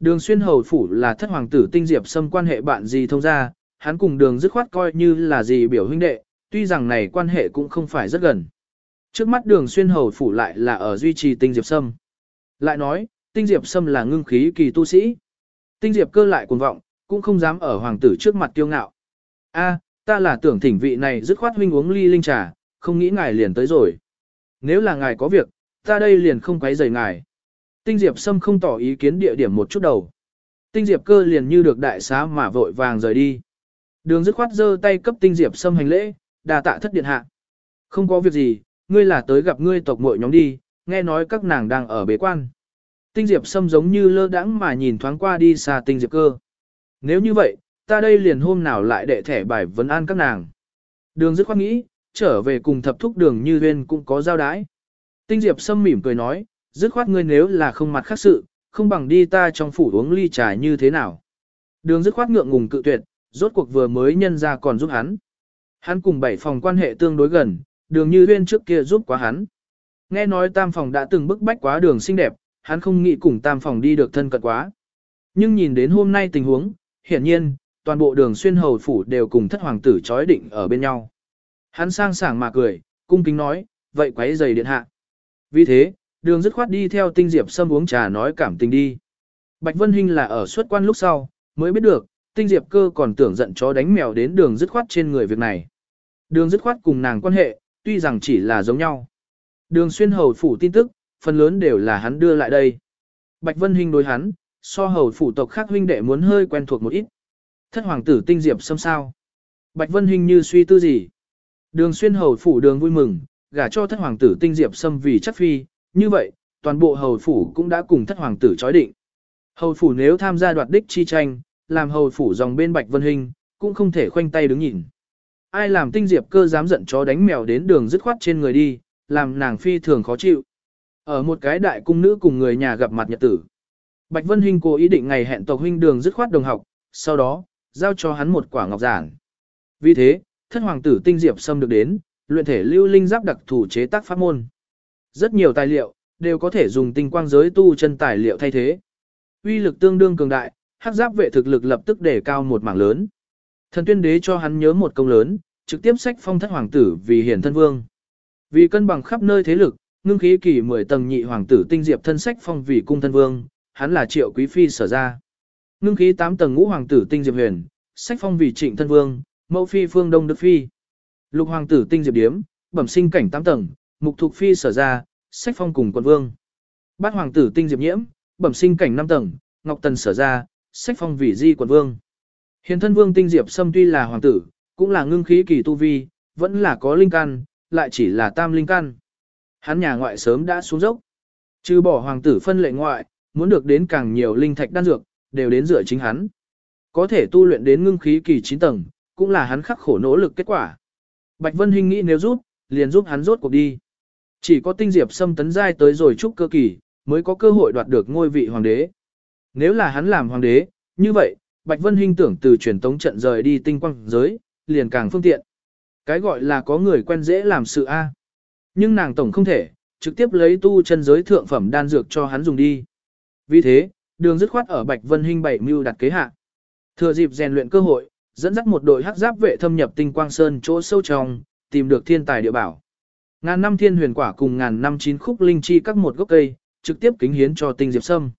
Đường xuyên hầu phủ là thất hoàng tử tinh diệp xâm quan hệ bạn gì thông ra, hắn cùng đường dứt khoát coi như là gì biểu huynh đệ, tuy rằng này quan hệ cũng không phải rất gần. Trước mắt đường xuyên hầu phủ lại là ở duy trì tinh diệp sâm. Lại nói, tinh diệp sâm là ngưng khí kỳ tu sĩ. Tinh diệp cơ lại cuồng vọng, cũng không dám ở hoàng tử trước mặt tiêu ngạo. A, ta là tưởng thỉnh vị này dứt khoát huynh uống ly linh trà, không nghĩ ngài liền tới rồi. Nếu là ngài có việc, ta đây liền không quấy rầy ngài. Tinh diệp sâm không tỏ ý kiến địa điểm một chút đầu. Tinh diệp cơ liền như được đại xá mà vội vàng rời đi. Đường dứt khoát giơ tay cấp tinh diệp sâm hành lễ, đà tạ thất điện hạ. Không có việc gì, ngươi là tới gặp ngươi tộc muội nhóm đi, nghe nói các nàng đang ở bế quan. Tinh diệp sâm giống như lơ đãng mà nhìn thoáng qua đi xa tinh diệp cơ. Nếu như vậy, ta đây liền hôm nào lại đệ thẻ bài vấn an các nàng. Đường dứt khoát nghĩ, trở về cùng thập thúc đường như huyên cũng có giao đái. Tinh diệp sâm mỉm cười nói, dứt khoát ngươi nếu là không mặt khác sự, không bằng đi ta trong phủ uống ly trà như thế nào. Đường dứt khoát ngượng ngùng cự tuyệt, rốt cuộc vừa mới nhân ra còn giúp hắn. Hắn cùng bảy phòng quan hệ tương đối gần, đường như huyên trước kia giúp quá hắn. Nghe nói tam phòng đã từng bức bách quá đường xinh đẹp, hắn không nghĩ cùng tam phòng đi được thân cận quá. Nhưng nhìn đến hôm nay tình huống, hiển nhiên, toàn bộ đường xuyên hầu phủ đều cùng thất hoàng tử chói định ở bên nhau. Hắn sang sảng mà cười, cung kính nói, vậy quấy giày điện hạ. Vì thế, đường dứt khoát đi theo tinh diệp sâm uống trà nói cảm tình đi. Bạch Vân Hinh là ở xuất quan lúc sau, mới biết được, tinh diệp cơ còn tưởng giận chó đánh mèo đến đường dứt khoát trên người việc này. Đường dứt khoát cùng nàng quan hệ, tuy rằng chỉ là giống nhau. Đường xuyên hầu phủ tin tức, phần lớn đều là hắn đưa lại đây. Bạch Vân Hinh đối hắn, so hầu phủ tộc khác huynh đệ muốn hơi quen thuộc một ít. Thất hoàng tử tinh diệp xâm sao. Bạch Vân Hinh như suy tư gì. Đường xuyên hầu phủ đường vui mừng, gả cho thất hoàng tử tinh diệp xâm vì chắc phi, như vậy, toàn bộ hầu phủ cũng đã cùng thất hoàng tử chói định. Hầu phủ nếu tham gia đoạt đích chi tranh, làm hầu phủ dòng bên Bạch Vân Hinh, cũng không thể khoanh tay đứng nhìn. Ai làm tinh diệp cơ dám giận chó đánh mèo đến đường dứt khoát trên người đi, làm nàng phi thường khó chịu. Ở một cái đại cung nữ cùng người nhà gặp mặt nhật tử. Bạch Vân Hinh cố ý định ngày hẹn tộc huynh đường dứt khoát đồng học, sau đó, giao cho hắn một quả ngọc giản. Vì thế, thất hoàng tử tinh diệp xâm được đến, luyện thể lưu linh giáp đặc thủ chế tác pháp môn. Rất nhiều tài liệu, đều có thể dùng tinh quang giới tu chân tài liệu thay thế. Uy lực tương đương cường đại, hắc giáp vệ thực lực lập tức đề cao một mảng lớn. Thần tuyên đế cho hắn nhớ một công lớn, trực tiếp sách phong thất hoàng tử vì hiển thân vương. Vì cân bằng khắp nơi thế lực, ngưng khí kỳ 10 tầng nhị hoàng tử tinh diệp thân sách phong vì cung thân vương, hắn là triệu quý phi sở ra. Ngưng khí 8 tầng ngũ hoàng tử tinh diệp huyền, sách phong vì trịnh thân vương, mẫu phi phương đông đức phi. Lục hoàng tử tinh diệp điếm, bẩm sinh cảnh 8 tầng, mục thục phi sở ra, sách phong cùng quận vương. Bát hoàng tử tinh diệp nhiễm, bẩm sinh cảnh 5 tầng, ngọc tần sở ra, sách phong vì di quận vương. Hiền thân vương tinh diệp xâm tuy là hoàng tử, cũng là ngưng khí kỳ tu vi, vẫn là có linh căn, lại chỉ là tam linh căn. Hắn nhà ngoại sớm đã xuống dốc. Trừ bỏ hoàng tử phân lệ ngoại, muốn được đến càng nhiều linh thạch đan dược, đều đến dựa chính hắn. Có thể tu luyện đến ngưng khí kỳ 9 tầng, cũng là hắn khắc khổ nỗ lực kết quả. Bạch Vân Hinh nghĩ nếu giúp, liền giúp hắn rốt cuộc đi. Chỉ có tinh diệp xâm tấn giai tới rồi chúc cơ kỳ, mới có cơ hội đoạt được ngôi vị hoàng đế. Nếu là hắn làm hoàng đế, như vậy, Bạch Vân Hinh tưởng từ truyền tống trận rời đi tinh quang giới, liền càng phương tiện. Cái gọi là có người quen dễ làm sự A. Nhưng nàng tổng không thể, trực tiếp lấy tu chân giới thượng phẩm đan dược cho hắn dùng đi. Vì thế, đường dứt khoát ở Bạch Vân Hinh bảy mưu đặt kế hạ. Thừa dịp rèn luyện cơ hội, dẫn dắt một đội hắc giáp vệ thâm nhập tinh quang sơn chỗ sâu trong, tìm được thiên tài địa bảo. Ngàn năm thiên huyền quả cùng ngàn năm chín khúc linh chi các một gốc cây, trực tiếp kính hiến cho tinh diệp sâm.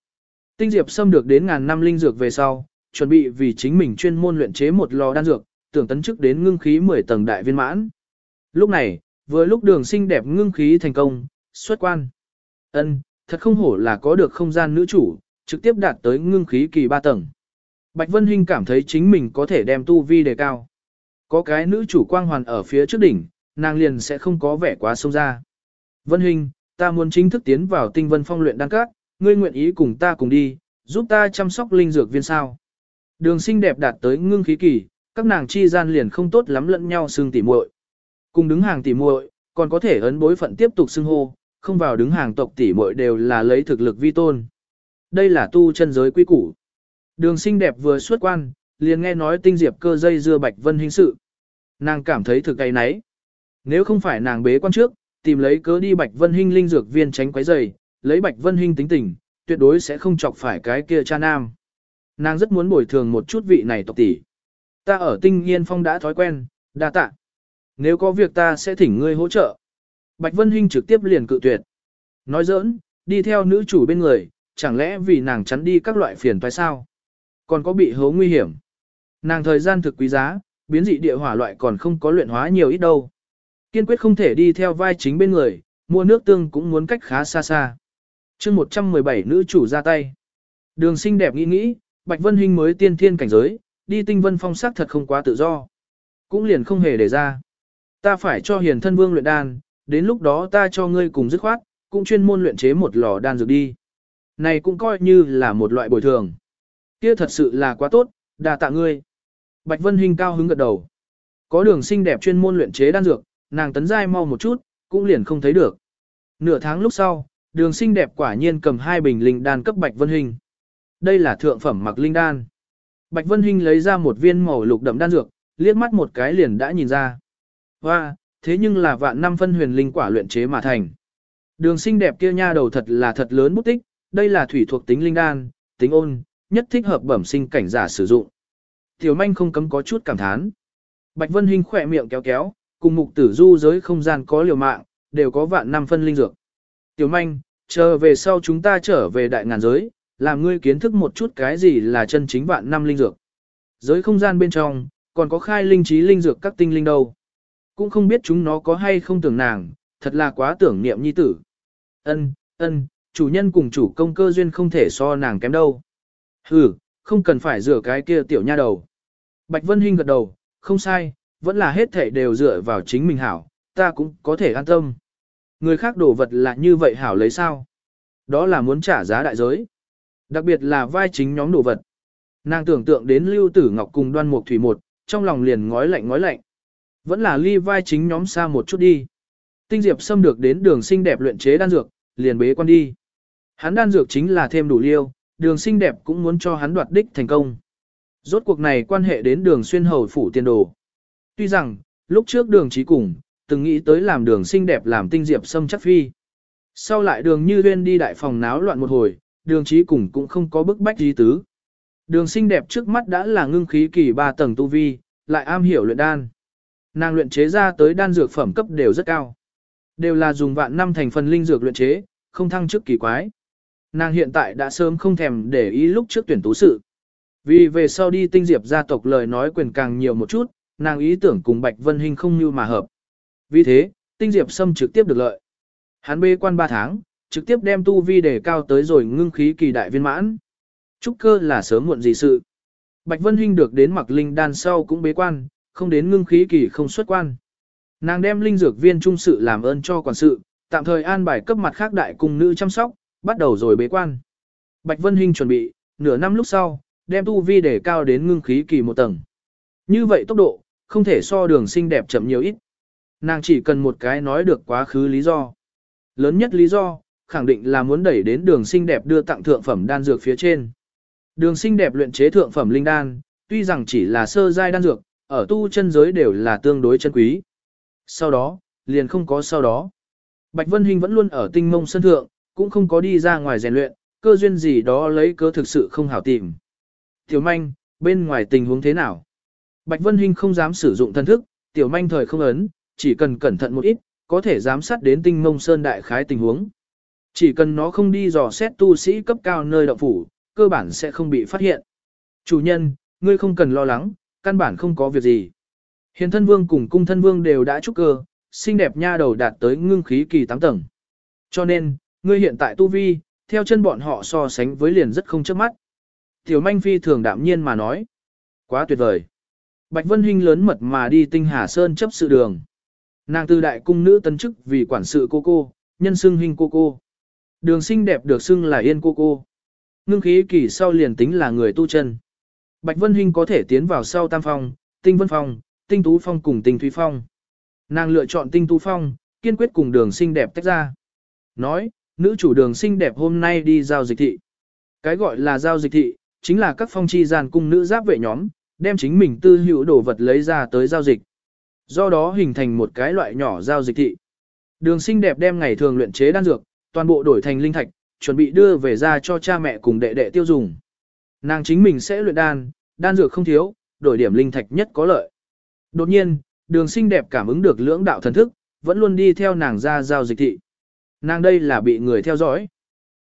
Tinh diệp sâm được đến ngàn năm linh dược về sau, chuẩn bị vì chính mình chuyên môn luyện chế một lò đan dược, tưởng tấn chức đến ngưng khí 10 tầng đại viên mãn. Lúc này, vừa lúc đường sinh đẹp ngưng khí thành công, xuất quan. ân thật không hổ là có được không gian nữ chủ, trực tiếp đạt tới ngưng khí kỳ 3 tầng. Bạch Vân Hinh cảm thấy chính mình có thể đem tu vi đề cao. Có cái nữ chủ quang hoàn ở phía trước đỉnh, nàng liền sẽ không có vẻ quá sâu ra. Vân Hinh, ta muốn chính thức tiến vào tinh vân phong luyện đan các, ngươi nguyện ý cùng ta cùng đi, giúp ta chăm sóc linh dược viên sao. Đường sinh đẹp đạt tới ngưng khí kỳ, các nàng chi gian liền không tốt lắm lẫn nhau xương tỉ muội. Cùng đứng hàng tỉ muội, còn có thể ấn bối phận tiếp tục xưng hô, không vào đứng hàng tộc tỉ muội đều là lấy thực lực vi tôn. Đây là tu chân giới quy củ. Đường sinh đẹp vừa xuất quan, liền nghe nói tinh diệp cơ dây dưa Bạch Vân hình sự. Nàng cảm thấy thực cái nấy. Nếu không phải nàng bế quan trước, tìm lấy cớ đi Bạch Vân Hinh linh dược viên tránh quấy rầy, lấy Bạch Vân Hinh tính tình, tuyệt đối sẽ không chọc phải cái kia cha nam. Nàng rất muốn bồi thường một chút vị này tộc tỷ. Ta ở tinh yên phong đã thói quen, đa tạ. Nếu có việc ta sẽ thỉnh ngươi hỗ trợ. Bạch Vân Hinh trực tiếp liền cự tuyệt. Nói giỡn, đi theo nữ chủ bên người, chẳng lẽ vì nàng chắn đi các loại phiền toái sao? Còn có bị hố nguy hiểm. Nàng thời gian thực quý giá, biến dị địa hỏa loại còn không có luyện hóa nhiều ít đâu. Kiên quyết không thể đi theo vai chính bên người, mua nước tương cũng muốn cách khá xa xa. chương 117 nữ chủ ra tay. Đường xinh đẹp nghĩ nghĩ, Bạch Vân Hinh mới tiên thiên cảnh giới, đi tinh vân phong sắc thật không quá tự do. Cũng liền không hề để ra. Ta phải cho hiền thân vương luyện đan, đến lúc đó ta cho ngươi cùng dứt khoát, cũng chuyên môn luyện chế một lò đan dược đi. Này cũng coi như là một loại bồi thường. Kia thật sự là quá tốt, đà tạ ngươi. Bạch Vân Hinh cao hứng gật đầu. Có đường xinh đẹp chuyên môn luyện chế đan dược, nàng tấn giai mau một chút, cũng liền không thấy được. Nửa tháng lúc sau, đường xinh đẹp quả nhiên cầm hai bình linh đan cấp Bạch Vân Hinh. Đây là thượng phẩm mặc linh đan. Bạch Vân Hinh lấy ra một viên màu lục đậm đan dược, liếc mắt một cái liền đã nhìn ra. Hoa, thế nhưng là vạn năm phân huyền linh quả luyện chế mà thành. Đường xinh đẹp kia nha đầu thật là thật lớn bút tích, đây là thủy thuộc tính linh đan, tính ôn, nhất thích hợp bẩm sinh cảnh giả sử dụng. Tiểu manh không cấm có chút cảm thán. Bạch Vân Hinh khỏe miệng kéo kéo, cùng mục tử du giới không gian có liều mạng, đều có vạn năm phân linh dược. Tiểu manh, chờ về sau chúng ta trở về đại ngàn giới, làm ngươi kiến thức một chút cái gì là chân chính vạn năm linh dược. Giới không gian bên trong, còn có khai linh trí linh dược các tinh linh đâu. Cũng không biết chúng nó có hay không tưởng nàng, thật là quá tưởng niệm nhi tử. Ân, ân, chủ nhân cùng chủ công cơ duyên không thể so nàng kém đâu. Hừ, không cần phải rửa cái kia tiểu nha đầu. Bạch Vân Hinh gật đầu, không sai, vẫn là hết thể đều dựa vào chính mình hảo, ta cũng có thể an tâm. Người khác đổ vật là như vậy hảo lấy sao? Đó là muốn trả giá đại giới. Đặc biệt là vai chính nhóm đồ vật. Nàng tưởng tượng đến Lưu Tử Ngọc cùng Đoan Mục Thủy một, trong lòng liền ngói lạnh ngói lạnh. Vẫn là ly vai chính nhóm xa một chút đi. Tinh Diệp xâm được đến đường sinh đẹp luyện chế đan dược, liền bế quan đi. Hắn đan dược chính là thêm đủ liêu, đường sinh đẹp cũng muốn cho hắn đoạt đích thành công. Rốt cuộc này quan hệ đến đường xuyên hầu phủ tiền đồ. Tuy rằng, lúc trước đường trí cùng, từng nghĩ tới làm đường xinh đẹp làm tinh diệp xâm chắc phi. Sau lại đường như duyên đi đại phòng náo loạn một hồi, đường trí cùng cũng không có bức bách gì tứ. Đường xinh đẹp trước mắt đã là ngưng khí kỳ ba tầng tu vi, lại am hiểu luyện đan. Nàng luyện chế ra tới đan dược phẩm cấp đều rất cao. Đều là dùng vạn năm thành phần linh dược luyện chế, không thăng chức kỳ quái. Nàng hiện tại đã sớm không thèm để ý lúc trước tuyển tú sự. Vì về sau đi tinh diệp gia tộc lời nói quyền càng nhiều một chút, nàng ý tưởng cùng Bạch Vân Hinh không như mà hợp. Vì thế, tinh diệp xâm trực tiếp được lợi. Hắn bê quan 3 tháng, trực tiếp đem tu vi đề cao tới rồi ngưng khí kỳ đại viên mãn. Trúc cơ là sớm muộn gì sự. Bạch Vân Hinh được đến mặc linh đan sau cũng bế quan, không đến ngưng khí kỳ không xuất quan. Nàng đem linh dược viên trung sự làm ơn cho quản sự, tạm thời an bài cấp mặt khác đại cung nữ chăm sóc, bắt đầu rồi bế quan. Bạch Vân Hinh chuẩn bị, nửa năm lúc sau, đem tu vi để cao đến ngưng khí kỳ một tầng. Như vậy tốc độ, không thể so đường xinh đẹp chậm nhiều ít. Nàng chỉ cần một cái nói được quá khứ lý do. Lớn nhất lý do, khẳng định là muốn đẩy đến đường xinh đẹp đưa tặng thượng phẩm đan dược phía trên. Đường xinh đẹp luyện chế thượng phẩm linh đan, tuy rằng chỉ là sơ giai đan dược, ở tu chân giới đều là tương đối chân quý. Sau đó, liền không có sau đó. Bạch Vân Hinh vẫn luôn ở tinh mông sân thượng, cũng không có đi ra ngoài rèn luyện, cơ duyên gì đó lấy cơ thực sự không hảo tìm. Tiểu manh, bên ngoài tình huống thế nào? Bạch Vân Hinh không dám sử dụng thân thức, tiểu manh thời không ấn, chỉ cần cẩn thận một ít, có thể giám sát đến tinh mông sơn đại khái tình huống. Chỉ cần nó không đi dò xét tu sĩ cấp cao nơi động phủ, cơ bản sẽ không bị phát hiện. Chủ nhân, ngươi không cần lo lắng, căn bản không có việc gì. Hiền thân vương cùng cung thân vương đều đã trúc cơ, xinh đẹp nha đầu đạt tới ngưng khí kỳ 8 tầng. Cho nên, ngươi hiện tại tu vi, theo chân bọn họ so sánh với liền rất không chớp mắt. Tiểu manh phi thường đạm nhiên mà nói. Quá tuyệt vời. Bạch Vân Hinh lớn mật mà đi tinh Hà Sơn chấp sự đường. Nàng từ đại cung nữ tân chức vì quản sự cô cô, nhân xưng hinh cô cô. Đường xinh đẹp được xưng là yên cô cô. Ngưng khí kỳ sau liền tính là người tu chân. Bạch Vân Hinh có thể tiến vào sau tam phong, tinh vân phong, tinh tú phong cùng tinh thúy phong. Nàng lựa chọn tinh tú phong, kiên quyết cùng đường xinh đẹp tách ra. Nói, nữ chủ đường xinh đẹp hôm nay đi giao dịch thị. Cái gọi là giao dịch thị, chính là các phong chi gian cung nữ giáp vệ nhóm, đem chính mình tư hữu đồ vật lấy ra tới giao dịch. Do đó hình thành một cái loại nhỏ giao dịch thị. Đường xinh đẹp đem ngày thường luyện chế đan dược, toàn bộ đổi thành linh thạch, chuẩn bị đưa về ra cho cha mẹ cùng đệ đệ tiêu dùng. Nàng chính mình sẽ luyện đan, đan dược không thiếu, đổi điểm linh thạch nhất có lợi. Đột nhiên, đường sinh đẹp cảm ứng được lưỡng đạo thần thức, vẫn luôn đi theo nàng ra giao dịch thị. Nàng đây là bị người theo dõi.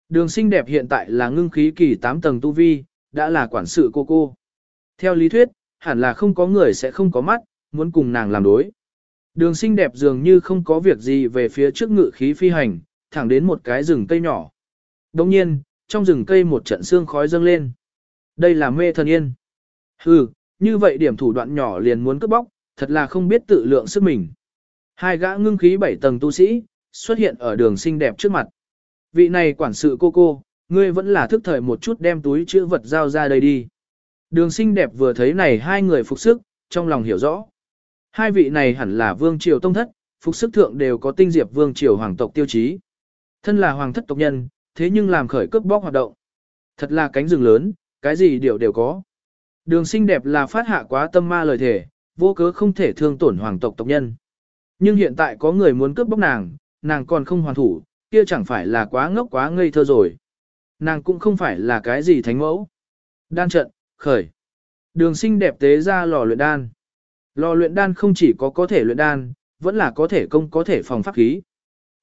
Đường sinh đẹp hiện tại là ngưng khí kỳ 8 tầng tu vi, đã là quản sự cô cô. Theo lý thuyết, hẳn là không có người sẽ không có mắt, muốn cùng nàng làm đối. Đường sinh đẹp dường như không có việc gì về phía trước ngự khí phi hành, thẳng đến một cái rừng cây nhỏ. Đồng nhiên, trong rừng cây một trận xương khói dâng lên. Đây là mê thần yên. Hừ, như vậy điểm thủ đoạn nhỏ liền muốn cướp bóc, thật là không biết tự lượng sức mình. Hai gã ngưng khí bảy tầng tu sĩ, xuất hiện ở đường xinh đẹp trước mặt. Vị này quản sự cô cô, ngươi vẫn là thức thời một chút đem túi chữ vật giao ra đây đi. Đường xinh đẹp vừa thấy này hai người phục sức, trong lòng hiểu rõ. Hai vị này hẳn là vương triều tông thất, phục sức thượng đều có tinh diệp vương triều hoàng tộc tiêu chí. Thân là hoàng thất tộc nhân, thế nhưng làm khởi cướp bóc hoạt động. Thật là cánh rừng lớn, cái gì đều đều có. Đường xinh đẹp là phát hạ quá tâm ma lời thể, vô cớ không thể thương tổn hoàng tộc tộc nhân. Nhưng hiện tại có người muốn cướp bóc nàng, nàng còn không hoàn thủ, kia chẳng phải là quá ngốc quá ngây thơ rồi. Nàng cũng không phải là cái gì thánh mẫu. Đan trận, khởi. Đường sinh đẹp tế ra lò luyện đan. Lò luyện đan không chỉ có có thể luyện đan, vẫn là có thể công có thể phòng pháp khí.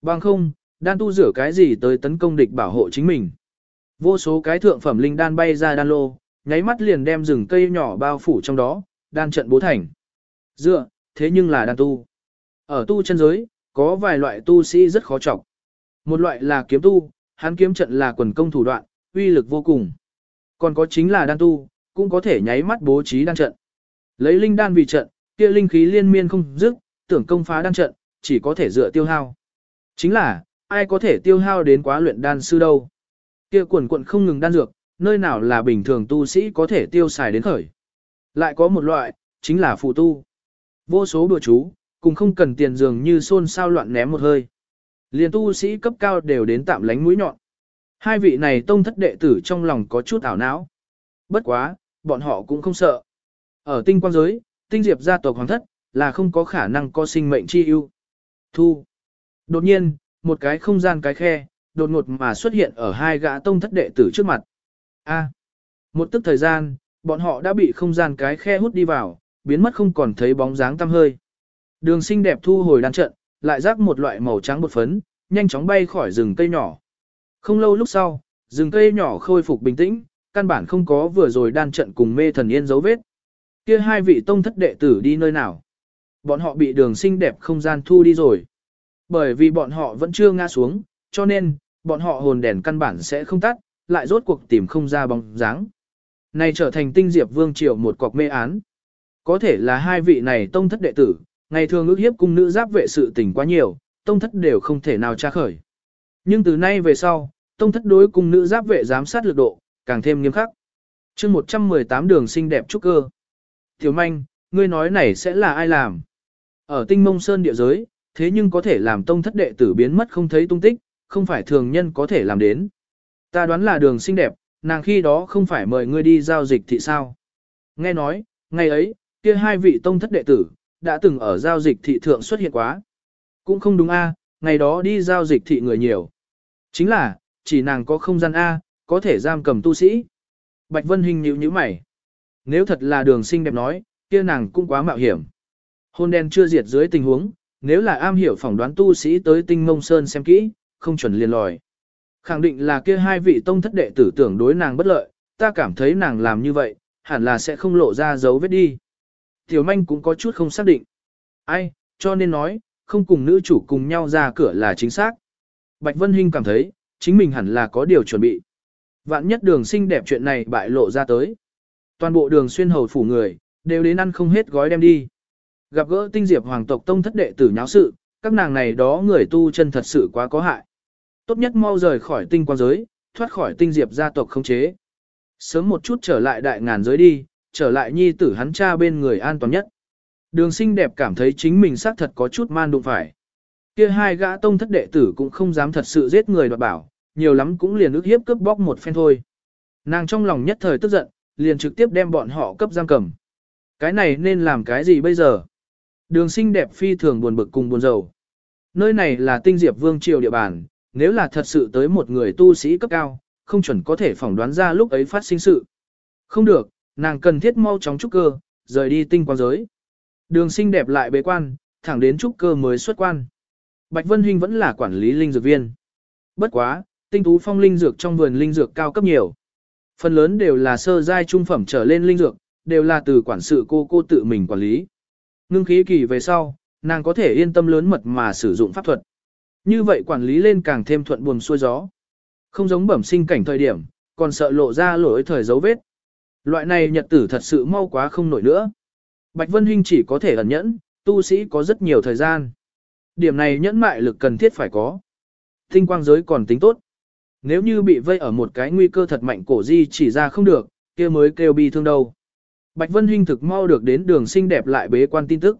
Bằng không, đan tu rửa cái gì tới tấn công địch bảo hộ chính mình. Vô số cái thượng phẩm linh đan bay ra đan lô, nháy mắt liền đem rừng cây nhỏ bao phủ trong đó, đan trận bố thành. Dựa, thế nhưng là đan tu. Ở tu chân giới, có vài loại tu sĩ rất khó trọng. Một loại là kiếm tu, hắn kiếm trận là quần công thủ đoạn, uy lực vô cùng. Còn có chính là đan tu, cũng có thể nháy mắt bố trí đan trận. Lấy linh đan vì trận, kia linh khí liên miên không dứt, tưởng công phá đan trận, chỉ có thể dựa tiêu hao. Chính là, ai có thể tiêu hao đến quá luyện đan sư đâu. Kia quần quận không ngừng đan dược, nơi nào là bình thường tu sĩ có thể tiêu xài đến khởi. Lại có một loại, chính là phụ tu. Vô số bừa chú, cùng không cần tiền dường như xôn sao loạn ném một hơi. Liền tu sĩ cấp cao đều đến tạm lánh mũi nhọn. Hai vị này tông thất đệ tử trong lòng có chút ảo não. Bất quá, bọn họ cũng không sợ. Ở tinh quang giới, tinh diệp gia tộc hoàng thất, là không có khả năng có sinh mệnh chi ưu. Thu. Đột nhiên, một cái không gian cái khe, đột ngột mà xuất hiện ở hai gã tông thất đệ tử trước mặt. A. Một tức thời gian, bọn họ đã bị không gian cái khe hút đi vào, biến mất không còn thấy bóng dáng tăm hơi. Đường xinh đẹp thu hồi đan trận, lại rác một loại màu trắng bột phấn, nhanh chóng bay khỏi rừng cây nhỏ. Không lâu lúc sau, rừng cây nhỏ khôi phục bình tĩnh, căn bản không có vừa rồi đan trận cùng mê thần yên dấu vết. Kia hai vị tông thất đệ tử đi nơi nào? Bọn họ bị đường xinh đẹp không gian thu đi rồi. Bởi vì bọn họ vẫn chưa ngã xuống, cho nên, bọn họ hồn đèn căn bản sẽ không tắt, lại rốt cuộc tìm không ra bóng dáng. Này trở thành tinh diệp vương triều một cọc mê án. Có thể là hai vị này tông thất đệ tử, ngày thường ước hiếp cung nữ giáp vệ sự tình quá nhiều, tông thất đều không thể nào tra khởi. Nhưng từ nay về sau, tông thất đối cung nữ giáp vệ giám sát lực độ, càng thêm nghiêm khắc. chương 118 đường xinh đẹp trúc cơ. Tiểu manh, ngươi nói này sẽ là ai làm? Ở tinh mông sơn địa giới, thế nhưng có thể làm tông thất đệ tử biến mất không thấy tung tích, không phải thường nhân có thể làm đến. Ta đoán là đường xinh đẹp, nàng khi đó không phải mời ngươi đi giao dịch thị sao. Nghe nói, ngày ấy, kia hai vị tông thất đệ tử, đã từng ở giao dịch thị thượng xuất hiện quá. Cũng không đúng a, ngày đó đi giao dịch thị người nhiều. Chính là, chỉ nàng có không gian A, có thể giam cầm tu sĩ. Bạch Vân Hình nhíu nhíu mày. Nếu thật là đường sinh đẹp nói, kia nàng cũng quá mạo hiểm. Hôn đen chưa diệt dưới tình huống, nếu là am hiểu phỏng đoán tu sĩ tới tinh mông sơn xem kỹ, không chuẩn liền lòi. Khẳng định là kia hai vị tông thất đệ tử tưởng đối nàng bất lợi, ta cảm thấy nàng làm như vậy, hẳn là sẽ không lộ ra dấu vết đi. Tiểu manh cũng có chút không xác định. Ai, cho nên nói, không cùng nữ chủ cùng nhau ra cửa là chính xác. Bạch Vân Hinh cảm thấy, chính mình hẳn là có điều chuẩn bị. Vạn nhất đường xinh đẹp chuyện này bại lộ ra tới. Toàn bộ đường xuyên hầu phủ người, đều đến ăn không hết gói đem đi. Gặp gỡ tinh diệp hoàng tộc tông thất đệ tử nháo sự, các nàng này đó người tu chân thật sự quá có hại. Tốt nhất mau rời khỏi tinh quan giới, thoát khỏi tinh diệp gia tộc không chế. Sớm một chút trở lại đại ngàn giới đi, trở lại nhi tử hắn cha bên người an toàn nhất. Đường sinh đẹp cảm thấy chính mình xác thật có chút man đụng phải. Kia hai gã tông thất đệ tử cũng không dám thật sự giết người đoạt bảo, nhiều lắm cũng liền ước hiếp cướp bóc một phen thôi. Nàng trong lòng nhất thời tức giận, liền trực tiếp đem bọn họ cấp giam cầm. Cái này nên làm cái gì bây giờ? Đường sinh đẹp phi thường buồn bực cùng buồn rầu. Nơi này là tinh diệp vương triều địa bàn, nếu là thật sự tới một người tu sĩ cấp cao, không chuẩn có thể phỏng đoán ra lúc ấy phát sinh sự. Không được, nàng cần thiết mau chóng trúc cơ, rời đi tinh quang giới. Đường sinh đẹp lại bế quan, thẳng đến trúc cơ mới xuất quan. Bạch Vân Hinh vẫn là quản lý linh dược viên. Bất quá, tinh tú phong linh dược trong vườn linh dược cao cấp nhiều. Phần lớn đều là sơ giai trung phẩm trở lên linh dược, đều là từ quản sự cô cô tự mình quản lý. Ngưng khí kỳ về sau, nàng có thể yên tâm lớn mật mà sử dụng pháp thuật. Như vậy quản lý lên càng thêm thuận buồm xuôi gió. Không giống bẩm sinh cảnh thời điểm, còn sợ lộ ra lỗi thời dấu vết. Loại này nhật tử thật sự mau quá không nổi nữa. Bạch Vân Hinh chỉ có thể ẩn nhẫn, tu sĩ có rất nhiều thời gian. Điểm này nhẫn mại lực cần thiết phải có. Tinh quang giới còn tính tốt. Nếu như bị vây ở một cái nguy cơ thật mạnh cổ di chỉ ra không được, kia mới kêu bi thương đâu. Bạch Vân Hinh thực mau được đến đường xinh đẹp lại bế quan tin tức.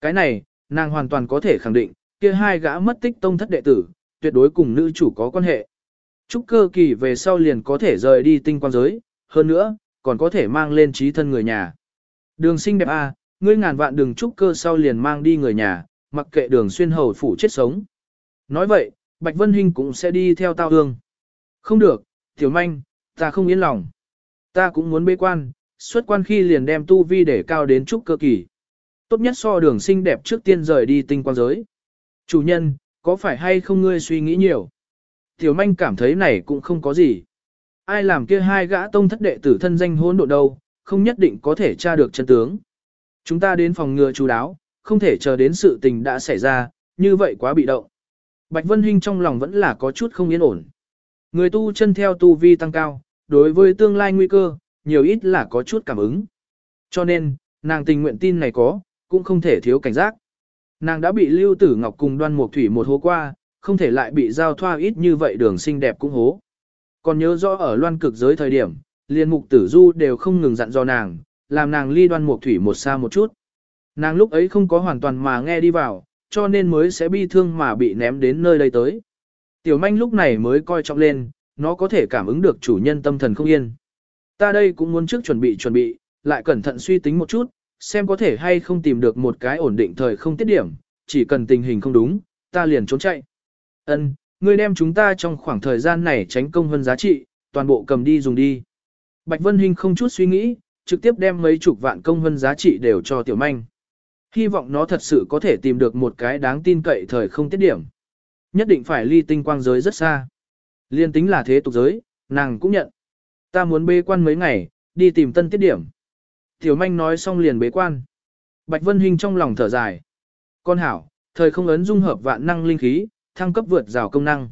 Cái này, nàng hoàn toàn có thể khẳng định, kia hai gã mất tích tông thất đệ tử, tuyệt đối cùng nữ chủ có quan hệ. Trúc cơ kỳ về sau liền có thể rời đi tinh quan giới, hơn nữa, còn có thể mang lên trí thân người nhà. Đường sinh đẹp A, ngươi ngàn vạn đường trúc cơ sau liền mang đi người nhà, mặc kệ đường xuyên hầu phủ chết sống. Nói vậy, Bạch Vân Hinh cũng sẽ đi theo tao hương. Không được, tiểu manh, ta không yên lòng. Ta cũng muốn bế quan, xuất quan khi liền đem tu vi để cao đến trúc cơ kỳ. Tốt nhất so đường sinh đẹp trước tiên rời đi tinh quang giới. Chủ nhân, có phải hay không ngươi suy nghĩ nhiều? Tiểu manh cảm thấy này cũng không có gì. Ai làm kia hai gã tông thất đệ tử thân danh hôn độ đâu, không nhất định có thể tra được chân tướng. Chúng ta đến phòng ngừa chú đáo, không thể chờ đến sự tình đã xảy ra, như vậy quá bị động. Bạch Vân Hinh trong lòng vẫn là có chút không yên ổn. Người tu chân theo tu vi tăng cao, đối với tương lai nguy cơ, nhiều ít là có chút cảm ứng. Cho nên, nàng tình nguyện tin này có, cũng không thể thiếu cảnh giác. Nàng đã bị Lưu Tử Ngọc cùng đoan mục thủy một hố qua, không thể lại bị giao thoa ít như vậy đường xinh đẹp cũng hố. Còn nhớ rõ ở loan cực giới thời điểm, liên mục tử du đều không ngừng dặn dò nàng, làm nàng ly đoan mục thủy một xa một chút. Nàng lúc ấy không có hoàn toàn mà nghe đi vào, cho nên mới sẽ bi thương mà bị ném đến nơi đây tới. Tiểu manh lúc này mới coi trọng lên, nó có thể cảm ứng được chủ nhân tâm thần không yên. Ta đây cũng muốn trước chuẩn bị chuẩn bị, lại cẩn thận suy tính một chút, xem có thể hay không tìm được một cái ổn định thời không tiết điểm, chỉ cần tình hình không đúng, ta liền trốn chạy. Ân, ngươi đem chúng ta trong khoảng thời gian này tránh công hơn giá trị, toàn bộ cầm đi dùng đi. Bạch Vân Hinh không chút suy nghĩ, trực tiếp đem mấy chục vạn công hơn giá trị đều cho tiểu manh. Hy vọng nó thật sự có thể tìm được một cái đáng tin cậy thời không tiết điểm. Nhất định phải ly tinh quang giới rất xa. Liên tính là thế tục giới, nàng cũng nhận. Ta muốn bế quan mấy ngày, đi tìm tân tiết điểm. Tiểu manh nói xong liền bế quan. Bạch Vân Hinh trong lòng thở dài. Con hảo, thời không ấn dung hợp vạn năng linh khí, thăng cấp vượt rào công năng.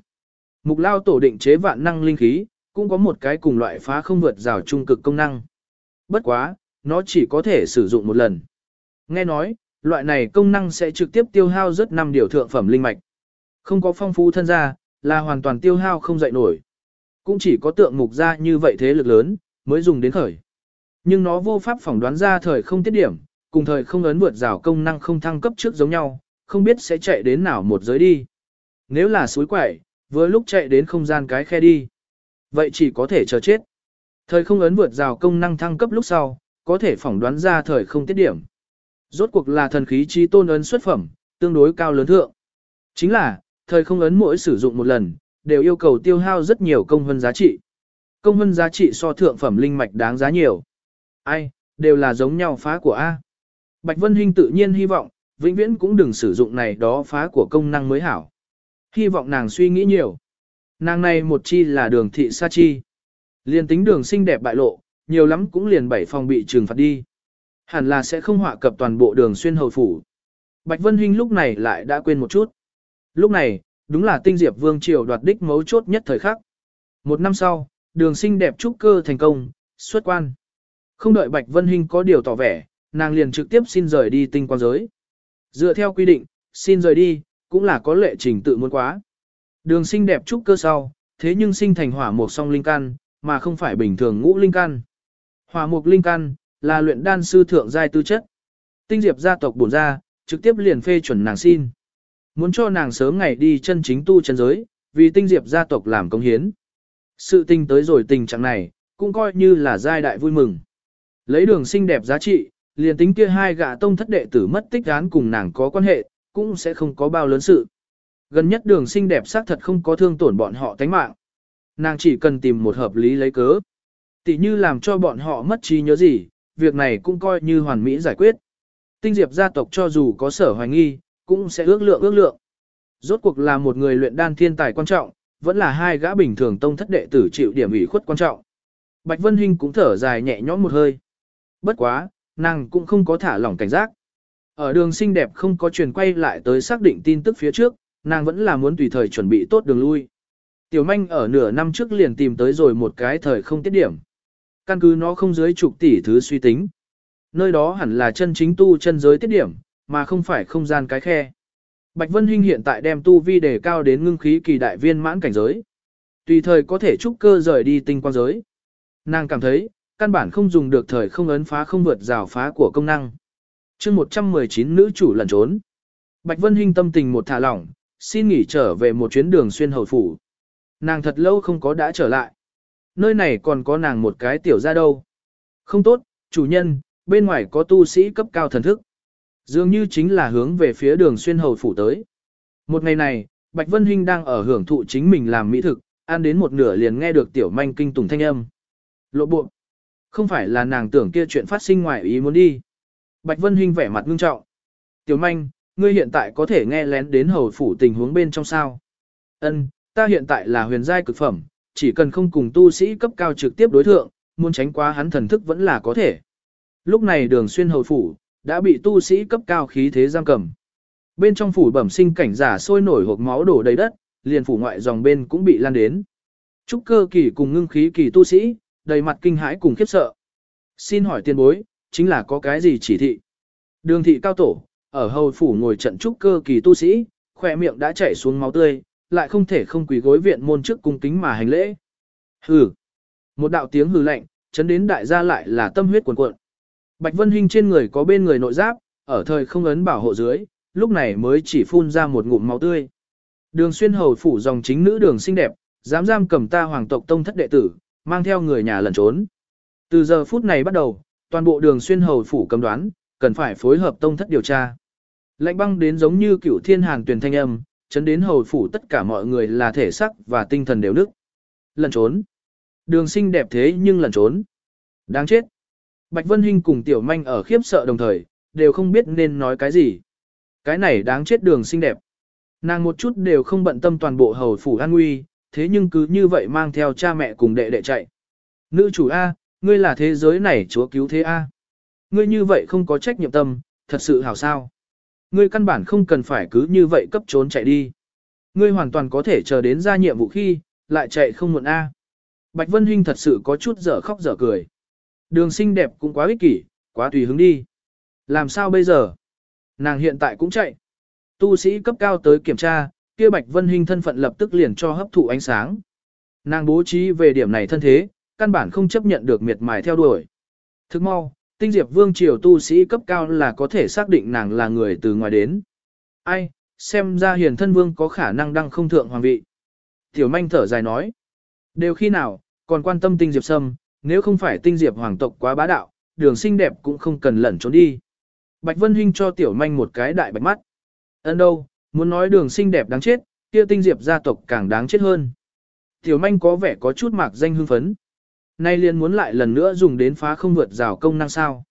Mục lao tổ định chế vạn năng linh khí, cũng có một cái cùng loại phá không vượt rào trung cực công năng. Bất quá, nó chỉ có thể sử dụng một lần. Nghe nói, loại này công năng sẽ trực tiếp tiêu hao rất năm điều thượng phẩm linh mạch. Không có phong phú thân gia, là hoàn toàn tiêu hao không dậy nổi. Cũng chỉ có tượng mục ra như vậy thế lực lớn, mới dùng đến khởi. Nhưng nó vô pháp phỏng đoán ra thời không tiết điểm, cùng thời không ấn vượt rào công năng không thăng cấp trước giống nhau, không biết sẽ chạy đến nào một giới đi. Nếu là suối quẩy, vừa lúc chạy đến không gian cái khe đi. Vậy chỉ có thể chờ chết. Thời không ấn vượt rào công năng thăng cấp lúc sau, có thể phỏng đoán ra thời không tiết điểm. Rốt cuộc là thần khí chi tôn ấn xuất phẩm, tương đối cao lớn thượng. Chính là, thời không ấn mỗi sử dụng một lần, đều yêu cầu tiêu hao rất nhiều công hơn giá trị. Công hơn giá trị so thượng phẩm linh mạch đáng giá nhiều. Ai, đều là giống nhau phá của A. Bạch Vân Hinh tự nhiên hy vọng, vĩnh viễn cũng đừng sử dụng này đó phá của công năng mới hảo. Hy vọng nàng suy nghĩ nhiều. Nàng này một chi là đường thị sa chi. Liên tính đường xinh đẹp bại lộ, nhiều lắm cũng liền bảy phòng bị trừng phạt đi. Hẳn là sẽ không họa cập toàn bộ đường xuyên hầu phủ. Bạch Vân Hinh lúc này lại đã quên một chút. Lúc này, đúng là tinh diệp vương triều đoạt đích mấu chốt nhất thời khắc. Một năm sau, đường sinh đẹp trúc cơ thành công, xuất quan. Không đợi Bạch Vân Hinh có điều tỏ vẻ, nàng liền trực tiếp xin rời đi tinh quan giới. Dựa theo quy định, xin rời đi, cũng là có lệ trình tự muốn quá. Đường sinh đẹp trúc cơ sau, thế nhưng sinh thành hỏa mục song linh căn, mà không phải bình thường ngũ linh căn. Hỏa mục linh căn là luyện đan sư thượng giai tư chất. Tinh diệp gia tộc bổn ra, trực tiếp liền phê chuẩn nàng xin. Muốn cho nàng sớm ngày đi chân chính tu chân giới, vì tinh diệp gia tộc làm công hiến. Sự tình tới rồi tình trạng này, cũng coi như là giai đại vui mừng. Lấy đường xinh đẹp giá trị, liền tính kia hai gã tông thất đệ tử mất tích án cùng nàng có quan hệ, cũng sẽ không có bao lớn sự. Gần nhất đường xinh đẹp xác thật không có thương tổn bọn họ tánh mạng. Nàng chỉ cần tìm một hợp lý lấy cớ. Tỷ như làm cho bọn họ mất trí nhớ gì, việc này cũng coi như hoàn mỹ giải quyết. Tinh diệp gia tộc cho dù có sở hoài nghi, cũng sẽ ước lượng ước lượng. Rốt cuộc là một người luyện đan thiên tài quan trọng, vẫn là hai gã bình thường tông thất đệ tử chịu điểm ủy khuất quan trọng. Bạch Vân Hinh cũng thở dài nhẹ nhõm một hơi. Bất quá, nàng cũng không có thả lỏng cảnh giác. Ở đường xinh đẹp không có truyền quay lại tới xác định tin tức phía trước, nàng vẫn là muốn tùy thời chuẩn bị tốt đường lui. Tiểu manh ở nửa năm trước liền tìm tới rồi một cái thời không tiết điểm. Căn cứ nó không dưới chục tỷ thứ suy tính. Nơi đó hẳn là chân chính tu chân giới tiết điểm, mà không phải không gian cái khe. Bạch Vân Hinh hiện tại đem tu vi đề cao đến ngưng khí kỳ đại viên mãn cảnh giới. Tùy thời có thể trúc cơ rời đi tinh quang giới. Nàng cảm thấy, căn bản không dùng được thời không ấn phá không vượt rào phá của công năng. chương 119 nữ chủ lẩn trốn. Bạch Vân Hinh tâm tình một thả lỏng, xin nghỉ trở về một chuyến đường xuyên hầu phủ. Nàng thật lâu không có đã trở lại. Nơi này còn có nàng một cái tiểu ra đâu. Không tốt, chủ nhân, bên ngoài có tu sĩ cấp cao thần thức. Dường như chính là hướng về phía đường xuyên hầu phủ tới. Một ngày này, Bạch Vân Hinh đang ở hưởng thụ chính mình làm mỹ thực, ăn đến một nửa liền nghe được tiểu manh kinh tùng thanh âm. Lộ bộ. Không phải là nàng tưởng kia chuyện phát sinh ngoài ý muốn đi. Bạch Vân Hinh vẻ mặt ngưng trọng. Tiểu manh, ngươi hiện tại có thể nghe lén đến hầu phủ tình huống bên trong sao. Ân, ta hiện tại là huyền giai cực phẩm, chỉ cần không cùng tu sĩ cấp cao trực tiếp đối thượng, muốn tránh qua hắn thần thức vẫn là có thể. Lúc này đường xuyên hầu phủ, đã bị tu sĩ cấp cao khí thế giam cầm. Bên trong phủ bẩm sinh cảnh giả sôi nổi hộp máu đổ đầy đất, liền phủ ngoại dòng bên cũng bị lan đến. Trúc cơ kỳ cùng ngưng khí kỳ tu sĩ, đầy mặt kinh hãi cùng khiếp sợ. Xin hỏi tiên bối, chính là có cái gì chỉ thị? Đường thị cao tổ, ở hầu phủ ngồi trận trúc cơ kỳ tu sĩ, khỏe miệng đã chảy xuống máu tươi, lại không thể không quỳ gối viện môn trước cung kính mà hành lễ. Hừ. Một đạo tiếng hừ lạnh, chấn đến đại gia lại là tâm huyết cuồn cuộn. Bạch Vân Hinh trên người có bên người nội giáp, ở thời không ấn bảo hộ dưới, lúc này mới chỉ phun ra một ngụm máu tươi. Đường xuyên hầu phủ dòng chính nữ đường xinh đẹp, dám giam cầm ta hoàng tộc tông thất đệ tử, mang theo người nhà lẩn trốn. Từ giờ phút này bắt đầu, toàn bộ đường xuyên hầu phủ cầm đoán, cần phải phối hợp tông thất điều tra. Lạnh băng đến giống như cửu thiên hàng tuyển thanh âm, chấn đến hầu phủ tất cả mọi người là thể sắc và tinh thần đều đức. Lẩn trốn. Đường xinh đẹp thế nhưng lẩn trốn. Đáng chết. Bạch Vân Hinh cùng Tiểu Manh ở khiếp sợ đồng thời, đều không biết nên nói cái gì. Cái này đáng chết đường xinh đẹp. Nàng một chút đều không bận tâm toàn bộ hầu phủ an nguy, thế nhưng cứ như vậy mang theo cha mẹ cùng đệ đệ chạy. Nữ chủ A, ngươi là thế giới này chúa cứu thế A. Ngươi như vậy không có trách nhiệm tâm, thật sự hảo sao. Ngươi căn bản không cần phải cứ như vậy cấp trốn chạy đi. Ngươi hoàn toàn có thể chờ đến ra nhiệm vụ khi, lại chạy không muộn A. Bạch Vân Hinh thật sự có chút dở khóc dở cười. Đường xinh đẹp cũng quá ích kỷ, quá tùy hứng đi. Làm sao bây giờ? Nàng hiện tại cũng chạy. Tu sĩ cấp cao tới kiểm tra, kia Bạch Vân Hinh thân phận lập tức liền cho hấp thụ ánh sáng. Nàng bố trí về điểm này thân thế, căn bản không chấp nhận được miệt mài theo đuổi. Thức mau, tinh diệp vương triều tu sĩ cấp cao là có thể xác định nàng là người từ ngoài đến. Ai, xem ra hiền thân vương có khả năng đăng không thượng hoàng vị. Tiểu manh thở dài nói. Đều khi nào, còn quan tâm tinh diệp sâm, nếu không phải tinh diệp hoàng tộc quá bá đạo, đường xinh đẹp cũng không cần lẩn trốn đi. Bạch Vân Hinh cho tiểu manh một cái đại bạch mắt. Ấn đâu, muốn nói đường xinh đẹp đáng chết, kia tinh diệp gia tộc càng đáng chết hơn. Tiểu manh có vẻ có chút mạc danh hưng phấn. Nay liền muốn lại lần nữa dùng đến phá không vượt rào công năng sao.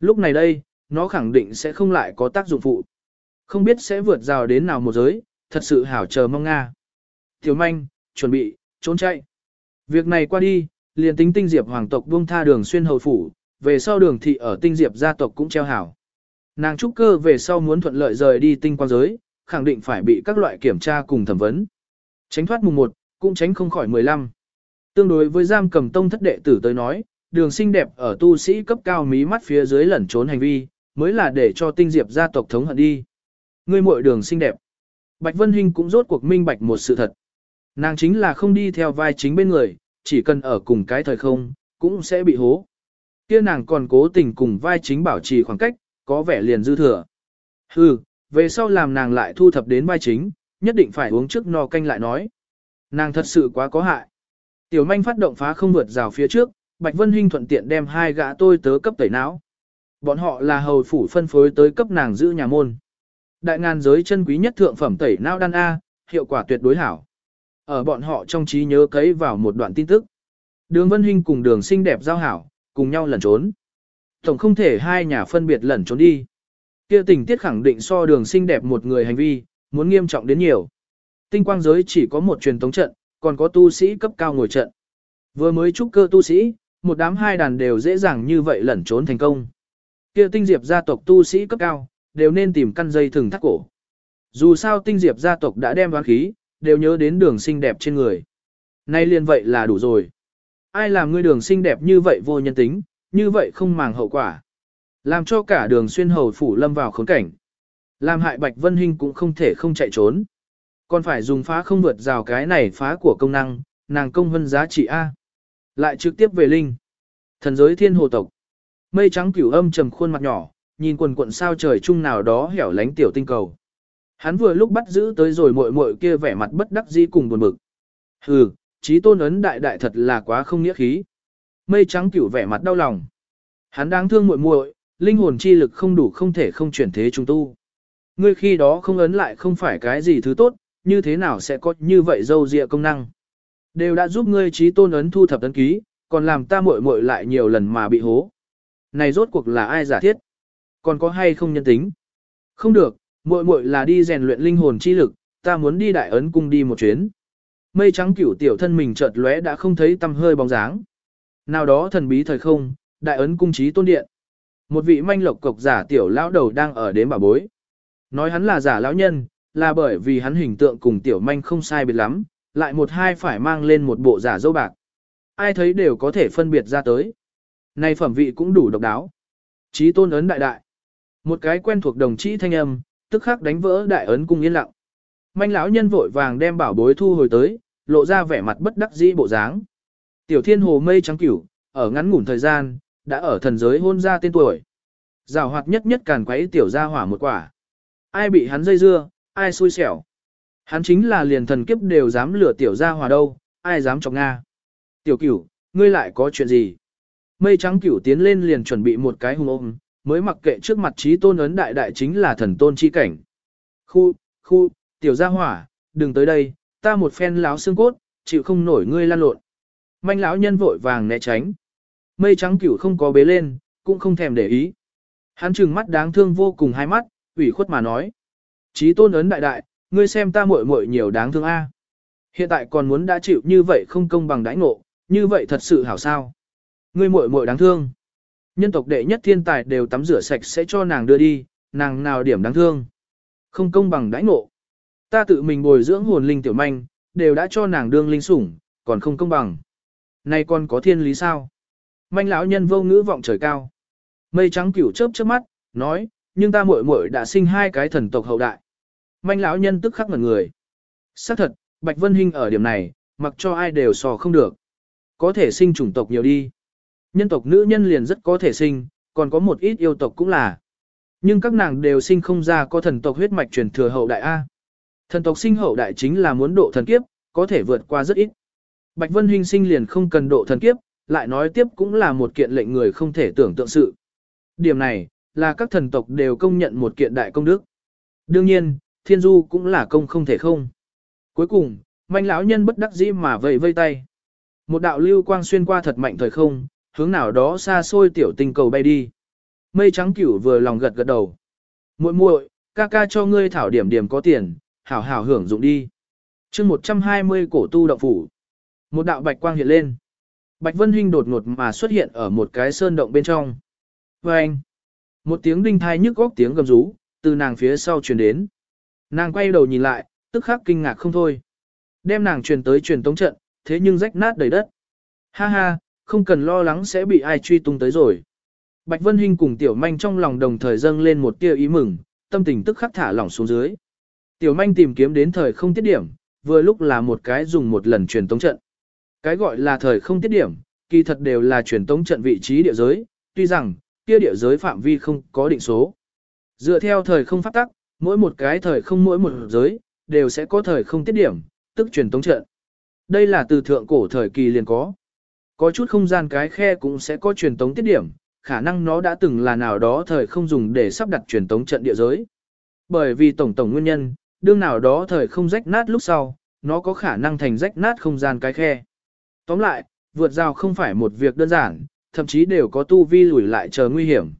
Lúc này đây, nó khẳng định sẽ không lại có tác dụng phụ. Không biết sẽ vượt rào đến nào một giới, thật sự hảo chờ mong Nga. Tiểu manh, chuẩn bị, trốn chạy. Việc này qua đi, liền tính tinh diệp hoàng tộc buông tha đường xuyên hầu phủ, về sau đường thị ở tinh diệp gia tộc cũng treo hảo. Nàng trúc cơ về sau muốn thuận lợi rời đi tinh quang giới, khẳng định phải bị các loại kiểm tra cùng thẩm vấn. Tránh thoát mùng 1, cũng tránh không khỏi 15. Tương đối với giam cầm tông thất đệ tử tới nói, đường xinh đẹp ở tu sĩ cấp cao mí mắt phía dưới lẩn trốn hành vi, mới là để cho tinh diệp gia tộc thống hận đi. Ngươi muội đường xinh đẹp. Bạch Vân Hinh cũng rốt cuộc minh bạch một sự thật. Nàng chính là không đi theo vai chính bên người, chỉ cần ở cùng cái thời không, cũng sẽ bị hố. Kia nàng còn cố tình cùng vai chính bảo trì khoảng cách, có vẻ liền dư thừa. Hừ, về sau làm nàng lại thu thập đến vai chính, nhất định phải uống trước no canh lại nói. Nàng thật sự quá có hại. Tiểu manh phát động phá không vượt rào phía trước, Bạch Vân Hinh thuận tiện đem hai gã tôi tớ cấp tẩy não. Bọn họ là hầu phủ phân phối tới cấp nàng giữ nhà môn. Đại ngàn giới chân quý nhất thượng phẩm tẩy não đan A, hiệu quả tuyệt đối hảo. Ở bọn họ trong trí nhớ cấy vào một đoạn tin tức. Đường Vân Hinh cùng đường xinh đẹp giao hảo, cùng nhau lẩn trốn. Tổng không thể hai nhà phân biệt lẩn trốn đi. Kia tình tiết khẳng định so đường xinh đẹp một người hành vi, muốn nghiêm trọng đến nhiều. Tinh quang giới chỉ có một truyền tống trận, còn có tu sĩ cấp cao ngồi trận. Vừa mới trúc cơ tu sĩ, một đám hai đàn đều dễ dàng như vậy lẩn trốn thành công. Kia tinh diệp gia tộc tu sĩ cấp cao, đều nên tìm căn dây thừng thắt cổ. Dù sao tinh diệp gia tộc đã đem đoán khí, đều nhớ đến đường xinh đẹp trên người. Nay liền vậy là đủ rồi. Ai làm ngươi đường xinh đẹp như vậy vô nhân tính, như vậy không màng hậu quả. Làm cho cả đường xuyên hầu phủ lâm vào khốn cảnh. Làm hại Bạch Vân Hinh cũng không thể không chạy trốn. Còn phải dùng phá không vượt rào cái này phá của công năng, nàng công vân giá trị A. Lại trực tiếp về Linh. Thần giới thiên hồ tộc. Mây trắng cửu âm trầm khuôn mặt nhỏ, nhìn quần quận sao trời chung nào đó hẻo lánh tiểu tinh cầu. Hắn vừa lúc bắt giữ tới rồi muội muội kia vẻ mặt bất đắc dĩ cùng buồn bực. Hừ, trí tôn ấn đại đại thật là quá không nghĩa khí. Mây trắng cửu vẻ mặt đau lòng. Hắn đang thương muội muội, linh hồn chi lực không đủ không thể không chuyển thế trung tu. Ngươi khi đó không ấn lại không phải cái gì thứ tốt, như thế nào sẽ có như vậy dâu dịa công năng. Đều đã giúp ngươi trí tôn ấn thu thập ấn ký, còn làm ta muội muội lại nhiều lần mà bị hố. Này rốt cuộc là ai giả thiết? Còn có hay không nhân tính? Không được, muội muội là đi rèn luyện linh hồn chi lực, ta muốn đi đại ấn cung đi một chuyến. Mây trắng cửu tiểu thân mình chợt lóe đã không thấy tăm hơi bóng dáng. Nào đó thần bí thời không, đại ấn cung trí tôn điện. Một vị manh lộc cộc giả tiểu lão đầu đang ở đếm bà bối. Nói hắn là giả lão nhân, là bởi vì hắn hình tượng cùng tiểu manh không sai biệt lắm, lại một hai phải mang lên một bộ giả dâu bạc. Ai thấy đều có thể phân biệt ra tới. Này phẩm vị cũng đủ độc đáo. Chí tôn ấn đại đại. Một cái quen thuộc đồng chí thanh âm, tức khắc đánh vỡ đại ấn cung yên lặng. Manh lão nhân vội vàng đem bảo bối thu hồi tới, lộ ra vẻ mặt bất đắc dĩ bộ dáng. Tiểu thiên hồ mây trắng cửu, ở ngắn ngủn thời gian, đã ở thần giới hôn ra tên tuổi. Giảo hoạt nhất nhất càn quấy tiểu gia hỏa một quả. Ai bị hắn dây dưa, ai xui xẻo. Hắn chính là liền thần kiếp đều dám lừa tiểu gia hỏa đâu, ai dám chọc Nga. Tiểu cửu, ngươi lại có chuyện gì? Mây trắng cửu tiến lên liền chuẩn bị một cái hung ôm, mới mặc kệ trước mặt trí tôn ấn đại đại chính là thần tôn chi cảnh. Khu, khu, tiểu gia hỏa, đừng tới đây, ta một phen láo xương cốt, chịu không nổi ngươi lan lộn. Manh lão nhân vội vàng né tránh. Mây trắng cửu không có bế lên, cũng không thèm để ý. Hắn trừng mắt đáng thương vô cùng hai mắt, ủy khuất mà nói. Chí tôn ấn đại đại, ngươi xem ta muội muội nhiều đáng thương a. Hiện tại còn muốn đã chịu như vậy không công bằng đãi ngộ, như vậy thật sự hảo sao. Ngươi muội muội đáng thương. Nhân tộc đệ nhất thiên tài đều tắm rửa sạch sẽ cho nàng đưa đi, nàng nào điểm đáng thương. Không công bằng đãi ngộ. Ta tự mình bồi dưỡng hồn linh tiểu manh, đều đã cho nàng đương linh sủng, còn không công bằng. nay còn có thiên lý sao? Manh lão nhân vô ngữ vọng trời cao. Mây trắng cửu chớp chớp mắt, nói, nhưng ta muội muội đã sinh hai cái thần tộc hậu đại. Manh lão nhân tức khắc ngẩn người. Xác thật, Bạch Vân Hinh ở điểm này, mặc cho ai đều sò không được. Có thể sinh chủng tộc nhiều đi. Nhân tộc nữ nhân liền rất có thể sinh, còn có một ít yêu tộc cũng là. Nhưng các nàng đều sinh không ra có thần tộc huyết mạch truyền thừa hậu đại A. Thần tộc sinh hậu đại chính là muốn độ thần kiếp, có thể vượt qua rất ít. Bạch Vân Hinh sinh liền không cần độ thần kiếp, lại nói tiếp cũng là một kiện lệnh người không thể tưởng tượng sự. Điểm này, là các thần tộc đều công nhận một kiện đại công đức. Đương nhiên, thiên du cũng là công không thể không. Cuối cùng, manh lão nhân bất đắc dĩ mà vẫy vây tay. Một đạo lưu quang xuyên qua thật mạnh thời không, hướng nào đó xa xôi tiểu tinh cầu bay đi. Mây trắng cửu vừa lòng gật gật đầu. muội muội, ca ca cho ngươi thảo điểm điểm có tiền, hảo hảo hưởng dụng đi. chương 120 cổ tu động phủ. Một đạo bạch quang hiện lên. Bạch Vân Hinh đột ngột mà xuất hiện ở một cái sơn động bên trong. Và anh, một tiếng đinh thai nhức góc tiếng gầm rú, từ nàng phía sau truyền đến. Nàng quay đầu nhìn lại, tức khắc kinh ngạc không thôi. Đem nàng truyền tới truyền tống trận, thế nhưng rách nát đầy đất. Ha ha, không cần lo lắng sẽ bị ai truy tung tới rồi. Bạch Vân Hinh cùng Tiểu Manh trong lòng đồng thời dâng lên một tia ý mừng, tâm tình tức khắc thả lỏng xuống dưới. Tiểu Manh tìm kiếm đến thời không tiết điểm, vừa lúc là một cái dùng một lần truyền tống trận. Cái gọi là thời không tiết điểm, kỳ thật đều là truyền tống trận vị trí địa giới, tuy rằng, kia địa giới phạm vi không có định số. Dựa theo thời không phát tắc, mỗi một cái thời không mỗi một giới, đều sẽ có thời không tiết điểm, tức truyền tống trận. Đây là từ thượng cổ thời kỳ liền có. Có chút không gian cái khe cũng sẽ có truyền tống tiết điểm, khả năng nó đã từng là nào đó thời không dùng để sắp đặt truyền tống trận địa giới. Bởi vì tổng tổng nguyên nhân, đương nào đó thời không rách nát lúc sau, nó có khả năng thành rách nát không gian cái khe. Tóm lại, vượt rào không phải một việc đơn giản, thậm chí đều có tu vi lùi lại chờ nguy hiểm.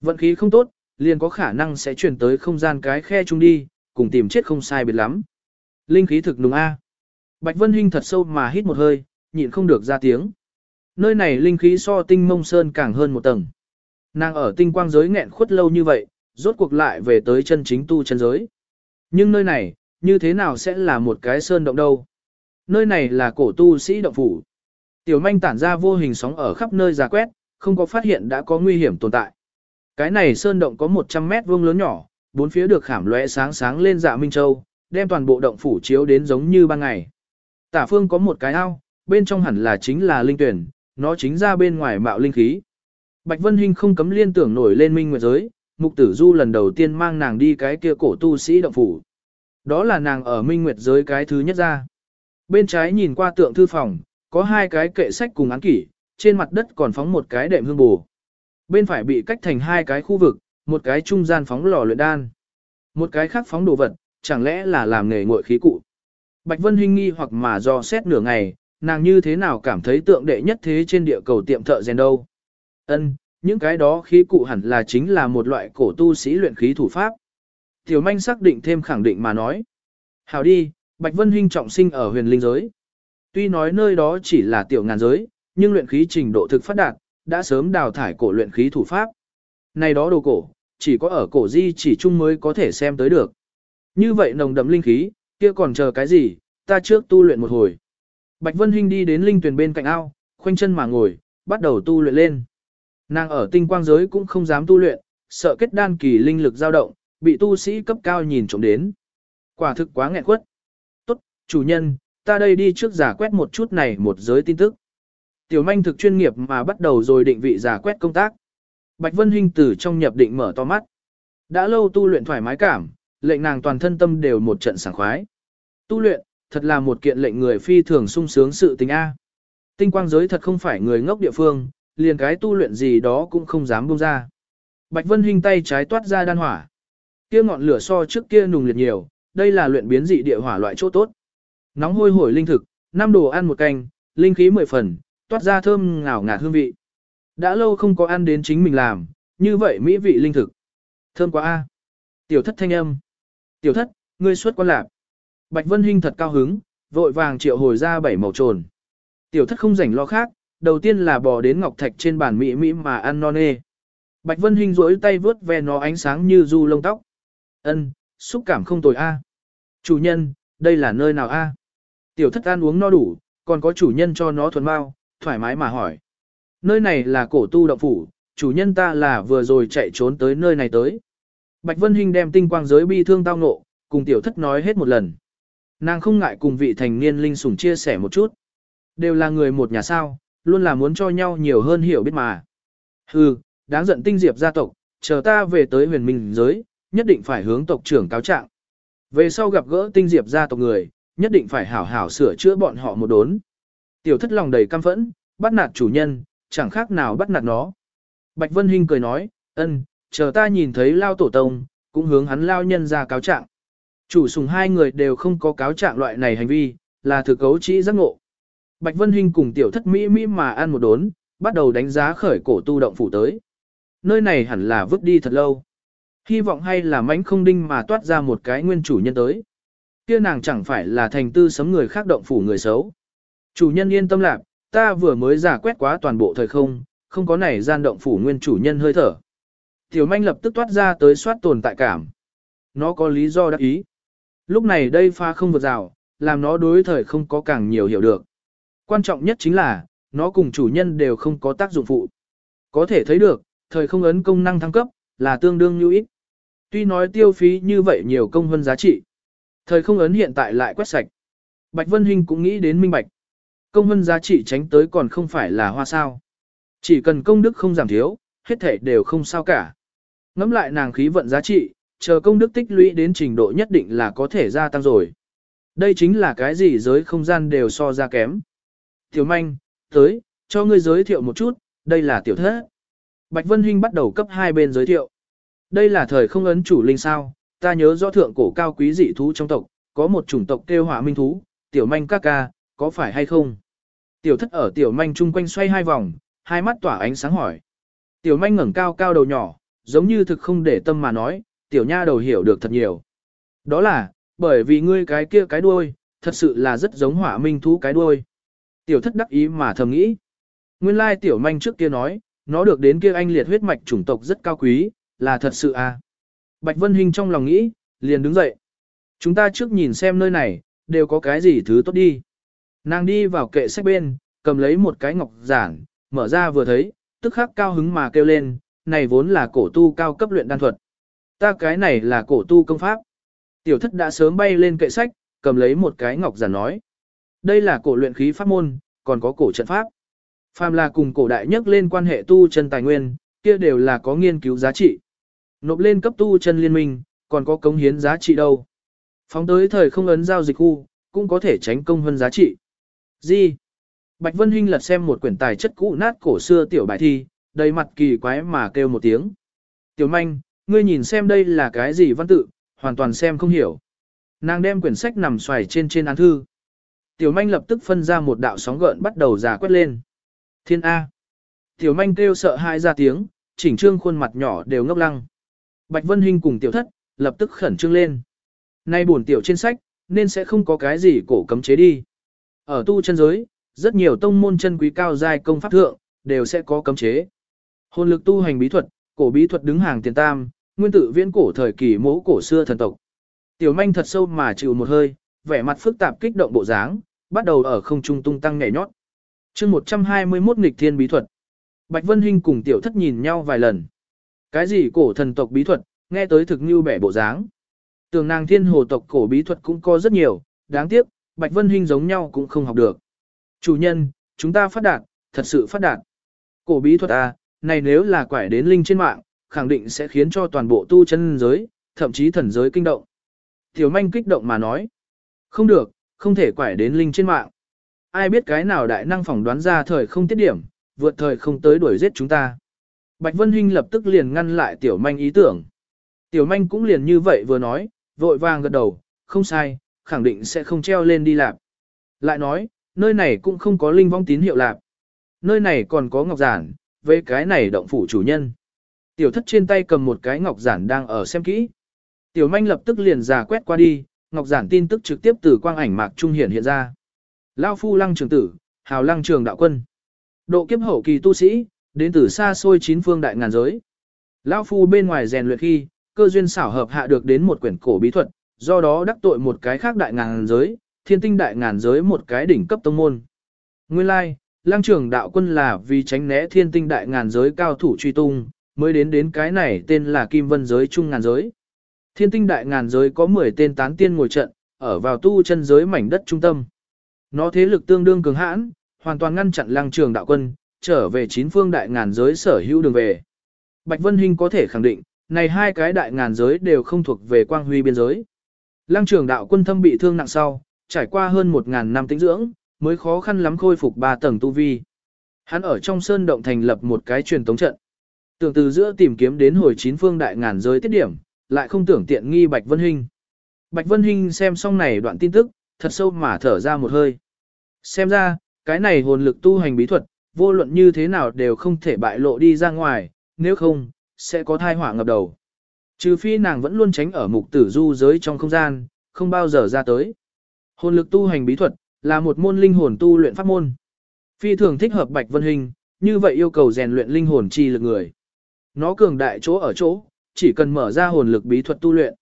Vận khí không tốt, liền có khả năng sẽ chuyển tới không gian cái khe chung đi, cùng tìm chết không sai biệt lắm. Linh khí thực đúng A. Bạch Vân Hinh thật sâu mà hít một hơi, nhịn không được ra tiếng. Nơi này linh khí so tinh mông sơn càng hơn một tầng. Nàng ở tinh quang giới nghẹn khuất lâu như vậy, rốt cuộc lại về tới chân chính tu chân giới. Nhưng nơi này, như thế nào sẽ là một cái sơn động đâu? Nơi này là cổ tu sĩ động phủ. Tiểu manh tản ra vô hình sóng ở khắp nơi giả quét, không có phát hiện đã có nguy hiểm tồn tại. Cái này sơn động có 100 mét vuông lớn nhỏ, bốn phía được khảm lóe sáng sáng lên dạ Minh Châu, đem toàn bộ động phủ chiếu đến giống như ban ngày. Tả phương có một cái ao, bên trong hẳn là chính là linh tuyển, nó chính ra bên ngoài mạo linh khí. Bạch Vân Hinh không cấm liên tưởng nổi lên minh nguyệt giới, mục tử du lần đầu tiên mang nàng đi cái kia cổ tu sĩ động phủ. Đó là nàng ở minh nguyệt giới cái thứ nhất ra. Bên trái nhìn qua tượng thư phòng, có hai cái kệ sách cùng án kỷ, trên mặt đất còn phóng một cái đệm hương bù. Bên phải bị cách thành hai cái khu vực, một cái trung gian phóng lò luyện đan. Một cái khác phóng đồ vật, chẳng lẽ là làm nghề ngội khí cụ. Bạch Vân Hinh nghi hoặc mà do xét nửa ngày, nàng như thế nào cảm thấy tượng đệ nhất thế trên địa cầu tiệm thợ rèn đâu. Ân, những cái đó khí cụ hẳn là chính là một loại cổ tu sĩ luyện khí thủ pháp. Tiểu manh xác định thêm khẳng định mà nói. Hào đi, Bạch Vân Hinh trọng sinh ở huyền linh giới. Tuy nói nơi đó chỉ là tiểu ngàn giới, nhưng luyện khí trình độ thực phát đạt, đã sớm đào thải cổ luyện khí thủ pháp. Này đó đồ cổ, chỉ có ở cổ di chỉ chung mới có thể xem tới được. Như vậy nồng đậm linh khí, kia còn chờ cái gì, ta trước tu luyện một hồi. Bạch Vân Hinh đi đến linh tuyển bên cạnh ao, khoanh chân mà ngồi, bắt đầu tu luyện lên. Nàng ở tinh quang giới cũng không dám tu luyện, sợ kết đan kỳ linh lực dao động, bị tu sĩ cấp cao nhìn trộm đến. Quả thực quá nghẹn quất. Tốt, chủ nhân, ta đây đi trước giả quét một chút này một giới tin tức. Tiểu manh thực chuyên nghiệp mà bắt đầu rồi định vị giả quét công tác. Bạch Vân Hinh từ trong nhập định mở to mắt. Đã lâu tu luyện thoải mái cảm, lệnh nàng toàn thân tâm đều một trận sảng khoái. Tu luyện, thật là một kiện lệnh người phi thường sung sướng sự tình A. Tinh quang giới thật không phải người ngốc địa phương, liền cái tu luyện gì đó cũng không dám buông ra. Bạch Vân Hinh tay trái toát ra đan hỏa. Kia ngọn lửa so trước kia nùng liệt nhiều, đây là luyện biến dị địa hỏa loại chỗ tốt. Nóng hôi hổi linh thực, năm đồ ăn một canh, linh khí mười phần, toát ra thơm ngào ngạt hương vị. Đã lâu không có ăn đến chính mình làm, như vậy mỹ vị linh thực. Thơm quá a. Tiểu thất thanh âm. Tiểu thất, ngươi xuất quan lạc. Bạch Vân Hinh thật cao hứng, vội vàng triệu hồi ra bảy màu trồn. Tiểu thất không rảnh lo khác, đầu tiên là bò đến ngọc thạch trên bàn mỹ mỹ mà ăn non nê. Bạch Vân Hinh duỗi tay vướt ve nó ánh sáng như du lông tóc. Ân, xúc cảm không tồi a. Chủ nhân, đây là nơi nào a? Tiểu thất ăn uống no đủ, còn có chủ nhân cho nó thuần bao, thoải mái mà hỏi. Nơi này là cổ tu động phủ, chủ nhân ta là vừa rồi chạy trốn tới nơi này tới. Bạch Vân Hinh đem tinh quang giới bi thương tao ngộ, cùng tiểu thất nói hết một lần. Nàng không ngại cùng vị thành niên linh sủng chia sẻ một chút. Đều là người một nhà sao, luôn là muốn cho nhau nhiều hơn hiểu biết mà. Hừ, đáng giận tinh diệp gia tộc, chờ ta về tới huyền minh giới, nhất định phải hướng tộc trưởng cáo trạng. Về sau gặp gỡ tinh diệp gia tộc người, nhất định phải hảo hảo sửa chữa bọn họ một đốn. Tiểu thất lòng đầy căm phẫn, bắt nạt chủ nhân, chẳng khác nào bắt nạt nó. Bạch Vân Hinh cười nói, ân, chờ ta nhìn thấy lao tổ tông, cũng hướng hắn lao nhân ra cáo trạng. Chủ sùng hai người đều không có cáo trạng loại này hành vi, là thực cấu trĩ giác ngộ. Bạch Vân Hinh cùng tiểu thất Mỹ Mỹ mà ăn một đốn, bắt đầu đánh giá khởi cổ tu động phủ tới. Nơi này hẳn là vứt đi thật lâu. Hy vọng hay là mánh không đinh mà toát ra một cái nguyên chủ nhân tới. Kia nàng chẳng phải là thành tư sấm người khác động phủ người xấu. Chủ nhân yên tâm lạc, ta vừa mới giả quét quá toàn bộ thời không, không có này gian động phủ nguyên chủ nhân hơi thở. Tiểu manh lập tức toát ra tới soát tồn tại cảm. Nó có lý do đắc ý. Lúc này đây pha không vượt rào, làm nó đối thời không có càng nhiều hiểu được. Quan trọng nhất chính là, nó cùng chủ nhân đều không có tác dụng phụ. Có thể thấy được, thời không ấn công năng thăng cấp, là tương đương như ít. Tuy nói tiêu phí như vậy nhiều công hơn giá trị. Thời không ấn hiện tại lại quét sạch. Bạch Vân Hinh cũng nghĩ đến minh bạch. Công hơn giá trị tránh tới còn không phải là hoa sao. Chỉ cần công đức không giảm thiếu, hết thể đều không sao cả. Ngắm lại nàng khí vận giá trị, chờ công đức tích lũy đến trình độ nhất định là có thể gia tăng rồi. Đây chính là cái gì giới không gian đều so ra kém. Tiểu manh, tới, cho ngươi giới thiệu một chút, đây là tiểu thất. Bạch Vân Hinh bắt đầu cấp hai bên giới thiệu. Đây là thời không ấn chủ linh sao, ta nhớ rõ thượng cổ cao quý dị thú trong tộc, có một chủng tộc kêu hỏa minh thú, tiểu manh ca ca, có phải hay không? Tiểu thất ở tiểu manh chung quanh xoay hai vòng, hai mắt tỏa ánh sáng hỏi. Tiểu manh ngẩng cao cao đầu nhỏ, giống như thực không để tâm mà nói, tiểu nha đầu hiểu được thật nhiều. Đó là, bởi vì ngươi cái kia cái đuôi, thật sự là rất giống hỏa minh thú cái đuôi. Tiểu thất đắc ý mà thầm nghĩ. Nguyên lai tiểu manh trước kia nói, nó được đến kia anh liệt huyết mạch chủng tộc rất cao quý, là thật sự à. Bạch Vân Hinh trong lòng nghĩ, liền đứng dậy. Chúng ta trước nhìn xem nơi này, đều có cái gì thứ tốt đi. Nàng đi vào kệ sách bên, cầm lấy một cái ngọc giản, mở ra vừa thấy, tức khắc cao hứng mà kêu lên, này vốn là cổ tu cao cấp luyện đan thuật. Ta cái này là cổ tu công pháp. Tiểu thất đã sớm bay lên kệ sách, cầm lấy một cái ngọc giản nói. Đây là cổ luyện khí pháp môn, còn có cổ trận pháp. Phàm là cùng cổ đại nhất lên quan hệ tu chân tài nguyên, kia đều là có nghiên cứu giá trị. Nộp lên cấp tu chân liên minh, còn có cống hiến giá trị đâu. Phóng tới thời không ấn giao dịch khu, cũng có thể tránh công hơn giá trị. Gì? Bạch Vân Hinh lật xem một quyển tài chất cũ nát cổ xưa tiểu bài thi, đầy mặt kỳ quái mà kêu một tiếng. Tiểu manh, ngươi nhìn xem đây là cái gì văn tự, hoàn toàn xem không hiểu. Nàng đem quyển sách nằm xoài trên trên án thư. Tiểu manh lập tức phân ra một đạo sóng gợn bắt đầu giả quét lên. Thiên A. Tiểu manh kêu sợ hai ra tiếng, chỉnh trương khuôn mặt nhỏ đều ngốc lăng. Bạch Vân Hinh cùng tiểu thất, lập tức khẩn trương lên. Nay buồn tiểu trên sách, nên sẽ không có cái gì cổ cấm chế đi. Ở tu chân giới, rất nhiều tông môn chân quý cao giai công pháp thượng, đều sẽ có cấm chế. Hồn lực tu hành bí thuật, cổ bí thuật đứng hàng tiền tam, nguyên tử viễn cổ thời kỳ mẫu cổ xưa thần tộc. Tiểu manh thật sâu mà chịu một hơi, vẻ mặt phức tạp kích động bộ dáng, bắt đầu ở không trung tung tăng nhảy nhót. chương 121 nghịch thiên bí thuật. Bạch Vân Hinh cùng tiểu thất nhìn nhau vài lần. Cái gì cổ thần tộc bí thuật, nghe tới thực như bẻ bộ dáng. Tường nàng thiên hồ tộc cổ bí thuật cũng có rất nhiều, đáng tiếc, Bạch Vân Hinh giống nhau cũng không học được. Chủ nhân, chúng ta phát đạt, thật sự phát đạt. Cổ bí thuật à, này nếu là quải đến linh trên mạng, khẳng định sẽ khiến cho toàn bộ tu chân giới, thậm chí thần giới kinh động. Tiểu manh kích động mà nói. Không được, không thể quải đến linh trên mạng. Ai biết cái nào đại năng phỏng đoán ra thời không tiết điểm, vượt thời không tới đuổi giết chúng ta. Bạch Vân Hinh lập tức liền ngăn lại tiểu manh ý tưởng. Tiểu manh cũng liền như vậy vừa nói, vội vàng gật đầu, không sai, khẳng định sẽ không treo lên đi lạp. Lại nói, nơi này cũng không có linh vong tín hiệu lạp. Nơi này còn có ngọc giản, với cái này động phủ chủ nhân. Tiểu thất trên tay cầm một cái ngọc giản đang ở xem kỹ. Tiểu manh lập tức liền giả quét qua đi, ngọc giản tin tức trực tiếp từ quang ảnh mạc trung hiển hiện ra. Lao phu lăng trường tử, hào lăng trường đạo quân. Độ kiếp hậu kỳ tu sĩ, đến từ xa xôi chín phương đại ngàn giới. Lao phu bên ngoài rèn luyện khi, cơ duyên xảo hợp hạ được đến một quyển cổ bí thuật, do đó đắc tội một cái khác đại ngàn giới, thiên tinh đại ngàn giới một cái đỉnh cấp tông môn. Nguyên lai, like, lăng trưởng đạo quân là vì tránh né thiên tinh đại ngàn giới cao thủ truy tung, mới đến đến cái này tên là kim vân giới trung ngàn giới. Thiên tinh đại ngàn giới có 10 tên tán tiên ngồi trận, ở vào tu chân giới mảnh đất trung tâm. Nó thế lực tương đương cường hãn, hoàn toàn ngăn chặn lăng trường đạo quân, trở về chín phương đại ngàn giới sở hữu đường về. Bạch Vân Hinh có thể khẳng định, này hai cái đại ngàn giới đều không thuộc về quang huy biên giới. Lăng trường đạo quân thâm bị thương nặng sau, trải qua hơn một ngàn năm tĩnh dưỡng, mới khó khăn lắm khôi phục ba tầng tu vi. Hắn ở trong sơn động thành lập một cái truyền tống trận. Tưởng từ giữa tìm kiếm đến hồi chín phương đại ngàn giới tiết điểm, lại không tưởng tiện nghi Bạch Vân Hinh. Bạch Vân Hinh xem xong này đoạn tin tức, thật sâu mà thở ra một hơi. Xem ra, cái này hồn lực tu hành bí thuật, vô luận như thế nào đều không thể bại lộ đi ra ngoài, nếu không, sẽ có thai họa ngập đầu. Trừ phi nàng vẫn luôn tránh ở mục tử du giới trong không gian, không bao giờ ra tới. Hồn lực tu hành bí thuật, là một môn linh hồn tu luyện pháp môn. Phi thường thích hợp Bạch Vân Hình, như vậy yêu cầu rèn luyện linh hồn chi lực người. Nó cường đại chỗ ở chỗ, chỉ cần mở ra hồn lực bí thuật tu luyện.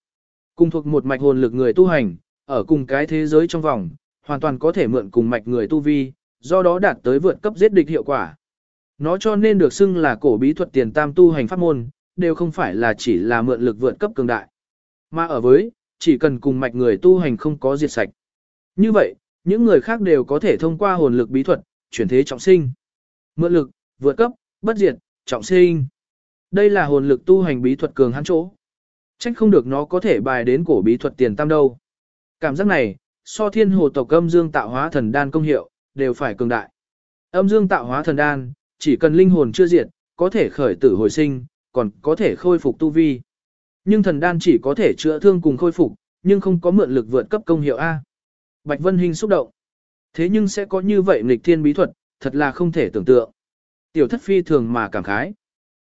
Cùng thuộc một mạch hồn lực người tu hành, ở cùng cái thế giới trong vòng, hoàn toàn có thể mượn cùng mạch người tu vi, do đó đạt tới vượt cấp giết địch hiệu quả. Nó cho nên được xưng là cổ bí thuật tiền tam tu hành pháp môn, đều không phải là chỉ là mượn lực vượt cấp cường đại. Mà ở với, chỉ cần cùng mạch người tu hành không có diệt sạch. Như vậy, những người khác đều có thể thông qua hồn lực bí thuật, chuyển thế trọng sinh. Mượn lực, vượt cấp, bất diệt, trọng sinh. Đây là hồn lực tu hành bí thuật cường hãn chỗ. Trách không được nó có thể bài đến cổ bí thuật tiền tam đâu. Cảm giác này, so thiên hồ tộc âm dương tạo hóa thần đan công hiệu, đều phải cường đại. Âm dương tạo hóa thần đan, chỉ cần linh hồn chưa diệt, có thể khởi tử hồi sinh, còn có thể khôi phục tu vi. Nhưng thần đan chỉ có thể chữa thương cùng khôi phục, nhưng không có mượn lực vượt cấp công hiệu A. Bạch Vân Hinh xúc động. Thế nhưng sẽ có như vậy nghịch thiên bí thuật, thật là không thể tưởng tượng. Tiểu thất phi thường mà cảm khái.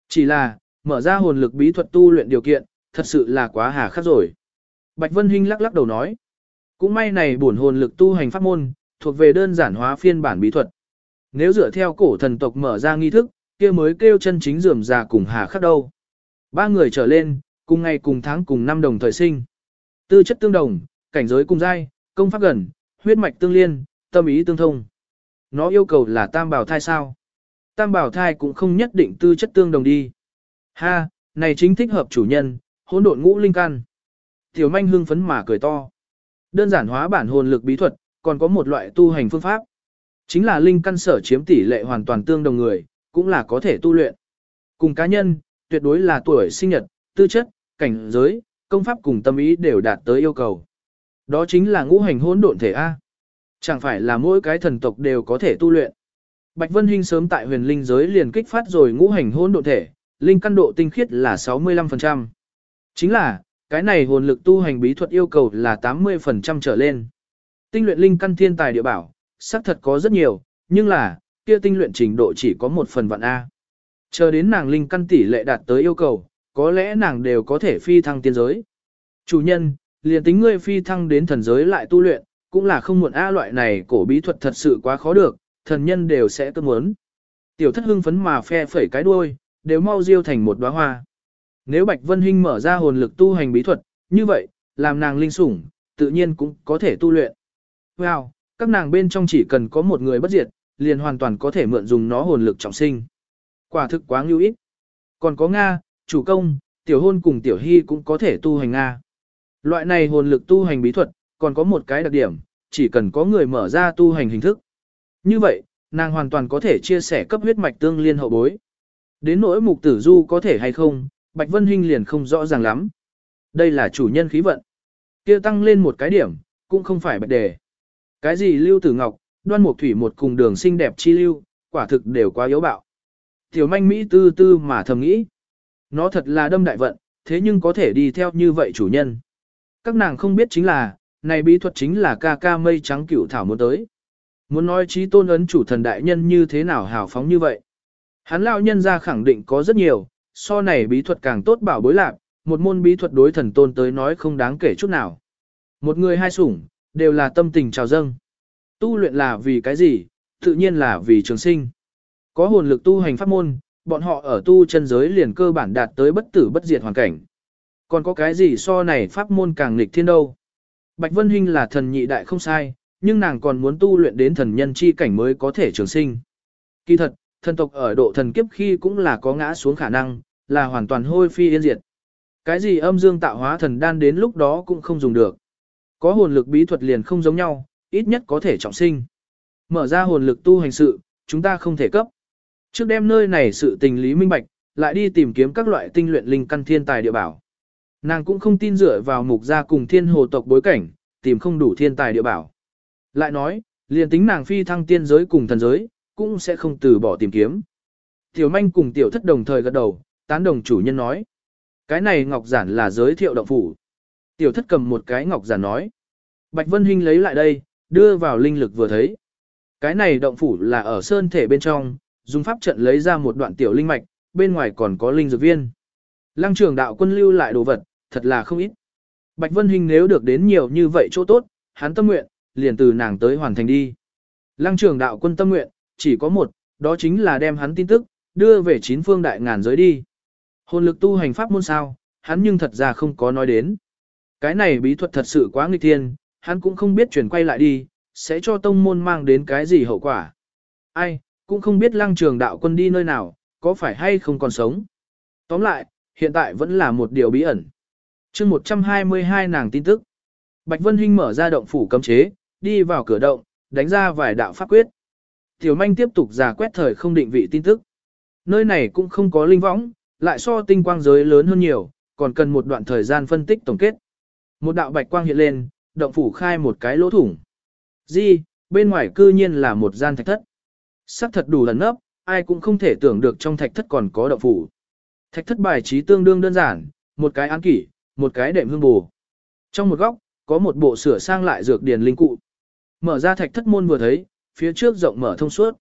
Chỉ là, mở ra hồn lực bí thuật tu luyện điều kiện, thật sự là quá hà khắc rồi. Bạch Vân Hinh lắc lắc đầu nói. Cũng may này bổn hồn lực tu hành pháp môn, thuộc về đơn giản hóa phiên bản bí thuật. Nếu dựa theo cổ thần tộc mở ra nghi thức, kia mới kêu chân chính dườm già cùng hà khắc đâu. Ba người trở lên, cùng ngày cùng tháng cùng năm đồng thời sinh. Tư chất tương đồng, cảnh giới cùng giai, công pháp gần, huyết mạch tương liên, tâm ý tương thông. Nó yêu cầu là tam bảo thai sao? Tam bảo thai cũng không nhất định tư chất tương đồng đi. Ha, này chính thích hợp chủ nhân, hỗn độn ngũ linh căn. Tiểu manh hưng phấn mà cười to. Đơn giản hóa bản hồn lực bí thuật, còn có một loại tu hành phương pháp. Chính là linh căn sở chiếm tỷ lệ hoàn toàn tương đồng người, cũng là có thể tu luyện. Cùng cá nhân, tuyệt đối là tuổi sinh nhật, tư chất, cảnh giới, công pháp cùng tâm ý đều đạt tới yêu cầu. Đó chính là ngũ hành hỗn độn thể A. Chẳng phải là mỗi cái thần tộc đều có thể tu luyện. Bạch Vân Hinh sớm tại huyền linh giới liền kích phát rồi ngũ hành hỗn độ thể, linh căn độ tinh khiết là 65%. Chính là, cái này hồn lực tu hành bí thuật yêu cầu là 80% trở lên. Tinh luyện linh căn thiên tài địa bảo, xác thật có rất nhiều, nhưng là, kia tinh luyện trình độ chỉ có một phần vạn A. Chờ đến nàng linh căn tỷ lệ đạt tới yêu cầu, có lẽ nàng đều có thể phi thăng tiên giới. Chủ nhân, liền tính ngươi phi thăng đến thần giới lại tu luyện, cũng là không muộn A loại này cổ bí thuật thật sự quá khó được, thần nhân đều sẽ tương muốn. Tiểu thất hưng phấn mà phe phẩy cái đuôi, đều mau diêu thành một đóa hoa. Nếu Bạch Vân Hinh mở ra hồn lực tu hành bí thuật, như vậy, làm nàng linh sủng, tự nhiên cũng có thể tu luyện. Wow, các nàng bên trong chỉ cần có một người bất diệt, liền hoàn toàn có thể mượn dùng nó hồn lực trọng sinh. Quả thực quá ngưu ít. Còn có Nga, chủ công, tiểu hôn cùng tiểu hy cũng có thể tu hành Nga. Loại này hồn lực tu hành bí thuật, còn có một cái đặc điểm, chỉ cần có người mở ra tu hành hình thức. Như vậy, nàng hoàn toàn có thể chia sẻ cấp huyết mạch tương liên hậu bối. Đến nỗi mục tử du có thể hay không, Bạch Vân Hinh liền không rõ ràng lắm. Đây là chủ nhân khí vận. kia tăng lên một cái điểm, cũng không phải bạch đề. Cái gì lưu tử ngọc, đoan mục thủy một cùng đường xinh đẹp chi lưu, quả thực đều quá yếu bạo. Tiểu manh Mỹ tư tư mà thầm nghĩ. Nó thật là đâm đại vận, thế nhưng có thể đi theo như vậy chủ nhân. Các nàng không biết chính là, này bí thuật chính là ca ca mây trắng cửu thảo muốn tới. Muốn nói trí tôn ấn chủ thần đại nhân như thế nào hào phóng như vậy. Hắn lão nhân ra khẳng định có rất nhiều, so này bí thuật càng tốt bảo bối lạc, một môn bí thuật đối thần tôn tới nói không đáng kể chút nào. Một người hai sủng, đều là tâm tình trào dâng. Tu luyện là vì cái gì, tự nhiên là vì trường sinh. Có hồn lực tu hành pháp môn, bọn họ ở tu chân giới liền cơ bản đạt tới bất tử bất diệt hoàn cảnh. Còn có cái gì so này pháp môn càng nghịch thiên đâu. Bạch Vân Hinh là thần nhị đại không sai, nhưng nàng còn muốn tu luyện đến thần nhân chi cảnh mới có thể trường sinh. Kỳ thật, thần tộc ở độ thần kiếp khi cũng là có ngã xuống khả năng, là hoàn toàn hôi phi yên diệt. Cái gì âm dương tạo hóa thần đan đến lúc đó cũng không dùng được. Có hồn lực bí thuật liền không giống nhau, ít nhất có thể trọng sinh. Mở ra hồn lực tu hành sự, chúng ta không thể cấp. Trước đem nơi này sự tình lý minh bạch, lại đi tìm kiếm các loại tinh luyện linh căn thiên tài địa bảo. Nàng cũng không tin dựa vào mục gia cùng thiên hồ tộc bối cảnh, tìm không đủ thiên tài địa bảo. Lại nói, liền tính nàng phi thăng tiên giới cùng thần giới, cũng sẽ không từ bỏ tìm kiếm. Tiểu manh cùng tiểu thất đồng thời gật đầu, tán đồng chủ nhân nói. Cái này ngọc giản là giới thiệu động phủ. Tiểu thất cầm một cái ngọc giản nói. Bạch Vân Hinh lấy lại đây, đưa vào linh lực vừa thấy. Cái này động phủ là ở sơn thể bên trong, dùng pháp trận lấy ra một đoạn tiểu linh mạch, bên ngoài còn có linh dược viên. Lăng trường đạo quân lưu lại đồ vật, thật là không ít. Bạch Vân Hinh nếu được đến nhiều như vậy chỗ tốt, hắn tâm nguyện, liền từ nàng tới hoàn thành đi. Lăng trường đạo quân tâm nguyện, chỉ có một, đó chính là đem hắn tin tức, đưa về chín phương đại ngàn giới đi. Hồn lực tu hành pháp môn sao, hắn nhưng thật ra không có nói đến. Cái này bí thuật thật sự quá nghịch thiên, hắn cũng không biết chuyển quay lại đi, sẽ cho tông môn mang đến cái gì hậu quả. Ai, cũng không biết lăng trường đạo quân đi nơi nào, có phải hay không còn sống. Tóm lại, hiện tại vẫn là một điều bí ẩn. chương 122 nàng tin tức. Bạch Vân Hinh mở ra động phủ cấm chế, đi vào cửa động, đánh ra vài đạo pháp quyết. Tiểu manh tiếp tục giả quét thời không định vị tin tức. Nơi này cũng không có linh võng, lại so tinh quang giới lớn hơn nhiều, còn cần một đoạn thời gian phân tích tổng kết. Một đạo bạch quang hiện lên, động phủ khai một cái lỗ thủng. Di, bên ngoài cư nhiên là một gian thạch thất. Sắc thật đủ lần nấp, ai cũng không thể tưởng được trong thạch thất còn có động phủ. Thạch thất bài trí tương đương đơn giản, một cái án kỷ, một cái đệm hương bù. Trong một góc, có một bộ sửa sang lại dược điền linh cụ. Mở ra thạch thất môn vừa thấy, phía trước rộng mở thông suốt.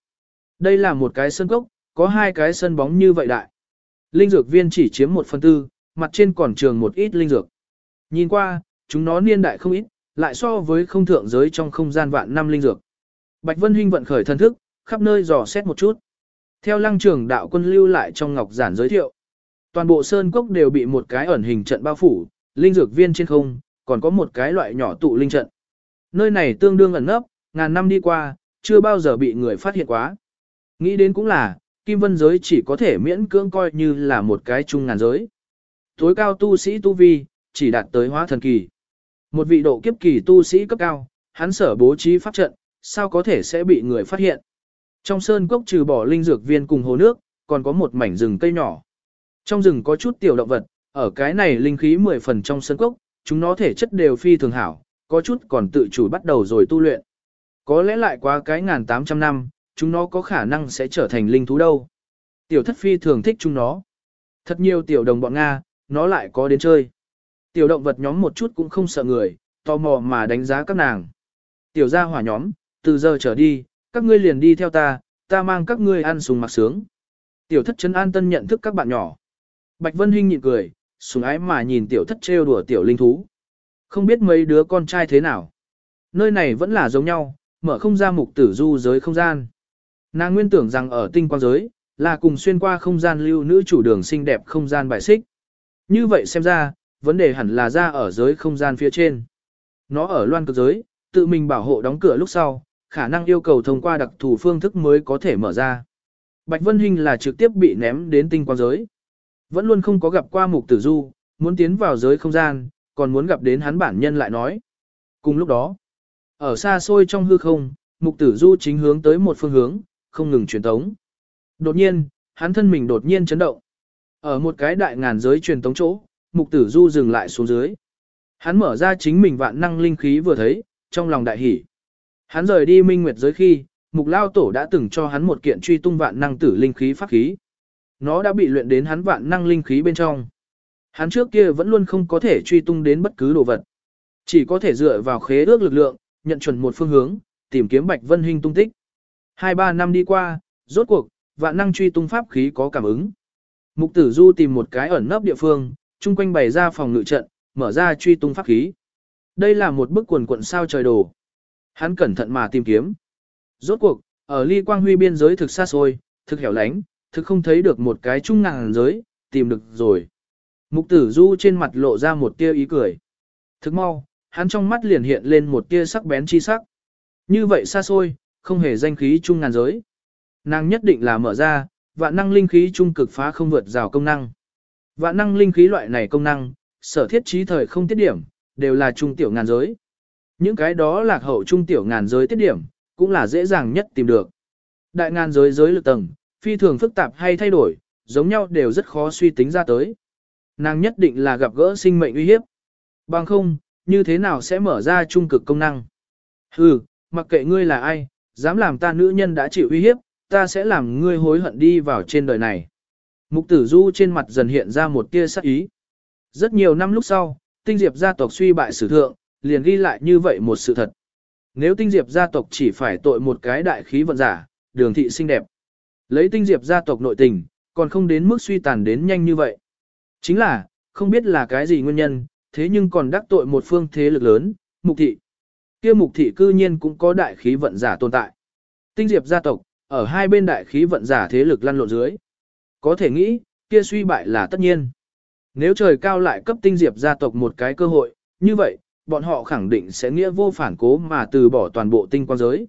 Đây là một cái sân cốc, có hai cái sân bóng như vậy đại. Linh dược viên chỉ chiếm một phần tư, mặt trên còn trường một ít linh dược. Nhìn qua, chúng nó niên đại không ít, lại so với không thượng giới trong không gian vạn năm linh dược. Bạch Vân Hinh vận khởi thân thức, khắp nơi dò xét một chút. Theo lăng trường đạo quân lưu lại trong ngọc giản giới thiệu, toàn bộ sơn cốc đều bị một cái ẩn hình trận bao phủ, linh dược viên trên không, còn có một cái loại nhỏ tụ linh trận. Nơi này tương đương ẩn nấp, ngàn năm đi qua, chưa bao giờ bị người phát hiện quá. Nghĩ đến cũng là, kim vân giới chỉ có thể miễn cưỡng coi như là một cái chung ngàn giới. Tối cao tu sĩ tu vi, chỉ đạt tới hóa thần kỳ. Một vị độ kiếp kỳ tu sĩ cấp cao, hắn sở bố trí pháp trận, sao có thể sẽ bị người phát hiện. Trong sơn cốc trừ bỏ linh dược viên cùng hồ nước, còn có một mảnh rừng cây nhỏ. Trong rừng có chút tiểu động vật, ở cái này linh khí 10 phần trong sơn cốc, chúng nó thể chất đều phi thường hảo, có chút còn tự chủ bắt đầu rồi tu luyện. Có lẽ lại qua cái ngàn tám trăm năm, chúng nó có khả năng sẽ trở thành linh thú đâu. Tiểu thất phi thường thích chúng nó. Thật nhiều tiểu đồng bọn Nga, nó lại có đến chơi. Tiểu động vật nhóm một chút cũng không sợ người, tò mò mà đánh giá các nàng. Tiểu gia hỏa nhóm, từ giờ trở đi, các ngươi liền đi theo ta, ta mang các ngươi ăn sùng mặc sướng. Tiểu thất chân an tân nhận thức các bạn nhỏ. Bạch Vân Hinh nhịn cười, sùng ái mà nhìn tiểu thất trêu đùa tiểu linh thú. Không biết mấy đứa con trai thế nào. Nơi này vẫn là giống nhau, mở không ra mục tử du giới không gian. Nàng nguyên tưởng rằng ở tinh quang giới, là cùng xuyên qua không gian lưu nữ chủ đường xinh đẹp không gian bài xích. Như vậy xem ra, vấn đề hẳn là ra ở giới không gian phía trên. Nó ở loan cực giới, tự mình bảo hộ đóng cửa lúc sau, khả năng yêu cầu thông qua đặc thù phương thức mới có thể mở ra. Bạch Vân Hinh là trực tiếp bị ném đến tinh quang giới. Vẫn luôn không có gặp qua mục tử du, muốn tiến vào giới không gian, còn muốn gặp đến hắn bản nhân lại nói. Cùng lúc đó, ở xa xôi trong hư không, mục tử du chính hướng tới một phương hướng, không ngừng truyền tống. Đột nhiên, hắn thân mình đột nhiên chấn động. Ở một cái đại ngàn giới truyền tống chỗ, mục tử du dừng lại xuống dưới. Hắn mở ra chính mình vạn năng linh khí vừa thấy, trong lòng đại hỉ. Hắn rời đi minh nguyệt giới khi, mục lao tổ đã từng cho hắn một kiện truy tung vạn năng tử linh khí pháp khí. Nó đã bị luyện đến hắn vạn năng linh khí bên trong. Hắn trước kia vẫn luôn không có thể truy tung đến bất cứ đồ vật. Chỉ có thể dựa vào khế ước lực lượng, nhận chuẩn một phương hướng, tìm kiếm Bạch Vân Hinh tung tích. Hai ba năm đi qua, rốt cuộc, vạn năng truy tung pháp khí có cảm ứng. Mục tử du tìm một cái ẩn nấp địa phương, chung quanh bày ra phòng ngự trận, mở ra truy tung pháp khí. Đây là một bức quần quận sao trời đồ. Hắn cẩn thận mà tìm kiếm. Rốt cuộc, ở ly quang huy biên giới thực xa xôi, thực hẻo lánh, thực không thấy được một cái trung ngàn giới, tìm được rồi. Mục tử du trên mặt lộ ra một tia ý cười. Thức mau, hắn trong mắt liền hiện lên một tia sắc bén chi sắc. Như vậy xa xôi, không hề danh khí trung ngàn giới. Nàng nhất định là mở ra, vạn năng linh khí trung cực phá không vượt rào công năng. Vạn năng linh khí loại này công năng, sở thiết trí thời không tiết điểm, đều là trung tiểu ngàn giới. Những cái đó lạc hậu trung tiểu ngàn giới tiết điểm, cũng là dễ dàng nhất tìm được. Đại ngàn giới giới lực tầng, phi thường phức tạp hay thay đổi, giống nhau đều rất khó suy tính ra tới. Nàng nhất định là gặp gỡ sinh mệnh uy hiếp. Bằng không, như thế nào sẽ mở ra trung cực công năng? Hừ, mặc kệ ngươi là ai, dám làm ta nữ nhân đã chịu uy hiếp, ta sẽ làm ngươi hối hận đi vào trên đời này. Mục tử du trên mặt dần hiện ra một tia sắc ý. Rất nhiều năm lúc sau, tinh diệp gia tộc suy bại sử thượng, liền ghi lại như vậy một sự thật. Nếu tinh diệp gia tộc chỉ phải tội một cái đại khí vận giả, đường thị xinh đẹp. Lấy tinh diệp gia tộc nội tình, còn không đến mức suy tàn đến nhanh như vậy. Chính là, không biết là cái gì nguyên nhân, thế nhưng còn đắc tội một phương thế lực lớn, mục thị. kia mục thị cư nhiên cũng có đại khí vận giả tồn tại. Tinh diệp gia tộc, ở hai bên đại khí vận giả thế lực lăn lộn dưới. Có thể nghĩ, kia suy bại là tất nhiên. Nếu trời cao lại cấp tinh diệp gia tộc một cái cơ hội, như vậy, bọn họ khẳng định sẽ nghĩa vô phản cố mà từ bỏ toàn bộ tinh quan giới.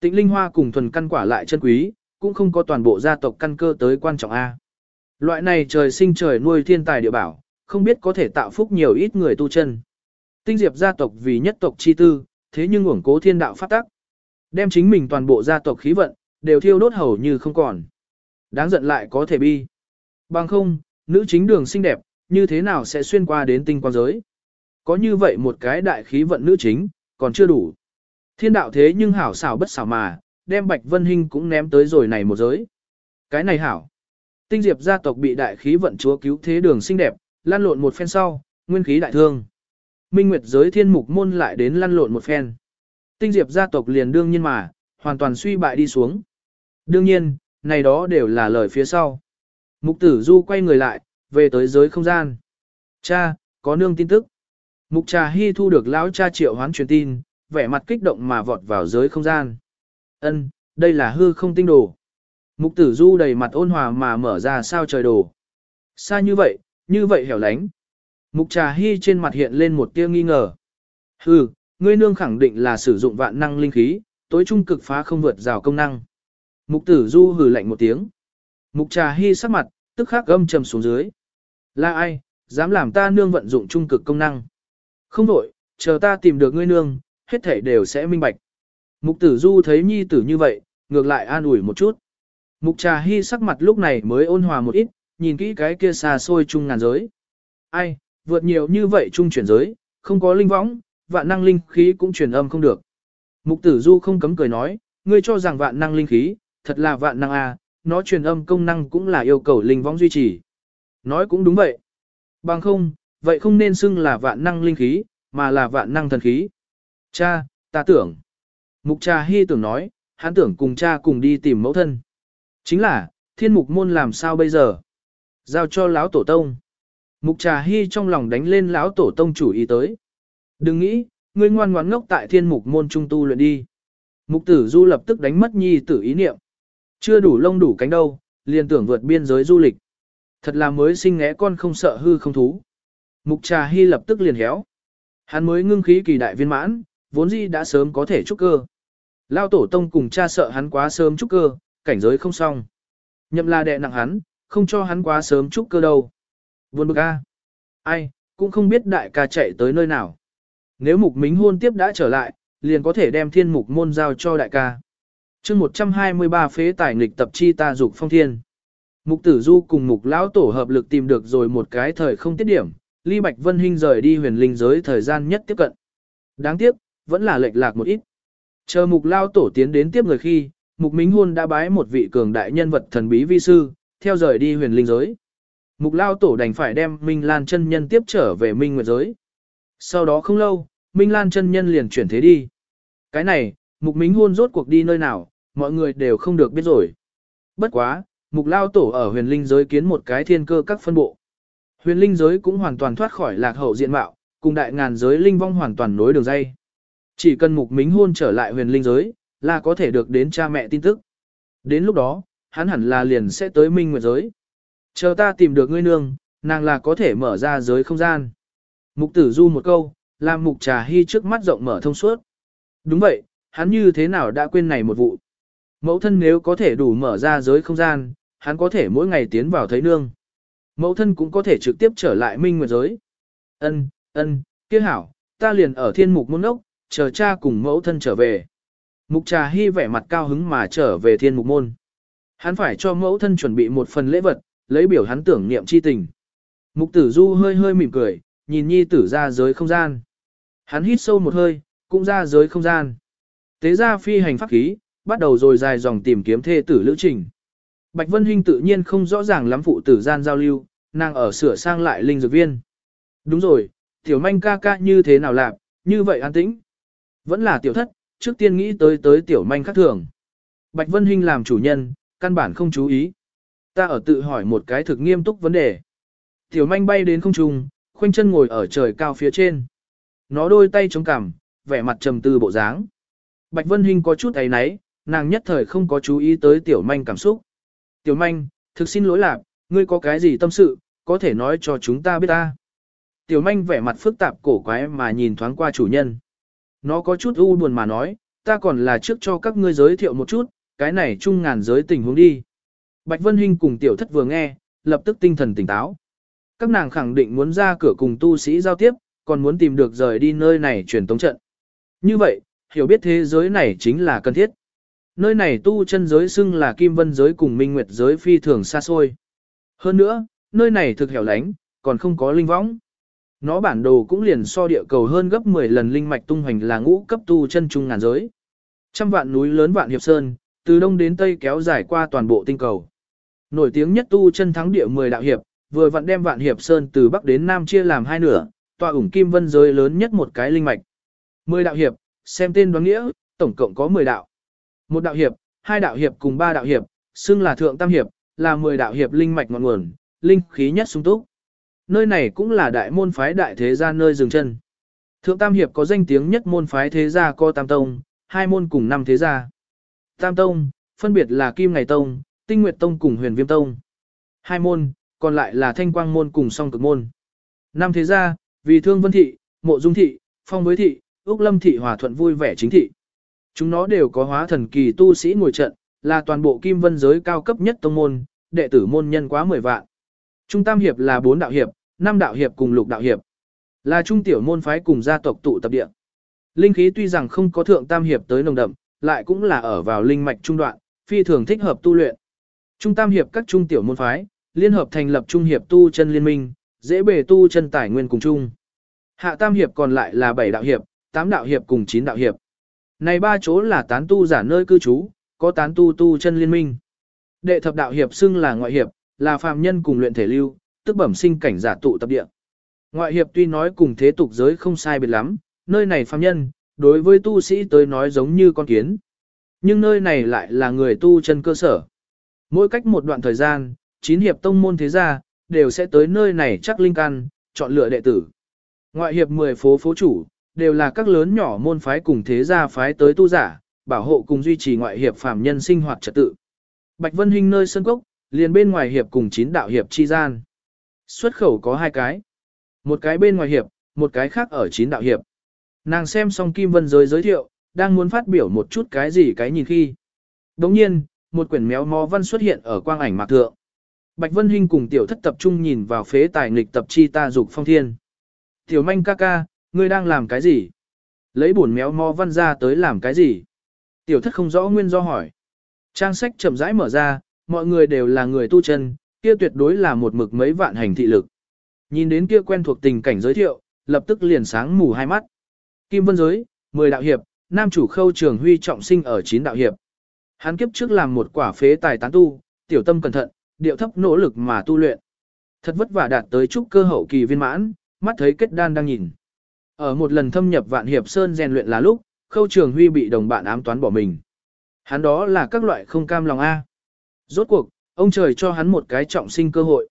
tịnh linh hoa cùng thuần căn quả lại chân quý, cũng không có toàn bộ gia tộc căn cơ tới quan trọng A. Loại này trời sinh trời nuôi thiên tài địa bảo, không biết có thể tạo phúc nhiều ít người tu chân. Tinh diệp gia tộc vì nhất tộc chi tư, thế nhưng uổng cố thiên đạo phát tắc. Đem chính mình toàn bộ gia tộc khí vận, đều thiêu đốt hầu như không còn. Đáng giận lại có thể bi. Bằng không, nữ chính đường xinh đẹp, như thế nào sẽ xuyên qua đến tinh quang giới. Có như vậy một cái đại khí vận nữ chính, còn chưa đủ. Thiên đạo thế nhưng hảo xảo bất xảo mà, đem Bạch Vân Hinh cũng ném tới rồi này một giới. Cái này hảo. Tinh diệp gia tộc bị đại khí vận chúa cứu thế đường xinh đẹp, lan lộn một phen sau, nguyên khí đại thương. Minh Nguyệt giới thiên mục môn lại đến lăn lộn một phen. Tinh diệp gia tộc liền đương nhiên mà, hoàn toàn suy bại đi xuống. Đương nhiên, này đó đều là lời phía sau. Mục tử du quay người lại, về tới giới không gian. Cha, có nương tin tức. Mục trà hy thu được lão cha triệu hoán truyền tin, vẻ mặt kích động mà vọt vào giới không gian. Ân, đây là hư không tinh đồ. Mục tử du đầy mặt ôn hòa mà mở ra sao trời đồ. Xa như vậy, như vậy hẻo lánh. Mục trà hy trên mặt hiện lên một tia nghi ngờ. Hừ, ngươi nương khẳng định là sử dụng vạn năng linh khí, tối trung cực phá không vượt rào công năng. Mục tử du hừ lạnh một tiếng. Mục trà hy sắc mặt, tức khắc gâm trầm xuống dưới. Là ai, dám làm ta nương vận dụng trung cực công năng? Không đổi, chờ ta tìm được ngươi nương, hết thảy đều sẽ minh bạch. Mục tử du thấy nhi tử như vậy, ngược lại an ủi một chút. Mục trà hy sắc mặt lúc này mới ôn hòa một ít, nhìn kỹ cái kia xa xôi chung ngàn giới. Ai, vượt nhiều như vậy chung chuyển giới, không có linh võng, vạn năng linh khí cũng truyền âm không được. Mục tử du không cấm cười nói, ngươi cho rằng vạn năng linh khí, thật là vạn năng à, nó truyền âm công năng cũng là yêu cầu linh võng duy trì. Nói cũng đúng vậy. Bằng không, vậy không nên xưng là vạn năng linh khí, mà là vạn năng thần khí. Cha, ta tưởng. Mục cha hy tưởng nói, hắn tưởng cùng cha cùng đi tìm mẫu thân. Chính là, thiên mục môn làm sao bây giờ? Giao cho lão tổ tông. Mục trà hy trong lòng đánh lên lão tổ tông chủ ý tới. Đừng nghĩ, ngươi ngoan ngoãn ngốc tại thiên mục môn trung tu luyện đi. Mục tử du lập tức đánh mất nhi tử ý niệm. Chưa đủ lông đủ cánh đâu, liền tưởng vượt biên giới du lịch. Thật là mới sinh ngẽ con không sợ hư không thú. Mục trà hy lập tức liền héo. Hắn mới ngưng khí kỳ đại viên mãn, vốn dĩ đã sớm có thể trúc cơ. Lao tổ tông cùng cha sợ hắn quá sớm trúc cơ, cảnh giới không xong. Nhậm là đệ nặng hắn, không cho hắn quá sớm chúc cơ đâu. Buồn bực a. Ai, cũng không biết đại ca chạy tới nơi nào. Nếu mục mính hôn tiếp đã trở lại, liền có thể đem thiên mục môn giao cho đại ca. chương 123 phế tài nghịch tập chi ta dục phong thiên. Mục tử du cùng mục lão tổ hợp lực tìm được rồi một cái thời không tiết điểm, ly bạch vân Hinh rời đi huyền linh giới thời gian nhất tiếp cận. Đáng tiếc, vẫn là lệch lạc một ít. Chờ mục lao tổ tiến đến tiếp người khi, mục mính hôn đã bái một vị cường đại nhân vật thần bí vi sư, theo rời đi huyền linh giới. Mục lao tổ đành phải đem Minh Lan chân nhân tiếp trở về Minh Nguyệt giới. Sau đó không lâu, Minh Lan chân nhân liền chuyển thế đi. Cái này, mục mính hôn rốt cuộc đi nơi nào, mọi người đều không được biết rồi. Bất quá, mục lao tổ ở huyền linh giới kiến một cái thiên cơ các phân bộ. Huyền linh giới cũng hoàn toàn thoát khỏi lạc hậu diện mạo, cùng đại ngàn giới linh vong hoàn toàn nối đường dây. Chỉ cần mục mính hôn trở lại huyền linh giới, là có thể được đến cha mẹ tin tức. Đến lúc đó, hắn hẳn là liền sẽ tới minh nguyệt giới. Chờ ta tìm được ngươi nương, nàng là có thể mở ra giới không gian. Mục tử du một câu, làm mục trà hy trước mắt rộng mở thông suốt. Đúng vậy, hắn như thế nào đã quên này một vụ. Mẫu thân nếu có thể đủ mở ra giới không gian, hắn có thể mỗi ngày tiến vào thấy nương. Mẫu thân cũng có thể trực tiếp trở lại minh nguyệt giới. Ân, ân, kia hảo, ta liền ở thiên mục môn ốc, chờ cha cùng mẫu thân trở về. Mục trà hy vẻ mặt cao hứng mà trở về thiên mục môn. Hắn phải cho mẫu thân chuẩn bị một phần lễ vật, lấy biểu hắn tưởng niệm chi tình. Mục tử du hơi hơi mỉm cười, nhìn nhi tử ra giới không gian. Hắn hít sâu một hơi, cũng ra giới không gian. Tế ra phi hành pháp khí, bắt đầu rồi dài dòng tìm kiếm thê tử lữ trình. Bạch Vân Hinh tự nhiên không rõ ràng lắm phụ tử gian giao lưu, nàng ở sửa sang lại linh dược viên. Đúng rồi, tiểu manh ca ca như thế nào làm, như vậy an tĩnh. Vẫn là tiểu thất, trước tiên nghĩ tới tới tiểu manh khác thường. Bạch Vân Hinh làm chủ nhân, căn bản không chú ý. Ta ở tự hỏi một cái thực nghiêm túc vấn đề. Tiểu manh bay đến không trung, khoanh chân ngồi ở trời cao phía trên. Nó đôi tay chống cằm, vẻ mặt trầm tư bộ dáng. Bạch Vân Hinh có chút ấy náy, nàng nhất thời không có chú ý tới tiểu manh cảm xúc. Tiểu manh, thực xin lỗi lạc, ngươi có cái gì tâm sự, có thể nói cho chúng ta biết ta. Tiểu manh vẻ mặt phức tạp cổ quái mà nhìn thoáng qua chủ nhân. Nó có chút u buồn mà nói, ta còn là trước cho các ngươi giới thiệu một chút, cái này chung ngàn giới tình huống đi. Bạch Vân Hinh cùng tiểu thất vừa nghe, lập tức tinh thần tỉnh táo. Các nàng khẳng định muốn ra cửa cùng tu sĩ giao tiếp, còn muốn tìm được rời đi nơi này truyền tống trận. Như vậy, hiểu biết thế giới này chính là cần thiết. Nơi này tu chân giới xưng là kim vân giới cùng minh nguyệt giới phi thường xa xôi. Hơn nữa, nơi này thực hẻo lánh, còn không có linh võng. Nó bản đồ cũng liền so địa cầu hơn gấp 10 lần linh mạch tung hoành là ngũ cấp tu chân trung ngàn giới. Trăm vạn núi lớn vạn hiệp sơn, từ đông đến tây kéo dài qua toàn bộ tinh cầu. Nổi tiếng nhất tu chân thắng địa 10 đạo hiệp, vừa vặn đem Vạn Hiệp Sơn từ Bắc đến Nam chia làm hai nửa, tọa ủng kim vân giới lớn nhất một cái linh mạch. Mười đạo hiệp, xem tên đoán nghĩa, tổng cộng có 10 đạo. Một đạo hiệp, hai đạo hiệp cùng ba đạo hiệp, xưng là thượng tam hiệp, là 10 đạo hiệp linh mạch ngọn nguồn, linh khí nhất sung túc. Nơi này cũng là đại môn phái đại thế gia nơi dừng chân. Thượng tam hiệp có danh tiếng nhất môn phái thế gia co tam tông, hai môn cùng năm thế gia. Tam tông, phân biệt là Kim Ngày Tông, Tinh Nguyệt Tông cùng Huyền Viêm Tông. Hai môn, còn lại là Thanh Quang môn cùng Song Cực môn. Năm thế gia, vì Thương Vân thị, Mộ Dung thị, Phong với thị, Úc Lâm thị hòa thuận vui vẻ chính thị. Chúng nó đều có hóa thần kỳ tu sĩ ngồi trận, là toàn bộ kim vân giới cao cấp nhất tông môn, đệ tử môn nhân quá 10 vạn. Trung tam hiệp là bốn đạo hiệp, năm đạo hiệp cùng lục đạo hiệp. Là trung tiểu môn phái cùng gia tộc tụ tập địa. Linh khí tuy rằng không có thượng tam hiệp tới nồng đậm, lại cũng là ở vào linh mạch trung đoạn, phi thường thích hợp tu luyện. Trung tam hiệp các trung tiểu môn phái, liên hợp thành lập trung hiệp tu chân liên minh, dễ bề tu chân tài nguyên cùng chung. Hạ tam hiệp còn lại là bảy đạo hiệp, tám đạo hiệp cùng chín đạo hiệp. Này ba chỗ là tán tu giả nơi cư trú, có tán tu tu chân liên minh. Đệ thập đạo hiệp xưng là ngoại hiệp, là phàm nhân cùng luyện thể lưu, tức bẩm sinh cảnh giả tụ tập địa. Ngoại hiệp tuy nói cùng thế tục giới không sai biệt lắm, nơi này phàm nhân, đối với tu sĩ tới nói giống như con kiến. Nhưng nơi này lại là người tu chân cơ sở. Mỗi cách một đoạn thời gian, chín hiệp tông môn thế gia, đều sẽ tới nơi này chắc linh căn, chọn lựa đệ tử. Ngoại hiệp 10 phố phố chủ, đều là các lớn nhỏ môn phái cùng thế gia phái tới tu giả, bảo hộ cùng duy trì ngoại hiệp phàm nhân sinh hoạt trật tự. Bạch Vân Hinh nơi sân cốc, liền bên ngoài hiệp cùng chín đạo hiệp chi gian. Xuất khẩu có hai cái. Một cái bên ngoài hiệp, một cái khác ở chín đạo hiệp. Nàng xem xong Kim Vân giới giới thiệu, đang muốn phát biểu một chút cái gì cái nhìn khi. Đồng nhiên, một quyển méo mó văn xuất hiện ở quang ảnh mạc thượng. Bạch Vân Hinh cùng tiểu thất tập trung nhìn vào phế tài nghịch tập chi ta dục phong thiên. Tiểu manh ca ca, ngươi đang làm cái gì? Lấy buồn méo mó văn ra tới làm cái gì? Tiểu thất không rõ nguyên do hỏi. Trang sách chậm rãi mở ra, mọi người đều là người tu chân, kia tuyệt đối là một mực mấy vạn hành thị lực. Nhìn đến kia quen thuộc tình cảnh giới thiệu, lập tức liền sáng mù hai mắt. Kim Vân Giới, 10 đạo hiệp, nam chủ khâu trường huy trọng sinh ở 9 đạo hiệp. Hắn kiếp trước làm một quả phế tài tán tu, tiểu tâm cẩn thận, điệu thấp nỗ lực mà tu luyện. Thật vất vả đạt tới trúc cơ hậu kỳ viên mãn, mắt thấy kết đan đang nhìn. Ở một lần thâm nhập vạn hiệp sơn rèn luyện là lúc, khâu trường huy bị đồng bạn ám toán bỏ mình. Hắn đó là các loại không cam lòng A. Rốt cuộc, ông trời cho hắn một cái trọng sinh cơ hội.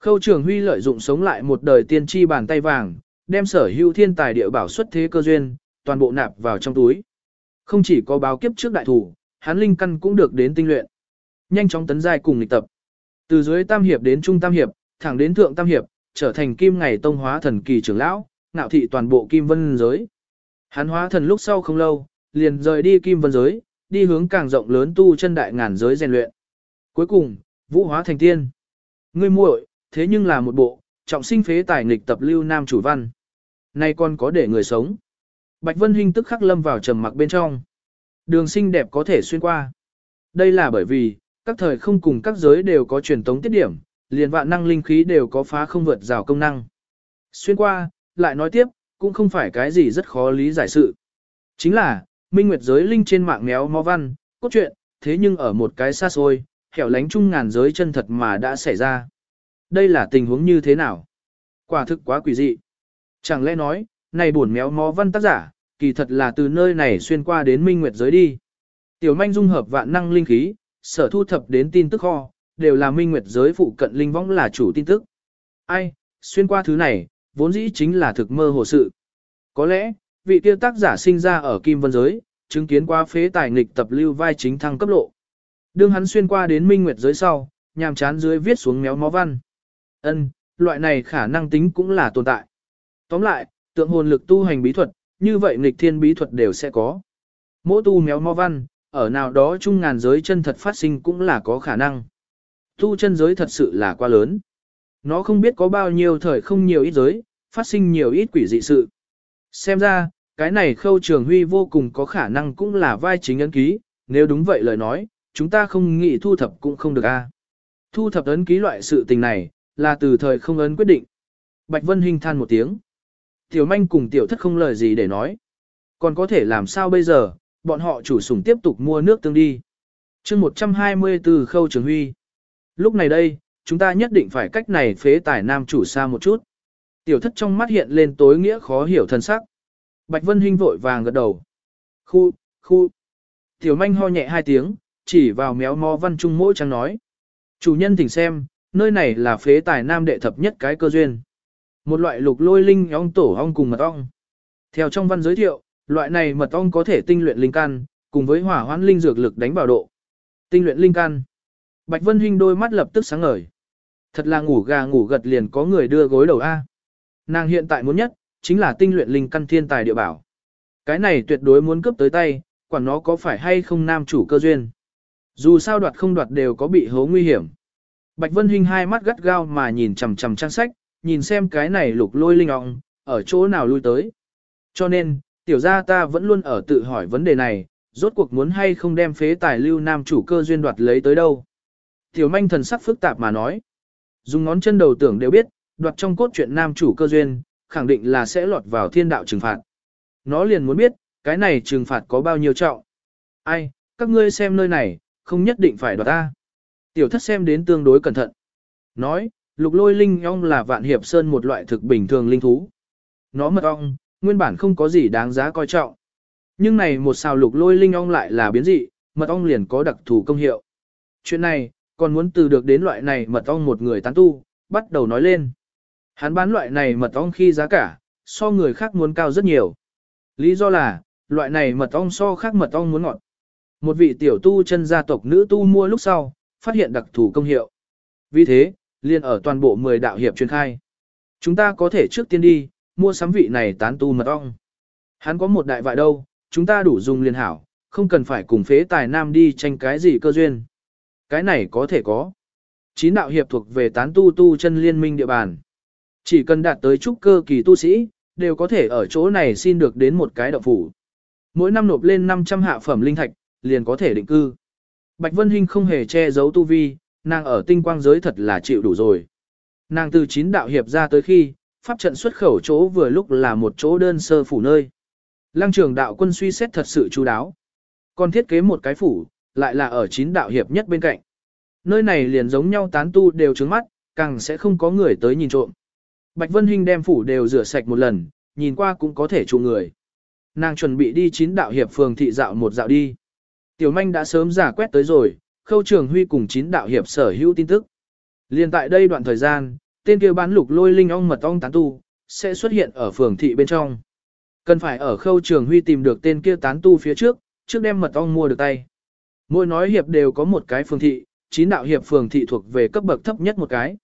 Khâu trường huy lợi dụng sống lại một đời tiên tri bàn tay vàng, đem sở hữu thiên tài địa bảo xuất thế cơ duyên, toàn bộ nạp vào trong túi. Không chỉ có báo kiếp trước đại thủ, hắn linh căn cũng được đến tinh luyện. Nhanh chóng tấn giai cùng lịch tập. Từ dưới tam hiệp đến trung tam hiệp, thẳng đến thượng tam hiệp, trở thành kim ngày tông hóa thần kỳ trưởng lão, ngạo thị toàn bộ kim vân giới. Hắn hóa thần lúc sau không lâu, liền rời đi kim vân giới, đi hướng càng rộng lớn tu chân đại ngàn giới rèn luyện. Cuối cùng, vũ hóa thành tiên. Ngươi muội, thế nhưng là một bộ, trọng sinh phế tài nghịch tập lưu nam chủ văn. Nay còn có để người sống. Bạch Vân Hinh tức khắc lâm vào trầm mặc bên trong. Đường sinh đẹp có thể xuyên qua. Đây là bởi vì, các thời không cùng các giới đều có truyền tống tiết điểm, liền vạn năng linh khí đều có phá không vượt rào công năng. Xuyên qua, lại nói tiếp, cũng không phải cái gì rất khó lý giải sự. Chính là, minh nguyệt giới linh trên mạng méo mó văn, cốt truyện, thế nhưng ở một cái xa xôi, hẻo lánh chung ngàn giới chân thật mà đã xảy ra. Đây là tình huống như thế nào? Quả thực quá quỷ dị. Chẳng lẽ nói, này buồn méo mó văn tác giả, kỳ thật là từ nơi này xuyên qua đến minh nguyệt giới đi. Tiểu manh dung hợp vạn năng linh khí, sở thu thập đến tin tức kho, đều là minh nguyệt giới phụ cận linh võng là chủ tin tức. Ai, xuyên qua thứ này, vốn dĩ chính là thực mơ hồ sự. Có lẽ, vị tiêu tác giả sinh ra ở Kim Vân Giới, chứng kiến qua phế tài nghịch tập lưu vai chính thăng cấp lộ. Đương hắn xuyên qua đến minh nguyệt giới sau, nhàm chán dưới viết xuống méo mó văn. Ân, loại này khả năng tính cũng là tồn tại. Tóm lại, tượng hồn lực tu hành bí thuật, như vậy nghịch thiên bí thuật đều sẽ có. Mỗi tu méo mó văn, ở nào đó chung ngàn giới chân thật phát sinh cũng là có khả năng. Tu chân giới thật sự là quá lớn. Nó không biết có bao nhiêu thời không nhiều ít giới, phát sinh nhiều ít quỷ dị sự. Xem ra, cái này khâu trường huy vô cùng có khả năng cũng là vai chính ấn ký, nếu đúng vậy lời nói, chúng ta không nghĩ thu thập cũng không được a. Thu thập ấn ký loại sự tình này, là từ thời không ấn quyết định. Bạch Vân Hinh than một tiếng. Tiểu manh cùng tiểu thất không lời gì để nói. Còn có thể làm sao bây giờ, bọn họ chủ sủng tiếp tục mua nước tương đi. chương 120 từ khâu trường huy. Lúc này đây, chúng ta nhất định phải cách này phế tài nam chủ xa một chút. Tiểu thất trong mắt hiện lên tối nghĩa khó hiểu thân sắc. Bạch Vân Hinh vội vàng gật đầu. Khu, khu. Tiểu manh ho nhẹ hai tiếng, chỉ vào méo mó văn trung mỗi trang nói. Chủ nhân thỉnh xem, nơi này là phế tài nam đệ thập nhất cái cơ duyên. Một loại lục lôi linh ong tổ ong cùng mật ong. Theo trong văn giới thiệu, loại này mật ong có thể tinh luyện linh căn, cùng với hỏa hoãn linh dược lực đánh bảo độ. Tinh luyện linh căn. Bạch Vân Hinh đôi mắt lập tức sáng ngời. Thật là ngủ gà ngủ gật liền có người đưa gối đầu A. Nàng hiện tại muốn nhất, chính là tinh luyện linh căn thiên tài địa bảo. Cái này tuyệt đối muốn cướp tới tay, quản nó có phải hay không nam chủ cơ duyên. Dù sao đoạt không đoạt đều có bị hố nguy hiểm. Bạch Vân Hinh hai mắt gắt gao mà nhìn chằm chằm trang sách, nhìn xem cái này lục lôi linh ọng, ở chỗ nào lui tới. Cho nên, tiểu gia ta vẫn luôn ở tự hỏi vấn đề này, rốt cuộc muốn hay không đem phế tài lưu nam chủ cơ duyên đoạt lấy tới đâu. Tiểu manh thần sắc phức tạp mà nói. Dùng ngón chân đầu tưởng đều biết, đoạt trong cốt truyện nam chủ cơ duyên, khẳng định là sẽ lọt vào thiên đạo trừng phạt. Nó liền muốn biết, cái này trừng phạt có bao nhiêu trọng. Ai, các ngươi xem nơi này, không nhất định phải đoạt ta. Tiểu thất xem đến tương đối cẩn thận. Nói, lục lôi linh ong là vạn hiệp sơn một loại thực bình thường linh thú. Nó mật ong, nguyên bản không có gì đáng giá coi trọng. Nhưng này một xào lục lôi linh ong lại là biến dị, mật ong liền có đặc thù công hiệu. Chuyện này, còn muốn từ được đến loại này mật ong một người tán tu, bắt đầu nói lên. Hắn bán loại này mật ong khi giá cả, so người khác muốn cao rất nhiều. Lý do là, loại này mật ong so khác mật ong muốn ngọt. Một vị tiểu tu chân gia tộc nữ tu mua lúc sau, phát hiện đặc thù công hiệu. Vì thế, liền ở toàn bộ 10 đạo hiệp truyền khai. Chúng ta có thể trước tiên đi, mua sắm vị này tán tu mật ong. Hắn có một đại vại đâu, chúng ta đủ dùng liền hảo, không cần phải cùng phế tài nam đi tranh cái gì cơ duyên. Cái này có thể có. Chín đạo hiệp thuộc về tán tu tu chân liên minh địa bàn. Chỉ cần đạt tới trúc cơ kỳ tu sĩ, đều có thể ở chỗ này xin được đến một cái động phủ. Mỗi năm nộp lên 500 hạ phẩm linh thạch, liền có thể định cư. Bạch Vân Hinh không hề che giấu tu vi, nàng ở tinh quang giới thật là chịu đủ rồi. Nàng từ chín đạo hiệp ra tới khi, pháp trận xuất khẩu chỗ vừa lúc là một chỗ đơn sơ phủ nơi. Lăng Trường đạo quân suy xét thật sự chú đáo. Còn thiết kế một cái phủ, lại là ở chín đạo hiệp nhất bên cạnh. Nơi này liền giống nhau tán tu đều trứng mắt, càng sẽ không có người tới nhìn trộm. Bạch Vân Hinh đem phủ đều rửa sạch một lần, nhìn qua cũng có thể trụ người. Nàng chuẩn bị đi chín đạo hiệp phường thị dạo một dạo đi. Tiểu manh đã sớm giả quét tới rồi, khâu trường huy cùng chín đạo hiệp sở hữu tin tức. Liên tại đây đoạn thời gian, tên kia bán lục lôi linh ong mật ong tán tu, sẽ xuất hiện ở phường thị bên trong. Cần phải ở khâu trường huy tìm được tên kia tán tu phía trước, trước đem mật ong mua được tay. Mỗi nói hiệp đều có một cái phường thị, chín đạo hiệp phường thị thuộc về cấp bậc thấp nhất một cái.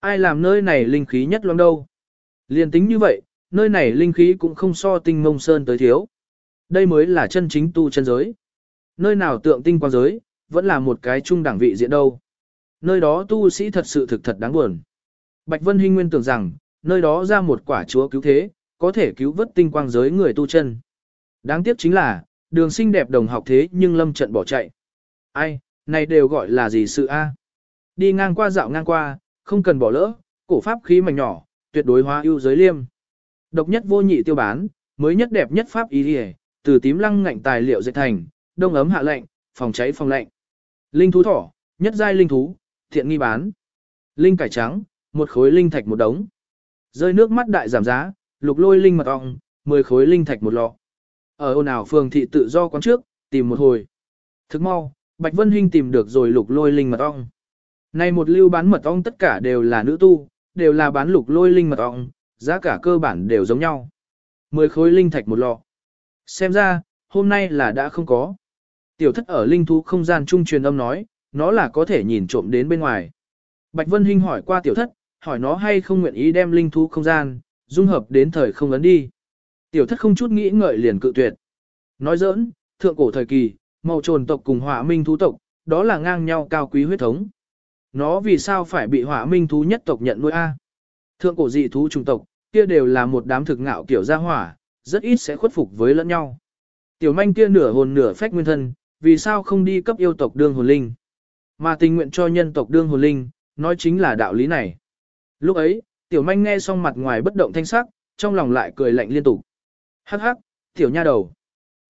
Ai làm nơi này linh khí nhất loang đâu. Liên tính như vậy, nơi này linh khí cũng không so tinh mông sơn tới thiếu. Đây mới là chân chính tu chân giới. Nơi nào tượng tinh quang giới, vẫn là một cái trung đẳng vị diện đâu. Nơi đó tu sĩ thật sự thực thật đáng buồn. Bạch Vân Hinh nguyên tưởng rằng, nơi đó ra một quả chúa cứu thế, có thể cứu vớt tinh quang giới người tu chân. Đáng tiếc chính là, đường sinh đẹp đồng học thế nhưng lâm trận bỏ chạy. Ai, này đều gọi là gì sự a? Đi ngang qua dạo ngang qua, không cần bỏ lỡ, cổ pháp khí mảnh nhỏ, tuyệt đối hóa ưu giới liêm. Độc nhất vô nhị tiêu bán, mới nhất đẹp nhất pháp ý đi từ tím lăng ngạnh tài liệu dệt thành, đông ấm hạ lạnh, phòng cháy phòng lạnh. Linh thú thỏ, nhất giai linh thú, thiện nghi bán. Linh cải trắng, một khối linh thạch một đống. Rơi nước mắt đại giảm giá, lục lôi linh mật ong, 10 khối linh thạch một lọ. Ở ôn Nào phường thị tự do quán trước, tìm một hồi. Thức mau, Bạch Vân Hinh tìm được rồi lục lôi linh mật ong. Này một lưu bán mật ong tất cả đều là nữ tu, đều là bán lục lôi linh mật ong, giá cả cơ bản đều giống nhau. 10 khối linh thạch một lọ. Xem ra, hôm nay là đã không có. Tiểu thất ở linh thú không gian trung truyền âm nói, nó là có thể nhìn trộm đến bên ngoài. Bạch Vân Hinh hỏi qua tiểu thất, hỏi nó hay không nguyện ý đem linh thú không gian, dung hợp đến thời không ấn đi. Tiểu thất không chút nghĩ ngợi liền cự tuyệt. Nói giỡn, thượng cổ thời kỳ, màu trồn tộc cùng hỏa minh thú tộc, đó là ngang nhau cao quý huyết thống. Nó vì sao phải bị hỏa minh thú nhất tộc nhận nuôi A? Thượng cổ dị thú trung tộc, kia đều là một đám thực ngạo kiểu gia hỏa, rất ít sẽ khuất phục với lẫn nhau. Tiểu manh kia nửa hồn nửa phách nguyên thân, vì sao không đi cấp yêu tộc đương hồn linh? Mà tình nguyện cho nhân tộc đương hồn linh, nói chính là đạo lý này. Lúc ấy, tiểu manh nghe xong mặt ngoài bất động thanh sắc, trong lòng lại cười lạnh liên tục. Hắc hắc, tiểu nha đầu.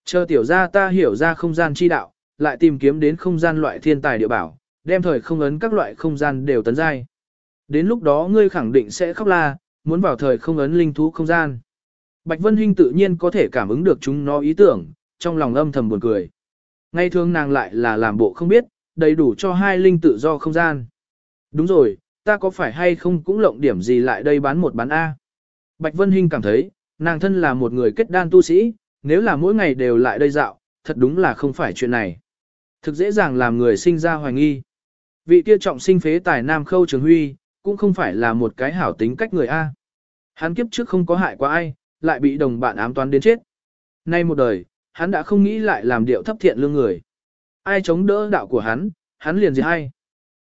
Chờ tiểu ra ta hiểu ra không gian chi đạo, lại tìm kiếm đến không gian loại thiên tài địa bảo, đem thời không ấn các loại không gian đều tấn giai. Đến lúc đó ngươi khẳng định sẽ khóc la, muốn vào thời không ấn linh thú không gian. Bạch Vân Hinh tự nhiên có thể cảm ứng được chúng nó ý tưởng, trong lòng âm thầm buồn cười. Ngay thường nàng lại là làm bộ không biết, đầy đủ cho hai linh tự do không gian. Đúng rồi, ta có phải hay không cũng lộng điểm gì lại đây bán một bán A. Bạch Vân Hinh cảm thấy, nàng thân là một người kết đan tu sĩ, nếu là mỗi ngày đều lại đây dạo, thật đúng là không phải chuyện này. Thực dễ dàng làm người sinh ra hoài nghi. Vị kia trọng sinh phế tài Nam Khâu Trường Huy, cũng không phải là một cái hảo tính cách người A. Hắn kiếp trước không có hại qua ai, lại bị đồng bạn ám toán đến chết. Nay một đời, hắn đã không nghĩ lại làm điệu thấp thiện lương người. Ai chống đỡ đạo của hắn, hắn liền gì hay?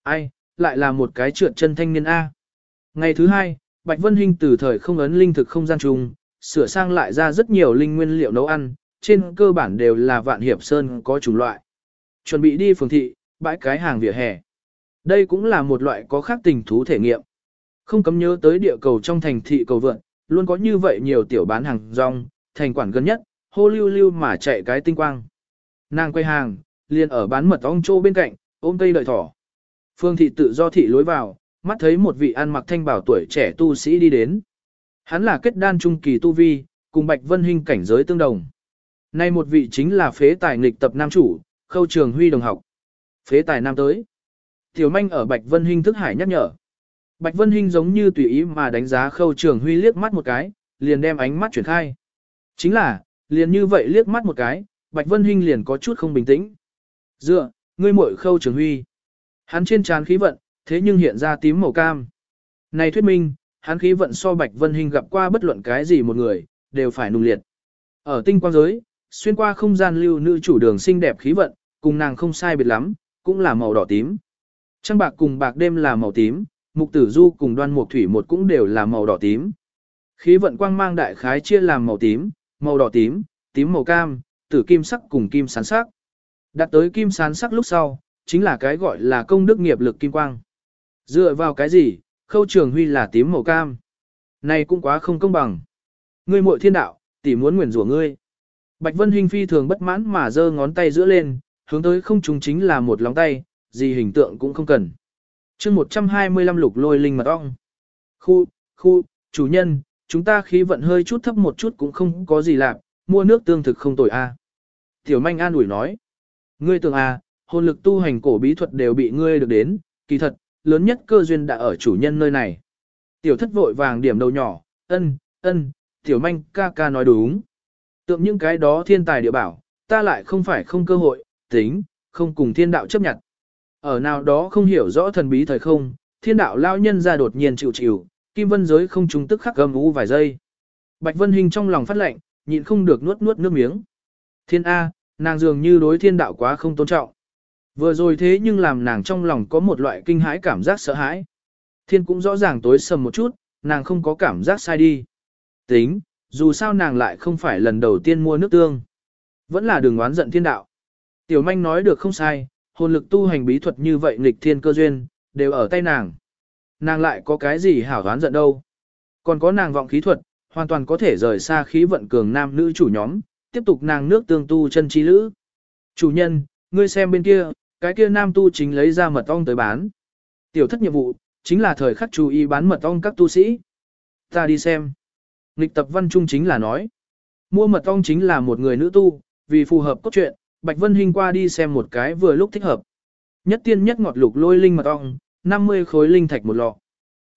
Ai, lại là một cái trượt chân thanh niên A. Ngày thứ hai, Bạch Vân Hinh từ thời không ấn linh thực không gian trùng, sửa sang lại ra rất nhiều linh nguyên liệu nấu ăn, trên cơ bản đều là vạn hiệp sơn có chủng loại. Chuẩn bị đi phường thị, bãi cái hàng vỉa hè. Đây cũng là một loại có khác tình thú thể nghiệm. Không cấm nhớ tới địa cầu trong thành thị cầu vượn, luôn có như vậy nhiều tiểu bán hàng rong, thành quản gần nhất, hô lưu lưu mà chạy cái tinh quang. Nàng quay hàng, liền ở bán mật ong trô bên cạnh, ôm cây đợi thỏ. Phương thị tự do thị lối vào, mắt thấy một vị ăn mặc thanh bảo tuổi trẻ tu sĩ đi đến. Hắn là kết đan trung kỳ tu vi, cùng Bạch Vân Hinh cảnh giới tương đồng. Nay một vị chính là phế tài nghịch tập nam chủ, khâu trường huy đồng học. Phế tài nam tới. Tiểu manh ở Bạch Vân Hinh thức hải nhắc nhở. Bạch Vân Hinh giống như tùy ý mà đánh giá khâu trường huy liếc mắt một cái, liền đem ánh mắt chuyển khai. Chính là, liền như vậy liếc mắt một cái, Bạch Vân Hinh liền có chút không bình tĩnh. Dựa, ngươi muội khâu trường huy. Hắn trên trán khí vận, thế nhưng hiện ra tím màu cam. Này thuyết minh, hắn khí vận so Bạch Vân Hinh gặp qua bất luận cái gì một người, đều phải nung liệt. Ở tinh quang giới, xuyên qua không gian lưu nữ chủ đường xinh đẹp khí vận, cùng nàng không sai biệt lắm, cũng là màu đỏ tím. Trăng bạc cùng bạc đêm là màu tím, mục tử du cùng đoan mục thủy một cũng đều là màu đỏ tím. Khí vận quang mang đại khái chia làm màu tím, màu đỏ tím, tím màu cam, tử kim sắc cùng kim sán sắc. Đặt tới kim sán sắc lúc sau, chính là cái gọi là công đức nghiệp lực kim quang. Dựa vào cái gì, khâu trường huy là tím màu cam. Này cũng quá không công bằng. Ngươi muội thiên đạo, tỷ muốn nguyền rủa ngươi. Bạch Vân Hinh phi thường bất mãn mà giơ ngón tay giữa lên, hướng tới không trùng chính là một lòng tay, gì hình tượng cũng không cần. chương 125 lục lôi linh mật ong. Khu, khu, chủ nhân, chúng ta khí vận hơi chút thấp một chút cũng không có gì lạ, mua nước tương thực không tồi a. Tiểu manh an ủi nói. Ngươi tưởng a, hồn lực tu hành cổ bí thuật đều bị ngươi được đến, kỳ thật, lớn nhất cơ duyên đã ở chủ nhân nơi này. Tiểu thất vội vàng điểm đầu nhỏ, ân, ân, tiểu manh ca ca nói đúng. Tượng những cái đó thiên tài địa bảo, ta lại không phải không cơ hội, tính, không cùng thiên đạo chấp nhận. Ở nào đó không hiểu rõ thần bí thời không, thiên đạo lao nhân ra đột nhiên chịu chịu, kim vân giới không trung tức khắc gầm u vài giây. Bạch Vân Hình trong lòng phát lạnh, nhịn không được nuốt nuốt nước miếng. Thiên A, nàng dường như đối thiên đạo quá không tôn trọng. Vừa rồi thế nhưng làm nàng trong lòng có một loại kinh hãi cảm giác sợ hãi. Thiên cũng rõ ràng tối sầm một chút, nàng không có cảm giác sai đi. Tính, dù sao nàng lại không phải lần đầu tiên mua nước tương. Vẫn là đường oán giận thiên đạo. Tiểu manh nói được không sai, hồn lực tu hành bí thuật như vậy nghịch thiên cơ duyên, đều ở tay nàng. Nàng lại có cái gì hảo đoán giận đâu. Còn có nàng vọng khí thuật, hoàn toàn có thể rời xa khí vận cường nam nữ chủ nhóm, tiếp tục nàng nước tương tu chân trí lữ. Chủ nhân, ngươi xem bên kia, cái kia nam tu chính lấy ra mật ong tới bán. Tiểu thất nhiệm vụ, chính là thời khắc chú ý bán mật ong các tu sĩ. Ta đi xem. Nghịch tập văn trung chính là nói. Mua mật ong chính là một người nữ tu, vì phù hợp cốt truyện, Bạch Vân Hinh qua đi xem một cái vừa lúc thích hợp. Nhất tiên nhất ngọt lục lôi linh mật ong, 50 khối linh thạch một lọ.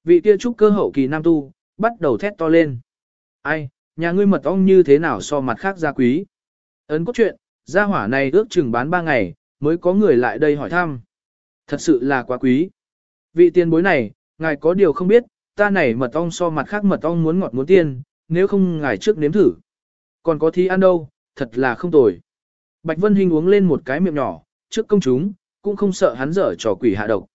Vị kia trúc cơ hậu kỳ nam tu, bắt đầu thét to lên. Ai, nhà ngươi mật ong như thế nào so mặt khác gia quý? Ấn cốt chuyện gia hỏa này ước chừng bán 3 ngày, mới có người lại đây hỏi thăm. Thật sự là quá quý. Vị tiền bối này, ngài có điều không biết, ta này mật ong so mặt khác mật ong muốn ngọt muốn tiên, nếu không ngài trước nếm thử. Còn có thi ăn đâu, thật là không tồi. Bạch Vân Hinh uống lên một cái miệng nhỏ, trước công chúng, cũng không sợ hắn dở trò quỷ hạ độc.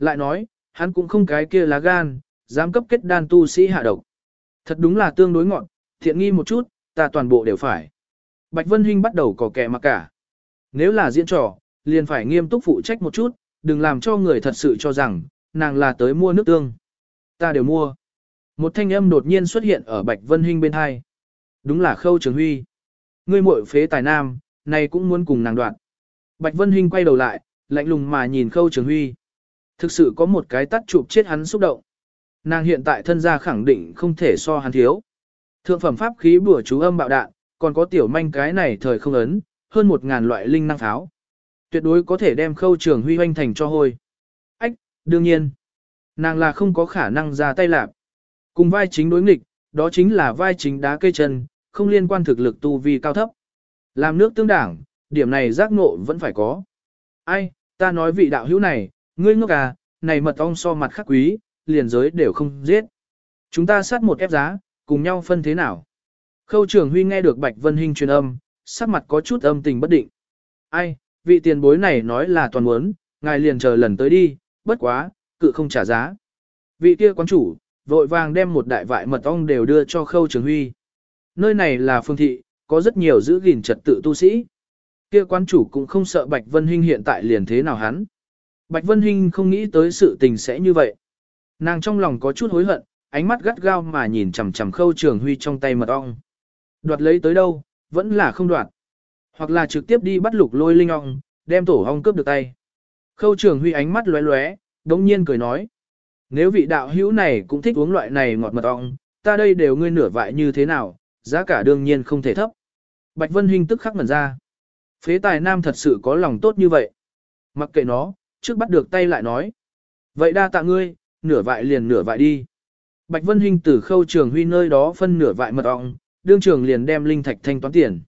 Lại nói, hắn cũng không cái kia lá gan, dám cấp kết đan tu sĩ hạ độc. Thật đúng là tương đối ngọn, thiện nghi một chút, ta toàn bộ đều phải. Bạch Vân Hinh bắt đầu có kẻ mặc cả. Nếu là diễn trò, liền phải nghiêm túc phụ trách một chút, đừng làm cho người thật sự cho rằng, nàng là tới mua nước tương. Ta đều mua. Một thanh âm đột nhiên xuất hiện ở Bạch Vân Hinh bên hai. Đúng là Khâu Trường Huy. Ngươi muội phế tài nam, này cũng muốn cùng nàng đoạn. Bạch Vân Hinh quay đầu lại, lạnh lùng mà nhìn khâu trường huy. Thực sự có một cái tắt chụp chết hắn xúc động. Nàng hiện tại thân gia khẳng định không thể so hắn thiếu. Thượng phẩm pháp khí bùa chú âm bạo đạn, còn có tiểu manh cái này thời không ấn, hơn một ngàn loại linh năng pháo. Tuyệt đối có thể đem khâu trường huy hoanh thành cho hôi. Ách, đương nhiên. Nàng là không có khả năng ra tay lạp. Cùng vai chính đối nghịch, đó chính là vai chính đá cây chân, không liên quan thực lực tu vi cao thấp. Làm nước tương đảng, điểm này giác ngộ vẫn phải có. Ai, ta nói vị đạo hữu này, ngươi ngốc à, này mật ong so mặt khắc quý, liền giới đều không giết. Chúng ta sát một ép giá, cùng nhau phân thế nào? Khâu trưởng Huy nghe được Bạch Vân Hinh truyền âm, sắc mặt có chút âm tình bất định. Ai, vị tiền bối này nói là toàn muốn, ngài liền chờ lần tới đi, bất quá, cự không trả giá. Vị kia quán chủ, vội vàng đem một đại vại mật ong đều đưa cho Khâu trưởng Huy. Nơi này là phương thị, có rất nhiều giữ gìn trật tự tu sĩ. Kia quán chủ cũng không sợ Bạch Vân Hinh hiện tại liền thế nào hắn. Bạch Vân Hinh không nghĩ tới sự tình sẽ như vậy. Nàng trong lòng có chút hối hận, ánh mắt gắt gao mà nhìn chằm chằm khâu trường huy trong tay mật ong. Đoạt lấy tới đâu, vẫn là không đoạt. Hoặc là trực tiếp đi bắt lục lôi linh ong, đem tổ ong cướp được tay. Khâu trường huy ánh mắt lóe lóe, đống nhiên cười nói. Nếu vị đạo hữu này cũng thích uống loại này ngọt mật ong, ta đây đều ngươi nửa vại như thế nào, giá cả đương nhiên không thể thấp. Bạch Vân Hinh tức khắc ngẩn ra. Phế tài nam thật sự có lòng tốt như vậy. Mặc kệ nó, trước bắt được tay lại nói. Vậy đa tạ ngươi, nửa vại liền nửa vại đi. Bạch Vân Hinh từ khâu trường huy nơi đó phân nửa vại mật ong, đương trường liền đem linh thạch thanh toán tiền.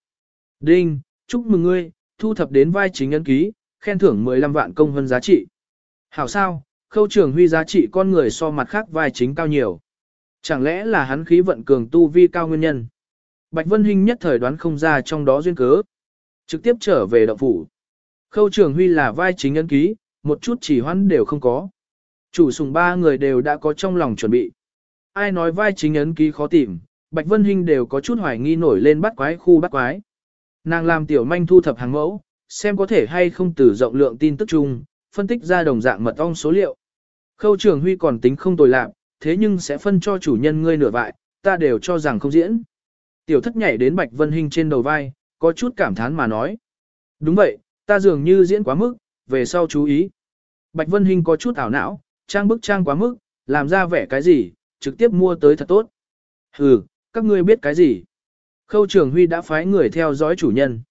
Đinh, chúc mừng ngươi, thu thập đến vai chính ấn ký, khen thưởng 15 vạn công hơn giá trị. Hảo sao, khâu trường huy giá trị con người so mặt khác vai chính cao nhiều. Chẳng lẽ là hắn khí vận cường tu vi cao nguyên nhân? Bạch Vân Hinh nhất thời đoán không ra trong đó duyên cớ. Trực tiếp trở về động phủ. Khâu trường huy là vai chính ấn ký, một chút chỉ hoãn đều không có. Chủ sùng ba người đều đã có trong lòng chuẩn bị. Ai nói vai chính ấn ký khó tìm, Bạch Vân Hinh đều có chút hoài nghi nổi lên bắt quái khu bắt quái. Nàng làm tiểu manh thu thập hàng mẫu, xem có thể hay không từ rộng lượng tin tức chung, phân tích ra đồng dạng mật ong số liệu. Khâu trường huy còn tính không tồi lạc, thế nhưng sẽ phân cho chủ nhân ngươi nửa vại, ta đều cho rằng không diễn. Tiểu thất nhảy đến Bạch Vân Hinh trên đầu vai, có chút cảm thán mà nói. Đúng vậy, ta dường như diễn quá mức, về sau chú ý. Bạch Vân Hinh có chút ảo não, trang bức trang quá mức, làm ra vẻ cái gì, trực tiếp mua tới thật tốt. Hừ, các ngươi biết cái gì? Khâu trường Huy đã phái người theo dõi chủ nhân.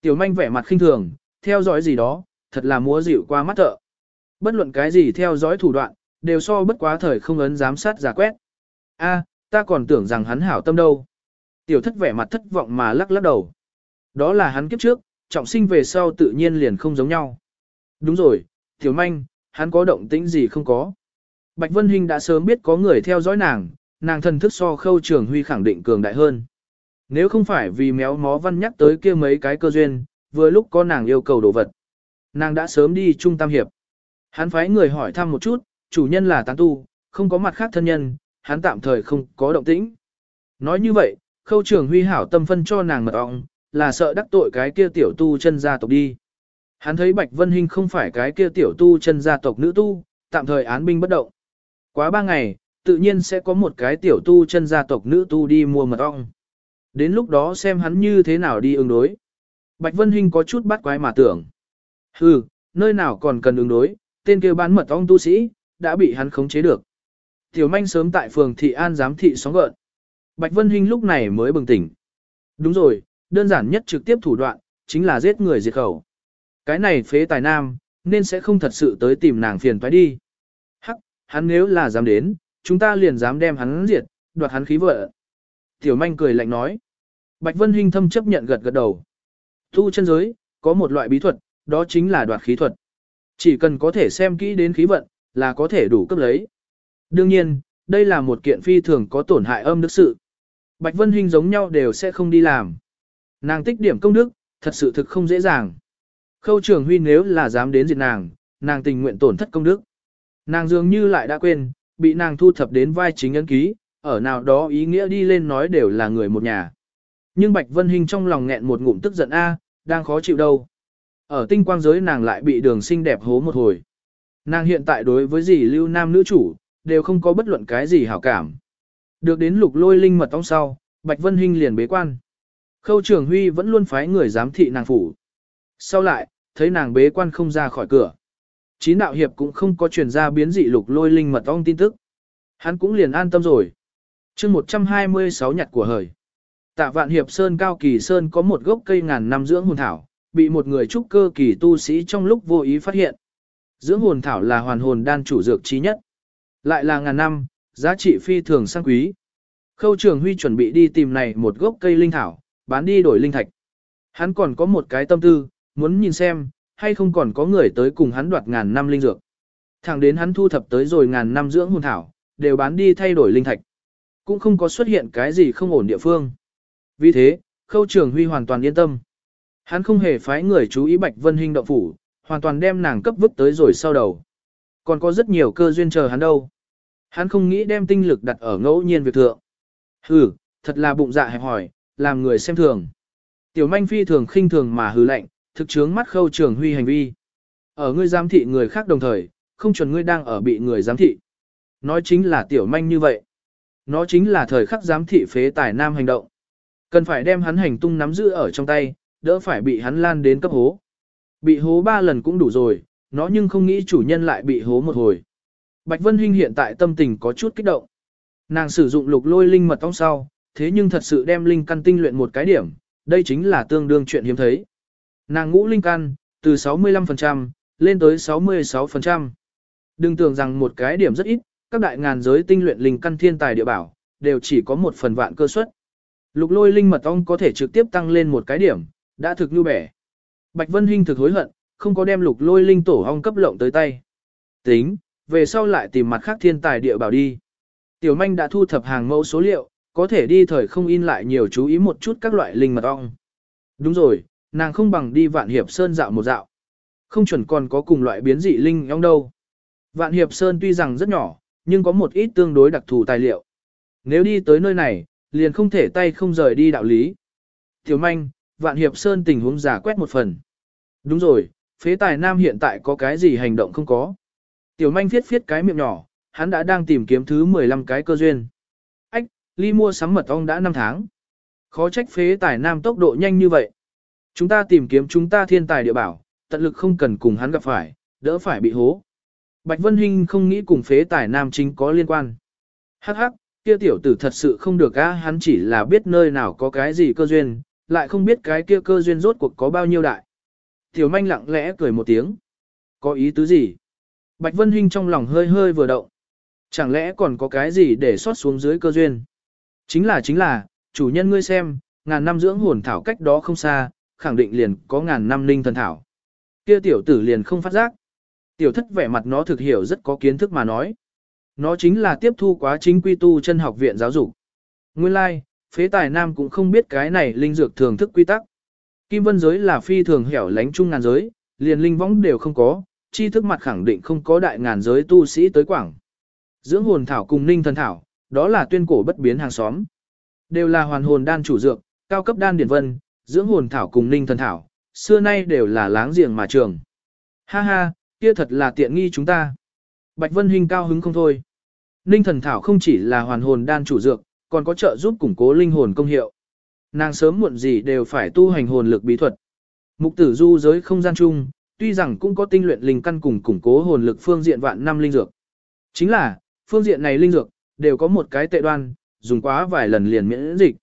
Tiểu manh vẻ mặt khinh thường, theo dõi gì đó, thật là múa dịu qua mắt thợ. Bất luận cái gì theo dõi thủ đoạn, đều so bất quá thời không ấn giám sát giả quét. A, ta còn tưởng rằng hắn hảo tâm đâu. Tiểu thất vẻ mặt thất vọng mà lắc lắc đầu. Đó là hắn kiếp trước, trọng sinh về sau tự nhiên liền không giống nhau. Đúng rồi, tiểu manh, hắn có động tĩnh gì không có. Bạch Vân Hinh đã sớm biết có người theo dõi nàng, nàng thần thức so khâu trường huy khẳng định cường đại hơn. Nếu không phải vì méo mó văn nhắc tới kia mấy cái cơ duyên, vừa lúc có nàng yêu cầu đồ vật. Nàng đã sớm đi trung tam hiệp. Hắn phái người hỏi thăm một chút, chủ nhân là tán tu, không có mặt khác thân nhân, hắn tạm thời không có động tĩnh. Nói như vậy, khâu trường huy hảo tâm phân cho nàng mật ọng, là sợ đắc tội cái kia tiểu tu chân gia tộc đi. Hắn thấy Bạch Vân Hinh không phải cái kia tiểu tu chân gia tộc nữ tu, tạm thời án binh bất động. Quá ba ngày, tự nhiên sẽ có một cái tiểu tu chân gia tộc nữ tu đi mua mật ong. Đến lúc đó xem hắn như thế nào đi ứng đối. Bạch Vân Hinh có chút bắt quái mà tưởng. Hừ, nơi nào còn cần ứng đối, tên kia bán mật ong tu sĩ, đã bị hắn khống chế được. Tiểu manh sớm tại phường Thị An giám thị sóng gợn. Bạch Vân Hinh lúc này mới bừng tỉnh. Đúng rồi, đơn giản nhất trực tiếp thủ đoạn, chính là giết người diệt khẩu. Cái này phế tài nam, nên sẽ không thật sự tới tìm nàng phiền phải đi. Hắc, hắn nếu là dám đến, chúng ta liền dám đem hắn diệt, đoạt hắn khí vợ. Tiểu manh cười lạnh nói. Bạch Vân Hinh thâm chấp nhận gật gật đầu. Tu chân giới, có một loại bí thuật, đó chính là đoạt khí thuật. Chỉ cần có thể xem kỹ đến khí vận, là có thể đủ cấp lấy. Đương nhiên, đây là một kiện phi thường có tổn hại âm đức sự. Bạch Vân Hinh giống nhau đều sẽ không đi làm. Nàng tích điểm công đức, thật sự thực không dễ dàng. Khâu trường huy nếu là dám đến diệt nàng, nàng tình nguyện tổn thất công đức. Nàng dường như lại đã quên, bị nàng thu thập đến vai chính ấn ký, ở nào đó ý nghĩa đi lên nói đều là người một nhà. Nhưng Bạch Vân Hinh trong lòng nghẹn một ngụm tức giận A, đang khó chịu đâu. Ở tinh quang giới nàng lại bị đường xinh đẹp hố một hồi. Nàng hiện tại đối với gì lưu nam nữ chủ, đều không có bất luận cái gì hảo cảm. Được đến lục lôi linh mật ong sau, Bạch Vân Hinh liền bế quan. Khâu trưởng Huy vẫn luôn phái người giám thị nàng phủ. Sau lại, thấy nàng bế quan không ra khỏi cửa. Chín đạo hiệp cũng không có truyền ra biến dị lục lôi linh mật ong tin tức. Hắn cũng liền an tâm rồi. chương 126 nhặt của hời. Tạ vạn hiệp sơn cao kỳ sơn có một gốc cây ngàn năm dưỡng hồn thảo, bị một người trúc cơ kỳ tu sĩ trong lúc vô ý phát hiện. Dưỡng hồn thảo là hoàn hồn đan chủ dược trí nhất. Lại là ngàn năm, giá trị phi thường sang quý. Khâu trường huy chuẩn bị đi tìm này một gốc cây linh thảo, bán đi đổi linh thạch. Hắn còn có một cái tâm tư, muốn nhìn xem, hay không còn có người tới cùng hắn đoạt ngàn năm linh dược. Thẳng đến hắn thu thập tới rồi ngàn năm dưỡng hồn thảo, đều bán đi thay đổi linh thạch. Cũng không có xuất hiện cái gì không ổn địa phương. Vì thế, khâu trường huy hoàn toàn yên tâm. Hắn không hề phái người chú ý Bạch Vân Hinh động phủ, hoàn toàn đem nàng cấp vứt tới rồi sau đầu. Còn có rất nhiều cơ duyên chờ hắn đâu. Hắn không nghĩ đem tinh lực đặt ở ngẫu nhiên việc thượng. Hừ, thật là bụng dạ hẹp hỏi, làm người xem thường. Tiểu manh phi thường khinh thường mà hừ lạnh, thực chướng mắt khâu trường huy hành vi. Ở ngươi giám thị người khác đồng thời, không chuẩn ngươi đang ở bị người giám thị. Nói chính là tiểu manh như vậy. Nó chính là thời khắc giám thị phế tài nam hành động. Cần phải đem hắn hành tung nắm giữ ở trong tay, đỡ phải bị hắn lan đến cấp hố. Bị hố ba lần cũng đủ rồi, nó nhưng không nghĩ chủ nhân lại bị hố một hồi. Bạch Vân Hinh hiện tại tâm tình có chút kích động. Nàng sử dụng lục lôi linh mật ong sau, thế nhưng thật sự đem linh căn tinh luyện một cái điểm, đây chính là tương đương chuyện hiếm thấy. Nàng ngũ linh căn, từ 65%, lên tới 66%. Đừng tưởng rằng một cái điểm rất ít, các đại ngàn giới tinh luyện linh căn thiên tài địa bảo, đều chỉ có một phần vạn cơ suất. Lục lôi linh mật ong có thể trực tiếp tăng lên một cái điểm, đã thực như bẻ. Bạch Vân Hinh thực hối hận, không có đem lục lôi linh tổ ong cấp lộng tới tay. Tính, về sau lại tìm mặt khác thiên tài địa bảo đi. Tiểu manh đã thu thập hàng mẫu số liệu, có thể đi thời không in lại nhiều chú ý một chút các loại linh mật ong. Đúng rồi, nàng không bằng đi vạn hiệp sơn dạo một dạo. Không chuẩn còn có cùng loại biến dị linh ong đâu. Vạn hiệp sơn tuy rằng rất nhỏ, nhưng có một ít tương đối đặc thù tài liệu. Nếu đi tới nơi này, liền không thể tay không rời đi đạo lý. Tiểu manh, vạn hiệp sơn tình huống giả quét một phần. Đúng rồi, phế tài nam hiện tại có cái gì hành động không có. Tiểu manh viết viết cái miệng nhỏ, hắn đã đang tìm kiếm thứ 15 cái cơ duyên. Ách, ly mua sắm mật ong đã 5 tháng. Khó trách phế tài nam tốc độ nhanh như vậy. Chúng ta tìm kiếm chúng ta thiên tài địa bảo, tận lực không cần cùng hắn gặp phải, đỡ phải bị hố. Bạch Vân Hinh không nghĩ cùng phế tài nam chính có liên quan. Hắc hắc, kia tiểu tử thật sự không được á, hắn chỉ là biết nơi nào có cái gì cơ duyên, lại không biết cái kia cơ duyên rốt cuộc có bao nhiêu đại. Tiểu manh lặng lẽ cười một tiếng. Có ý tứ gì? Bạch Vân Hinh trong lòng hơi hơi vừa động. Chẳng lẽ còn có cái gì để xót xuống dưới cơ duyên? Chính là chính là, chủ nhân ngươi xem, ngàn năm dưỡng hồn thảo cách đó không xa, khẳng định liền có ngàn năm linh thần thảo. Kia tiểu tử liền không phát giác. Tiểu thất vẻ mặt nó thực hiểu rất có kiến thức mà nói. Nó chính là tiếp thu quá chính quy tu chân học viện giáo dục. Nguyên lai, like, phế tài nam cũng không biết cái này linh dược thường thức quy tắc. Kim vân giới là phi thường hẻo lánh chung ngàn giới, liền linh võng đều không có, chi thức mặt khẳng định không có đại ngàn giới tu sĩ tới quảng. Dưỡng hồn thảo cùng ninh thần thảo, đó là tuyên cổ bất biến hàng xóm. Đều là hoàn hồn đan chủ dược, cao cấp đan điển vân, dưỡng hồn thảo cùng ninh thần thảo, xưa nay đều là láng giềng mà trường. Ha ha, kia thật là tiện nghi chúng ta. Bạch Vân Hinh cao hứng không thôi. Ninh thần thảo không chỉ là hoàn hồn đan chủ dược, còn có trợ giúp củng cố linh hồn công hiệu. Nàng sớm muộn gì đều phải tu hành hồn lực bí thuật. Mục tử du giới không gian chung, tuy rằng cũng có tinh luyện linh căn cùng củng cố hồn lực phương diện vạn năm linh dược. Chính là, phương diện này linh dược, đều có một cái tệ đoan, dùng quá vài lần liền miễn dịch.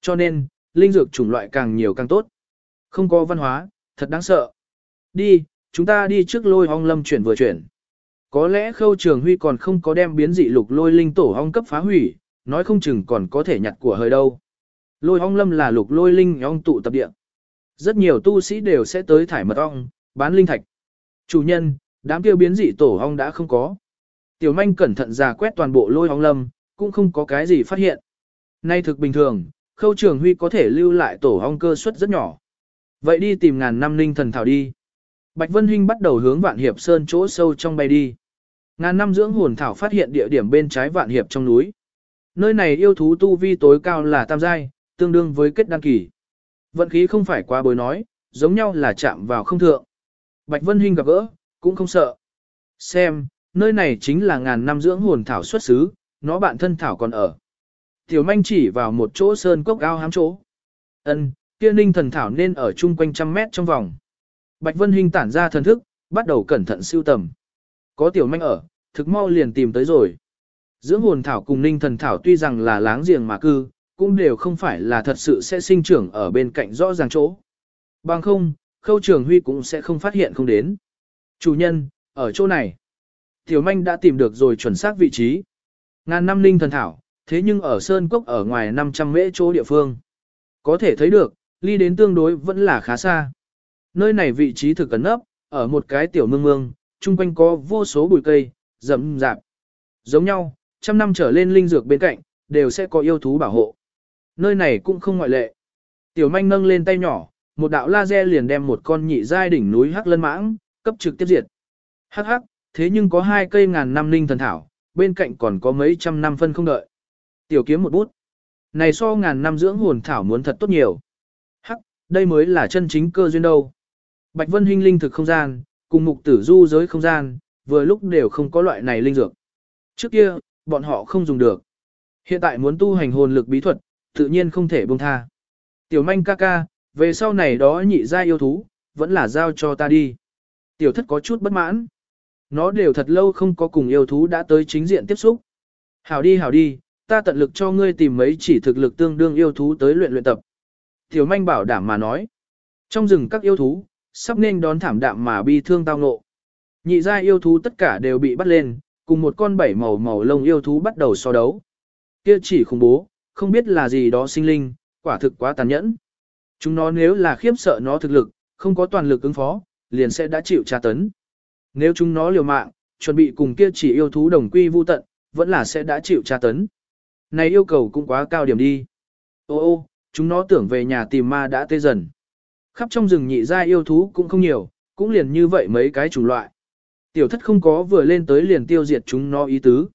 Cho nên, linh dược chủng loại càng nhiều càng tốt. Không có văn hóa, thật đáng sợ. Đi, chúng ta đi trước lôi ong lâm chuyển vừa chuyển. Có lẽ khâu trường huy còn không có đem biến dị lục lôi linh tổ ong cấp phá hủy, nói không chừng còn có thể nhặt của hơi đâu. Lôi ong lâm là lục lôi linh ong tụ tập địa. Rất nhiều tu sĩ đều sẽ tới thải mật ong, bán linh thạch. Chủ nhân, đám kêu biến dị tổ ong đã không có. Tiểu manh cẩn thận ra quét toàn bộ lôi ong lâm, cũng không có cái gì phát hiện. Nay thực bình thường, khâu trường huy có thể lưu lại tổ hong cơ suất rất nhỏ. Vậy đi tìm ngàn năm linh thần thảo đi. Bạch Vân Hinh bắt đầu hướng Vạn Hiệp Sơn chỗ sâu trong bay đi. Ngàn năm dưỡng hồn thảo phát hiện địa điểm bên trái Vạn Hiệp trong núi. Nơi này yêu thú tu vi tối cao là tam giai, tương đương với kết đăng kỳ. Vận khí không phải quá bối nói, giống nhau là chạm vào không thượng. Bạch Vân Hinh gặp gỡ, cũng không sợ. Xem, nơi này chính là ngàn năm dưỡng hồn thảo xuất xứ, nó bạn thân thảo còn ở. Tiểu manh chỉ vào một chỗ sơn cốc ao hám chỗ. Ân, kia ninh thần thảo nên ở chung quanh trăm mét trong vòng. Bạch Vân Hinh tản ra thần thức, bắt đầu cẩn thận siêu tầm. Có tiểu manh ở, thực mau liền tìm tới rồi. Dưỡng hồn thảo cùng ninh thần thảo tuy rằng là láng giềng mà cư, cũng đều không phải là thật sự sẽ sinh trưởng ở bên cạnh rõ ràng chỗ. Bằng không, khâu trường huy cũng sẽ không phát hiện không đến. Chủ nhân, ở chỗ này. Tiểu manh đã tìm được rồi chuẩn xác vị trí. Ngàn năm ninh thần thảo, thế nhưng ở Sơn Cốc ở ngoài 500 mễ chỗ địa phương. Có thể thấy được, ly đến tương đối vẫn là khá xa. Nơi này vị trí thực cẩn nấp, ở một cái tiểu mương mương, chung quanh có vô số bụi cây, rậm rạp. Giống nhau, trăm năm trở lên linh dược bên cạnh, đều sẽ có yêu thú bảo hộ. Nơi này cũng không ngoại lệ. Tiểu manh nâng lên tay nhỏ, một đạo laser liền đem một con nhị giai đỉnh núi hắc lân mãng, cấp trực tiếp diệt. Hắc hắc, thế nhưng có hai cây ngàn năm linh thần thảo, bên cạnh còn có mấy trăm năm phân không đợi. Tiểu kiếm một bút. Này so ngàn năm dưỡng hồn thảo muốn thật tốt nhiều. Hắc, đây mới là chân chính cơ duyên đâu. Bạch Vân Hinh linh thực không gian, cùng mục tử du giới không gian, vừa lúc đều không có loại này linh dược. Trước kia, bọn họ không dùng được. Hiện tại muốn tu hành hồn lực bí thuật, tự nhiên không thể buông tha. Tiểu manh ca ca, về sau này đó nhị gia yêu thú, vẫn là giao cho ta đi. Tiểu thất có chút bất mãn. Nó đều thật lâu không có cùng yêu thú đã tới chính diện tiếp xúc. Hảo đi hảo đi, ta tận lực cho ngươi tìm mấy chỉ thực lực tương đương yêu thú tới luyện luyện tập. Tiểu manh bảo đảm mà nói. Trong rừng các yêu thú, sắp nên đón thảm đạm mà bi thương tao ngộ. Nhị gia yêu thú tất cả đều bị bắt lên, cùng một con bảy màu màu lông yêu thú bắt đầu so đấu. Kia chỉ khủng bố, không biết là gì đó sinh linh, quả thực quá tàn nhẫn. Chúng nó nếu là khiếp sợ nó thực lực, không có toàn lực ứng phó, liền sẽ đã chịu tra tấn. Nếu chúng nó liều mạng, chuẩn bị cùng kia chỉ yêu thú đồng quy vu tận, vẫn là sẽ đã chịu tra tấn. Này yêu cầu cũng quá cao điểm đi. Ô ô, chúng nó tưởng về nhà tìm ma đã tê dần. Khắp trong rừng nhị gia yêu thú cũng không nhiều, cũng liền như vậy mấy cái chủng loại. Tiểu thất không có vừa lên tới liền tiêu diệt chúng nó ý tứ,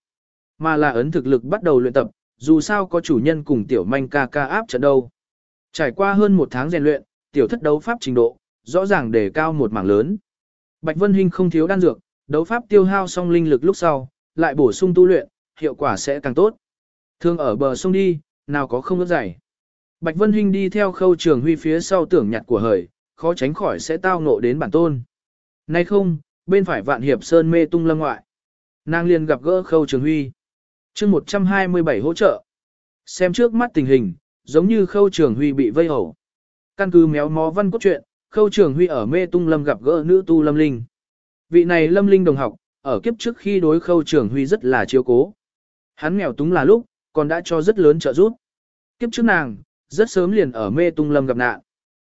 mà là ấn thực lực bắt đầu luyện tập, dù sao có chủ nhân cùng tiểu manh ca ca áp trận đâu. Trải qua hơn một tháng rèn luyện, tiểu thất đấu pháp trình độ, rõ ràng đề cao một mảng lớn. Bạch Vân Hinh không thiếu đan dược, đấu pháp tiêu hao xong linh lực lúc sau, lại bổ sung tu luyện, hiệu quả sẽ càng tốt thường ở bờ sông đi, nào có không ướt dày. Bạch Vân Hinh đi theo khâu trường huy phía sau tưởng nhặt của hời, khó tránh khỏi sẽ tao ngộ đến bản tôn. Nay không, bên phải vạn hiệp sơn mê tung lâm ngoại. Nàng liền gặp gỡ khâu trường huy. chương 127 hỗ trợ. Xem trước mắt tình hình, giống như khâu trường huy bị vây hổ. Căn cứ méo mó văn cốt truyện, khâu trường huy ở mê tung lâm gặp gỡ nữ tu lâm linh. Vị này lâm linh đồng học, ở kiếp trước khi đối khâu trường huy rất là chiếu cố. Hắn nghèo túng là lúc, còn đã cho rất lớn trợ giúp. Kiếp trước nàng, rất sớm liền ở mê tung lâm gặp nạn.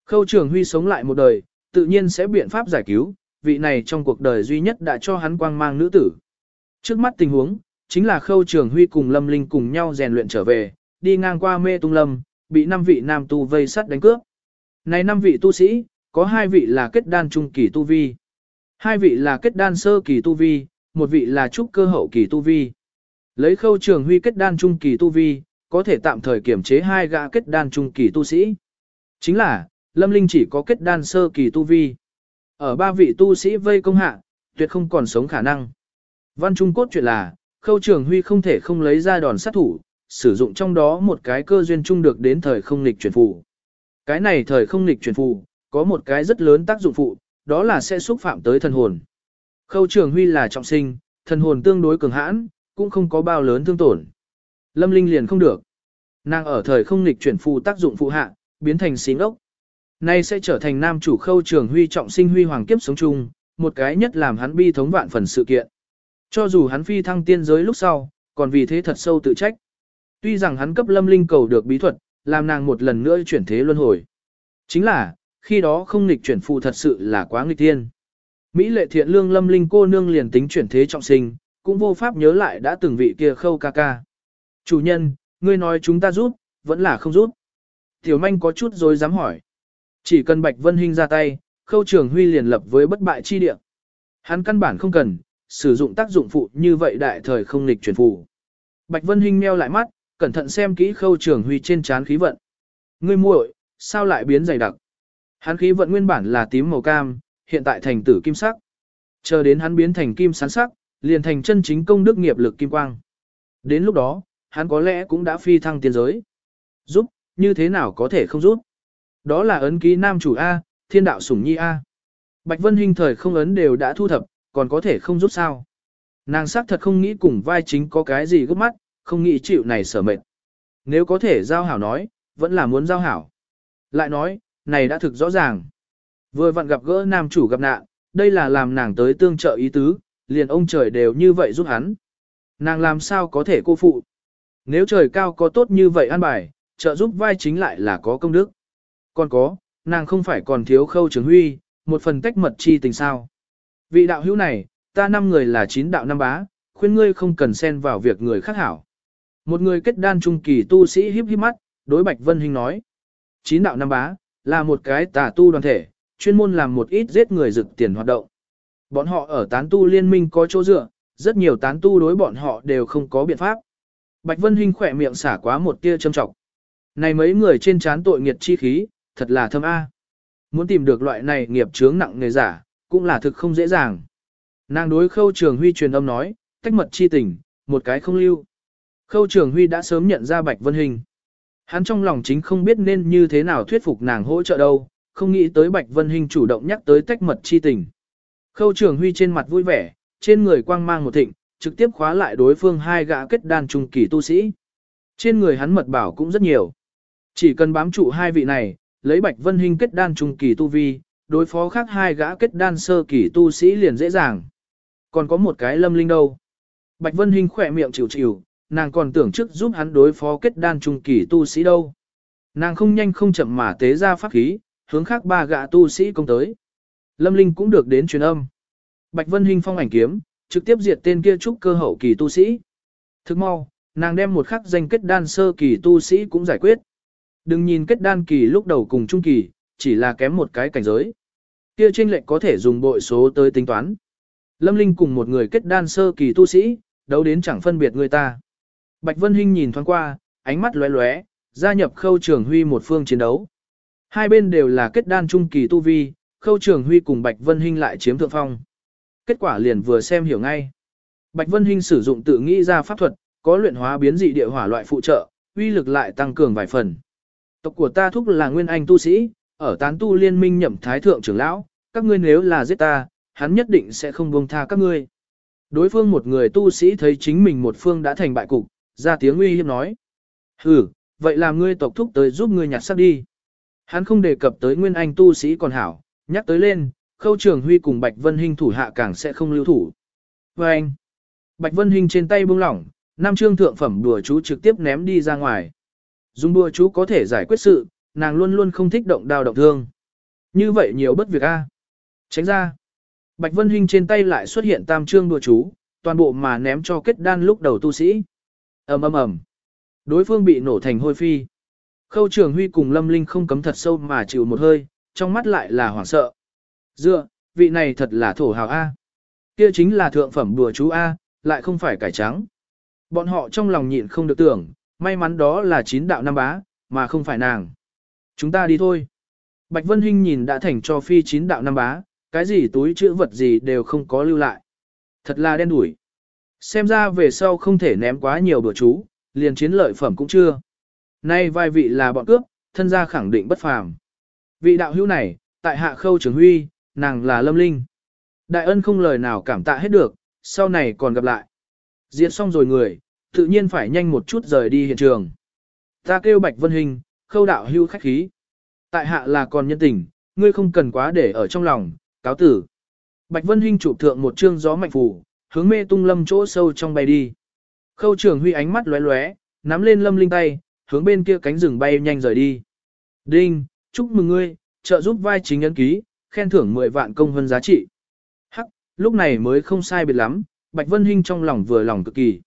Khâu trường huy sống lại một đời, tự nhiên sẽ biện pháp giải cứu, vị này trong cuộc đời duy nhất đã cho hắn quang mang nữ tử. Trước mắt tình huống, chính là khâu trường huy cùng lâm linh cùng nhau rèn luyện trở về, đi ngang qua mê tung lâm, bị năm vị nam tu vây sắt đánh cướp. Này năm vị tu sĩ, có hai vị là kết đan trung kỳ tu vi, hai vị là kết đan sơ kỳ tu vi, một vị là trúc cơ hậu kỳ tu vi. Lấy khâu trường huy kết đan trung kỳ tu vi, có thể tạm thời kiểm chế hai gã kết đan trung kỳ tu sĩ. Chính là, Lâm Linh chỉ có kết đan sơ kỳ tu vi. Ở ba vị tu sĩ vây công hạ, tuyệt không còn sống khả năng. Văn Trung cốt chuyện là, khâu trường huy không thể không lấy ra đòn sát thủ, sử dụng trong đó một cái cơ duyên chung được đến thời không lịch chuyển phù. Cái này thời không lịch chuyển phù, có một cái rất lớn tác dụng phụ, đó là sẽ xúc phạm tới thần hồn. Khâu trường huy là trọng sinh, thần hồn tương đối cường hãn, cũng không có bao lớn thương tổn. Lâm Linh liền không được. Nàng ở thời không nghịch chuyển phù tác dụng phụ hạ, biến thành xí ngốc. Nay sẽ trở thành nam chủ khâu trường huy trọng sinh huy hoàng kiếp sống chung, một cái nhất làm hắn bi thống vạn phần sự kiện. Cho dù hắn phi thăng tiên giới lúc sau, còn vì thế thật sâu tự trách. Tuy rằng hắn cấp lâm linh cầu được bí thuật, làm nàng một lần nữa chuyển thế luân hồi. Chính là, khi đó không nghịch chuyển phù thật sự là quá nghịch tiên. Mỹ lệ thiện lương lâm linh cô nương liền tính chuyển thế trọng sinh, cũng vô pháp nhớ lại đã từng vị kia khâu ca ca. Chủ nhân, ngươi nói chúng ta rút, vẫn là không rút. Tiểu manh có chút rồi dám hỏi. Chỉ cần Bạch Vân Hinh ra tay, khâu trường huy liền lập với bất bại chi địa. Hắn căn bản không cần, sử dụng tác dụng phụ như vậy đại thời không nghịch chuyển phụ. Bạch Vân Hinh meo lại mắt, cẩn thận xem kỹ khâu trường huy trên trán khí vận. Ngươi muội, sao lại biến dày đặc? Hắn khí vận nguyên bản là tím màu cam, hiện tại thành tử kim sắc. Chờ đến hắn biến thành kim sáng sắc, liền thành chân chính công đức nghiệp lực kim quang. Đến lúc đó, hắn có lẽ cũng đã phi thăng tiên giới. Giúp, như thế nào có thể không giúp? Đó là ấn ký nam chủ A, thiên đạo sủng nhi A. Bạch Vân Hinh thời không ấn đều đã thu thập, còn có thể không rút sao. Nàng xác thật không nghĩ cùng vai chính có cái gì gấp mắt, không nghĩ chịu này sở mệt. Nếu có thể giao hảo nói, vẫn là muốn giao hảo. Lại nói, này đã thực rõ ràng. Vừa vặn gặp gỡ nam chủ gặp nạn, đây là làm nàng tới tương trợ ý tứ, liền ông trời đều như vậy giúp hắn. Nàng làm sao có thể cô phụ. Nếu trời cao có tốt như vậy an bài, trợ giúp vai chính lại là có công đức. Còn có, nàng không phải còn thiếu khâu trường huy, một phần cách mật chi tình sao. Vị đạo hữu này, ta năm người là chín đạo năm bá, khuyên ngươi không cần xen vào việc người khác hảo. Một người kết đan trung kỳ tu sĩ híp híp mắt, đối Bạch Vân Hinh nói. Chín đạo năm bá, là một cái tà tu đoàn thể, chuyên môn làm một ít giết người rực tiền hoạt động. Bọn họ ở tán tu liên minh có chỗ dựa, rất nhiều tán tu đối bọn họ đều không có biện pháp. Bạch Vân Hinh khỏe miệng xả quá một tia châm trọng. Này mấy người trên chán tội nghiệt chi khí, thật là thâm A. Muốn tìm được loại này nghiệp chướng nặng nghề giả, cũng là thực không dễ dàng. Nàng đối khâu trường huy truyền âm nói, cách mật chi tình, một cái không lưu. Khâu trường huy đã sớm nhận ra Bạch Vân Hình. Hắn trong lòng chính không biết nên như thế nào thuyết phục nàng hỗ trợ đâu, không nghĩ tới Bạch Vân Hình chủ động nhắc tới tách mật chi tình. Khâu trường huy trên mặt vui vẻ, trên người quang mang một thịnh, trực tiếp khóa lại đối phương hai gã kết đan trung kỳ tu sĩ. Trên người hắn mật bảo cũng rất nhiều. Chỉ cần bám trụ hai vị này, lấy Bạch Vân Hinh kết đan trung kỳ tu vi, đối phó khác hai gã kết đan sơ kỳ tu sĩ liền dễ dàng. Còn có một cái lâm linh đâu. Bạch Vân Hinh khỏe miệng chịu chịu, nàng còn tưởng trước giúp hắn đối phó kết đan trung kỳ tu sĩ đâu. Nàng không nhanh không chậm mà tế ra pháp khí, hướng khác ba gã tu sĩ công tới. Lâm Linh cũng được đến truyền âm. Bạch Vân Hinh phong ảnh kiếm, trực tiếp diệt tên kia trúc cơ hậu kỳ tu sĩ. Thức mau, nàng đem một khắc danh kết đan sơ kỳ tu sĩ cũng giải quyết. Đừng nhìn kết đan kỳ lúc đầu cùng trung kỳ, chỉ là kém một cái cảnh giới. Kia trên lệnh có thể dùng bội số tới tính toán. Lâm Linh cùng một người kết đan sơ kỳ tu sĩ, đấu đến chẳng phân biệt người ta. Bạch Vân Hinh nhìn thoáng qua, ánh mắt lóe lóe, gia nhập khâu trường huy một phương chiến đấu. Hai bên đều là kết đan trung kỳ tu vi, khâu trường huy cùng Bạch Vân Hinh lại chiếm thượng phong. Kết quả liền vừa xem hiểu ngay. Bạch Vân Hinh sử dụng tự nghĩ ra pháp thuật, có luyện hóa biến dị địa hỏa loại phụ trợ, uy lực lại tăng cường vài phần. Tộc của ta thúc là nguyên anh tu sĩ, ở tán tu liên minh nhậm thái thượng trưởng lão, các ngươi nếu là giết ta, hắn nhất định sẽ không buông tha các ngươi. Đối phương một người tu sĩ thấy chính mình một phương đã thành bại cục, ra tiếng uy hiếp nói. Ừ, vậy làm ngươi tộc thúc tới giúp ngươi nhặt xác đi. Hắn không đề cập tới nguyên anh tu sĩ còn hảo, nhắc tới lên, khâu trường huy cùng Bạch Vân Hinh thủ hạ càng sẽ không lưu thủ. Và anh, Bạch Vân Hinh trên tay buông lỏng, nam trương thượng phẩm đùa chú trực tiếp ném đi ra ngoài. Dùng đùa chú có thể giải quyết sự, nàng luôn luôn không thích động đào động thương. Như vậy nhiều bất việc a. Tránh ra. Bạch Vân Hinh trên tay lại xuất hiện tam trương đùa chú, toàn bộ mà ném cho kết đan lúc đầu tu sĩ. ầm ầm ầm. Đối phương bị nổ thành hôi phi. Khâu trường huy cùng Lâm Linh không cấm thật sâu mà chịu một hơi, trong mắt lại là hoảng sợ. Dựa, vị này thật là thổ hào A. Kia chính là thượng phẩm bùa chú A, lại không phải cải trắng. Bọn họ trong lòng nhịn không được tưởng, may mắn đó là chín đạo năm bá, mà không phải nàng. Chúng ta đi thôi. Bạch Vân Hinh nhìn đã thành cho phi chín đạo năm bá, cái gì túi chữ vật gì đều không có lưu lại. Thật là đen đủi. Xem ra về sau không thể ném quá nhiều bữa chú, liền chiến lợi phẩm cũng chưa. Nay vai vị là bọn cướp, thân gia khẳng định bất phàm. Vị đạo hữu này, tại hạ khâu trường huy, nàng là lâm linh. Đại ân không lời nào cảm tạ hết được, sau này còn gặp lại. Diễn xong rồi người, tự nhiên phải nhanh một chút rời đi hiện trường. Ta kêu Bạch Vân Hình, khâu đạo hưu khách khí. Tại hạ là còn nhân tình, ngươi không cần quá để ở trong lòng, cáo tử. Bạch Vân Hinh chụp thượng một chương gió mạnh phủ, hướng mê tung lâm chỗ sâu trong bay đi. Khâu trường huy ánh mắt lóe lóe, nắm lên lâm linh tay, hướng bên kia cánh rừng bay nhanh rời đi. Đinh, chúc mừng ngươi, trợ giúp vai chính ấn ký, khen thưởng 10 vạn công hơn giá trị. Hắc, lúc này mới không sai biệt lắm, Bạch Vân Hinh trong lòng vừa lòng cực kỳ.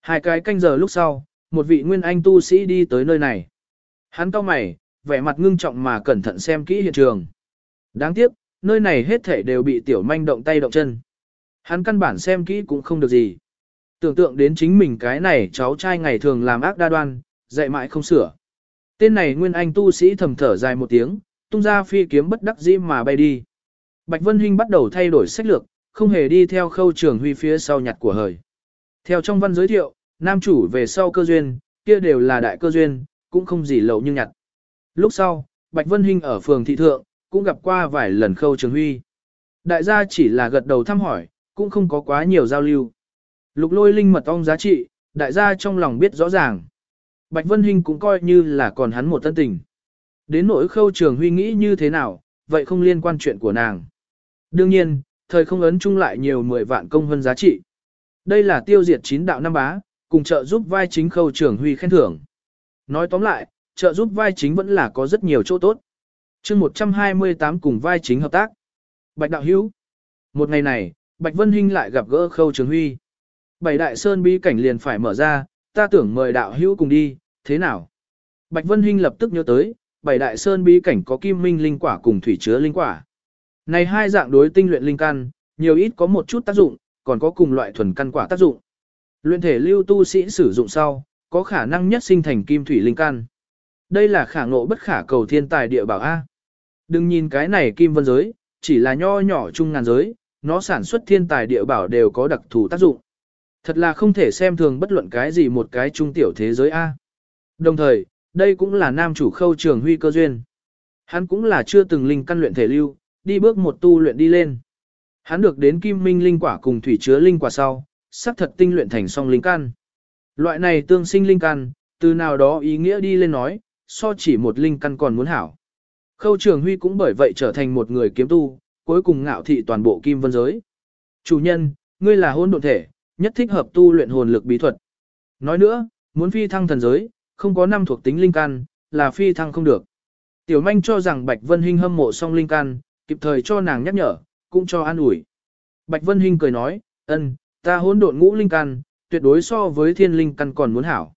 Hai cái canh giờ lúc sau, một vị nguyên anh tu sĩ đi tới nơi này. Hắn cau mày, vẻ mặt ngưng trọng mà cẩn thận xem kỹ hiện trường. Đáng tiếc, nơi này hết thể đều bị tiểu manh động tay động chân. Hắn căn bản xem kỹ cũng không được gì. Tưởng tượng đến chính mình cái này cháu trai ngày thường làm ác đa đoan, dạy mãi không sửa. Tên này nguyên anh tu sĩ thầm thở dài một tiếng, tung ra phi kiếm bất đắc dĩ mà bay đi. Bạch Vân Hinh bắt đầu thay đổi sách lược, không hề đi theo khâu trường huy phía sau nhặt của hời. Theo trong văn giới thiệu, nam chủ về sau cơ duyên, kia đều là đại cơ duyên, cũng không gì lậu như nhặt. Lúc sau, Bạch Vân Hinh ở phường thị thượng, cũng gặp qua vài lần khâu trường huy. Đại gia chỉ là gật đầu thăm hỏi, cũng không có quá nhiều giao lưu. Lục lôi linh mật ong giá trị, đại gia trong lòng biết rõ ràng. Bạch Vân Hinh cũng coi như là còn hắn một tân tình. Đến nỗi khâu trường huy nghĩ như thế nào, vậy không liên quan chuyện của nàng. Đương nhiên, thời không ấn chung lại nhiều 10 vạn công hơn giá trị. Đây là tiêu diệt chín đạo năm bá, cùng trợ giúp vai chính khâu trường huy khen thưởng. Nói tóm lại, trợ giúp vai chính vẫn là có rất nhiều chỗ tốt. chương 128 cùng vai chính hợp tác. Bạch Đạo Hữu Một ngày này, Bạch Vân Hinh lại gặp gỡ khâu trường huy. Bảy đại sơn bí cảnh liền phải mở ra, ta tưởng mời đạo hữu cùng đi, thế nào? Bạch Vân Hinh lập tức nhớ tới, bảy đại sơn bí cảnh có kim minh linh quả cùng thủy chứa linh quả. Này hai dạng đối tinh luyện linh căn, nhiều ít có một chút tác dụng, còn có cùng loại thuần căn quả tác dụng. Luyện thể lưu tu sĩ sử dụng sau, có khả năng nhất sinh thành kim thủy linh căn. Đây là khả ngộ bất khả cầu thiên tài địa bảo A. Đừng nhìn cái này kim vân giới, chỉ là nho nhỏ trung ngàn giới, nó sản xuất thiên tài địa bảo đều có đặc thù tác dụng. Thật là không thể xem thường bất luận cái gì một cái trung tiểu thế giới A. Đồng thời, đây cũng là nam chủ khâu trường huy cơ duyên. Hắn cũng là chưa từng linh căn luyện thể lưu, đi bước một tu luyện đi lên. Hắn được đến kim minh linh quả cùng thủy chứa linh quả sau, sắc thật tinh luyện thành song linh căn. Loại này tương sinh linh căn, từ nào đó ý nghĩa đi lên nói, so chỉ một linh căn còn muốn hảo. Khâu trường huy cũng bởi vậy trở thành một người kiếm tu, cuối cùng ngạo thị toàn bộ kim vân giới. Chủ nhân, ngươi là hôn độn thể, nhất thích hợp tu luyện hồn lực bí thuật. Nói nữa, muốn phi thăng thần giới, không có năm thuộc tính linh căn, là phi thăng không được. Tiểu manh cho rằng Bạch Vân Hinh hâm mộ song linh căn, kịp thời cho nàng nhắc nhở, cũng cho an ủi. Bạch Vân Hinh cười nói, ân, ta hỗn độn ngũ linh căn, tuyệt đối so với thiên linh căn còn muốn hảo.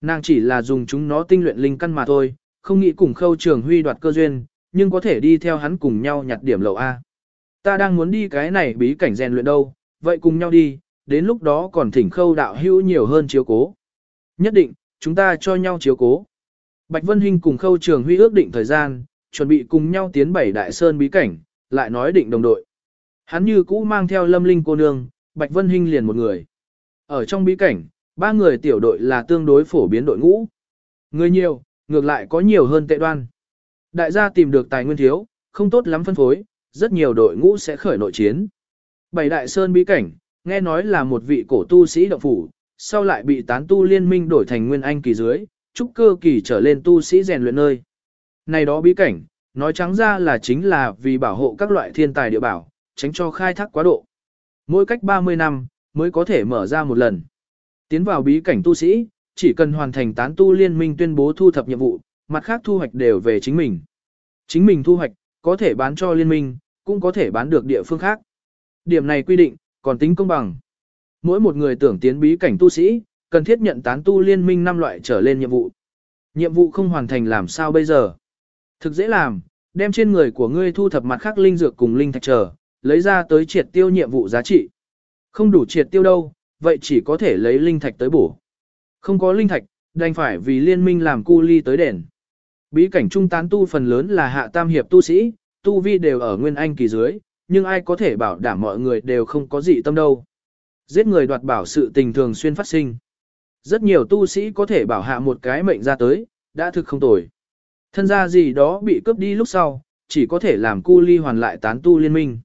Nàng chỉ là dùng chúng nó tinh luyện linh căn mà thôi, không nghĩ cùng khâu trường huy đoạt cơ duyên, nhưng có thể đi theo hắn cùng nhau nhặt điểm lậu A. Ta đang muốn đi cái này bí cảnh rèn luyện đâu, vậy cùng nhau đi, đến lúc đó còn thỉnh khâu đạo hữu nhiều hơn chiếu cố. Nhất định, chúng ta cho nhau chiếu cố. Bạch Vân Hinh cùng khâu trường huy ước định thời gian, chuẩn bị cùng nhau tiến bảy đại sơn bí cảnh, lại nói định đồng đội. Hắn như cũ mang theo lâm linh cô nương, Bạch Vân Hinh liền một người. Ở trong bí cảnh, ba người tiểu đội là tương đối phổ biến đội ngũ. Người nhiều, ngược lại có nhiều hơn tệ đoan. Đại gia tìm được tài nguyên thiếu, không tốt lắm phân phối, rất nhiều đội ngũ sẽ khởi nội chiến. Bảy đại sơn bí cảnh, nghe nói là một vị cổ tu sĩ động phủ, sau lại bị tán tu liên minh đổi thành nguyên anh kỳ dưới, trúc cơ kỳ trở lên tu sĩ rèn luyện nơi. Này đó bí cảnh, nói trắng ra là chính là vì bảo hộ các loại thiên tài địa bảo, tránh cho khai thác quá độ. Mỗi cách 30 năm, mới có thể mở ra một lần. Tiến vào bí cảnh tu sĩ, chỉ cần hoàn thành tán tu liên minh tuyên bố thu thập nhiệm vụ, mặt khác thu hoạch đều về chính mình. Chính mình thu hoạch, có thể bán cho liên minh, cũng có thể bán được địa phương khác. Điểm này quy định, còn tính công bằng. Mỗi một người tưởng tiến bí cảnh tu sĩ, cần thiết nhận tán tu liên minh năm loại trở lên nhiệm vụ. Nhiệm vụ không hoàn thành làm sao bây giờ? Thực dễ làm, đem trên người của ngươi thu thập mặt khác linh dược cùng linh thạch trở, lấy ra tới triệt tiêu nhiệm vụ giá trị. Không đủ triệt tiêu đâu, vậy chỉ có thể lấy linh thạch tới bổ. Không có linh thạch, đành phải vì liên minh làm cu ly tới đền. Bí cảnh trung tán tu phần lớn là hạ tam hiệp tu sĩ, tu vi đều ở nguyên anh kỳ dưới, nhưng ai có thể bảo đảm mọi người đều không có gì tâm đâu. Giết người đoạt bảo sự tình thường xuyên phát sinh. Rất nhiều tu sĩ có thể bảo hạ một cái mệnh ra tới, đã thực không tồi. Thân gia gì đó bị cướp đi lúc sau, chỉ có thể làm cu ly hoàn lại tán tu liên minh.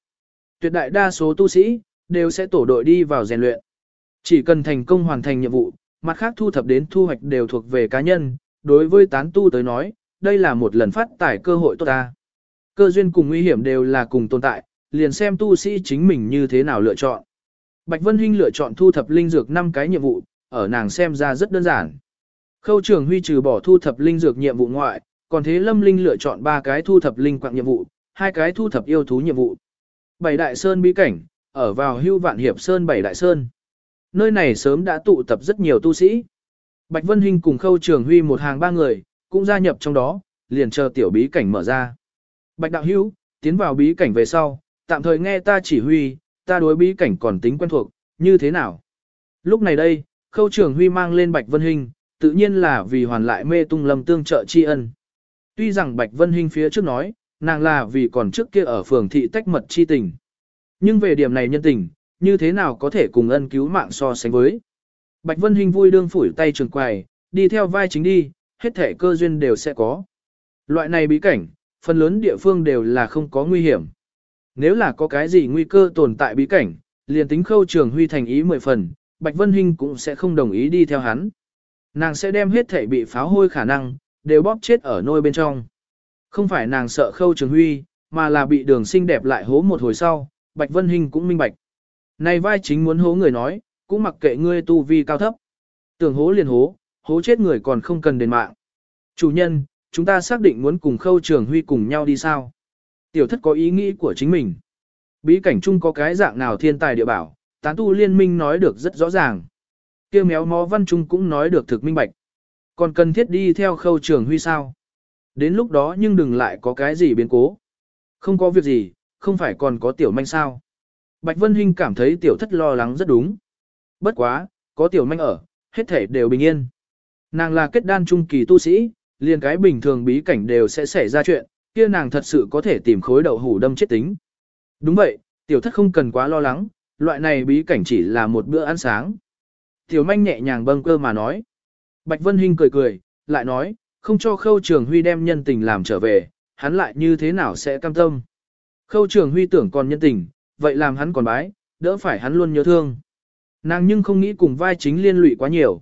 Tuyệt đại đa số tu sĩ, đều sẽ tổ đội đi vào rèn luyện. Chỉ cần thành công hoàn thành nhiệm vụ, mặt khác thu thập đến thu hoạch đều thuộc về cá nhân, đối với tán tu tới nói, đây là một lần phát tải cơ hội tốt ta. Cơ duyên cùng nguy hiểm đều là cùng tồn tại, liền xem tu sĩ chính mình như thế nào lựa chọn. Bạch Vân Hinh lựa chọn thu thập linh dược 5 cái nhiệm vụ, ở nàng xem ra rất đơn giản. Khâu trường huy trừ bỏ thu thập linh dược nhiệm vụ ngoại, còn thế Lâm Linh lựa chọn 3 cái thu thập linh quạng nhiệm vụ, hai cái thu thập yêu thú nhiệm vụ. Bảy đại sơn bí cảnh, ở vào hưu vạn hiệp sơn bảy đại sơn. Nơi này sớm đã tụ tập rất nhiều tu sĩ. Bạch Vân Hinh cùng Khâu Trường Huy một hàng ba người, cũng gia nhập trong đó, liền chờ tiểu bí cảnh mở ra. Bạch Đạo Hữu tiến vào bí cảnh về sau, tạm thời nghe ta chỉ huy, ta đối bí cảnh còn tính quen thuộc, như thế nào? Lúc này đây, Khâu Trường Huy mang lên Bạch Vân Hinh, tự nhiên là vì hoàn lại mê tung lâm tương trợ tri ân. Tuy rằng Bạch Vân Hinh phía trước nói, nàng là vì còn trước kia ở phường thị tách mật chi tình. Nhưng về điểm này nhân tình, như thế nào có thể cùng ân cứu mạng so sánh với. Bạch Vân Hinh vui đương phủi tay trường quài, đi theo vai chính đi, hết thể cơ duyên đều sẽ có. Loại này bí cảnh, phần lớn địa phương đều là không có nguy hiểm. Nếu là có cái gì nguy cơ tồn tại bí cảnh, liền tính khâu trường huy thành ý mười phần, Bạch Vân Hinh cũng sẽ không đồng ý đi theo hắn. Nàng sẽ đem hết thể bị pháo hôi khả năng, đều bóp chết ở nôi bên trong. Không phải nàng sợ khâu trường huy, mà là bị đường xinh đẹp lại hố một hồi sau, Bạch Vân Hinh cũng minh bạch. Này vai chính muốn hố người nói, cũng mặc kệ ngươi tu vi cao thấp. Tưởng hố liền hố, hố chết người còn không cần đền mạng. Chủ nhân, chúng ta xác định muốn cùng khâu trường huy cùng nhau đi sao? Tiểu thất có ý nghĩ của chính mình. Bí cảnh chung có cái dạng nào thiên tài địa bảo, tán tu liên minh nói được rất rõ ràng. Kêu méo mó văn Chung cũng nói được thực minh bạch. Còn cần thiết đi theo khâu trường huy sao? Đến lúc đó nhưng đừng lại có cái gì biến cố. Không có việc gì, không phải còn có tiểu manh sao. Bạch Vân Hinh cảm thấy tiểu thất lo lắng rất đúng. Bất quá, có tiểu manh ở, hết thể đều bình yên. Nàng là kết đan trung kỳ tu sĩ, liền cái bình thường bí cảnh đều sẽ xảy ra chuyện, kia nàng thật sự có thể tìm khối đậu hủ đâm chết tính. Đúng vậy, tiểu thất không cần quá lo lắng, loại này bí cảnh chỉ là một bữa ăn sáng. Tiểu manh nhẹ nhàng bâng cơ mà nói. Bạch Vân Hinh cười cười, lại nói, không cho khâu trường huy đem nhân tình làm trở về, hắn lại như thế nào sẽ cam tâm. Khâu trường huy tưởng còn nhân tình, vậy làm hắn còn bái, đỡ phải hắn luôn nhớ thương. Nàng nhưng không nghĩ cùng vai chính liên lụy quá nhiều.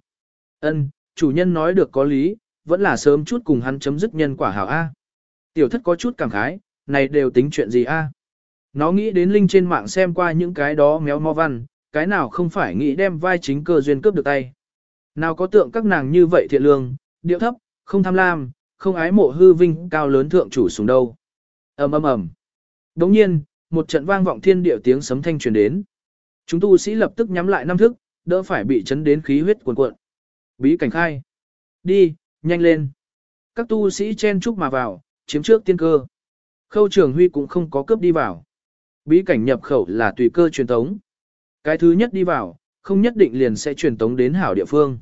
Ân, chủ nhân nói được có lý, vẫn là sớm chút cùng hắn chấm dứt nhân quả hảo A. Tiểu thất có chút cảm khái, này đều tính chuyện gì A. Nó nghĩ đến linh trên mạng xem qua những cái đó méo mò văn, cái nào không phải nghĩ đem vai chính cơ duyên cướp được tay. Nào có tượng các nàng như vậy thiện lương, điệu thấp, không tham lam, không ái mộ hư vinh cao lớn thượng chủ xuống đâu. ầm ầm ầm. Đồng nhiên, một trận vang vọng thiên địa tiếng sấm thanh truyền đến. Chúng tu sĩ lập tức nhắm lại năm thức, đỡ phải bị chấn đến khí huyết cuồn cuộn. Bí cảnh khai. Đi, nhanh lên. Các tu sĩ chen chúc mà vào, chiếm trước tiên cơ. Khâu trường huy cũng không có cướp đi vào. Bí cảnh nhập khẩu là tùy cơ truyền tống. Cái thứ nhất đi vào, không nhất định liền sẽ truyền tống đến hảo địa phương.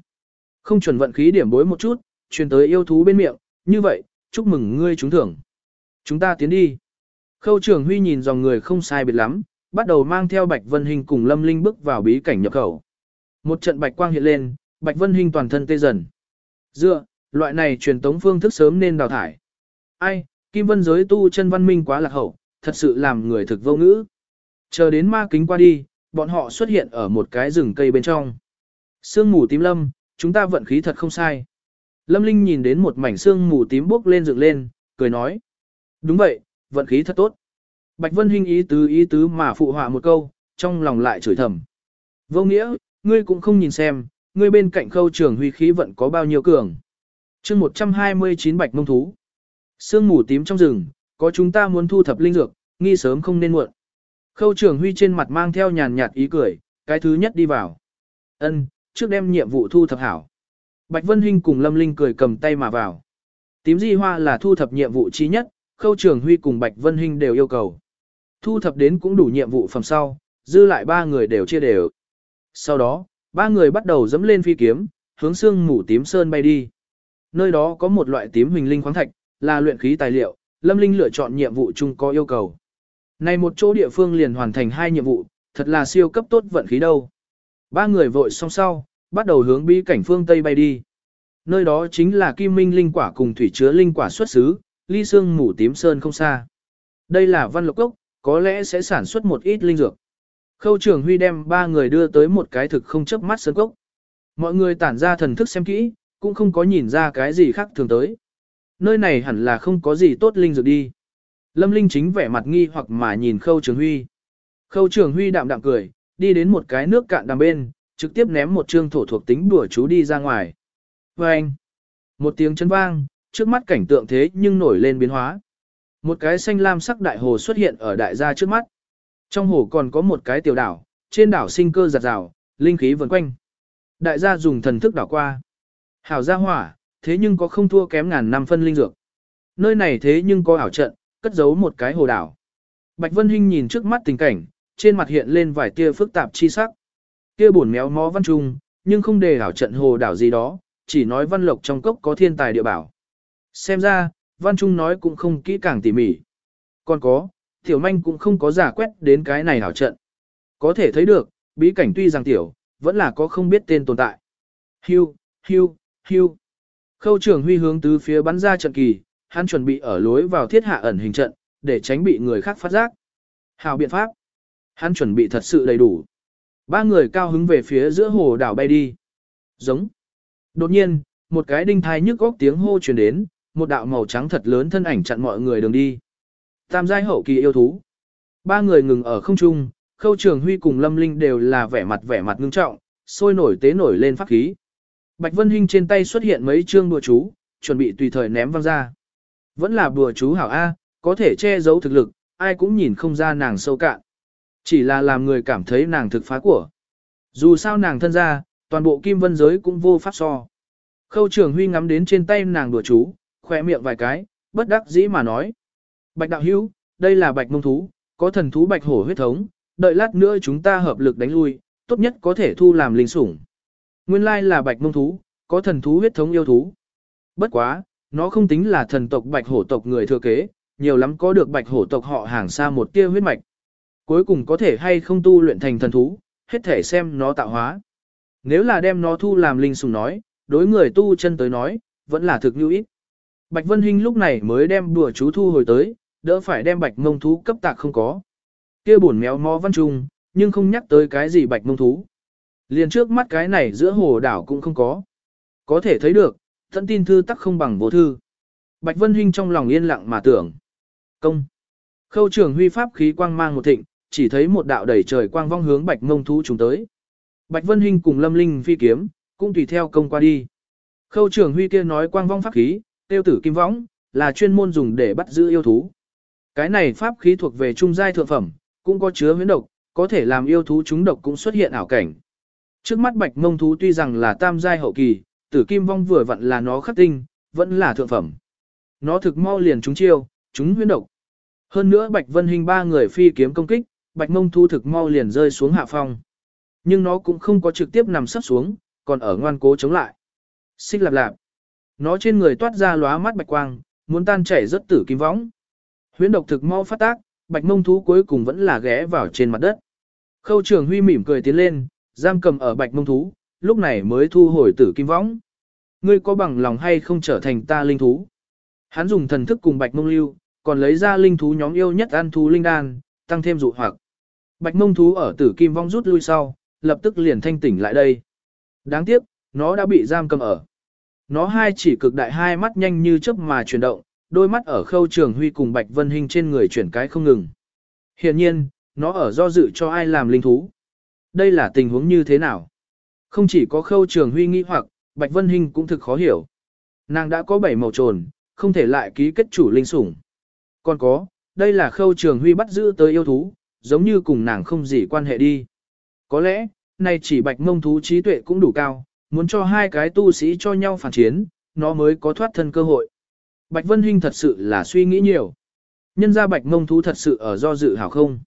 Không chuẩn vận khí điểm bối một chút, truyền tới yêu thú bên miệng, như vậy, chúc mừng ngươi trúng thưởng. Chúng ta tiến đi. Khâu trường huy nhìn dòng người không sai biệt lắm, bắt đầu mang theo Bạch Vân Hình cùng Lâm Linh bước vào bí cảnh nhập khẩu. Một trận bạch quang hiện lên, Bạch Vân Hình toàn thân tê dần. Dựa, loại này truyền tống phương thức sớm nên đào thải. Ai, Kim Vân giới tu chân văn minh quá lạc hậu, thật sự làm người thực vô ngữ. Chờ đến ma kính qua đi, bọn họ xuất hiện ở một cái rừng cây bên trong. Sương mù tím lâm, chúng ta vận khí thật không sai. Lâm Linh nhìn đến một mảnh sương mù tím bốc lên dựng lên, cười nói. Đúng vậy, vận khí thật tốt. Bạch Vân Hinh ý tứ ý tứ mà phụ họa một câu, trong lòng lại chửi thầm. Vô nghĩa, ngươi cũng không nhìn xem, ngươi bên cạnh khâu trường huy khí vận có bao nhiêu cường. chương 129 bạch mông thú. Sương mù tím trong rừng, có chúng ta muốn thu thập linh dược, nghi sớm không nên muộn. Khâu trường huy trên mặt mang theo nhàn nhạt ý cười, cái thứ nhất đi vào. Ân, trước đem nhiệm vụ thu thập hảo. Bạch Vân Hinh cùng Lâm Linh cười cầm tay mà vào. Tím di hoa là thu thập nhiệm vụ chí nhất, Khâu Trường Huy cùng Bạch Vân Hinh đều yêu cầu. Thu thập đến cũng đủ nhiệm vụ phẩm sau, dư lại ba người đều chia đều. Sau đó, ba người bắt đầu dẫm lên phi kiếm, hướng xương mù tím sơn bay đi. Nơi đó có một loại tím huỳnh linh khoáng thạch, là luyện khí tài liệu, Lâm Linh lựa chọn nhiệm vụ chung có yêu cầu. Này một chỗ địa phương liền hoàn thành hai nhiệm vụ, thật là siêu cấp tốt vận khí đâu. Ba người vội song sau, bắt đầu hướng bí cảnh phương Tây bay đi. Nơi đó chính là kim minh linh quả cùng thủy chứa linh quả xuất xứ, ly xương mù tím sơn không xa. Đây là văn lộc cốc, có lẽ sẽ sản xuất một ít linh dược. Khâu trường huy đem ba người đưa tới một cái thực không chấp mắt sơn cốc. Mọi người tản ra thần thức xem kỹ, cũng không có nhìn ra cái gì khác thường tới. Nơi này hẳn là không có gì tốt linh dược đi. Lâm Linh chính vẻ mặt nghi hoặc mà nhìn Khâu Trường Huy. Khâu Trường Huy đạm đạm cười, đi đến một cái nước cạn đằng bên, trực tiếp ném một trương thổ thuộc tính đùa chú đi ra ngoài. Và anh, một tiếng chấn vang, trước mắt cảnh tượng thế nhưng nổi lên biến hóa. Một cái xanh lam sắc đại hồ xuất hiện ở đại gia trước mắt. Trong hồ còn có một cái tiểu đảo, trên đảo sinh cơ giặt rào, linh khí vần quanh. Đại gia dùng thần thức đảo qua. Hảo gia hỏa, thế nhưng có không thua kém ngàn năm phân linh dược. Nơi này thế nhưng có ảo trận, cất giấu một cái hồ đảo. Bạch Vân Hinh nhìn trước mắt tình cảnh, trên mặt hiện lên vài tia phức tạp chi sắc. Kia buồn méo mó văn trung, nhưng không đề ảo trận hồ đảo gì đó, chỉ nói văn lộc trong cốc có thiên tài địa bảo. Xem ra, văn trung nói cũng không kỹ càng tỉ mỉ. Còn có, tiểu manh cũng không có giả quét đến cái này ảo trận. Có thể thấy được, bí cảnh tuy rằng tiểu, vẫn là có không biết tên tồn tại. Hưu, hưu, hưu. Khâu trưởng huy hướng tứ phía bắn ra trận kỳ, hắn chuẩn bị ở lối vào thiết hạ ẩn hình trận, để tránh bị người khác phát giác. Hào biện pháp. Hắn chuẩn bị thật sự đầy đủ. Ba người cao hứng về phía giữa hồ đảo bay đi. Giống. Đột nhiên, một cái đinh thai nhức góc tiếng hô truyền đến, một đạo màu trắng thật lớn thân ảnh chặn mọi người đường đi. Tam giai hậu kỳ yêu thú. Ba người ngừng ở không trung, khâu trường huy cùng lâm linh đều là vẻ mặt vẻ mặt ngưng trọng, sôi nổi tế nổi lên pháp khí. Bạch Vân Hinh trên tay xuất hiện mấy chương bùa chú, chuẩn bị tùy thời ném văng ra. Vẫn là bùa chú hảo A, có thể che giấu thực lực, ai cũng nhìn không ra nàng sâu cạn. Chỉ là làm người cảm thấy nàng thực phá của. Dù sao nàng thân ra, toàn bộ kim vân giới cũng vô pháp so. Khâu trường huy ngắm đến trên tay nàng đùa chú, khỏe miệng vài cái, bất đắc dĩ mà nói. Bạch đạo hữu, đây là bạch mông thú, có thần thú bạch hổ huyết thống, đợi lát nữa chúng ta hợp lực đánh lui, tốt nhất có thể thu làm linh sủng. Nguyên lai là bạch mông thú, có thần thú huyết thống yêu thú. Bất quá, nó không tính là thần tộc bạch hổ tộc người thừa kế, nhiều lắm có được bạch hổ tộc họ hàng xa một tia huyết mạch. Cuối cùng có thể hay không tu luyện thành thần thú, hết thể xem nó tạo hóa. Nếu là đem nó thu làm linh sủng nói, đối người tu chân tới nói, vẫn là thực như ít. Bạch Vân Hinh lúc này mới đem đùa chú thu hồi tới, đỡ phải đem bạch mông thú cấp tạc không có. kia buồn méo mó văn trung, nhưng không nhắc tới cái gì bạch mông thú. Liền trước mắt cái này giữa hồ đảo cũng không có. Có thể thấy được, thận tin thư tắc không bằng vô thư. Bạch Vân Hinh trong lòng yên lặng mà tưởng. Công. Khâu trường huy pháp khí quang mang một thịnh, chỉ thấy một đạo đẩy trời quang vong hướng bạch mông thú chúng tới. Bạch Vân Hinh cùng Lâm Linh phi kiếm, cũng tùy theo công qua đi. Khâu trường huy kia nói quang vong pháp khí, tiêu tử kim võng, là chuyên môn dùng để bắt giữ yêu thú. Cái này pháp khí thuộc về trung giai thượng phẩm, cũng có chứa huyễn độc, có thể làm yêu thú chúng độc cũng xuất hiện ảo cảnh. Trước mắt bạch mông thú tuy rằng là tam giai hậu kỳ, tử kim vong vừa vặn là nó khắc tinh, vẫn là thượng phẩm. Nó thực mau liền chúng chiêu, chúng huyễn độc. Hơn nữa bạch vân hình ba người phi kiếm công kích, bạch mông thú thực mau liền rơi xuống hạ phong. Nhưng nó cũng không có trực tiếp nằm sắp xuống, còn ở ngoan cố chống lại. Xích lạp lạp. Nó trên người toát ra lóa mắt bạch quang, muốn tan chảy rất tử kim võng. Huyễn độc thực mau phát tác, bạch mông thú cuối cùng vẫn là ghé vào trên mặt đất. Khâu trường huy mỉm cười tiến lên, giam cầm ở bạch mông thú, lúc này mới thu hồi tử kim võng. Ngươi có bằng lòng hay không trở thành ta linh thú? Hắn dùng thần thức cùng bạch mông lưu, còn lấy ra linh thú nhóm yêu nhất ăn thú linh đan, tăng thêm dụ hoặc. Bạch mông thú ở tử kim vong rút lui sau, lập tức liền thanh tỉnh lại đây. Đáng tiếc, nó đã bị giam cầm ở. Nó hai chỉ cực đại hai mắt nhanh như chớp mà chuyển động, đôi mắt ở khâu trường huy cùng Bạch Vân Hinh trên người chuyển cái không ngừng. Hiện nhiên, nó ở do dự cho ai làm linh thú. Đây là tình huống như thế nào? Không chỉ có khâu trường huy nghi hoặc, Bạch Vân Hinh cũng thực khó hiểu. Nàng đã có bảy màu trồn, không thể lại ký kết chủ linh sủng. Còn có, đây là khâu trường huy bắt giữ tới yêu thú, giống như cùng nàng không gì quan hệ đi. Có lẽ, này chỉ bạch mông thú trí tuệ cũng đủ cao, muốn cho hai cái tu sĩ cho nhau phản chiến, nó mới có thoát thân cơ hội. Bạch Vân Hinh thật sự là suy nghĩ nhiều. Nhân ra bạch mông thú thật sự ở do dự hảo không.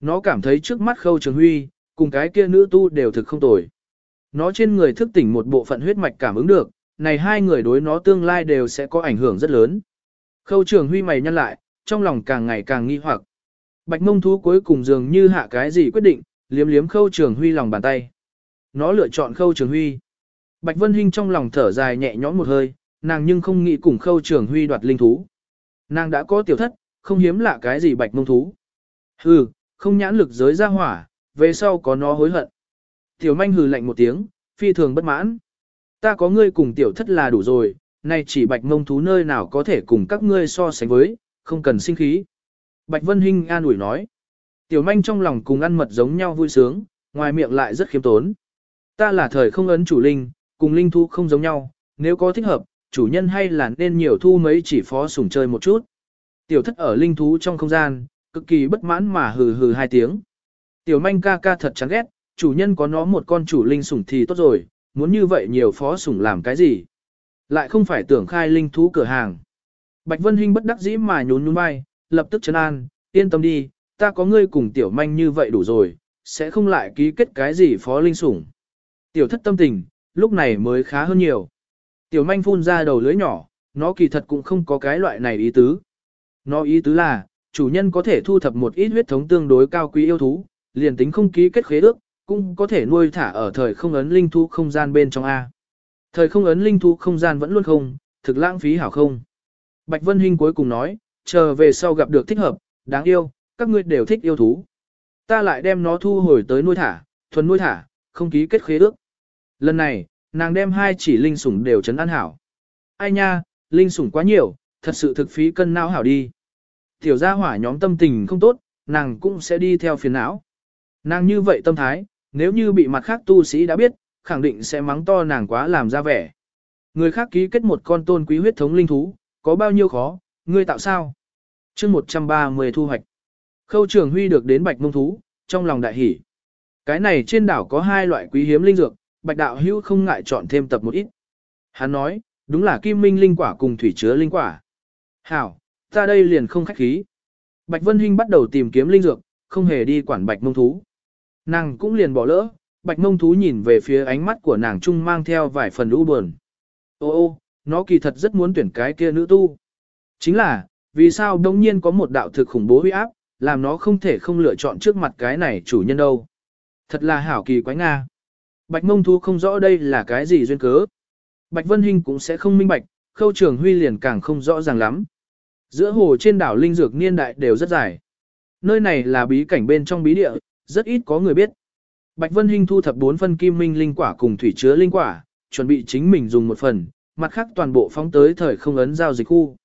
Nó cảm thấy trước mắt khâu trường huy, cùng cái kia nữ tu đều thực không tồi. Nó trên người thức tỉnh một bộ phận huyết mạch cảm ứng được, này hai người đối nó tương lai đều sẽ có ảnh hưởng rất lớn. Khâu trường huy mày nhăn lại, trong lòng càng ngày càng nghi hoặc. Bạch mông thú cuối cùng dường như hạ cái gì quyết định, liếm liếm khâu trường huy lòng bàn tay. Nó lựa chọn khâu trường huy. Bạch Vân Hinh trong lòng thở dài nhẹ nhõm một hơi, nàng nhưng không nghĩ cùng khâu trường huy đoạt linh thú. Nàng đã có tiểu thất, không hiếm lạ cái gì bạch mông thú. Hừ, không nhãn lực giới ra hỏa, về sau có nó hối hận. Tiểu manh hừ lạnh một tiếng, phi thường bất mãn. Ta có ngươi cùng tiểu thất là đủ rồi, nay chỉ bạch mông thú nơi nào có thể cùng các ngươi so sánh với, không cần sinh khí. Bạch Vân Hinh an ủi nói. Tiểu manh trong lòng cùng ăn mật giống nhau vui sướng, ngoài miệng lại rất khiêm tốn. Ta là thời không ấn chủ linh, cùng linh thú không giống nhau, nếu có thích hợp, chủ nhân hay là nên nhiều thu mấy chỉ phó sủng chơi một chút. Tiểu thất ở linh thú trong không gian, cực kỳ bất mãn mà hừ hừ hai tiếng. Tiểu manh ca ca thật chán ghét, chủ nhân có nó một con chủ linh sủng thì tốt rồi, muốn như vậy nhiều phó sủng làm cái gì. Lại không phải tưởng khai linh thú cửa hàng. Bạch Vân Hinh bất đắc dĩ mà nhún nhún vai, lập tức chấn an, yên tâm đi, ta có ngươi cùng tiểu manh như vậy đủ rồi, sẽ không lại ký kết cái gì phó linh sủng. Tiểu thất tâm tình, lúc này mới khá hơn nhiều. Tiểu manh phun ra đầu lưới nhỏ, nó kỳ thật cũng không có cái loại này ý tứ. Nó ý tứ là, chủ nhân có thể thu thập một ít huyết thống tương đối cao quý yêu thú, liền tính không ký kết khế ước, cũng có thể nuôi thả ở thời không ấn linh thú không gian bên trong A. Thời không ấn linh thú không gian vẫn luôn không, thực lãng phí hảo không. Bạch Vân Hinh cuối cùng nói, chờ về sau gặp được thích hợp, đáng yêu, các ngươi đều thích yêu thú. Ta lại đem nó thu hồi tới nuôi thả, thuần nuôi thả, không ký kết khế ước. Lần này, nàng đem hai chỉ linh sủng đều chấn an hảo. Ai nha, linh sủng quá nhiều, thật sự thực phí cân não hảo đi. Tiểu gia hỏa nhóm tâm tình không tốt, nàng cũng sẽ đi theo phiền não. Nàng như vậy tâm thái, nếu như bị mặt khác tu sĩ đã biết, khẳng định sẽ mắng to nàng quá làm ra vẻ. Người khác ký kết một con tôn quý huyết thống linh thú, có bao nhiêu khó, ngươi tạo sao? chương 130 thu hoạch. Khâu trường huy được đến bạch mông thú, trong lòng đại hỷ. Cái này trên đảo có hai loại quý hiếm linh dược, bạch đạo hữu không ngại chọn thêm tập một ít. Hắn nói, đúng là kim minh linh quả cùng thủy chứa linh quả. Hảo, ta đây liền không khách khí. Bạch Vân Hinh bắt đầu tìm kiếm linh dược, không hề đi quản bạch mông thú. Nàng cũng liền bỏ lỡ, bạch mông thú nhìn về phía ánh mắt của nàng trung mang theo vài phần u buồn. Ô ô, nó kỳ thật rất muốn tuyển cái kia nữ tu. Chính là, vì sao đông nhiên có một đạo thực khủng bố huy áp, làm nó không thể không lựa chọn trước mặt cái này chủ nhân đâu. Thật là hảo kỳ quái Nga. Bạch mông thú không rõ đây là cái gì duyên cớ. Bạch Vân Hinh cũng sẽ không minh bạch, khâu trường huy liền càng không rõ ràng lắm. Giữa hồ trên đảo linh dược niên đại đều rất dài. Nơi này là bí cảnh bên trong bí địa, rất ít có người biết. Bạch Vân Hinh thu thập 4 phân kim minh linh quả cùng thủy chứa linh quả, chuẩn bị chính mình dùng một phần, mặt khác toàn bộ phóng tới thời không ấn giao dịch khu.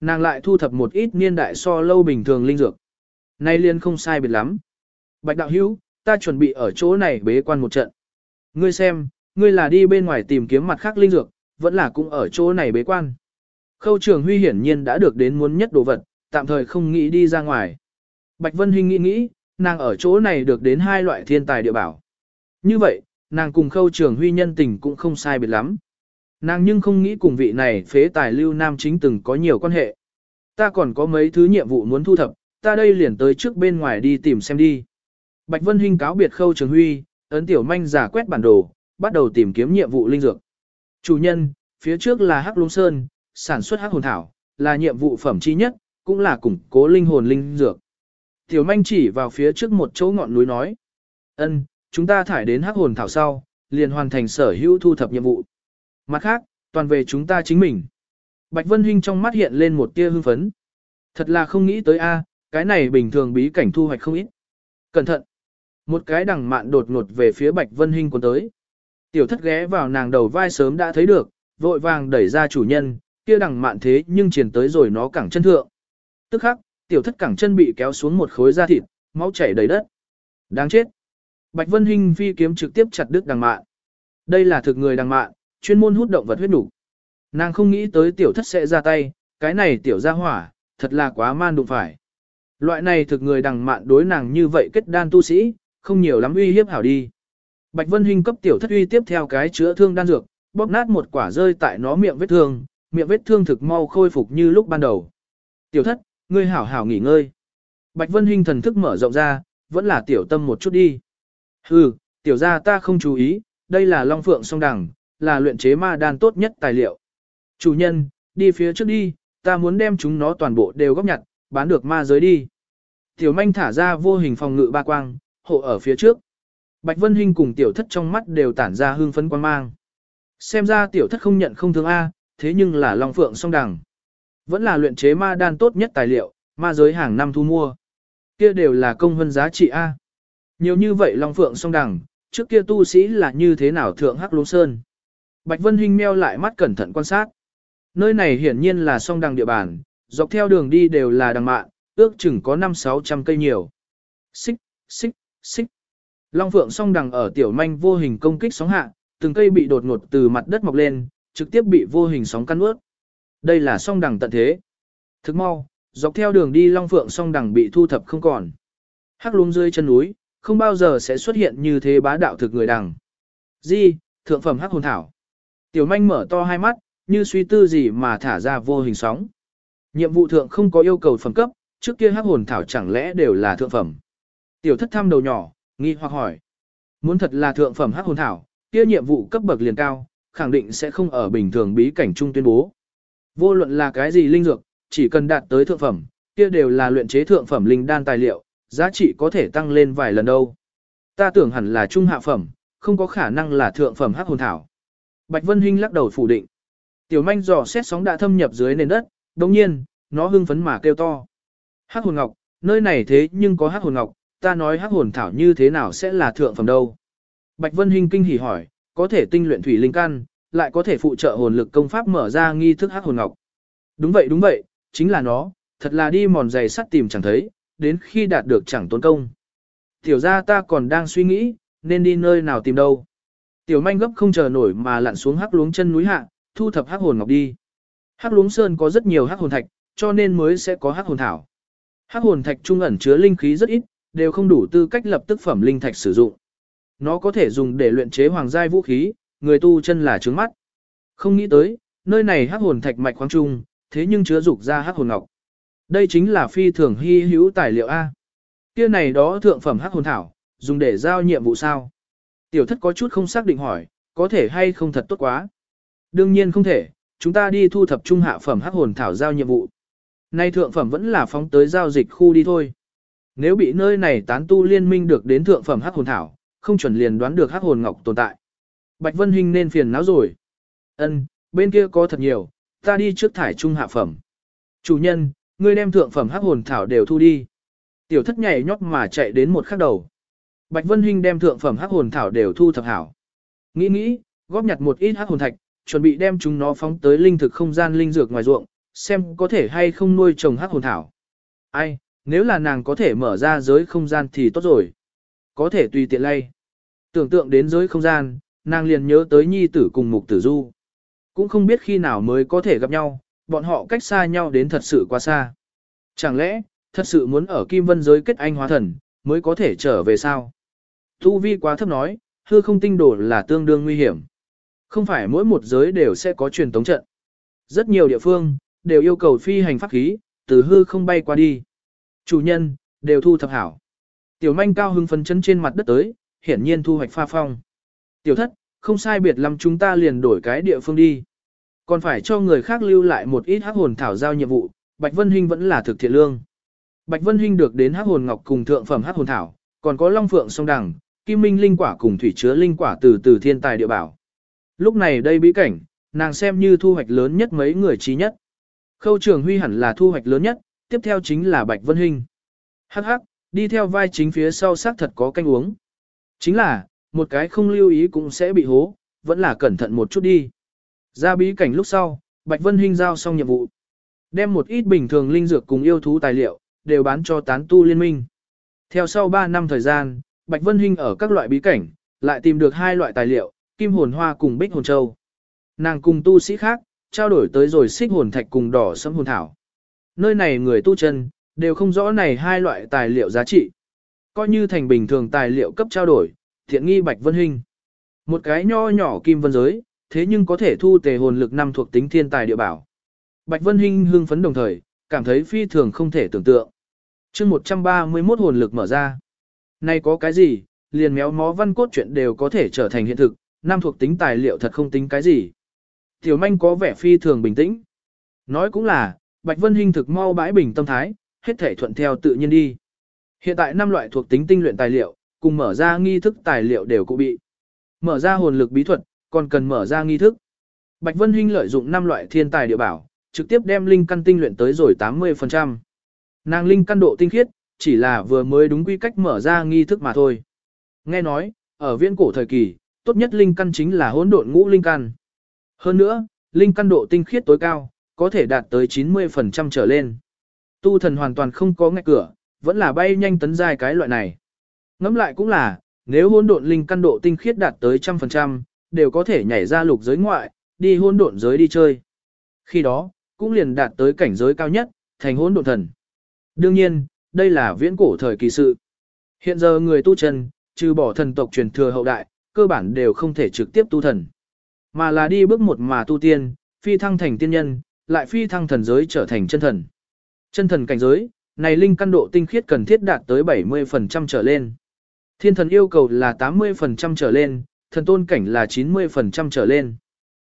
Nàng lại thu thập một ít niên đại so lâu bình thường linh dược. Nay liên không sai biệt lắm. Bạch đạo hữu, ta chuẩn bị ở chỗ này bế quan một trận. Ngươi xem, ngươi là đi bên ngoài tìm kiếm mặt khác linh dược, vẫn là cũng ở chỗ này bế quan. Khâu trường huy hiển nhiên đã được đến muốn nhất đồ vật, tạm thời không nghĩ đi ra ngoài. Bạch Vân Hinh nghĩ nghĩ, nàng ở chỗ này được đến hai loại thiên tài địa bảo. Như vậy, nàng cùng khâu trường huy nhân tình cũng không sai biệt lắm. Nàng nhưng không nghĩ cùng vị này phế tài lưu nam chính từng có nhiều quan hệ. Ta còn có mấy thứ nhiệm vụ muốn thu thập, ta đây liền tới trước bên ngoài đi tìm xem đi. Bạch Vân Hinh cáo biệt khâu trường huy, ấn tiểu manh giả quét bản đồ, bắt đầu tìm kiếm nhiệm vụ linh dược. Chủ nhân, phía trước là Hắc Lung Sơn, sản xuất Hắc Hồn Thảo, là nhiệm vụ phẩm chi nhất, cũng là củng cố linh hồn linh dược. Tiểu manh chỉ vào phía trước một chỗ ngọn núi nói. ân, chúng ta thải đến Hắc Hồn Thảo sau, liền hoàn thành sở hữu thu thập nhiệm vụ. Mặt khác, toàn về chúng ta chính mình. Bạch Vân Hinh trong mắt hiện lên một tia hưng phấn. Thật là không nghĩ tới a, cái này bình thường bí cảnh thu hoạch không ít. Cẩn thận. Một cái đằng mạn đột ngột về phía Bạch Vân Hinh cuốn tới. Tiểu thất ghé vào nàng đầu vai sớm đã thấy được, vội vàng đẩy ra chủ nhân, kia đằng mạn thế nhưng triển tới rồi nó cẳng chân thượng. Tức khắc, tiểu thất cẳng chân bị kéo xuống một khối da thịt, máu chảy đầy đất. Đáng chết. Bạch Vân Hinh phi kiếm trực tiếp chặt đứt đằng mạn. Đây là thực người đằng mạn, chuyên môn hút động vật huyết đủ. Nàng không nghĩ tới tiểu thất sẽ ra tay, cái này tiểu ra hỏa, thật là quá man đụng phải. Loại này thực người đằng mạn đối nàng như vậy kết đan tu sĩ, không nhiều lắm uy hiếp hảo đi. Bạch Vân Hinh cấp tiểu thất uy tiếp theo cái chữa thương đan dược, bóp nát một quả rơi tại nó miệng vết thương, miệng vết thương thực mau khôi phục như lúc ban đầu. Tiểu thất, ngươi hảo hảo nghỉ ngơi. Bạch Vân Hinh thần thức mở rộng ra, vẫn là tiểu tâm một chút đi. Hừ, tiểu gia ta không chú ý, đây là Long Phượng song đằng, là luyện chế ma đan tốt nhất tài liệu. Chủ nhân, đi phía trước đi, ta muốn đem chúng nó toàn bộ đều góp nhặt, bán được ma giới đi. Tiểu manh thả ra vô hình phòng ngự ba quang, hộ ở phía trước. Bạch Vân Hinh cùng tiểu thất trong mắt đều tản ra hương phấn quan mang. Xem ra tiểu thất không nhận không thương A, thế nhưng là Long Phượng song đằng. Vẫn là luyện chế ma đan tốt nhất tài liệu, ma giới hàng năm thu mua. Kia đều là công hơn giá trị A. Nhiều như vậy Long Phượng song đằng, trước kia tu sĩ là như thế nào thượng hắc lũ sơn. Bạch Vân Hinh meo lại mắt cẩn thận quan sát. Nơi này hiển nhiên là song đằng địa bàn, dọc theo đường đi đều là đằng mạn, ước chừng có 5-600 cây nhiều. Xích, xích, xích. Long Phượng song đằng ở tiểu manh vô hình công kích sóng hạ, từng cây bị đột ngột từ mặt đất mọc lên, trực tiếp bị vô hình sóng căn ướt. Đây là song đằng tận thế. Thức mau, dọc theo đường đi Long Phượng song đằng bị thu thập không còn. Hắc luống dưới chân núi, không bao giờ sẽ xuất hiện như thế bá đạo thực người đằng. Di, thượng phẩm hắc hồn thảo. Tiểu manh mở to hai mắt, như suy tư gì mà thả ra vô hình sóng. Nhiệm vụ thượng không có yêu cầu phẩm cấp, trước kia hắc hồn thảo chẳng lẽ đều là thượng phẩm. Tiểu thất thăm đầu nhỏ, nghi hoặc hỏi. Muốn thật là thượng phẩm hắc hồn thảo, kia nhiệm vụ cấp bậc liền cao, khẳng định sẽ không ở bình thường bí cảnh trung tuyên bố. Vô luận là cái gì linh dược, chỉ cần đạt tới thượng phẩm, kia đều là luyện chế thượng phẩm linh đan tài liệu, giá trị có thể tăng lên vài lần đâu. Ta tưởng hẳn là trung hạ phẩm, không có khả năng là thượng phẩm hắc hồn thảo. Bạch Vân Hinh lắc đầu phủ định. Tiểu manh dò xét sóng đã thâm nhập dưới nền đất, đồng nhiên, nó hưng phấn mà kêu to. Hắc hồn ngọc, nơi này thế nhưng có hắc hồn ngọc, ta nói hắc hồn thảo như thế nào sẽ là thượng phẩm đâu. Bạch Vân Hinh kinh hỉ hỏi, có thể tinh luyện thủy linh căn, lại có thể phụ trợ hồn lực công pháp mở ra nghi thức hắc hồn ngọc. Đúng vậy đúng vậy, chính là nó, thật là đi mòn giày sắt tìm chẳng thấy, đến khi đạt được chẳng tốn công. Tiểu ra ta còn đang suy nghĩ, nên đi nơi nào tìm đâu. Tiểu manh gấp không chờ nổi mà lặn xuống hắc luống chân núi hạ, thu thập hắc hồn ngọc đi. Hắc luống sơn có rất nhiều hắc hồn thạch, cho nên mới sẽ có hắc hồn thảo. Hắc hồn thạch trung ẩn chứa linh khí rất ít, đều không đủ tư cách lập tức phẩm linh thạch sử dụng. Nó có thể dùng để luyện chế hoàng giai vũ khí, người tu chân là trướng mắt. Không nghĩ tới, nơi này hắc hồn thạch mạch khoáng trung, thế nhưng chứa dục ra hắc hồn ngọc. Đây chính là phi thường hy hữu tài liệu A. Kia này đó thượng phẩm hắc hồn thảo, dùng để giao nhiệm vụ sao? Tiểu thất có chút không xác định hỏi, có thể hay không thật tốt quá. Đương nhiên không thể, chúng ta đi thu thập trung hạ phẩm hắc hồn thảo giao nhiệm vụ. Nay thượng phẩm vẫn là phóng tới giao dịch khu đi thôi. Nếu bị nơi này tán tu liên minh được đến thượng phẩm hắc hồn thảo, không chuẩn liền đoán được hắc hồn ngọc tồn tại. Bạch Vân Hinh nên phiền não rồi. Ân, bên kia có thật nhiều, ta đi trước thải trung hạ phẩm. Chủ nhân, ngươi đem thượng phẩm hắc hồn thảo đều thu đi. Tiểu thất nhảy nhót mà chạy đến một khắc đầu. Bạch Vân Hinh đem thượng phẩm hắc hồn thảo đều thu thập hảo. Nghĩ nghĩ, góp nhặt một ít hắc hồn thạch, chuẩn bị đem chúng nó phóng tới linh thực không gian linh dược ngoài ruộng, xem có thể hay không nuôi trồng hắc hồn thảo. Ai, nếu là nàng có thể mở ra giới không gian thì tốt rồi. Có thể tùy tiện lay. Tưởng tượng đến giới không gian, nàng liền nhớ tới nhi tử cùng mục tử du. Cũng không biết khi nào mới có thể gặp nhau, bọn họ cách xa nhau đến thật sự quá xa. Chẳng lẽ, thật sự muốn ở kim vân giới kết anh hóa thần, mới có thể trở về sao? Tu vi quá thấp nói, hư không tinh đồ là tương đương nguy hiểm. Không phải mỗi một giới đều sẽ có truyền tống trận. Rất nhiều địa phương, đều yêu cầu phi hành pháp khí, từ hư không bay qua đi. Chủ nhân, đều thu thập hảo. Tiểu manh cao hưng phấn chân trên mặt đất tới, hiển nhiên thu hoạch pha phong. Tiểu thất, không sai biệt lắm chúng ta liền đổi cái địa phương đi. Còn phải cho người khác lưu lại một ít hắc hồn thảo giao nhiệm vụ, Bạch Vân Hinh vẫn là thực thiện lương. Bạch Vân Hinh được đến hắc hồn ngọc cùng thượng phẩm hắc hồn thảo, còn có long phượng song đằng, kim minh linh quả cùng thủy chứa linh quả từ từ thiên tài địa bảo. Lúc này đây bí cảnh, nàng xem như thu hoạch lớn nhất mấy người trí nhất. Khâu trường huy hẳn là thu hoạch lớn nhất, tiếp theo chính là Bạch Vân Hinh. Hắc hắc, đi theo vai chính phía sau xác thật có canh uống. Chính là, một cái không lưu ý cũng sẽ bị hố, vẫn là cẩn thận một chút đi. Ra bí cảnh lúc sau, Bạch Vân Hinh giao xong nhiệm vụ. Đem một ít bình thường linh dược cùng yêu thú tài liệu, đều bán cho tán tu liên minh. Theo sau 3 năm thời gian, Bạch Vân Hinh ở các loại bí cảnh, lại tìm được hai loại tài liệu, kim hồn hoa cùng bích hồn châu. Nàng cùng tu sĩ khác, trao đổi tới rồi xích hồn thạch cùng đỏ sẫm hồn thảo. Nơi này người tu chân, đều không rõ này hai loại tài liệu giá trị. Coi như thành bình thường tài liệu cấp trao đổi, thiện nghi Bạch Vân Hinh. Một cái nho nhỏ kim vân giới, thế nhưng có thể thu tề hồn lực năm thuộc tính thiên tài địa bảo. Bạch Vân Hinh hưng phấn đồng thời, cảm thấy phi thường không thể tưởng tượng. chương 131 hồn lực mở ra. Này có cái gì, liền méo mó văn cốt chuyện đều có thể trở thành hiện thực, năm thuộc tính tài liệu thật không tính cái gì. Tiểu manh có vẻ phi thường bình tĩnh. Nói cũng là, Bạch Vân Hinh thực mau bãi bình tâm thái, hết thể thuận theo tự nhiên đi. Hiện tại năm loại thuộc tính tinh luyện tài liệu, cùng mở ra nghi thức tài liệu đều cụ bị. Mở ra hồn lực bí thuật, còn cần mở ra nghi thức. Bạch Vân Hinh lợi dụng năm loại thiên tài địa bảo, trực tiếp đem linh căn tinh luyện tới rồi 80%. Nàng linh căn độ tinh khiết, chỉ là vừa mới đúng quy cách mở ra nghi thức mà thôi. Nghe nói, ở viễn cổ thời kỳ, tốt nhất linh căn chính là hỗn độn ngũ linh căn. Hơn nữa, linh căn độ tinh khiết tối cao, có thể đạt tới 90% trở lên. Tu thần hoàn toàn không có ngạch cửa, vẫn là bay nhanh tấn dài cái loại này. Ngẫm lại cũng là, nếu hôn độn linh căn độ tinh khiết đạt tới trăm phần trăm, đều có thể nhảy ra lục giới ngoại, đi hôn độn giới đi chơi. Khi đó, cũng liền đạt tới cảnh giới cao nhất, thành hôn độn thần. Đương nhiên, đây là viễn cổ thời kỳ sự. Hiện giờ người tu chân, trừ bỏ thần tộc truyền thừa hậu đại, cơ bản đều không thể trực tiếp tu thần. Mà là đi bước một mà tu tiên, phi thăng thành tiên nhân, lại phi thăng thần giới trở thành chân thần. Chân thần cảnh giới, này linh căn độ tinh khiết cần thiết đạt tới 70% trở lên. Thiên thần yêu cầu là 80% trở lên, thần tôn cảnh là 90% trở lên.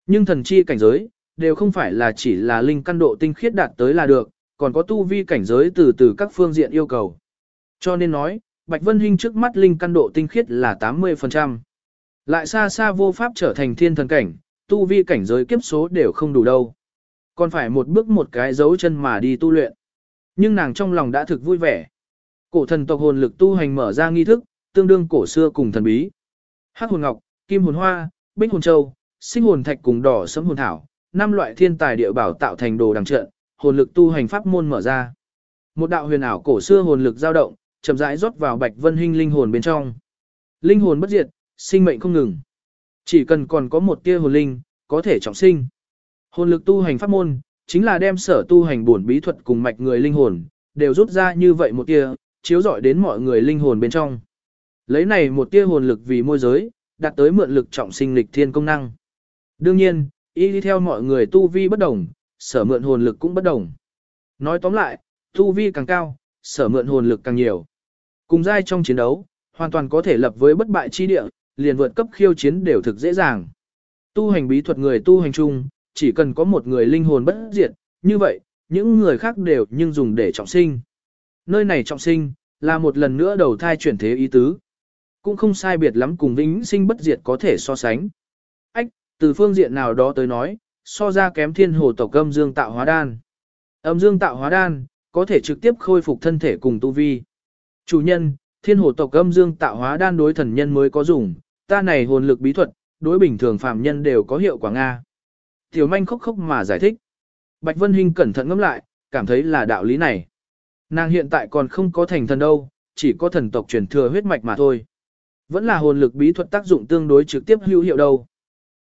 Nhưng thần chi cảnh giới, đều không phải là chỉ là linh căn độ tinh khiết đạt tới là được, còn có tu vi cảnh giới từ từ các phương diện yêu cầu. Cho nên nói, Bạch Vân Hinh trước mắt linh căn độ tinh khiết là 80%. Lại xa xa vô pháp trở thành thiên thần cảnh, tu vi cảnh giới kiếp số đều không đủ đâu. Còn phải một bước một cái dấu chân mà đi tu luyện. Nhưng nàng trong lòng đã thực vui vẻ, Cổ thần tộc hồn lực tu hành mở ra nghi thức, tương đương cổ xưa cùng thần bí. Hắc hồn ngọc, kim hồn hoa, bích hồn châu, sinh hồn thạch cùng đỏ sẫm hồn thảo, năm loại thiên tài địa bảo tạo thành đồ đằng trận, hồn lực tu hành pháp môn mở ra. Một đạo huyền ảo cổ xưa hồn lực dao động, chậm rãi rót vào Bạch Vân Hinh linh hồn bên trong. Linh hồn bất diệt, sinh mệnh không ngừng. Chỉ cần còn có một tia hồn linh, có thể trọng sinh. Hồn lực tu hành pháp môn, chính là đem sở tu hành bổn bí thuật cùng mạch người linh hồn, đều rút ra như vậy một tia, chiếu rọi đến mọi người linh hồn bên trong. Lấy này một tia hồn lực vì môi giới, đạt tới mượn lực trọng sinh lịch thiên công năng. Đương nhiên, y đi theo mọi người tu vi bất đồng, sở mượn hồn lực cũng bất đồng. Nói tóm lại, tu vi càng cao, sở mượn hồn lực càng nhiều. Cùng giai trong chiến đấu, hoàn toàn có thể lập với bất bại chi địa, liền vượt cấp khiêu chiến đều thực dễ dàng. Tu hành bí thuật người tu hành chung, chỉ cần có một người linh hồn bất diệt, như vậy, những người khác đều nhưng dùng để trọng sinh. Nơi này trọng sinh, là một lần nữa đầu thai chuyển thế ý tứ. Cũng không sai biệt lắm cùng vĩnh sinh bất diệt có thể so sánh. Ách, từ phương diện nào đó tới nói, so ra kém thiên hồ tộc âm dương tạo hóa đan. Âm dương tạo hóa đan, có thể trực tiếp khôi phục thân thể cùng tu vi. Chủ nhân, thiên hồ tộc âm dương tạo hóa đan đối thần nhân mới có dùng, ta này hồn lực bí thuật, đối bình thường phàm nhân đều có hiệu quả Nga. Tiểu manh khóc khóc mà giải thích. Bạch Vân Hinh cẩn thận ngẫm lại, cảm thấy là đạo lý này. Nàng hiện tại còn không có thành thần đâu, chỉ có thần tộc truyền thừa huyết mạch mà thôi. Vẫn là hồn lực bí thuật tác dụng tương đối trực tiếp hữu hiệu đâu.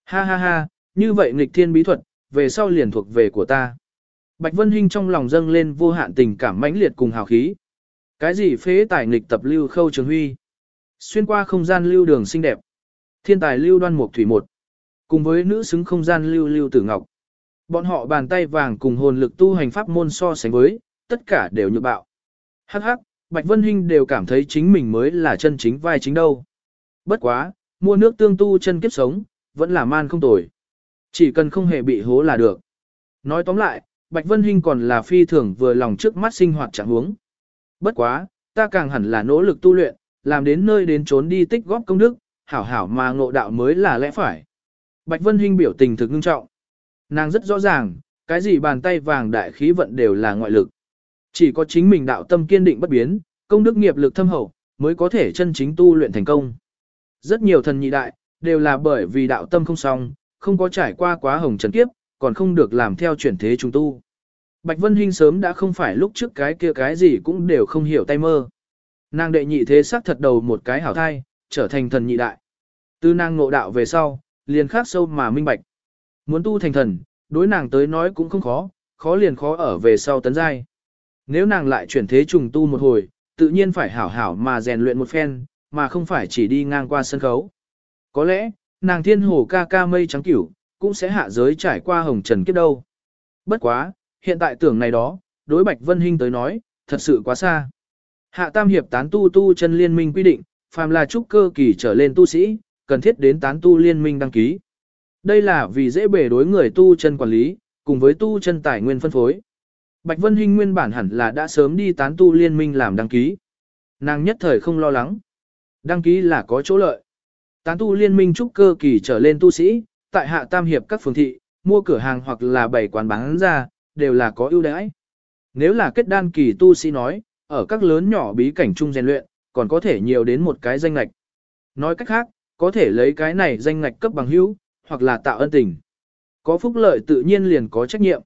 Ha ha ha, như vậy nghịch thiên bí thuật, về sau liền thuộc về của ta. Bạch Vân Hinh trong lòng dâng lên vô hạn tình cảm mãnh liệt cùng hào khí. Cái gì phế tài nghịch tập lưu khâu trường huy? Xuyên qua không gian lưu đường xinh đẹp. Thiên tài lưu đoan mục thủy một. Cùng với nữ xứng không gian lưu lưu tử ngọc. Bọn họ bàn tay vàng cùng hồn lực tu hành pháp môn so sánh với, tất cả đều như bạo. Hắc hắc, Bạch Vân Hinh đều cảm thấy chính mình mới là chân chính vai chính đâu. Bất quá, mua nước tương tu chân kiếp sống, vẫn là man không tồi. Chỉ cần không hề bị hố là được. Nói tóm lại, Bạch Vân Hinh còn là phi thường vừa lòng trước mắt sinh hoạt trạng huống. Bất quá, ta càng hẳn là nỗ lực tu luyện, làm đến nơi đến trốn đi tích góp công đức, hảo hảo mà ngộ đạo mới là lẽ phải. Bạch Vân Hinh biểu tình thực ngưng trọng. Nàng rất rõ ràng, cái gì bàn tay vàng đại khí vận đều là ngoại lực. Chỉ có chính mình đạo tâm kiên định bất biến, công đức nghiệp lực thâm hậu, mới có thể chân chính tu luyện thành công. Rất nhiều thần nhị đại, đều là bởi vì đạo tâm không xong, không có trải qua quá hồng trần kiếp, còn không được làm theo chuyển thế chúng tu. Bạch Vân Hinh sớm đã không phải lúc trước cái kia cái gì cũng đều không hiểu tay mơ. Nàng đệ nhị thế xác thật đầu một cái hảo thai, trở thành thần nhị đại. Từ nàng ngộ đạo về sau, liền khác sâu mà minh bạch. Muốn tu thành thần, đối nàng tới nói cũng không khó, khó liền khó ở về sau tấn giai. Nếu nàng lại chuyển thế trùng tu một hồi, tự nhiên phải hảo hảo mà rèn luyện một phen, mà không phải chỉ đi ngang qua sân khấu. Có lẽ, nàng thiên hồ ca ca mây trắng cửu, cũng sẽ hạ giới trải qua hồng trần kiếp đâu. Bất quá, hiện tại tưởng này đó, đối Bạch Vân Hinh tới nói, thật sự quá xa. Hạ Tam Hiệp tán tu tu chân liên minh quy định, phàm là trúc cơ kỳ trở lên tu sĩ, cần thiết đến tán tu liên minh đăng ký. Đây là vì dễ bề đối người tu chân quản lý, cùng với tu chân tài nguyên phân phối. Bạch Vân Hinh nguyên bản hẳn là đã sớm đi tán tu liên minh làm đăng ký. Nàng nhất thời không lo lắng. Đăng ký là có chỗ lợi. Tán tu liên minh trúc cơ kỳ trở lên tu sĩ, tại hạ tam hiệp các phường thị, mua cửa hàng hoặc là bày quán bán ra, đều là có ưu đãi. Nếu là kết đan kỳ tu sĩ nói, ở các lớn nhỏ bí cảnh chung rèn luyện, còn có thể nhiều đến một cái danh ngạch. Nói cách khác, có thể lấy cái này danh ngạch cấp bằng hữu, hoặc là tạo ân tình. Có phúc lợi tự nhiên liền có trách nhiệm.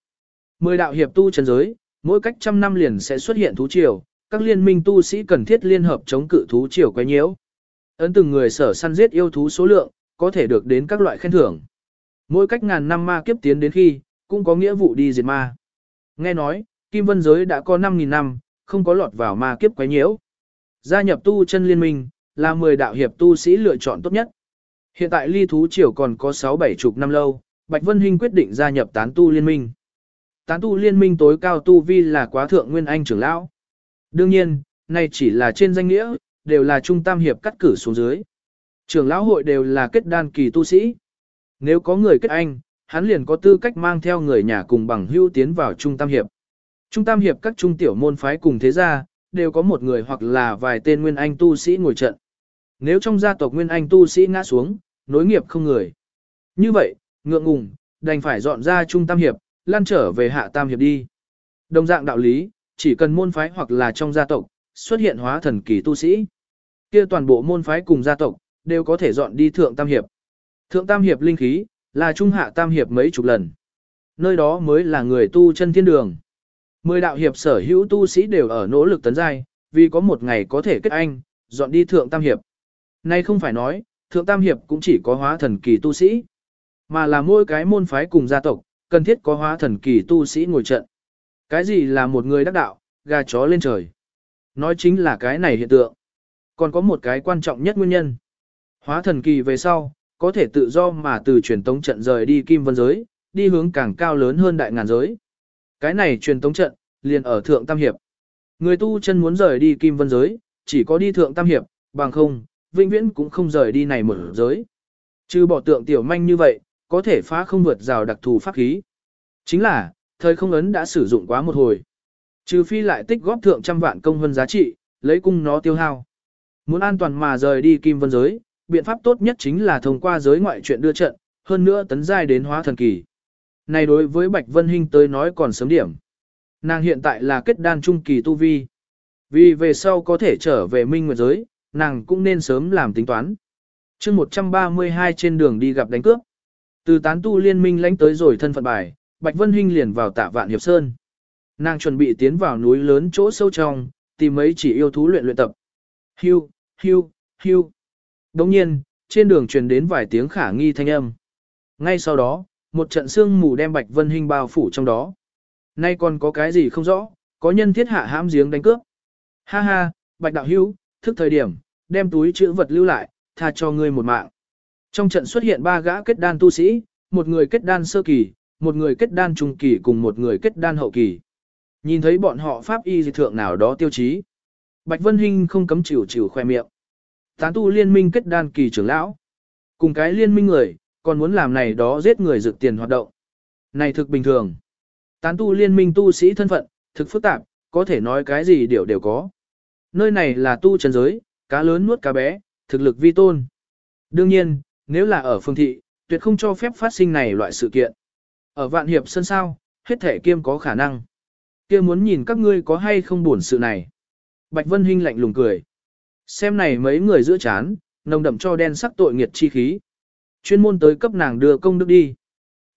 Mười đạo hiệp tu chân giới, mỗi cách trăm năm liền sẽ xuất hiện thú triều, các liên minh tu sĩ cần thiết liên hợp chống cự thú triều quấy nhiễu. Ấn từng người sở săn giết yêu thú số lượng, có thể được đến các loại khen thưởng. Mỗi cách ngàn năm ma kiếp tiến đến khi, cũng có nghĩa vụ đi diệt ma. Nghe nói, Kim Vân giới đã có 5.000 năm, không có lọt vào ma kiếp quấy nhiễu. Gia nhập tu chân liên minh, là 10 đạo hiệp tu sĩ lựa chọn tốt nhất. Hiện tại ly thú triều còn có 6-7 chục năm lâu, Bạch Vân Hinh quyết định gia nhập tán tu liên minh. Tán tu liên minh tối cao tu vi là quá thượng nguyên anh trưởng lão. Đương nhiên, này chỉ là trên danh nghĩa, đều là trung tam hiệp cắt cử xuống dưới. Trưởng lão hội đều là kết đan kỳ tu sĩ. Nếu có người kết anh, hắn liền có tư cách mang theo người nhà cùng bằng hưu tiến vào trung tam hiệp. Trung tam hiệp các trung tiểu môn phái cùng thế gia, đều có một người hoặc là vài tên nguyên anh tu sĩ ngồi trận. Nếu trong gia tộc Nguyên Anh tu sĩ ngã xuống, nối nghiệp không người. Như vậy, ngượng ngùng, đành phải dọn ra trung tam hiệp, lan trở về hạ tam hiệp đi. Đồng dạng đạo lý, chỉ cần môn phái hoặc là trong gia tộc, xuất hiện hóa thần kỳ tu sĩ. Kia toàn bộ môn phái cùng gia tộc, đều có thể dọn đi thượng tam hiệp. Thượng tam hiệp linh khí, là trung hạ tam hiệp mấy chục lần. Nơi đó mới là người tu chân thiên đường. Mười đạo hiệp sở hữu tu sĩ đều ở nỗ lực tấn giai, vì có một ngày có thể kết anh, dọn đi thượng tam hiệp. Nay không phải nói, thượng tam hiệp cũng chỉ có hóa thần kỳ tu sĩ, mà là mỗi cái môn phái cùng gia tộc, cần thiết có hóa thần kỳ tu sĩ ngồi trận. Cái gì là một người đắc đạo, gà chó lên trời? Nói chính là cái này hiện tượng. Còn có một cái quan trọng nhất nguyên nhân. Hóa thần kỳ về sau, có thể tự do mà từ truyền tống trận rời đi kim vân giới, đi hướng càng cao lớn hơn đại ngàn giới. Cái này truyền tống trận, liền ở thượng tam hiệp. Người tu chân muốn rời đi kim vân giới, chỉ có đi thượng tam hiệp, bằng không, vĩnh viễn cũng không rời đi này mở giới. Trừ bỏ tượng tiểu manh như vậy, có thể phá không vượt rào đặc thù pháp khí. Chính là, thời không ấn đã sử dụng quá một hồi. Trừ phi lại tích góp thượng trăm vạn công hơn giá trị, lấy cung nó tiêu hao. Muốn an toàn mà rời đi kim vân giới, biện pháp tốt nhất chính là thông qua giới ngoại chuyện đưa trận, hơn nữa tấn giai đến hóa thần kỳ. Này đối với Bạch Vân Hinh tới nói còn sớm điểm. Nàng hiện tại là kết đan trung kỳ tu vi. Vì về sau có thể trở về minh nguyệt giới, nàng cũng nên sớm làm tính toán. chương 132 trên đường đi gặp đánh cướp. Từ tán tu liên minh lãnh tới rồi thân phận bài, Bạch Vân Hinh liền vào tạ vạn hiệp sơn. Nàng chuẩn bị tiến vào núi lớn chỗ sâu trong, tìm mấy chỉ yêu thú luyện luyện tập. Hưu, hưu, hưu. Đồng nhiên, trên đường truyền đến vài tiếng khả nghi thanh âm. Ngay sau đó, một trận sương mù đem Bạch Vân Hinh bao phủ trong đó. Nay còn có cái gì không rõ, có nhân thiết hạ hãm giếng đánh cướp. Ha ha, Bạch Đạo Hữu thức thời điểm, đem túi chữ vật lưu lại, tha cho ngươi một mạng. Trong trận xuất hiện ba gã kết đan tu sĩ, một người kết đan sơ kỳ, một người kết đan trung kỳ cùng một người kết đan hậu kỳ. Nhìn thấy bọn họ pháp y dị thượng nào đó tiêu chí. Bạch Vân Hinh không cấm chịu chịu khoe miệng. Tán tu liên minh kết đan kỳ trưởng lão. Cùng cái liên minh người, còn muốn làm này đó giết người dự tiền hoạt động. Này thực bình thường. Tán tu liên minh tu sĩ thân phận, thực phức tạp, có thể nói cái gì đều đều có. Nơi này là tu chân giới, cá lớn nuốt cá bé, thực lực vi tôn. Đương nhiên, nếu là ở phương thị, tuyệt không cho phép phát sinh này loại sự kiện. Ở vạn hiệp sân sao, hết thể kiêm có khả năng kia muốn nhìn các ngươi có hay không buồn sự này. Bạch Vân Hinh lạnh lùng cười. Xem này mấy người giữa chán, nồng đậm cho đen sắc tội nghiệt chi khí. Chuyên môn tới cấp nàng đưa công đức đi.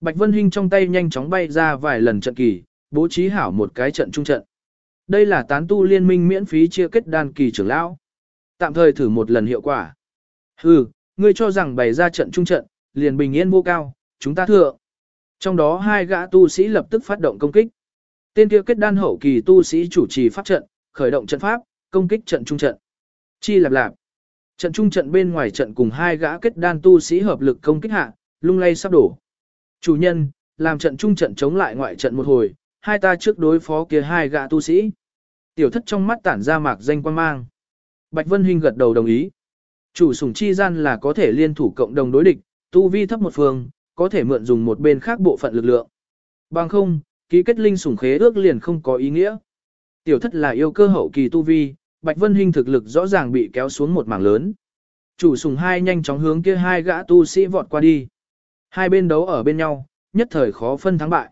Bạch Vân Hinh trong tay nhanh chóng bay ra vài lần trận kỳ, bố trí hảo một cái trận trung trận. Đây là tán tu liên minh miễn phí chia kết đan kỳ trưởng lão. Tạm thời thử một lần hiệu quả. Hừ, ngươi cho rằng bày ra trận trung trận, liền bình yên vô cao, chúng ta thượng. Trong đó hai gã tu sĩ lập tức phát động công kích. Tên kia kết đan hậu kỳ tu sĩ chủ trì pháp trận, khởi động trận pháp, công kích trận trung trận. Chi lạp lạp. Trận trung trận bên ngoài trận cùng hai gã kết đan tu sĩ hợp lực công kích hạ, lung lay sắp đổ. Chủ nhân, làm trận trung trận chống lại ngoại trận một hồi, hai ta trước đối phó kia hai gã tu sĩ. Tiểu thất trong mắt tản ra mạc danh quan mang. Bạch Vân Hinh gật đầu đồng ý. Chủ sủng chi gian là có thể liên thủ cộng đồng đối địch, tu vi thấp một phương, có thể mượn dùng một bên khác bộ phận lực lượng. Bằng không, ký kết linh sủng khế ước liền không có ý nghĩa. Tiểu thất là yêu cơ hậu kỳ tu vi, Bạch Vân Hinh thực lực rõ ràng bị kéo xuống một mảng lớn. Chủ sùng hai nhanh chóng hướng kia hai gã tu sĩ vọt qua đi. Hai bên đấu ở bên nhau, nhất thời khó phân thắng bại.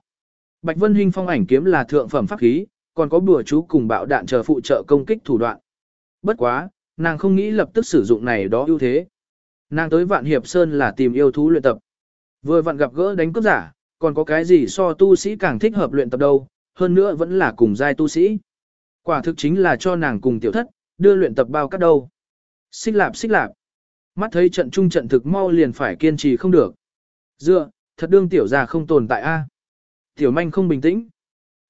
Bạch Vân Hinh phong ảnh kiếm là thượng phẩm pháp khí, còn có bùa chú cùng bạo đạn chờ phụ trợ công kích thủ đoạn. Bất quá, nàng không nghĩ lập tức sử dụng này đó ưu thế. Nàng tới Vạn Hiệp Sơn là tìm yêu thú luyện tập. Vừa vặn gặp gỡ đánh cướp giả, còn có cái gì so tu sĩ càng thích hợp luyện tập đâu, hơn nữa vẫn là cùng giai tu sĩ. Quả thực chính là cho nàng cùng tiểu thất, đưa luyện tập bao cắt đâu. Xích lạp xích lạp. Mắt thấy trận trung trận thực mau liền phải kiên trì không được. Dựa, thật đương tiểu già không tồn tại a. Tiểu manh không bình tĩnh.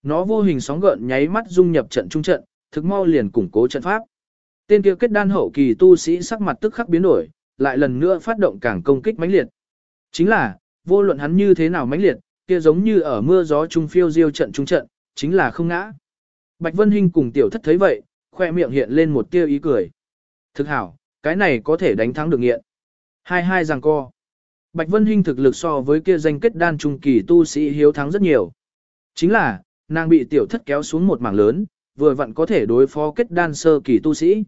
Nó vô hình sóng gợn nháy mắt dung nhập trận trung trận, thực mau liền củng cố trận pháp. Tên kia kết đan hậu kỳ tu sĩ sắc mặt tức khắc biến đổi, lại lần nữa phát động càng công kích mãnh liệt. Chính là, vô luận hắn như thế nào mãnh liệt, kia giống như ở mưa gió trung phiêu diêu trận trung trận, chính là không ngã. Bạch Vân Hinh cùng tiểu thất thấy vậy, khoe miệng hiện lên một tia ý cười. Thực hảo, cái này có thể đánh thắng được nghiện. Hai hai rằng co. Bạch Vân Hinh thực lực so với kia danh kết đan trung kỳ tu sĩ hiếu thắng rất nhiều. Chính là, nàng bị tiểu thất kéo xuống một mảng lớn, vừa vặn có thể đối phó kết đan sơ kỳ tu sĩ.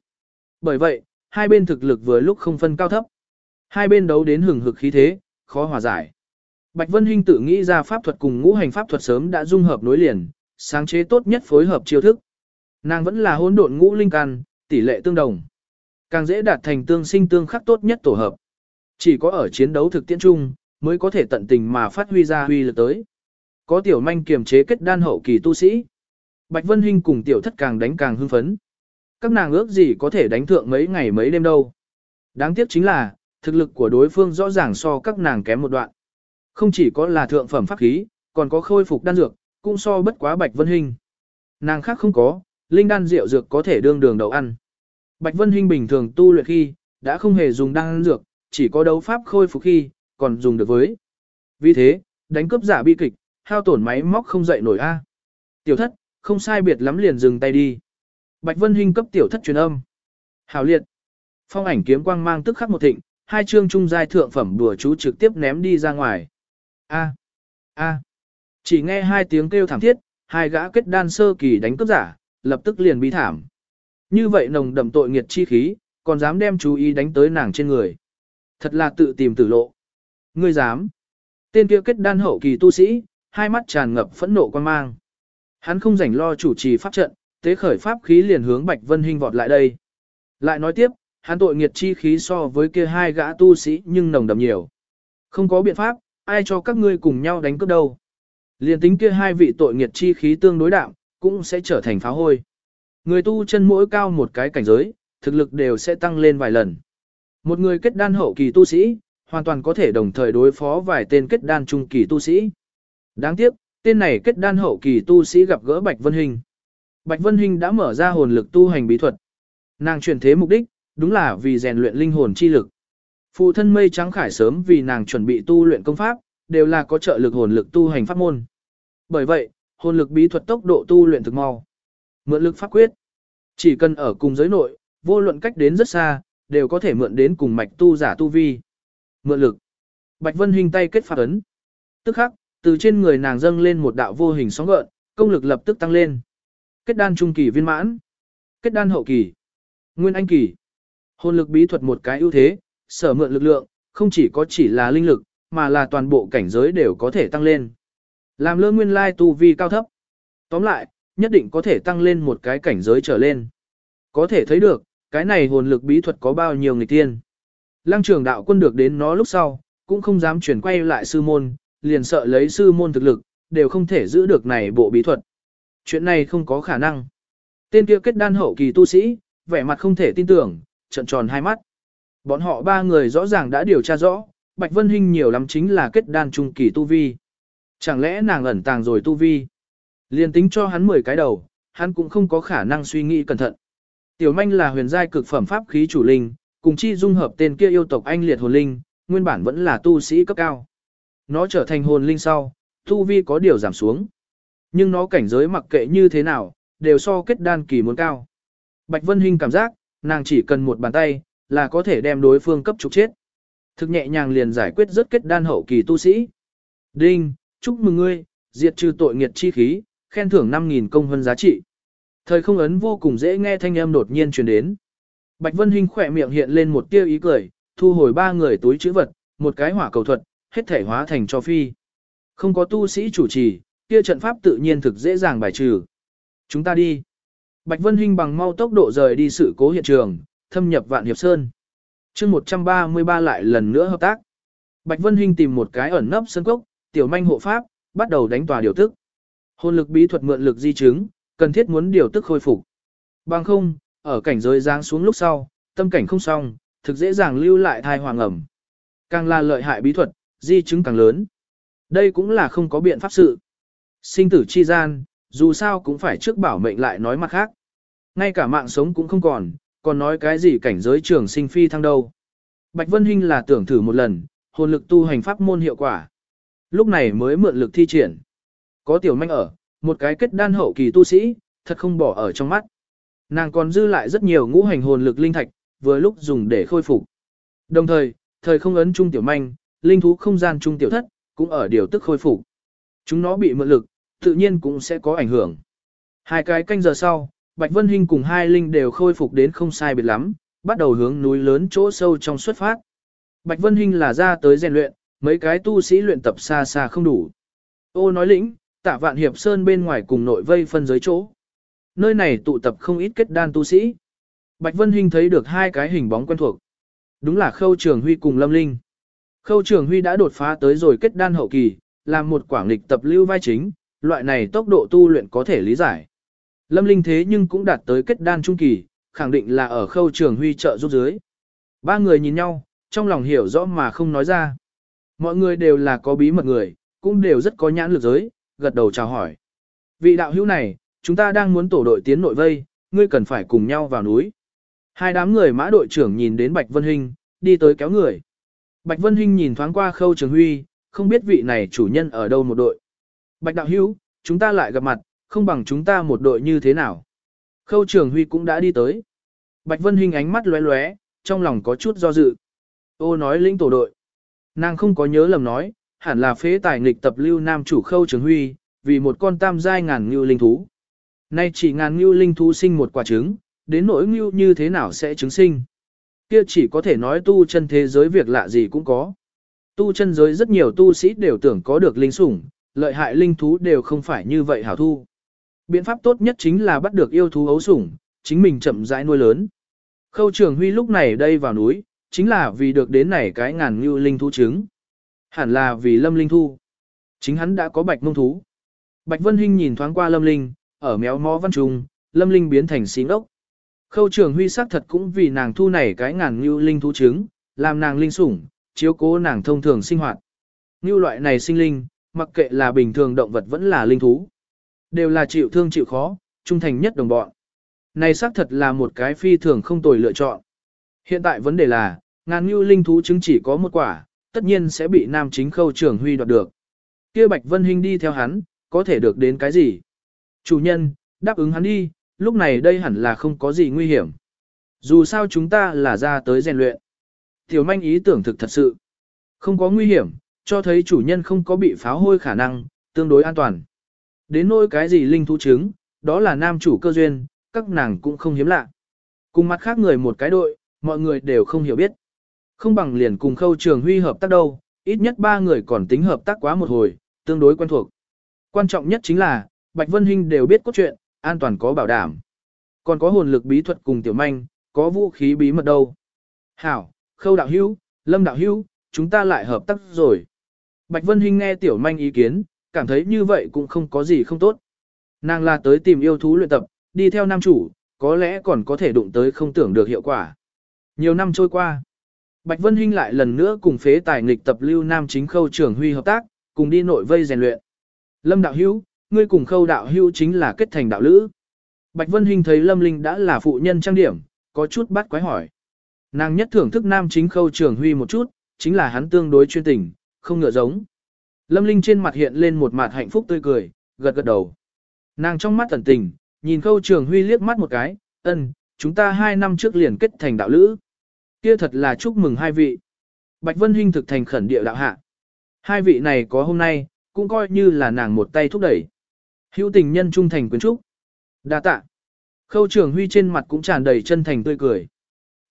Bởi vậy, hai bên thực lực vừa lúc không phân cao thấp. Hai bên đấu đến hừng hực khí thế, khó hòa giải. Bạch Vân Hinh tự nghĩ ra pháp thuật cùng ngũ hành pháp thuật sớm đã dung hợp nối liền, sáng chế tốt nhất phối hợp chiêu thức. Nàng vẫn là hỗn độn ngũ linh căn, tỷ lệ tương đồng. Càng dễ đạt thành tương sinh tương khắc tốt nhất tổ hợp. Chỉ có ở chiến đấu thực tiễn chung, mới có thể tận tình mà phát huy ra huy lực tới. Có tiểu manh kiềm chế kết đan hậu kỳ tu sĩ. Bạch Vân Hinh cùng tiểu thất càng đánh càng hưng phấn. Các nàng ước gì có thể đánh thượng mấy ngày mấy đêm đâu. Đáng tiếc chính là, thực lực của đối phương rõ ràng so các nàng kém một đoạn. Không chỉ có là thượng phẩm pháp khí, còn có khôi phục đan dược, cũng so bất quá Bạch Vân Hinh. Nàng khác không có, linh đan rượu dược có thể đương đường đầu ăn. Bạch Vân Hinh bình thường tu luyện khi, đã không hề dùng đan dược, chỉ có đấu pháp khôi phục khi, còn dùng được với. Vì thế, đánh cướp giả bi kịch, hao tổn máy móc không dậy nổi a. Tiểu thất, không sai biệt lắm liền dừng tay đi. Bạch Vân Hinh cấp tiểu thất truyền âm. Hảo liệt. Phong ảnh kiếm quang mang tức khắc một thịnh, hai chương trung giai thượng phẩm đùa chú trực tiếp ném đi ra ngoài. A. A. Chỉ nghe hai tiếng kêu thảm thiết, hai gã kết đan sơ kỳ đánh cướp giả, lập tức liền bi thảm. Như vậy nồng đậm tội nghiệt chi khí, còn dám đem chú ý đánh tới nàng trên người. Thật là tự tìm tử lộ. Ngươi dám. Tên kia kết đan hậu kỳ tu sĩ, hai mắt tràn ngập phẫn nộ quan mang. Hắn không rảnh lo chủ trì pháp trận, tế khởi pháp khí liền hướng Bạch Vân Hinh vọt lại đây. Lại nói tiếp, hắn tội nghiệt chi khí so với kia hai gã tu sĩ nhưng nồng đậm nhiều. Không có biện pháp, ai cho các ngươi cùng nhau đánh cướp đâu. Liền tính kia hai vị tội nghiệt chi khí tương đối đạm, cũng sẽ trở thành phá hôi. Người tu chân mỗi cao một cái cảnh giới, thực lực đều sẽ tăng lên vài lần. Một người kết đan hậu kỳ tu sĩ, hoàn toàn có thể đồng thời đối phó vài tên kết đan trung kỳ tu sĩ. Đáng tiếc, tên này kết đan hậu kỳ tu sĩ gặp gỡ Bạch Vân Hình. Bạch Vân Hình đã mở ra hồn lực tu hành bí thuật. Nàng chuyển thế mục đích, đúng là vì rèn luyện linh hồn chi lực. Phụ thân mây trắng khải sớm vì nàng chuẩn bị tu luyện công pháp, đều là có trợ lực hồn lực tu hành pháp môn. Bởi vậy, hồn lực bí thuật tốc độ tu luyện thực mau. Mượn lực pháp quyết. Chỉ cần ở cùng giới nội, vô luận cách đến rất xa, đều có thể mượn đến cùng mạch tu giả tu vi. Mượn lực. Bạch Vân Hinh tay kết pháp ấn. Tức khắc, từ trên người nàng dâng lên một đạo vô hình sóng gợn, công lực lập tức tăng lên. Kết đan trung kỳ viên mãn. Kết đan hậu kỳ. Nguyên anh kỳ. Hồn lực bí thuật một cái ưu thế, sở mượn lực lượng, không chỉ có chỉ là linh lực, mà là toàn bộ cảnh giới đều có thể tăng lên. Làm lơ nguyên lai tu vi cao thấp. Tóm lại, nhất định có thể tăng lên một cái cảnh giới trở lên. Có thể thấy được, cái này hồn lực bí thuật có bao nhiêu người tiên. Lăng trưởng đạo quân được đến nó lúc sau, cũng không dám chuyển quay lại sư môn, liền sợ lấy sư môn thực lực, đều không thể giữ được này bộ bí thuật. Chuyện này không có khả năng. Tên kia kết đan hậu kỳ tu sĩ, vẻ mặt không thể tin tưởng, trận tròn hai mắt. Bọn họ ba người rõ ràng đã điều tra rõ, Bạch Vân Hinh nhiều lắm chính là kết đan trung kỳ tu vi. Chẳng lẽ nàng ẩn tàng rồi tu vi? Liên tính cho hắn 10 cái đầu, hắn cũng không có khả năng suy nghĩ cẩn thận. Tiểu manh là huyền giai cực phẩm pháp khí chủ linh, cùng chi dung hợp tên kia yêu tộc anh liệt hồn linh, nguyên bản vẫn là tu sĩ cấp cao. Nó trở thành hồn linh sau, tu vi có điều giảm xuống. Nhưng nó cảnh giới mặc kệ như thế nào, đều so kết đan kỳ muốn cao. Bạch Vân Hinh cảm giác, nàng chỉ cần một bàn tay, là có thể đem đối phương cấp trục chết. Thực nhẹ nhàng liền giải quyết rất kết đan hậu kỳ tu sĩ. Đinh, chúc mừng ngươi, diệt trừ tội nghiệt chi khí, khen thưởng 5.000 công hơn giá trị. Thời không ấn vô cùng dễ nghe thanh âm đột nhiên truyền đến. Bạch Vân Hinh khỏe miệng hiện lên một tia ý cười, thu hồi ba người túi chữ vật, một cái hỏa cầu thuật, hết thể hóa thành cho phi. Không có tu sĩ chủ trì, kia trận pháp tự nhiên thực dễ dàng bài trừ. Chúng ta đi. Bạch Vân Hinh bằng mau tốc độ rời đi sự cố hiện trường, thâm nhập Vạn Hiệp Sơn. chương 133 lại lần nữa hợp tác. Bạch Vân Hinh tìm một cái ẩn nấp sân cốc, tiểu manh hộ pháp, bắt đầu đánh tòa điều tức. Hồn lực bí thuật mượn lực di chứng, cần thiết muốn điều tức khôi phục. Bằng không, ở cảnh giới giáng xuống lúc sau, tâm cảnh không xong, thực dễ dàng lưu lại thai hoàng ẩm. Càng là lợi hại bí thuật, di chứng càng lớn. Đây cũng là không có biện pháp sự. Sinh tử chi gian, dù sao cũng phải trước bảo mệnh lại nói mặt khác. Ngay cả mạng sống cũng không còn, còn nói cái gì cảnh giới trường sinh phi thăng đâu. Bạch Vân Hinh là tưởng thử một lần, hồn lực tu hành pháp môn hiệu quả. Lúc này mới mượn lực thi triển. Có tiểu manh ở, một cái kết đan hậu kỳ tu sĩ, thật không bỏ ở trong mắt. Nàng còn dư lại rất nhiều ngũ hành hồn lực linh thạch, vừa lúc dùng để khôi phục. Đồng thời, thời không ấn trung tiểu manh, linh thú không gian trung tiểu thất, cũng ở điều tức khôi phục. Chúng nó bị mượn lực, tự nhiên cũng sẽ có ảnh hưởng. Hai cái canh giờ sau, Bạch Vân Hinh cùng hai linh đều khôi phục đến không sai biệt lắm, bắt đầu hướng núi lớn chỗ sâu trong xuất phát. Bạch Vân Hinh là ra tới rèn luyện, mấy cái tu sĩ luyện tập xa xa không đủ. Ô nói lĩnh, tạ vạn hiệp sơn bên ngoài cùng nội vây phân giới chỗ. Nơi này tụ tập không ít kết đan tu sĩ. Bạch Vân Hinh thấy được hai cái hình bóng quen thuộc. Đúng là Khâu Trường Huy cùng Lâm Linh. Khâu Trường Huy đã đột phá tới rồi kết đan hậu kỳ, làm một quảng lịch tập lưu vai chính, loại này tốc độ tu luyện có thể lý giải. Lâm Linh thế nhưng cũng đạt tới kết đan trung kỳ, khẳng định là ở Khâu Trường Huy trợ giúp dưới. Ba người nhìn nhau, trong lòng hiểu rõ mà không nói ra. Mọi người đều là có bí mật người, cũng đều rất có nhãn lực giới, gật đầu chào hỏi. Vị đạo hữu này, chúng ta đang muốn tổ đội tiến nội vây, ngươi cần phải cùng nhau vào núi. Hai đám người mã đội trưởng nhìn đến Bạch Vân Hinh, đi tới kéo người. Bạch Vân Hinh nhìn thoáng qua Khâu Trường Huy, không biết vị này chủ nhân ở đâu một đội. Bạch đạo hữu, chúng ta lại gặp mặt, không bằng chúng ta một đội như thế nào. Khâu Trường Huy cũng đã đi tới. Bạch Vân Hinh ánh mắt lóe lóe, trong lòng có chút do dự. Ô nói lĩnh tổ đội. Nàng không có nhớ lầm nói, hẳn là phế tài nghịch tập lưu nam chủ Khâu Trường Huy, vì một con tam giai ngàn ngưu linh thú. Nay chỉ ngàn ngưu linh thú sinh một quả trứng, đến nỗi ngưu như thế nào sẽ trứng sinh. Kia chỉ có thể nói tu chân thế giới việc lạ gì cũng có. Tu chân giới rất nhiều tu sĩ đều tưởng có được linh sủng, lợi hại linh thú đều không phải như vậy hảo thu. Biện pháp tốt nhất chính là bắt được yêu thú ấu sủng, chính mình chậm rãi nuôi lớn. Khâu trường huy lúc này đây vào núi, chính là vì được đến này cái ngàn như linh thú trứng. Hẳn là vì lâm linh thu. Chính hắn đã có bạch mông thú. Bạch Vân Hinh nhìn thoáng qua lâm linh, ở méo mó văn trùng, lâm linh biến thành xí ngốc. Khâu trường huy sắc thật cũng vì nàng thu này cái ngàn như linh thú trứng, làm nàng linh sủng, chiếu cố nàng thông thường sinh hoạt. Như loại này sinh linh, mặc kệ là bình thường động vật vẫn là linh thú. Đều là chịu thương chịu khó, trung thành nhất đồng bọn. Này xác thật là một cái phi thường không tồi lựa chọn. Hiện tại vấn đề là, ngàn ngưu linh thú chứng chỉ có một quả, tất nhiên sẽ bị nam chính khâu trưởng huy đoạt được. kia Bạch Vân Hinh đi theo hắn, có thể được đến cái gì? Chủ nhân, đáp ứng hắn đi, lúc này đây hẳn là không có gì nguy hiểm. Dù sao chúng ta là ra tới rèn luyện. Tiểu manh ý tưởng thực thật sự. Không có nguy hiểm, cho thấy chủ nhân không có bị pháo hôi khả năng, tương đối an toàn. Đến nỗi cái gì linh thú chứng, đó là nam chủ cơ duyên, các nàng cũng không hiếm lạ. Cùng mặt khác người một cái đội, mọi người đều không hiểu biết. Không bằng liền cùng khâu trường huy hợp tác đâu, ít nhất ba người còn tính hợp tác quá một hồi, tương đối quen thuộc. Quan trọng nhất chính là, Bạch Vân Hinh đều biết cốt truyện, an toàn có bảo đảm. Còn có hồn lực bí thuật cùng tiểu manh, có vũ khí bí mật đâu. Hảo, khâu đạo hữu, lâm đạo hữu, chúng ta lại hợp tác rồi. Bạch Vân Hinh nghe tiểu manh ý kiến, cảm thấy như vậy cũng không có gì không tốt. Nàng là tới tìm yêu thú luyện tập, đi theo nam chủ, có lẽ còn có thể đụng tới không tưởng được hiệu quả. Nhiều năm trôi qua, Bạch Vân Hinh lại lần nữa cùng phế tài nghịch tập lưu nam chính khâu trưởng huy hợp tác, cùng đi nội vây rèn luyện. Lâm đạo hữu, ngươi cùng khâu đạo hữu chính là kết thành đạo lữ. Bạch Vân Hinh thấy Lâm Linh đã là phụ nhân trang điểm, có chút bắt quái hỏi. Nàng nhất thưởng thức nam chính khâu trưởng huy một chút, chính là hắn tương đối chuyên tình, không ngựa giống. Lâm Linh trên mặt hiện lên một mặt hạnh phúc tươi cười, gật gật đầu. Nàng trong mắt thần tình, nhìn khâu trường huy liếc mắt một cái, ân, chúng ta hai năm trước liền kết thành đạo lữ. Kia thật là chúc mừng hai vị. Bạch Vân Hinh thực thành khẩn địa đạo hạ. Hai vị này có hôm nay, cũng coi như là nàng một tay thúc đẩy. Hữu tình nhân trung thành quyến trúc. Đa tạ. Khâu trường huy trên mặt cũng tràn đầy chân thành tươi cười.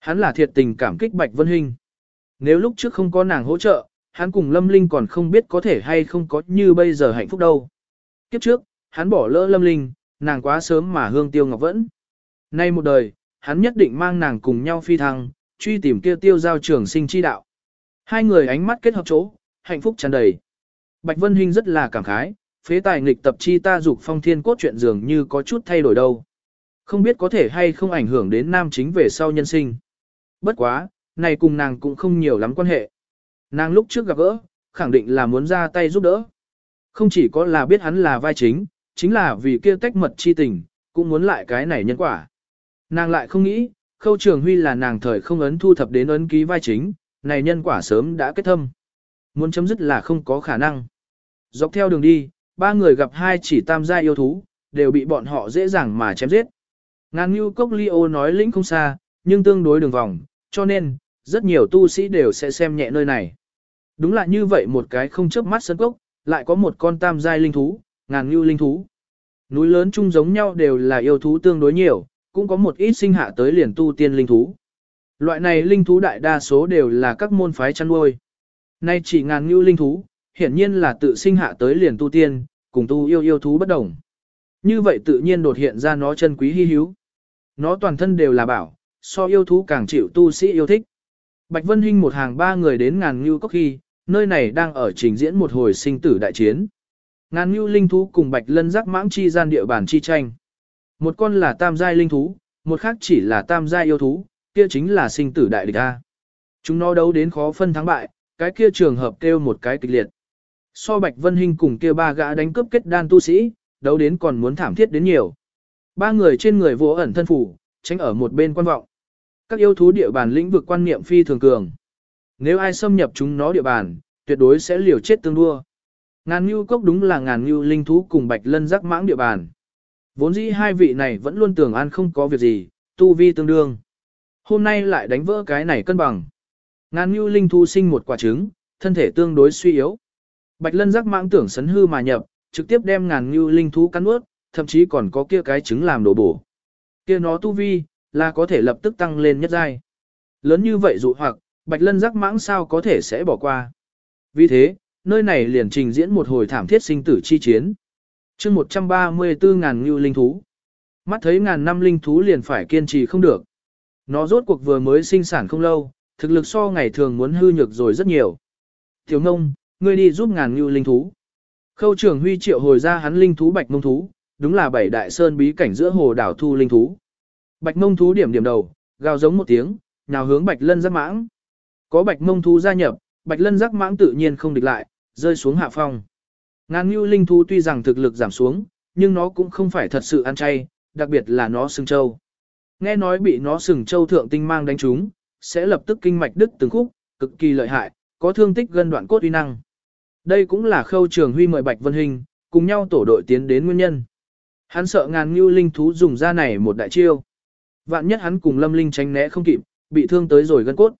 Hắn là thiệt tình cảm kích Bạch Vân Hinh. Nếu lúc trước không có nàng hỗ trợ, hắn cùng Lâm Linh còn không biết có thể hay không có như bây giờ hạnh phúc đâu. Kiếp trước, hắn bỏ lỡ Lâm Linh, nàng quá sớm mà hương tiêu ngọc vẫn. Nay một đời, hắn nhất định mang nàng cùng nhau phi thăng, truy tìm kia tiêu giao trường sinh chi đạo. Hai người ánh mắt kết hợp chỗ, hạnh phúc tràn đầy. Bạch Vân Hinh rất là cảm khái, phế tài nghịch tập chi ta dục phong thiên cốt chuyện dường như có chút thay đổi đâu. Không biết có thể hay không ảnh hưởng đến nam chính về sau nhân sinh. Bất quá, này cùng nàng cũng không nhiều lắm quan hệ. Nàng lúc trước gặp gỡ, khẳng định là muốn ra tay giúp đỡ. Không chỉ có là biết hắn là vai chính, chính là vì kia tách mật chi tình, cũng muốn lại cái này nhân quả. Nàng lại không nghĩ, khâu trường huy là nàng thời không ấn thu thập đến ấn ký vai chính, này nhân quả sớm đã kết thâm. Muốn chấm dứt là không có khả năng. Dọc theo đường đi, ba người gặp hai chỉ tam gia yêu thú, đều bị bọn họ dễ dàng mà chém giết. Ngàn như cốc Leo nói lĩnh không xa, nhưng tương đối đường vòng, cho nên, rất nhiều tu sĩ đều sẽ xem nhẹ nơi này. Đúng là như vậy một cái không chớp mắt sân cốc, lại có một con tam giai linh thú, ngàn ngưu linh thú. Núi lớn chung giống nhau đều là yêu thú tương đối nhiều, cũng có một ít sinh hạ tới liền tu tiên linh thú. Loại này linh thú đại đa số đều là các môn phái chăn nuôi. Nay chỉ ngàn ngưu linh thú, hiển nhiên là tự sinh hạ tới liền tu tiên, cùng tu yêu yêu thú bất đồng. Như vậy tự nhiên đột hiện ra nó chân quý hy hữu. Nó toàn thân đều là bảo, so yêu thú càng chịu tu sĩ yêu thích. Bạch Vân Hinh một hàng ba người đến ngàn ngưu cốc khi, nơi này đang ở trình diễn một hồi sinh tử đại chiến. Ngàn ngưu linh thú cùng Bạch Lân giác mãng chi gian địa bàn chi tranh. Một con là tam giai linh thú, một khác chỉ là tam giai yêu thú, kia chính là sinh tử đại địch A. Chúng nó đấu đến khó phân thắng bại, cái kia trường hợp kêu một cái kịch liệt. So Bạch Vân Hinh cùng kia ba gã đánh cướp kết đan tu sĩ, đấu đến còn muốn thảm thiết đến nhiều. Ba người trên người vô ẩn thân phủ, tránh ở một bên quan vọng. Các yêu thú địa bàn lĩnh vực quan niệm phi thường cường. Nếu ai xâm nhập chúng nó địa bàn, tuyệt đối sẽ liều chết tương đua. Ngàn Nưu Cốc đúng là ngàn Nưu linh thú cùng Bạch Lân rắc mãng địa bàn. Vốn dĩ hai vị này vẫn luôn tưởng an không có việc gì, tu vi tương đương. Hôm nay lại đánh vỡ cái này cân bằng. Ngàn Nưu linh thú sinh một quả trứng, thân thể tương đối suy yếu. Bạch Lân rắc mãng tưởng sấn hư mà nhập, trực tiếp đem ngàn Nưu linh thú cắn nuốt, thậm chí còn có kia cái trứng làm đồ bổ. Kia nó tu vi, là có thể lập tức tăng lên nhất giai. Lớn như vậy dụ hoặc, Bạch Lân giác mãng sao có thể sẽ bỏ qua. Vì thế, nơi này liền trình diễn một hồi thảm thiết sinh tử chi chiến. chương 134 ngàn ngưu linh thú. Mắt thấy ngàn năm linh thú liền phải kiên trì không được. Nó rốt cuộc vừa mới sinh sản không lâu, thực lực so ngày thường muốn hư nhược rồi rất nhiều. Tiểu ngông, ngươi đi giúp ngàn ngưu linh thú. Khâu trưởng huy triệu hồi ra hắn linh thú bạch mông thú, đúng là bảy đại sơn bí cảnh giữa hồ đảo thu linh thú. Bạch mông thú điểm điểm đầu, gào giống một tiếng, nào hướng bạch lân giác mãng. Có bạch mông thú gia nhập, bạch lân giác mãng tự nhiên không địch lại, rơi xuống hạ phong. Ngàn như linh thú tuy rằng thực lực giảm xuống, nhưng nó cũng không phải thật sự ăn chay, đặc biệt là nó sừng châu. Nghe nói bị nó sừng châu thượng tinh mang đánh trúng, sẽ lập tức kinh mạch đứt từng khúc, cực kỳ lợi hại, có thương tích gân đoạn cốt uy năng. Đây cũng là khâu trường huy mời Bạch Vân Hình, cùng nhau tổ đội tiến đến nguyên nhân. Hắn sợ ngàn như linh thú dùng ra này một đại chiêu. Vạn nhất hắn cùng lâm linh tránh né không kịp, bị thương tới rồi gân cốt.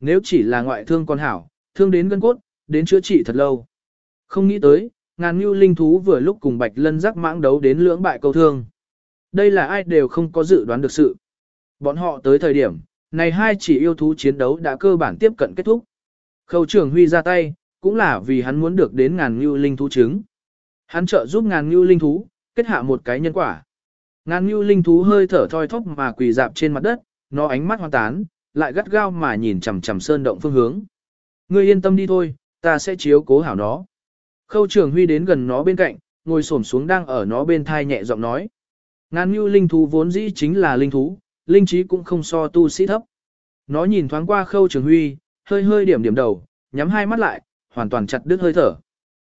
Nếu chỉ là ngoại thương con hảo, thương đến gân cốt, đến chữa trị thật lâu. Không nghĩ tới, ngàn ngưu linh thú vừa lúc cùng bạch lân giác mãng đấu đến lưỡng bại câu thương. Đây là ai đều không có dự đoán được sự. Bọn họ tới thời điểm, này hai chỉ yêu thú chiến đấu đã cơ bản tiếp cận kết thúc. Khâu trưởng huy ra tay, cũng là vì hắn muốn được đến ngàn ngưu linh thú trứng. Hắn trợ giúp ngàn ngưu linh thú, kết hạ một cái nhân quả. Ngàn như linh thú hơi thở thoi thóp mà quỳ dạp trên mặt đất, nó ánh mắt hoang tán, lại gắt gao mà nhìn chằm chằm sơn động phương hướng. Ngươi yên tâm đi thôi, ta sẽ chiếu cố hảo nó. Khâu trường huy đến gần nó bên cạnh, ngồi xổm xuống đang ở nó bên thai nhẹ giọng nói. Ngàn như linh thú vốn dĩ chính là linh thú, linh trí cũng không so tu sĩ thấp. Nó nhìn thoáng qua khâu trường huy, hơi hơi điểm điểm đầu, nhắm hai mắt lại, hoàn toàn chặt đứt hơi thở.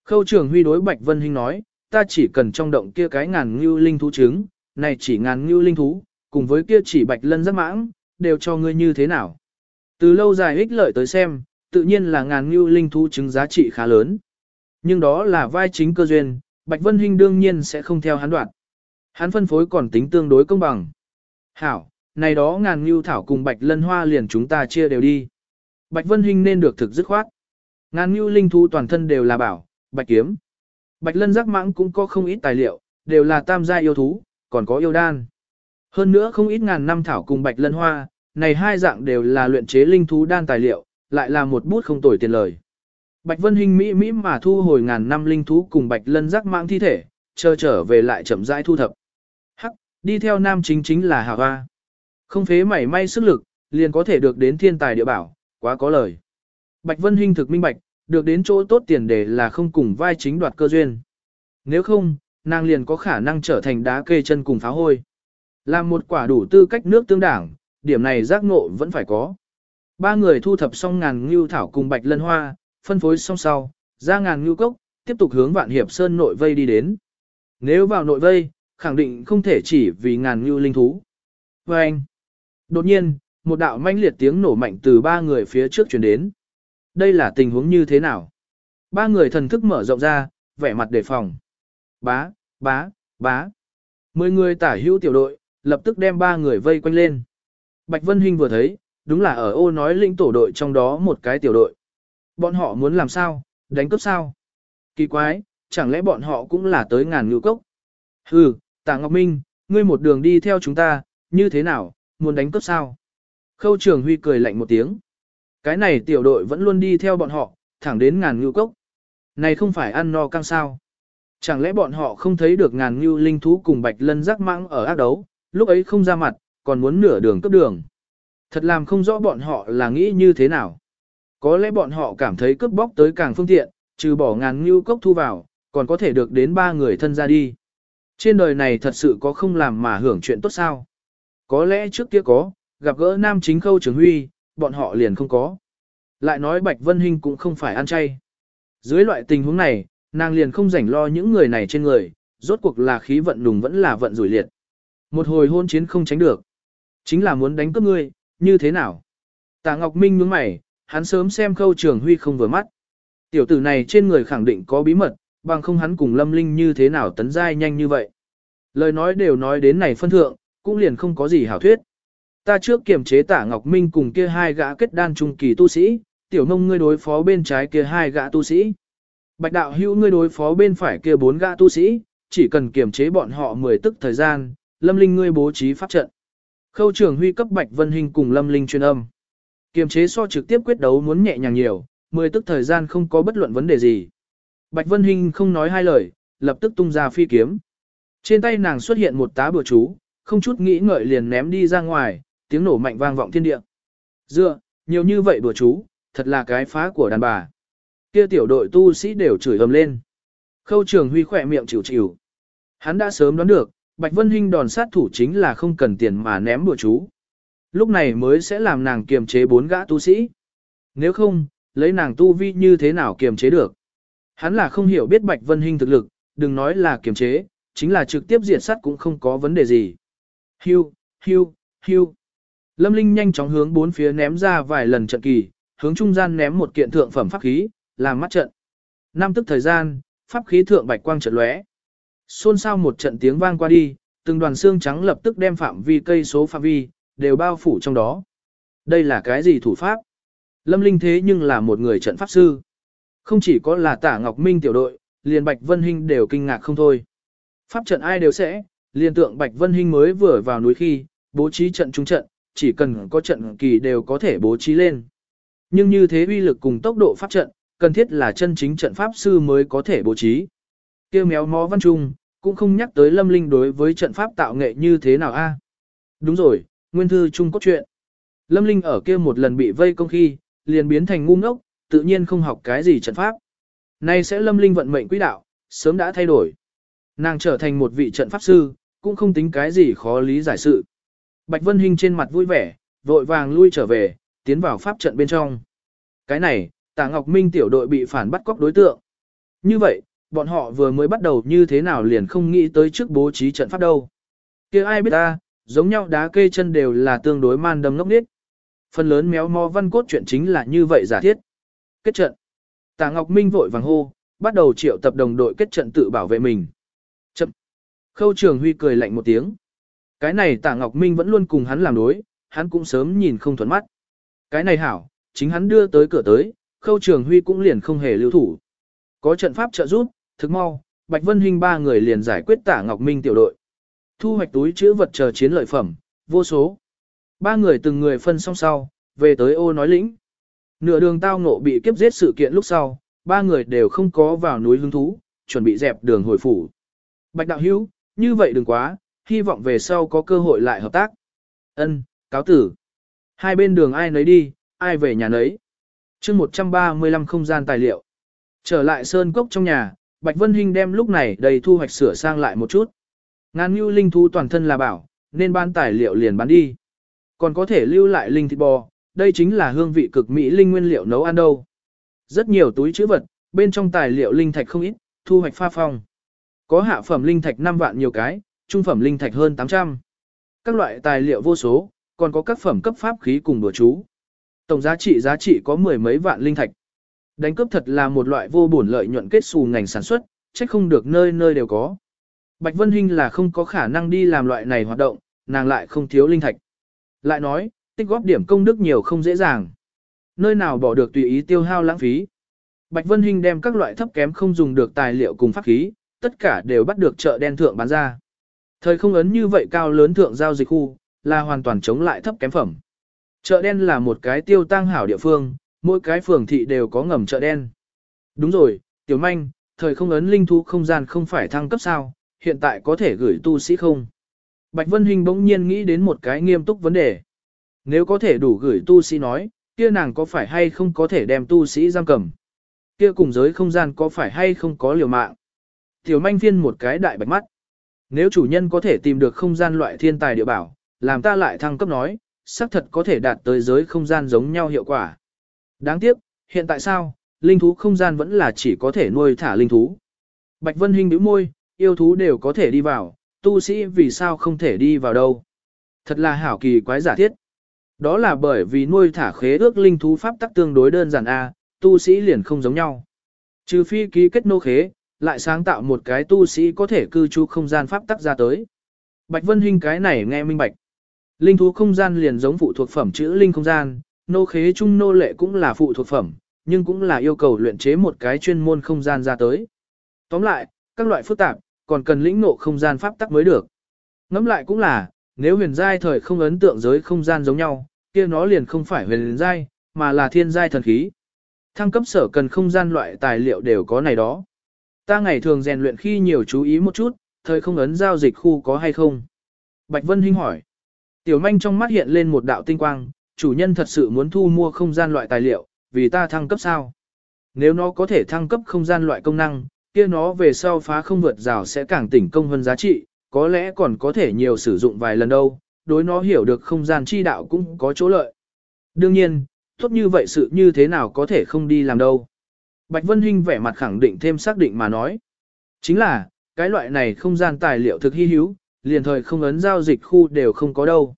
Khâu trường huy đối Bạch Vân Hinh nói, ta chỉ cần trong động kia cái ngàn như linh thú trứng, này chỉ ngàn ngưu linh thú, cùng với kia chỉ bạch lân rất mãng, đều cho ngươi như thế nào. Từ lâu dài ích lợi tới xem, tự nhiên là ngàn ngưu linh thú chứng giá trị khá lớn. Nhưng đó là vai chính cơ duyên, Bạch Vân Hinh đương nhiên sẽ không theo hắn đoạn. Hắn phân phối còn tính tương đối công bằng. Hảo, này đó ngàn ngưu thảo cùng Bạch Lân Hoa liền chúng ta chia đều đi. Bạch Vân Hinh nên được thực dứt khoát. Ngàn ngưu linh thú toàn thân đều là bảo, bạch kiếm. Bạch Lân giác mãng cũng có không ít tài liệu, đều là tam gia yêu thú, còn có yêu đan. Hơn nữa không ít ngàn năm thảo cùng bạch lân hoa, này hai dạng đều là luyện chế linh thú đan tài liệu, lại là một bút không tồi tiền lời. Bạch Vân Hinh mỹ mỹ mà thu hồi ngàn năm linh thú cùng bạch lân rắc mạng thi thể, chờ trở về lại chậm rãi thu thập. Hắc, đi theo nam chính chính là Hà Hoa. Không phế mảy may sức lực, liền có thể được đến thiên tài địa bảo, quá có lời. Bạch Vân Hinh thực minh bạch, được đến chỗ tốt tiền đề là không cùng vai chính đoạt cơ duyên. Nếu không, nàng liền có khả năng trở thành đá kê chân cùng phá hôi. Làm một quả đủ tư cách nước tương đảng, điểm này giác ngộ vẫn phải có. Ba người thu thập xong ngàn ngưu thảo cùng bạch lân hoa, phân phối xong sau, ra ngàn ngưu cốc, tiếp tục hướng vạn hiệp sơn nội vây đi đến. Nếu vào nội vây, khẳng định không thể chỉ vì ngàn ngưu linh thú. Và anh, đột nhiên, một đạo manh liệt tiếng nổ mạnh từ ba người phía trước chuyển đến. Đây là tình huống như thế nào? Ba người thần thức mở rộng ra, vẻ mặt đề phòng. Bá, bá, bá. Mười người tả hữu tiểu đội, lập tức đem ba người vây quanh lên. Bạch Vân Hinh vừa thấy, đúng là ở ô nói linh tổ đội trong đó một cái tiểu đội. Bọn họ muốn làm sao, đánh cướp sao? Kỳ quái, chẳng lẽ bọn họ cũng là tới ngàn ngưu cốc? Hừ, tả Ngọc Minh, ngươi một đường đi theo chúng ta, như thế nào, muốn đánh cướp sao? Khâu Trường Huy cười lạnh một tiếng. Cái này tiểu đội vẫn luôn đi theo bọn họ, thẳng đến ngàn ngưu cốc. Này không phải ăn no căng sao? Chẳng lẽ bọn họ không thấy được ngàn như linh thú cùng bạch lân rắc mãng ở ác đấu, lúc ấy không ra mặt, còn muốn nửa đường cấp đường. Thật làm không rõ bọn họ là nghĩ như thế nào. Có lẽ bọn họ cảm thấy cướp bóc tới càng phương tiện, trừ bỏ ngàn như cốc thu vào, còn có thể được đến ba người thân ra đi. Trên đời này thật sự có không làm mà hưởng chuyện tốt sao? Có lẽ trước kia có, gặp gỡ nam chính khâu trường huy, bọn họ liền không có. Lại nói Bạch Vân Hinh cũng không phải ăn chay. Dưới loại tình huống này, nàng liền không rảnh lo những người này trên người, rốt cuộc là khí vận đùng vẫn là vận rủi liệt. Một hồi hôn chiến không tránh được. Chính là muốn đánh cướp ngươi, như thế nào? Tạ Ngọc Minh nhướng mày, hắn sớm xem khâu trường huy không vừa mắt. Tiểu tử này trên người khẳng định có bí mật, bằng không hắn cùng Lâm Linh như thế nào tấn giai nhanh như vậy. Lời nói đều nói đến này phân thượng, cũng liền không có gì hảo thuyết. Ta trước kiềm chế tả Ngọc Minh cùng kia hai gã kết đan trung kỳ tu sĩ, tiểu nông ngươi đối phó bên trái kia hai gã tu sĩ. Bạch đạo hữu ngươi đối phó bên phải kia bốn gã tu sĩ, chỉ cần kiềm chế bọn họ 10 tức thời gian, Lâm Linh ngươi bố trí pháp trận. Khâu trưởng huy cấp Bạch Vân Hinh cùng Lâm Linh truyền âm. Kiềm chế so trực tiếp quyết đấu muốn nhẹ nhàng nhiều, 10 tức thời gian không có bất luận vấn đề gì. Bạch Vân Hinh không nói hai lời, lập tức tung ra phi kiếm. Trên tay nàng xuất hiện một tá bùa chú, không chút nghĩ ngợi liền ném đi ra ngoài, tiếng nổ mạnh vang vọng thiên địa. Dựa, nhiều như vậy bùa chú, thật là cái phá của đàn bà. Kia tiểu đội tu sĩ đều chửi ầm lên. Khâu trường huy khỏe miệng chịu chịu. Hắn đã sớm đoán được, Bạch Vân Hinh đòn sát thủ chính là không cần tiền mà ném bùa chú. Lúc này mới sẽ làm nàng kiềm chế bốn gã tu sĩ. Nếu không, lấy nàng tu vi như thế nào kiềm chế được. Hắn là không hiểu biết Bạch Vân Hinh thực lực, đừng nói là kiềm chế, chính là trực tiếp diệt sát cũng không có vấn đề gì. Hưu, hưu, hưu. Lâm Linh nhanh chóng hướng bốn phía ném ra vài lần trận kỳ, hướng trung gian ném một kiện thượng phẩm pháp khí, làm mắt trận. Năm tức thời gian, pháp khí thượng bạch quang trận lóe. Xôn xao một trận tiếng vang qua đi, từng đoàn xương trắng lập tức đem phạm vi cây số phạm vi, đều bao phủ trong đó. Đây là cái gì thủ pháp? Lâm Linh thế nhưng là một người trận pháp sư. Không chỉ có là tả Ngọc Minh tiểu đội, liền Bạch Vân Hinh đều kinh ngạc không thôi. Pháp trận ai đều sẽ, liền tượng Bạch Vân Hinh mới vừa vào núi khi, bố trí trận trung trận, chỉ cần có trận kỳ đều có thể bố trí lên. Nhưng như thế uy lực cùng tốc độ pháp trận, cần thiết là chân chính trận pháp sư mới có thể bố trí. Kêu méo mó văn trung, cũng không nhắc tới lâm linh đối với trận pháp tạo nghệ như thế nào a. Đúng rồi, nguyên thư trung có chuyện. Lâm linh ở kia một lần bị vây công khi, liền biến thành ngu ngốc, tự nhiên không học cái gì trận pháp. Nay sẽ lâm linh vận mệnh quỹ đạo, sớm đã thay đổi. Nàng trở thành một vị trận pháp sư, cũng không tính cái gì khó lý giải sự. Bạch Vân Hinh trên mặt vui vẻ, vội vàng lui trở về, tiến vào pháp trận bên trong. Cái này, Tả Ngọc Minh tiểu đội bị phản bắt cóc đối tượng. Như vậy, bọn họ vừa mới bắt đầu như thế nào liền không nghĩ tới trước bố trí trận pháp đâu. kia ai biết ta, giống nhau đá kê chân đều là tương đối man đâm ngốc nết. Phần lớn méo mó văn cốt chuyện chính là như vậy giả thiết. Kết trận. Tả Ngọc Minh vội vàng hô, bắt đầu triệu tập đồng đội kết trận tự bảo vệ mình. Chậm. Khâu Trường Huy cười lạnh một tiếng. Cái này Tả Ngọc Minh vẫn luôn cùng hắn làm đối, hắn cũng sớm nhìn không thuận mắt. Cái này hảo, chính hắn đưa tới cửa tới, Khâu Trường Huy cũng liền không hề lưu thủ. Có trận pháp trợ giúp, thực mau, Bạch Vân Hinh ba người liền giải quyết Tả Ngọc Minh tiểu đội. Thu hoạch túi chữ vật chờ chiến lợi phẩm, vô số. Ba người từng người phân xong sau, về tới ô nói lĩnh. Nửa đường tao ngộ bị kiếp giết sự kiện lúc sau, ba người đều không có vào núi hứng thú, chuẩn bị dẹp đường hồi phủ. Bạch đạo hữu, như vậy đừng quá, hy vọng về sau có cơ hội lại hợp tác. Ân, cáo tử. Hai bên đường ai nấy đi, ai về nhà nấy chương 135 không gian tài liệu. Trở lại sơn cốc trong nhà, Bạch Vân Hinh đem lúc này đầy thu hoạch sửa sang lại một chút. Ngàn như linh thú toàn thân là bảo, nên ban tài liệu liền bán đi. Còn có thể lưu lại linh thịt bò, đây chính là hương vị cực mỹ linh nguyên liệu nấu ăn đâu. Rất nhiều túi chữ vật, bên trong tài liệu linh thạch không ít, thu hoạch pha phong. Có hạ phẩm linh thạch 5 vạn nhiều cái, trung phẩm linh thạch hơn 800. Các loại tài liệu vô số, còn có các phẩm cấp pháp khí cùng đùa chú. Tổng giá trị giá trị có mười mấy vạn linh thạch. Đánh cướp thật là một loại vô bổn lợi nhuận kết xù ngành sản xuất, chắc không được nơi nơi đều có. Bạch Vân Hinh là không có khả năng đi làm loại này hoạt động, nàng lại không thiếu linh thạch. Lại nói, tích góp điểm công đức nhiều không dễ dàng. Nơi nào bỏ được tùy ý tiêu hao lãng phí. Bạch Vân Hinh đem các loại thấp kém không dùng được tài liệu cùng pháp khí, tất cả đều bắt được chợ đen thượng bán ra. Thời không ấn như vậy cao lớn thượng giao dịch khu, là hoàn toàn chống lại thấp kém phẩm. Chợ đen là một cái tiêu tăng hảo địa phương, mỗi cái phường thị đều có ngầm chợ đen. Đúng rồi, Tiểu Manh, thời không ấn linh thú không gian không phải thăng cấp sao, hiện tại có thể gửi tu sĩ không? Bạch Vân Hinh bỗng nhiên nghĩ đến một cái nghiêm túc vấn đề. Nếu có thể đủ gửi tu sĩ nói, kia nàng có phải hay không có thể đem tu sĩ giam cầm? Kia cùng giới không gian có phải hay không có liều mạng? Tiểu manh phiên một cái đại bạch mắt. Nếu chủ nhân có thể tìm được không gian loại thiên tài địa bảo, làm ta lại thăng cấp nói, xác thật có thể đạt tới giới không gian giống nhau hiệu quả. Đáng tiếc, hiện tại sao, linh thú không gian vẫn là chỉ có thể nuôi thả linh thú. Bạch Vân Hinh bĩu môi, yêu thú đều có thể đi vào, tu sĩ vì sao không thể đi vào đâu. Thật là hảo kỳ quái giả thiết. Đó là bởi vì nuôi thả khế ước linh thú pháp tắc tương đối đơn giản a, tu sĩ liền không giống nhau. Trừ phi ký kết nô khế, lại sáng tạo một cái tu sĩ có thể cư trú không gian pháp tắc ra tới. Bạch Vân Hinh cái này nghe minh bạch. Linh thú không gian liền giống phụ thuộc phẩm chữ linh không gian, nô khế chung nô lệ cũng là phụ thuộc phẩm, nhưng cũng là yêu cầu luyện chế một cái chuyên môn không gian ra tới. Tóm lại, các loại phức tạp, còn cần lĩnh ngộ không gian pháp tắc mới được. Ngẫm lại cũng là, nếu huyền giai thời không ấn tượng giới không gian giống nhau, kia nó liền không phải huyền giai, mà là thiên giai thần khí. Thăng cấp sở cần không gian loại tài liệu đều có này đó. Ta ngày thường rèn luyện khi nhiều chú ý một chút, thời không ấn giao dịch khu có hay không? Bạch Vân Hinh hỏi. Tiểu manh trong mắt hiện lên một đạo tinh quang, chủ nhân thật sự muốn thu mua không gian loại tài liệu, vì ta thăng cấp sao? Nếu nó có thể thăng cấp không gian loại công năng, kia nó về sau phá không vượt rào sẽ càng tỉnh công hơn giá trị, có lẽ còn có thể nhiều sử dụng vài lần đâu, đối nó hiểu được không gian chi đạo cũng có chỗ lợi. Đương nhiên, tốt như vậy sự như thế nào có thể không đi làm đâu. Bạch Vân Hinh vẻ mặt khẳng định thêm xác định mà nói. Chính là, cái loại này không gian tài liệu thực hy hữu, liền thời không ấn giao dịch khu đều không có đâu.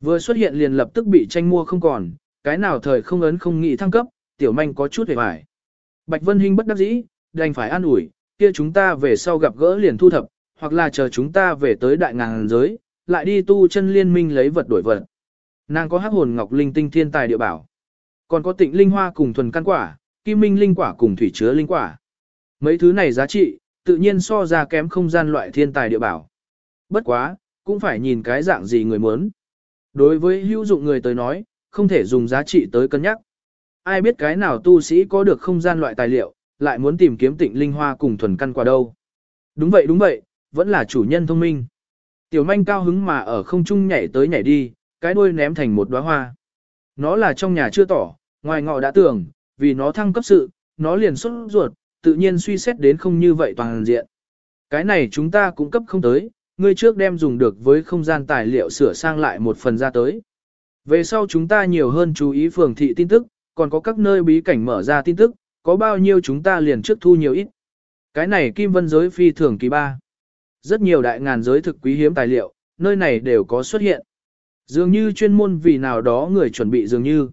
Vừa xuất hiện liền lập tức bị tranh mua không còn, cái nào thời không ấn không nghĩ thăng cấp, tiểu manh có chút hề vải. Bạch Vân Hinh bất đắc dĩ, đành phải an ủi, kia chúng ta về sau gặp gỡ liền thu thập, hoặc là chờ chúng ta về tới đại ngàn giới, lại đi tu chân liên minh lấy vật đổi vật. Nàng có hắc hồn ngọc linh tinh thiên tài địa bảo, còn có tịnh linh hoa cùng thuần căn quả, kim minh linh quả cùng thủy chứa linh quả. Mấy thứ này giá trị, tự nhiên so ra kém không gian loại thiên tài địa bảo. Bất quá, cũng phải nhìn cái dạng gì người muốn. Đối với hữu dụng người tới nói, không thể dùng giá trị tới cân nhắc. Ai biết cái nào tu sĩ có được không gian loại tài liệu, lại muốn tìm kiếm tịnh linh hoa cùng thuần căn quả đâu. Đúng vậy đúng vậy, vẫn là chủ nhân thông minh. Tiểu manh cao hứng mà ở không trung nhảy tới nhảy đi, cái đuôi ném thành một đóa hoa. Nó là trong nhà chưa tỏ, ngoài ngọ đã tưởng, vì nó thăng cấp sự, nó liền xuất ruột, tự nhiên suy xét đến không như vậy toàn diện. Cái này chúng ta cũng cấp không tới, ngươi trước đem dùng được với không gian tài liệu sửa sang lại một phần ra tới. Về sau chúng ta nhiều hơn chú ý phường thị tin tức, còn có các nơi bí cảnh mở ra tin tức, có bao nhiêu chúng ta liền trước thu nhiều ít. Cái này kim vân giới phi thường kỳ ba. Rất nhiều đại ngàn giới thực quý hiếm tài liệu, nơi này đều có xuất hiện. Dường như chuyên môn vì nào đó người chuẩn bị dường như.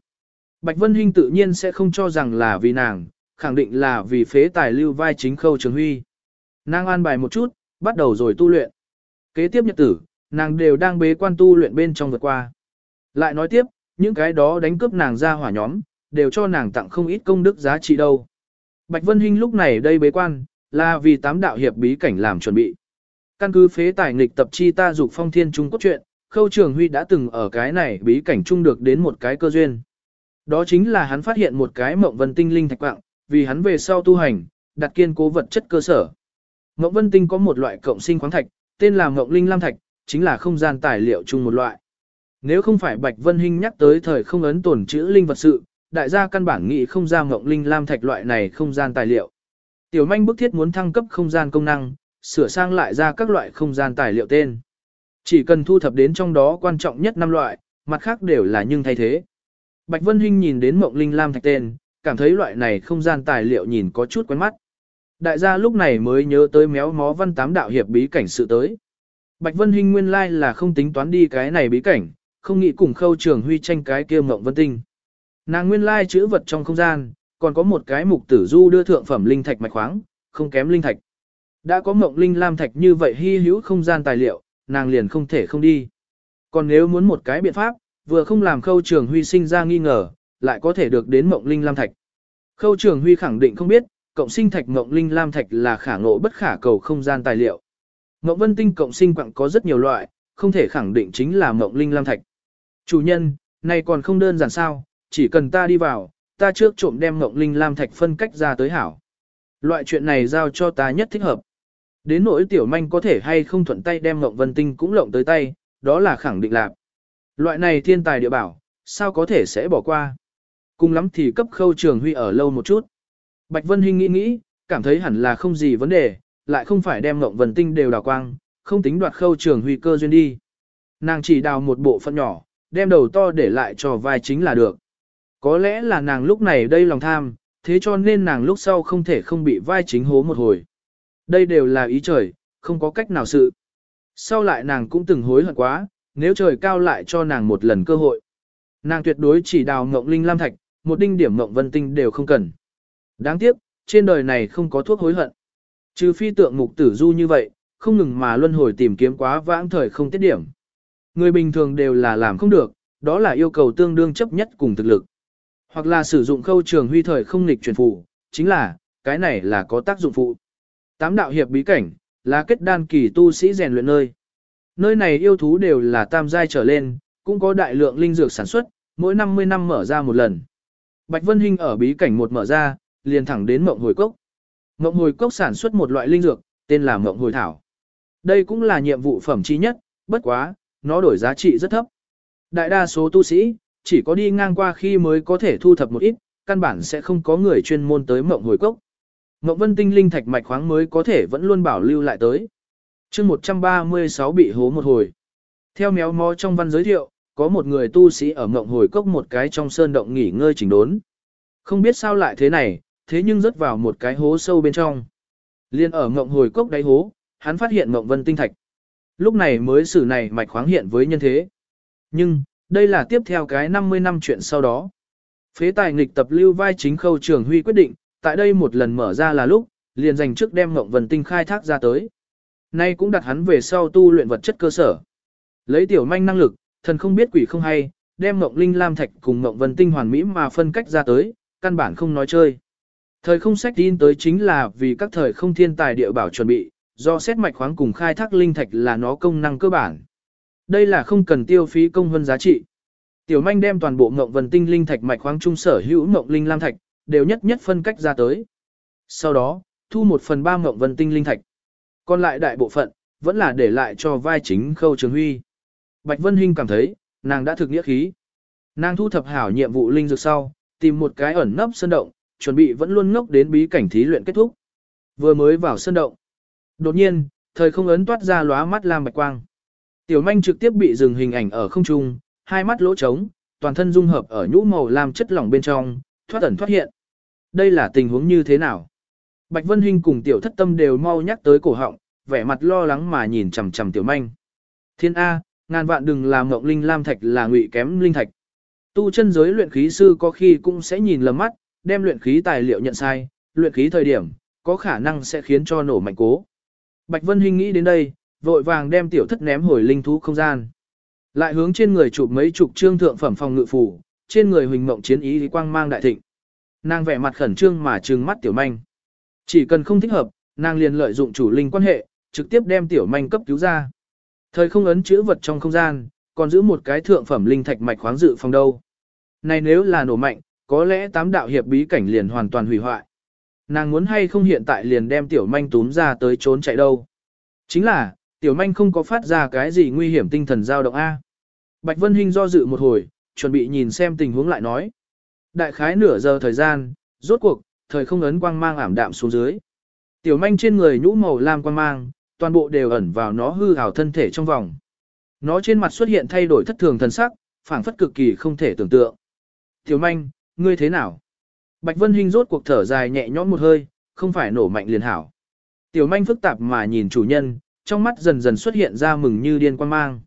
Bạch Vân Hinh tự nhiên sẽ không cho rằng là vì nàng, khẳng định là vì phế tài lưu vai chính khâu trường huy. Nàng an bài một chút, bắt đầu rồi tu luyện. Kế tiếp nhật tử, nàng đều đang bế quan tu luyện bên trong vượt qua. Lại nói tiếp, những cái đó đánh cướp nàng ra hỏa nhóm, đều cho nàng tặng không ít công đức giá trị đâu. Bạch Vân Hinh lúc này đây bế quan, là vì tám đạo hiệp bí cảnh làm chuẩn bị. Căn cứ phế tài nghịch tập chi ta dục phong thiên trung cốt truyện, Khâu Trường Huy đã từng ở cái này bí cảnh chung được đến một cái cơ duyên. Đó chính là hắn phát hiện một cái mộng vân tinh linh thạch quạng, vì hắn về sau tu hành, đặt kiên cố vật chất cơ sở. Mộng vân tinh có một loại cộng sinh khoáng thạch, tên là Ngộng linh lam thạch, chính là không gian tài liệu chung một loại. Nếu không phải Bạch Vân Hinh nhắc tới thời không ấn tổn chữ linh vật sự, đại gia căn bản nghĩ không ra Ngộng linh lam thạch loại này không gian tài liệu. Tiểu manh bức thiết muốn thăng cấp không gian công năng, sửa sang lại ra các loại không gian tài liệu tên. Chỉ cần thu thập đến trong đó quan trọng nhất năm loại, mặt khác đều là nhưng thay thế. Bạch Vân Hinh nhìn đến mộng linh lam thạch tên, cảm thấy loại này không gian tài liệu nhìn có chút quen mắt. Đại gia lúc này mới nhớ tới méo mó văn tám đạo hiệp bí cảnh sự tới. Bạch Vân Hinh nguyên lai là không tính toán đi cái này bí cảnh, không nghĩ cùng khâu trường huy tranh cái kia mộng vân tinh. Nàng nguyên lai chữ vật trong không gian, còn có một cái mục tử du đưa thượng phẩm linh thạch mạch khoáng, không kém linh thạch. Đã có mộng linh lam thạch như vậy hy hữu không gian tài liệu, nàng liền không thể không đi. Còn nếu muốn một cái biện pháp, vừa không làm khâu trường huy sinh ra nghi ngờ, lại có thể được đến mộng linh lam thạch. Khâu trường huy khẳng định không biết, cộng sinh thạch ngộng linh lam thạch là khả ngộ bất khả cầu không gian tài liệu. Ngộng vân tinh cộng sinh quặng có rất nhiều loại, không thể khẳng định chính là ngộng linh lam thạch. Chủ nhân, này còn không đơn giản sao, chỉ cần ta đi vào, ta trước trộm đem ngộng linh lam thạch phân cách ra tới hảo. Loại chuyện này giao cho ta nhất thích hợp. Đến nỗi tiểu manh có thể hay không thuận tay đem Ngộng Vân Tinh cũng lộng tới tay, đó là khẳng định lạc. Loại này thiên tài địa bảo, sao có thể sẽ bỏ qua. Cùng lắm thì cấp khâu trường huy ở lâu một chút. Bạch Vân Hinh nghĩ nghĩ, cảm thấy hẳn là không gì vấn đề, lại không phải đem Ngộng Vân Tinh đều đào quang, không tính đoạt khâu trường huy cơ duyên đi. Nàng chỉ đào một bộ phận nhỏ, đem đầu to để lại cho vai chính là được. Có lẽ là nàng lúc này đây lòng tham, thế cho nên nàng lúc sau không thể không bị vai chính hố một hồi. Đây đều là ý trời, không có cách nào sự. Sau lại nàng cũng từng hối hận quá, nếu trời cao lại cho nàng một lần cơ hội. Nàng tuyệt đối chỉ đào ngộng linh lam thạch, một đinh điểm ngộng vân tinh đều không cần. Đáng tiếc, trên đời này không có thuốc hối hận. Trừ phi tượng mục tử du như vậy, không ngừng mà luân hồi tìm kiếm quá vãng thời không tiết điểm. Người bình thường đều là làm không được, đó là yêu cầu tương đương chấp nhất cùng thực lực. Hoặc là sử dụng khâu trường huy thời không nghịch truyền phụ, chính là, cái này là có tác dụng phụ. Tám đạo hiệp bí cảnh, là kết đan kỳ tu sĩ rèn luyện nơi. Nơi này yêu thú đều là tam giai trở lên, cũng có đại lượng linh dược sản xuất, mỗi 50 năm mở ra một lần. Bạch Vân Hinh ở bí cảnh một mở ra, liền thẳng đến mộng hồi cốc. Mộng hồi cốc sản xuất một loại linh dược, tên là mộng hồi thảo. Đây cũng là nhiệm vụ phẩm chi nhất, bất quá, nó đổi giá trị rất thấp. Đại đa số tu sĩ, chỉ có đi ngang qua khi mới có thể thu thập một ít, căn bản sẽ không có người chuyên môn tới mộng hồi cốc. Mộng vân tinh linh thạch mạch khoáng mới có thể vẫn luôn bảo lưu lại tới. chương 136 bị hố một hồi. Theo méo mó trong văn giới thiệu, có một người tu sĩ ở mộng hồi cốc một cái trong sơn động nghỉ ngơi chỉnh đốn. Không biết sao lại thế này, thế nhưng rớt vào một cái hố sâu bên trong. Liên ở ngộng hồi cốc đáy hố, hắn phát hiện ngộng vân tinh thạch. Lúc này mới xử này mạch khoáng hiện với nhân thế. Nhưng, đây là tiếp theo cái 50 năm chuyện sau đó. Phế tài nghịch tập lưu vai chính khâu trường huy quyết định, tại đây một lần mở ra là lúc, liền dành trước đem Ngộng Vân Tinh khai thác ra tới. Nay cũng đặt hắn về sau tu luyện vật chất cơ sở. Lấy tiểu manh năng lực, thần không biết quỷ không hay, đem Ngộng Linh Lam Thạch cùng Ngộng Vân Tinh hoàn mỹ mà phân cách ra tới, căn bản không nói chơi. Thời không sách tin tới chính là vì các thời không thiên tài địa bảo chuẩn bị, do xét mạch khoáng cùng khai thác linh thạch là nó công năng cơ bản. Đây là không cần tiêu phí công hơn giá trị. Tiểu manh đem toàn bộ ngộng vần tinh linh thạch mạch khoáng trung sở hữu ngộng linh lam thạch, đều nhất nhất phân cách ra tới. Sau đó, thu một phần ba ngộng vần tinh linh thạch. Còn lại đại bộ phận, vẫn là để lại cho vai chính khâu trường huy. Bạch Vân Hinh cảm thấy, nàng đã thực nghĩa khí. Nàng thu thập hảo nhiệm vụ linh dược sau, tìm một cái ẩn nấp sơn động, chuẩn bị vẫn luôn ngốc đến bí cảnh thí luyện kết thúc. Vừa mới vào sân động. Đột nhiên, thời không ấn toát ra lóa mắt lam bạch quang. Tiểu manh trực tiếp bị dừng hình ảnh ở không trung, hai mắt lỗ trống, toàn thân dung hợp ở nhũ màu lam chất lỏng bên trong, thoát ẩn thoát hiện. Đây là tình huống như thế nào? Bạch Vân Hinh cùng tiểu thất tâm đều mau nhắc tới cổ họng, vẻ mặt lo lắng mà nhìn chằm chằm tiểu manh. Thiên A, ngàn vạn đừng làm ngộng linh lam thạch là ngụy kém linh thạch. Tu chân giới luyện khí sư có khi cũng sẽ nhìn lầm mắt, đem luyện khí tài liệu nhận sai, luyện khí thời điểm, có khả năng sẽ khiến cho nổ mạnh cố. Bạch Vân Hinh nghĩ đến đây, vội vàng đem tiểu thất ném hồi linh thú không gian. Lại hướng trên người chụp mấy chục trương thượng phẩm phòng ngự phủ, trên người huỳnh mộng chiến ý quang mang đại thịnh. Nàng vẻ mặt khẩn trương mà trừng mắt tiểu manh. Chỉ cần không thích hợp, nàng liền lợi dụng chủ linh quan hệ, trực tiếp đem tiểu manh cấp cứu ra. Thời không ấn chữ vật trong không gian, còn giữ một cái thượng phẩm linh thạch mạch khoáng dự phòng đâu. Này nếu là nổ mạnh, có lẽ tám đạo hiệp bí cảnh liền hoàn toàn hủy hoại. Nàng muốn hay không hiện tại liền đem tiểu manh túm ra tới trốn chạy đâu. Chính là, tiểu manh không có phát ra cái gì nguy hiểm tinh thần dao động A. Bạch Vân Hinh do dự một hồi, chuẩn bị nhìn xem tình huống lại nói. Đại khái nửa giờ thời gian, rốt cuộc, thời không ấn quang mang ảm đạm xuống dưới. Tiểu manh trên người nhũ màu lam quang mang, toàn bộ đều ẩn vào nó hư ảo thân thể trong vòng. Nó trên mặt xuất hiện thay đổi thất thường thần sắc, phảng phất cực kỳ không thể tưởng tượng. Tiểu manh, ngươi thế nào? Bạch Vân Hinh rốt cuộc thở dài nhẹ nhõm một hơi, không phải nổ mạnh liền hảo. Tiểu manh phức tạp mà nhìn chủ nhân, trong mắt dần dần xuất hiện ra mừng như điên quan mang.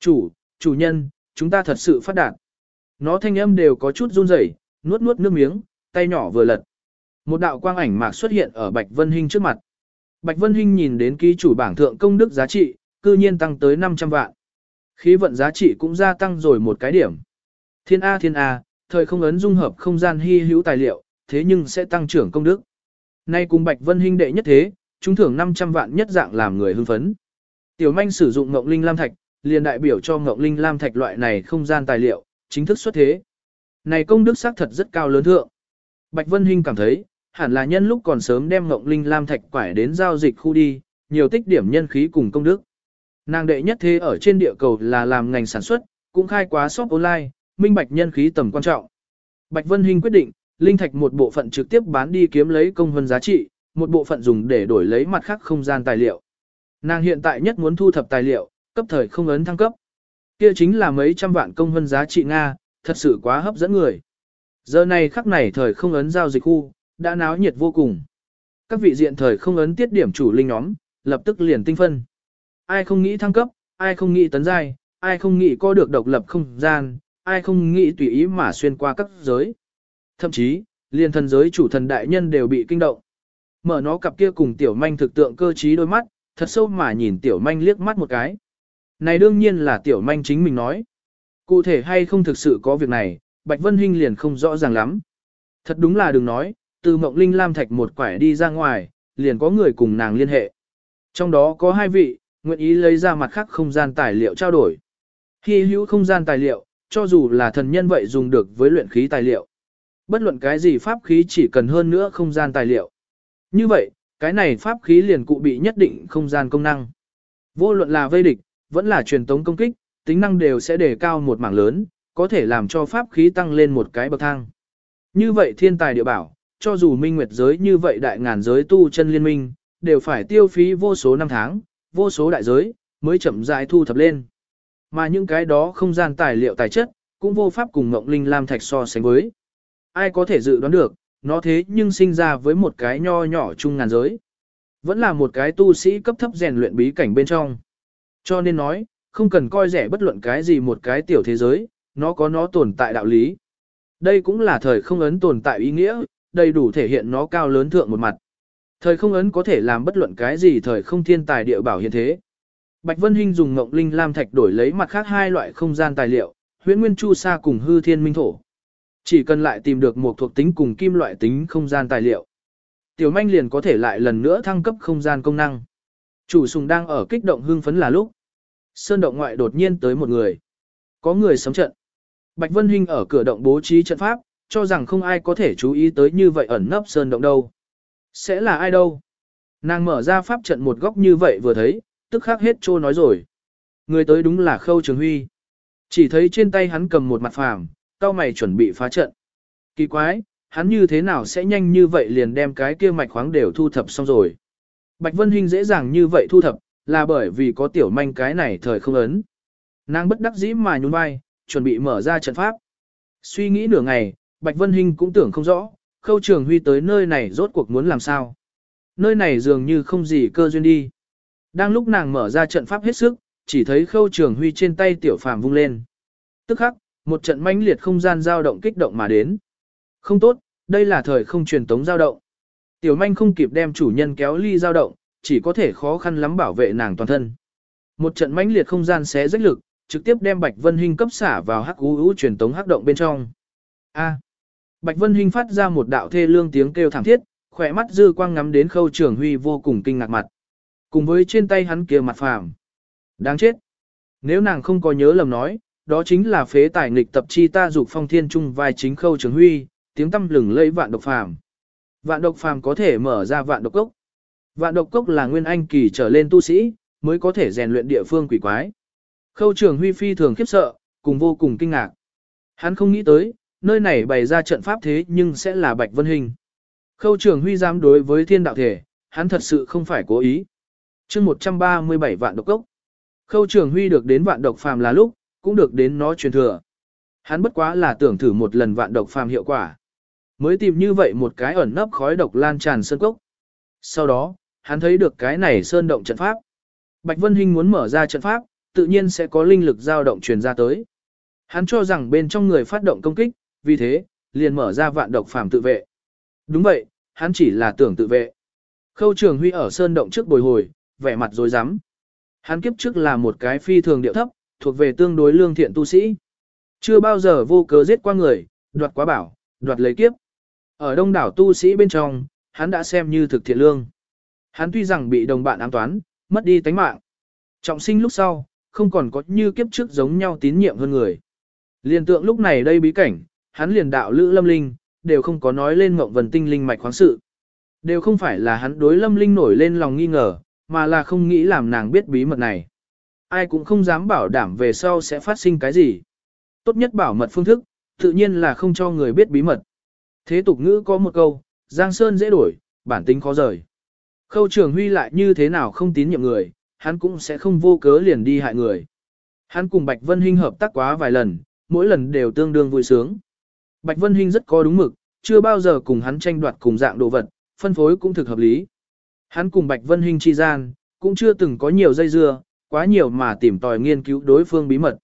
Chủ, chủ nhân, chúng ta thật sự phát đạt. Nó thanh âm đều có chút run rẩy, nuốt nuốt nước miếng, tay nhỏ vừa lật. Một đạo quang ảnh mạc xuất hiện ở Bạch Vân Hinh trước mặt. Bạch Vân Hinh nhìn đến ký chủ bảng thượng công đức giá trị, cư nhiên tăng tới 500 vạn. Khí vận giá trị cũng gia tăng rồi một cái điểm. Thiên A thiên A, thời không ấn dung hợp không gian hy hữu tài liệu, thế nhưng sẽ tăng trưởng công đức. Nay cùng Bạch Vân Hinh đệ nhất thế, chúng thưởng 500 vạn nhất dạng làm người hưng phấn. Tiểu manh sử dụng Ngọc Linh Lam Thạch, liền đại biểu cho Ngọc Linh Lam Thạch loại này không gian tài liệu, chính thức xuất thế. Này công đức xác thật rất cao lớn thượng. Bạch Vân Hinh cảm thấy, hẳn là nhân lúc còn sớm đem Ngộng Linh Lam Thạch quải đến giao dịch khu đi, nhiều tích điểm nhân khí cùng công đức. Nàng đệ nhất thế ở trên địa cầu là làm ngành sản xuất, cũng khai quá shop online, minh bạch nhân khí tầm quan trọng. Bạch Vân Hinh quyết định, linh thạch một bộ phận trực tiếp bán đi kiếm lấy công hơn giá trị, một bộ phận dùng để đổi lấy mặt khác không gian tài liệu. Nàng hiện tại nhất muốn thu thập tài liệu, cấp thời không ấn thăng cấp. Kia chính là mấy trăm vạn công hơn giá trị Nga, thật sự quá hấp dẫn người. Giờ này khắc này thời không ấn giao dịch khu, đã náo nhiệt vô cùng. Các vị diện thời không ấn tiết điểm chủ linh nhóm, lập tức liền tinh phân. Ai không nghĩ thăng cấp, ai không nghĩ tấn giai, ai không nghĩ có được độc lập không gian, ai không nghĩ tùy ý mà xuyên qua các giới. Thậm chí, liền thần giới chủ thần đại nhân đều bị kinh động. Mở nó cặp kia cùng tiểu manh thực tượng cơ trí đôi mắt, thật sâu mà nhìn tiểu manh liếc mắt một cái. Này đương nhiên là tiểu manh chính mình nói. Cụ thể hay không thực sự có việc này, Bạch Vân Hinh liền không rõ ràng lắm. Thật đúng là đừng nói, từ Mộng Linh Lam Thạch một quải đi ra ngoài, liền có người cùng nàng liên hệ. Trong đó có hai vị, nguyện ý lấy ra mặt khác không gian tài liệu trao đổi. Khi hữu không gian tài liệu, cho dù là thần nhân vậy dùng được với luyện khí tài liệu. Bất luận cái gì pháp khí chỉ cần hơn nữa không gian tài liệu. Như vậy, cái này pháp khí liền cụ bị nhất định không gian công năng. Vô luận là vây địch, vẫn là truyền tống công kích, tính năng đều sẽ đề cao một mảng lớn, có thể làm cho pháp khí tăng lên một cái bậc thang. Như vậy thiên tài địa bảo, cho dù minh nguyệt giới như vậy đại ngàn giới tu chân liên minh, đều phải tiêu phí vô số năm tháng, vô số đại giới, mới chậm rãi thu thập lên. Mà những cái đó không gian tài liệu tài chất, cũng vô pháp cùng Ngộng Linh Lam Thạch so sánh với. Ai có thể dự đoán được, nó thế nhưng sinh ra với một cái nho nhỏ chung ngàn giới. Vẫn là một cái tu sĩ cấp thấp rèn luyện bí cảnh bên trong. Cho nên nói, không cần coi rẻ bất luận cái gì một cái tiểu thế giới, nó có nó tồn tại đạo lý. Đây cũng là thời không ấn tồn tại ý nghĩa, đầy đủ thể hiện nó cao lớn thượng một mặt. Thời không ấn có thể làm bất luận cái gì thời không thiên tài địa bảo hiện thế. Bạch Vân Hinh dùng ngộng linh lam thạch đổi lấy mặt khác hai loại không gian tài liệu, huyễn nguyên chu sa cùng hư thiên minh thổ. Chỉ cần lại tìm được một thuộc tính cùng kim loại tính không gian tài liệu. Tiểu manh liền có thể lại lần nữa thăng cấp không gian công năng. Chủ sùng đang ở kích động hưng phấn là lúc. Sơn động ngoại đột nhiên tới một người. Có người sống trận. Bạch Vân Hinh ở cửa động bố trí trận pháp, cho rằng không ai có thể chú ý tới như vậy ẩn nấp sơn động đâu. Sẽ là ai đâu? Nàng mở ra pháp trận một góc như vậy vừa thấy, tức khắc hết trô nói rồi. Người tới đúng là Khâu Trường Huy. Chỉ thấy trên tay hắn cầm một mặt phàm, cao mày chuẩn bị phá trận. Kỳ quái, hắn như thế nào sẽ nhanh như vậy liền đem cái kia mạch khoáng đều thu thập xong rồi. Bạch Vân Hinh dễ dàng như vậy thu thập, là bởi vì có tiểu manh cái này thời không ấn. Nàng bất đắc dĩ mà nhún vai, chuẩn bị mở ra trận pháp. Suy nghĩ nửa ngày, Bạch Vân Hinh cũng tưởng không rõ, Khâu Trường Huy tới nơi này rốt cuộc muốn làm sao. Nơi này dường như không gì cơ duyên đi. Đang lúc nàng mở ra trận pháp hết sức, chỉ thấy Khâu Trường Huy trên tay tiểu phàm vung lên. Tức khắc, một trận mãnh liệt không gian dao động kích động mà đến. Không tốt, đây là thời không truyền tống dao động. Tiểu manh không kịp đem chủ nhân kéo ly dao động, chỉ có thể khó khăn lắm bảo vệ nàng toàn thân. Một trận mãnh liệt không gian xé rách lực, trực tiếp đem Bạch Vân Hinh cấp xả vào hắc u u truyền tống hắc động bên trong. A. Bạch Vân Hinh phát ra một đạo thê lương tiếng kêu thảm thiết, khỏe mắt dư quang ngắm đến Khâu Trường Huy vô cùng kinh ngạc mặt. Cùng với trên tay hắn kia mặt phàm. Đáng chết. Nếu nàng không có nhớ lầm nói, đó chính là phế tài nghịch tập chi ta dục phong thiên trung vai chính Khâu Trường Huy, tiếng tâm lừng lẫy vạn độc phàm. Vạn độc phàm có thể mở ra vạn độc cốc. Vạn độc cốc là nguyên anh kỳ trở lên tu sĩ, mới có thể rèn luyện địa phương quỷ quái. Khâu trường huy phi thường khiếp sợ, cùng vô cùng kinh ngạc. Hắn không nghĩ tới, nơi này bày ra trận pháp thế nhưng sẽ là Bạch Vân Hình. Khâu trường huy dám đối với thiên đạo thể, hắn thật sự không phải cố ý chương 137 vạn độc cốc. Khâu trường huy được đến vạn độc phàm là lúc, cũng được đến nó truyền thừa. Hắn bất quá là tưởng thử một lần vạn độc phàm hiệu quả. Mới tìm như vậy một cái ẩn nấp khói độc lan tràn sơn cốc. Sau đó, hắn thấy được cái này sơn động trận pháp. Bạch Vân Hinh muốn mở ra trận pháp, tự nhiên sẽ có linh lực dao động truyền ra tới. Hắn cho rằng bên trong người phát động công kích, vì thế, liền mở ra vạn độc phàm tự vệ. Đúng vậy, hắn chỉ là tưởng tự vệ. Khâu Trường Huy ở sơn động trước bồi hồi, vẻ mặt rồi rắm. Hắn kiếp trước là một cái phi thường điệu thấp, thuộc về tương đối lương thiện tu sĩ. Chưa bao giờ vô cớ giết qua người, đoạt quá bảo, đoạt lấy kiếp. Ở đông đảo tu sĩ bên trong, hắn đã xem như thực thiện lương. Hắn tuy rằng bị đồng bạn ám toán, mất đi tánh mạng. Trọng sinh lúc sau, không còn có như kiếp trước giống nhau tín nhiệm hơn người. Liên tượng lúc này đây bí cảnh, hắn liền đạo lữ lâm linh, đều không có nói lên mộng vần Tinh linh mạch khoáng sự. Đều không phải là hắn đối Lâm Linh nổi lên lòng nghi ngờ, mà là không nghĩ làm nàng biết bí mật này. Ai cũng không dám bảo đảm về sau sẽ phát sinh cái gì. Tốt nhất bảo mật phương thức, tự nhiên là không cho người biết bí mật. Thế tục ngữ có một câu, Giang Sơn dễ đổi, bản tính khó rời. Khâu trường huy lại như thế nào không tín nhiệm người, hắn cũng sẽ không vô cớ liền đi hại người. Hắn cùng Bạch Vân Hinh hợp tác quá vài lần, mỗi lần đều tương đương vui sướng. Bạch Vân Hinh rất có đúng mực, chưa bao giờ cùng hắn tranh đoạt cùng dạng đồ vật, phân phối cũng thực hợp lý. Hắn cùng Bạch Vân Hinh chi gian, cũng chưa từng có nhiều dây dưa, quá nhiều mà tìm tòi nghiên cứu đối phương bí mật.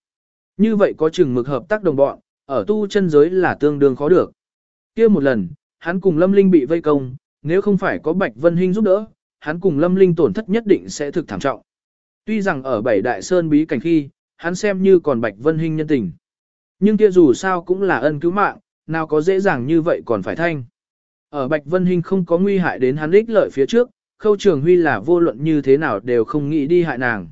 Như vậy có chừng mực hợp tác đồng bọn, ở tu chân giới là tương đương khó được. kia một lần, hắn cùng Lâm Linh bị vây công, nếu không phải có Bạch Vân Hinh giúp đỡ, hắn cùng Lâm Linh tổn thất nhất định sẽ thực thảm trọng. Tuy rằng ở bảy đại sơn bí cảnh khi, hắn xem như còn Bạch Vân Hinh nhân tình. Nhưng kia dù sao cũng là ân cứu mạng, nào có dễ dàng như vậy còn phải thanh. Ở Bạch Vân Hinh không có nguy hại đến hắn ích lợi phía trước, Khâu Trường Huy là vô luận như thế nào đều không nghĩ đi hại nàng.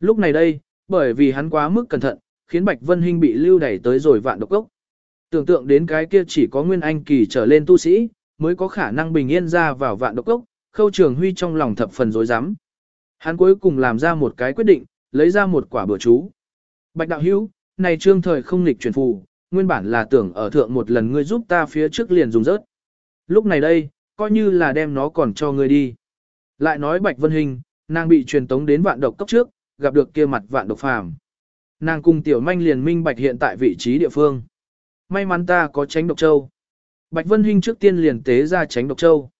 Lúc này đây, bởi vì hắn quá mức cẩn thận, khiến Bạch Vân Hinh bị lưu đẩy tới rồi vạn độc cốc. Tưởng tượng đến cái kia chỉ có Nguyên Anh kỳ trở lên tu sĩ, mới có khả năng bình yên ra vào vạn độc cốc, Khâu Trường Huy trong lòng thập phần rối rắm. Hắn cuối cùng làm ra một cái quyết định, lấy ra một quả bừa chú. Bạch đạo hữu, này trương thời không nghịch truyền phù, nguyên bản là tưởng ở thượng một lần ngươi giúp ta phía trước liền dùng rớt. Lúc này đây, coi như là đem nó còn cho ngươi đi. Lại nói Bạch Vân Hình, nàng bị truyền tống đến vạn độc cốc trước, gặp được kia mặt vạn độc phàm. Nàng cùng tiểu manh liền minh bạch hiện tại vị trí địa phương. May mắn ta có tránh độc châu. Bạch Vân Hinh trước tiên liền tế ra tránh độc châu.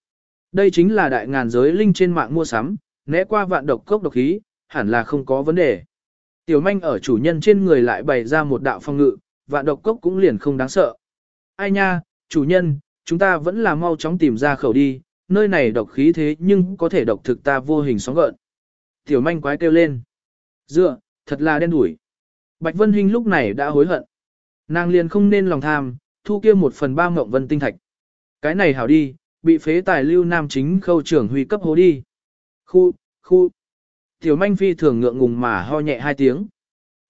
Đây chính là đại ngàn giới linh trên mạng mua sắm, né qua vạn độc cốc độc khí, hẳn là không có vấn đề. Tiểu manh ở chủ nhân trên người lại bày ra một đạo phong ngự, vạn độc cốc cũng liền không đáng sợ. Ai nha, chủ nhân, chúng ta vẫn là mau chóng tìm ra khẩu đi, nơi này độc khí thế nhưng có thể độc thực ta vô hình sóng gợn. Tiểu manh quái kêu lên. Dựa, thật là đen đủi. Bạch Vân Hinh lúc này đã hối hận. Nàng liền không nên lòng tham, thu kia một phần ba mộng vân tinh thạch. Cái này hảo đi, bị phế tài lưu nam chính khâu trưởng huy cấp hố đi. Khu, khu. Tiểu manh phi thường ngượng ngùng mà ho nhẹ hai tiếng.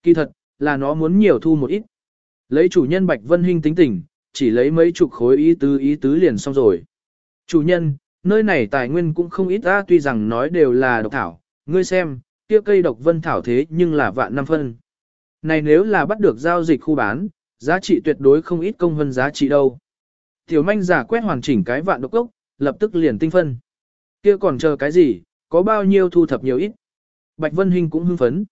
Kỳ thật, là nó muốn nhiều thu một ít. Lấy chủ nhân Bạch Vân Hinh tính tình, chỉ lấy mấy chục khối ý tứ ý tứ liền xong rồi. Chủ nhân, nơi này tài nguyên cũng không ít ta tuy rằng nói đều là độc thảo, ngươi xem, kia cây độc vân thảo thế nhưng là vạn năm phân. Này nếu là bắt được giao dịch khu bán, giá trị tuyệt đối không ít công hơn giá trị đâu. Tiểu manh giả quét hoàn chỉnh cái vạn độc cốc, lập tức liền tinh phân. Kia còn chờ cái gì, có bao nhiêu thu thập nhiều ít. Bạch Vân Hinh cũng hưng phấn.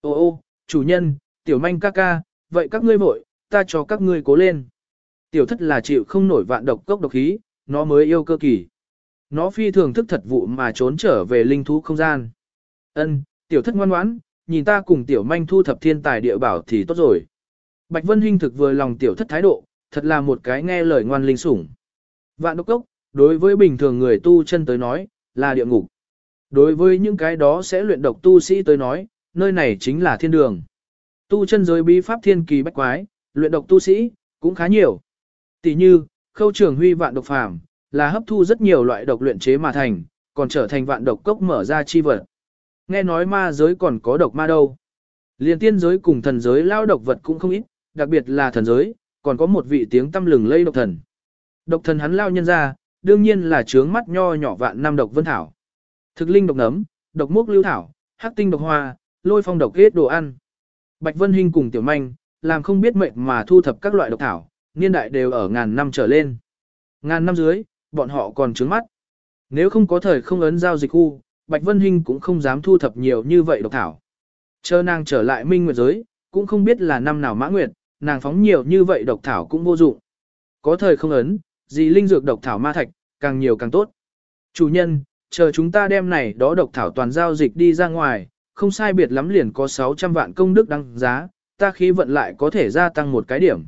Ô ô, chủ nhân, tiểu manh ca ca, vậy các ngươi vội, ta cho các ngươi cố lên. Tiểu thất là chịu không nổi vạn độc cốc độc khí, nó mới yêu cơ kỳ. Nó phi thường thức thật vụ mà trốn trở về linh thú không gian. Ân, tiểu thất ngoan ngoãn, nhìn ta cùng tiểu manh thu thập thiên tài địa bảo thì tốt rồi. Bạch Vân Hinh thực vừa lòng tiểu thất thái độ, thật là một cái nghe lời ngoan linh sủng. Vạn độc cốc, đối với bình thường người tu chân tới nói, là địa ngục. Đối với những cái đó sẽ luyện độc tu sĩ tới nói, nơi này chính là thiên đường. Tu chân giới bí pháp thiên kỳ bách quái, luyện độc tu sĩ, cũng khá nhiều. Tỷ như, khâu trường huy vạn độc phàm, là hấp thu rất nhiều loại độc luyện chế mà thành, còn trở thành vạn độc cốc mở ra chi vật. Nghe nói ma giới còn có độc ma đâu. Liên tiên giới cùng thần giới lao độc vật cũng không ít, đặc biệt là thần giới, còn có một vị tiếng tâm lừng lây độc thần. Độc thần hắn lao nhân ra, đương nhiên là trướng mắt nho nhỏ vạn năm độc vân thảo. Thực linh độc nấm, độc mốc lưu thảo, hắc tinh độc hoa, lôi phong độc hết đồ ăn. Bạch Vân Hinh cùng Tiểu Manh, làm không biết mệnh mà thu thập các loại độc thảo, niên đại đều ở ngàn năm trở lên. Ngàn năm dưới, bọn họ còn trướng mắt. Nếu không có thời không ấn giao dịch khu, Bạch Vân Hinh cũng không dám thu thập nhiều như vậy độc thảo. Chờ nàng trở lại minh nguyệt giới, cũng không biết là năm nào mã nguyệt, nàng phóng nhiều như vậy độc thảo cũng vô dụng. Có thời không ấn, gì linh dược độc thảo ma thạch, càng nhiều càng tốt. Chủ nhân, chờ chúng ta đem này đó độc thảo toàn giao dịch đi ra ngoài, không sai biệt lắm liền có 600 vạn công đức đăng giá, ta khí vận lại có thể gia tăng một cái điểm.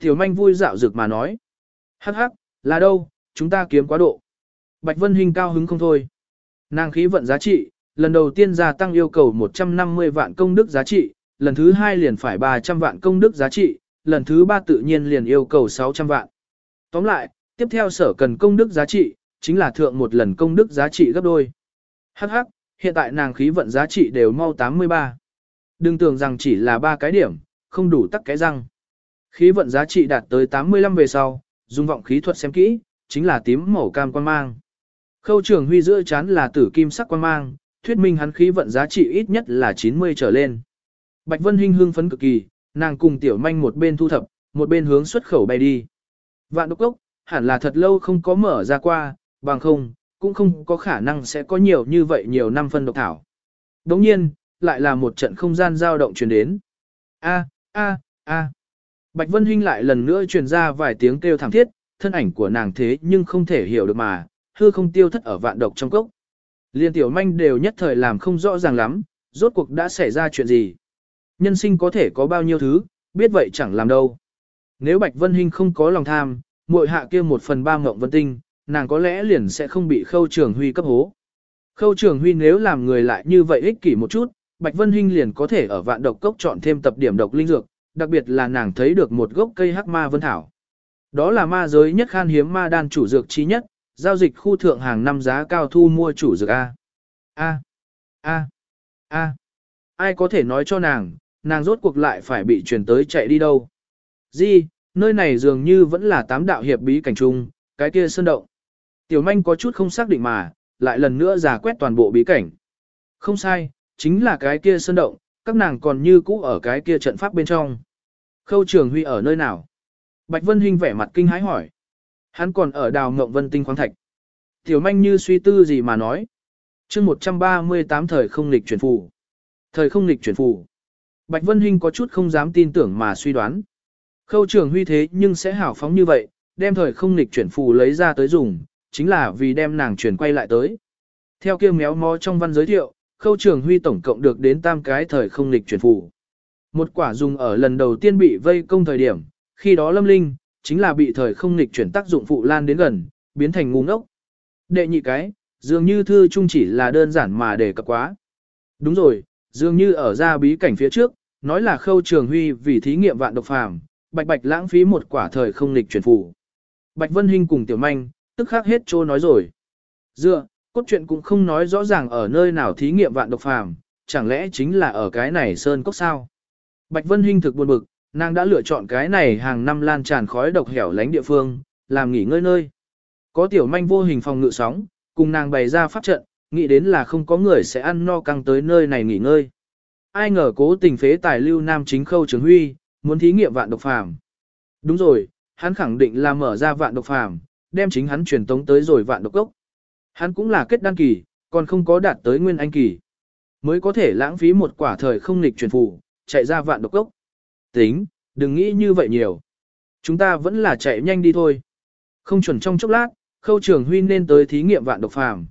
Tiểu manh vui dạo dược mà nói. Hắc hắc, là đâu, chúng ta kiếm quá độ. Bạch Vân Hinh cao hứng không thôi. Nàng khí vận giá trị, lần đầu tiên gia tăng yêu cầu 150 vạn công đức giá trị, lần thứ hai liền phải 300 vạn công đức giá trị, lần thứ ba tự nhiên liền yêu cầu 600 vạn. Tóm lại, tiếp theo sở cần công đức giá trị, chính là thượng một lần công đức giá trị gấp đôi. Hắc hắc, hiện tại nàng khí vận giá trị đều mau 83. Đừng tưởng rằng chỉ là ba cái điểm, không đủ tắc cái răng. Khí vận giá trị đạt tới 85 về sau, dùng vọng khí thuật xem kỹ, chính là tím màu cam quan mang. Khâu trường huy giữa chán là tử kim sắc quan mang, thuyết minh hắn khí vận giá trị ít nhất là 90 trở lên. Bạch Vân Hinh hương phấn cực kỳ, nàng cùng tiểu manh một bên thu thập, một bên hướng xuất khẩu bay đi. Vạn độc cốc, hẳn là thật lâu không có mở ra qua, bằng không, cũng không có khả năng sẽ có nhiều như vậy nhiều năm phân độc thảo. Đồng nhiên, lại là một trận không gian dao động truyền đến. A, a, a. Bạch Vân Hinh lại lần nữa truyền ra vài tiếng kêu thảm thiết, thân ảnh của nàng thế nhưng không thể hiểu được mà, hư không tiêu thất ở vạn độc trong cốc. Liên tiểu manh đều nhất thời làm không rõ ràng lắm, rốt cuộc đã xảy ra chuyện gì. Nhân sinh có thể có bao nhiêu thứ, biết vậy chẳng làm đâu. Nếu Bạch Vân Hinh không có lòng tham, muội hạ kia một phần ba ngộng vân tinh, nàng có lẽ liền sẽ không bị khâu trường huy cấp hố. Khâu trường huy nếu làm người lại như vậy ích kỷ một chút, Bạch Vân Hinh liền có thể ở vạn độc cốc chọn thêm tập điểm độc linh dược, đặc biệt là nàng thấy được một gốc cây hắc ma vân thảo. Đó là ma giới nhất khan hiếm ma đan chủ dược chí nhất, giao dịch khu thượng hàng năm giá cao thu mua chủ dược A. A. A. A. Ai có thể nói cho nàng, nàng rốt cuộc lại phải bị chuyển tới chạy đi đâu. Di, nơi này dường như vẫn là tám đạo hiệp bí cảnh trung, cái kia sơn động. Tiểu manh có chút không xác định mà, lại lần nữa giả quét toàn bộ bí cảnh. Không sai, chính là cái kia sơn động, các nàng còn như cũ ở cái kia trận pháp bên trong. Khâu trường huy ở nơi nào? Bạch Vân Hinh vẻ mặt kinh hái hỏi. Hắn còn ở đào ngộng vân tinh khoáng thạch. Tiểu manh như suy tư gì mà nói. chương 138 thời không lịch chuyển phù. Thời không lịch chuyển phù. Bạch Vân Hinh có chút không dám tin tưởng mà suy đoán. Khâu trường huy thế nhưng sẽ hảo phóng như vậy, đem thời không lịch chuyển phù lấy ra tới dùng, chính là vì đem nàng chuyển quay lại tới. Theo kia méo mó trong văn giới thiệu, khâu trường huy tổng cộng được đến tam cái thời không lịch chuyển phù. Một quả dùng ở lần đầu tiên bị vây công thời điểm, khi đó lâm linh, chính là bị thời không lịch chuyển tác dụng phụ lan đến gần, biến thành ngu ngốc. Đệ nhị cái, dường như thư chung chỉ là đơn giản mà để cập quá. Đúng rồi, dường như ở ra bí cảnh phía trước, nói là khâu trường huy vì thí nghiệm vạn độc phàm, bạch bạch lãng phí một quả thời không lịch chuyển phụ Bạch Vân Hinh cùng Tiểu Manh, tức khắc hết trô nói rồi. Dựa, cốt truyện cũng không nói rõ ràng ở nơi nào thí nghiệm vạn độc phàm, chẳng lẽ chính là ở cái này sơn cốc sao? Bạch Vân Hinh thực buồn bực, nàng đã lựa chọn cái này hàng năm lan tràn khói độc hẻo lánh địa phương, làm nghỉ ngơi nơi. Có tiểu manh vô hình phòng ngự sóng, cùng nàng bày ra pháp trận, nghĩ đến là không có người sẽ ăn no căng tới nơi này nghỉ ngơi. Ai ngờ cố tình phế tài lưu nam chính khâu trường huy, muốn thí nghiệm vạn độc phàm. Đúng rồi, hắn khẳng định là mở ra vạn độc phàm, đem chính hắn truyền tống tới rồi vạn độc cốc. Hắn cũng là kết đăng kỳ, còn không có đạt tới nguyên anh kỳ. Mới có thể lãng phí một quả thời không nghịch truyền phù, chạy ra vạn độc cốc. Tính, đừng nghĩ như vậy nhiều. Chúng ta vẫn là chạy nhanh đi thôi. Không chuẩn trong chốc lát, khâu trường huy nên tới thí nghiệm vạn độc phàm.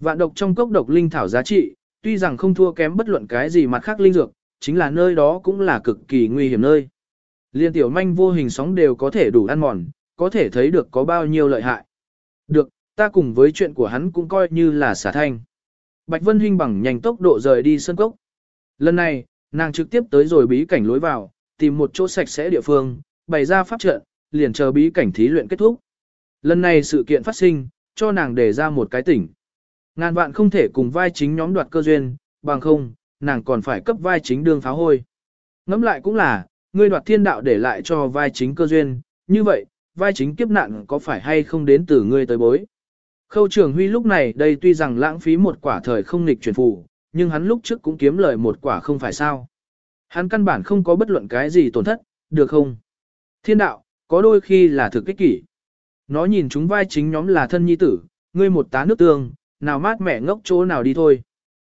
Vạn độc trong cốc độc linh thảo giá trị, tuy rằng không thua kém bất luận cái gì mặt khác linh dược, chính là nơi đó cũng là cực kỳ nguy hiểm nơi. Liên tiểu manh vô hình sóng đều có thể đủ ăn mòn, có thể thấy được có bao nhiêu lợi hại. Được, ta cùng với chuyện của hắn cũng coi như là xả thanh. Bạch Vân Hinh bằng nhanh tốc độ rời đi sân cốc. Lần này, nàng trực tiếp tới rồi bí cảnh lối vào, tìm một chỗ sạch sẽ địa phương, bày ra pháp trận, liền chờ bí cảnh thí luyện kết thúc. Lần này sự kiện phát sinh, cho nàng đề ra một cái tỉnh. Ngàn vạn không thể cùng vai chính nhóm đoạt cơ duyên, bằng không, nàng còn phải cấp vai chính đương pháo hôi. ngẫm lại cũng là, ngươi đoạt thiên đạo để lại cho vai chính cơ duyên, như vậy, vai chính kiếp nạn có phải hay không đến từ ngươi tới bối. Khâu trường huy lúc này đây tuy rằng lãng phí một quả thời không nghịch chuyển phù, nhưng hắn lúc trước cũng kiếm lời một quả không phải sao. Hắn căn bản không có bất luận cái gì tổn thất, được không? Thiên đạo, có đôi khi là thực kích kỷ. Nó nhìn chúng vai chính nhóm là thân nhi tử, ngươi một tá nước tương, nào mát mẻ ngốc chỗ nào đi thôi.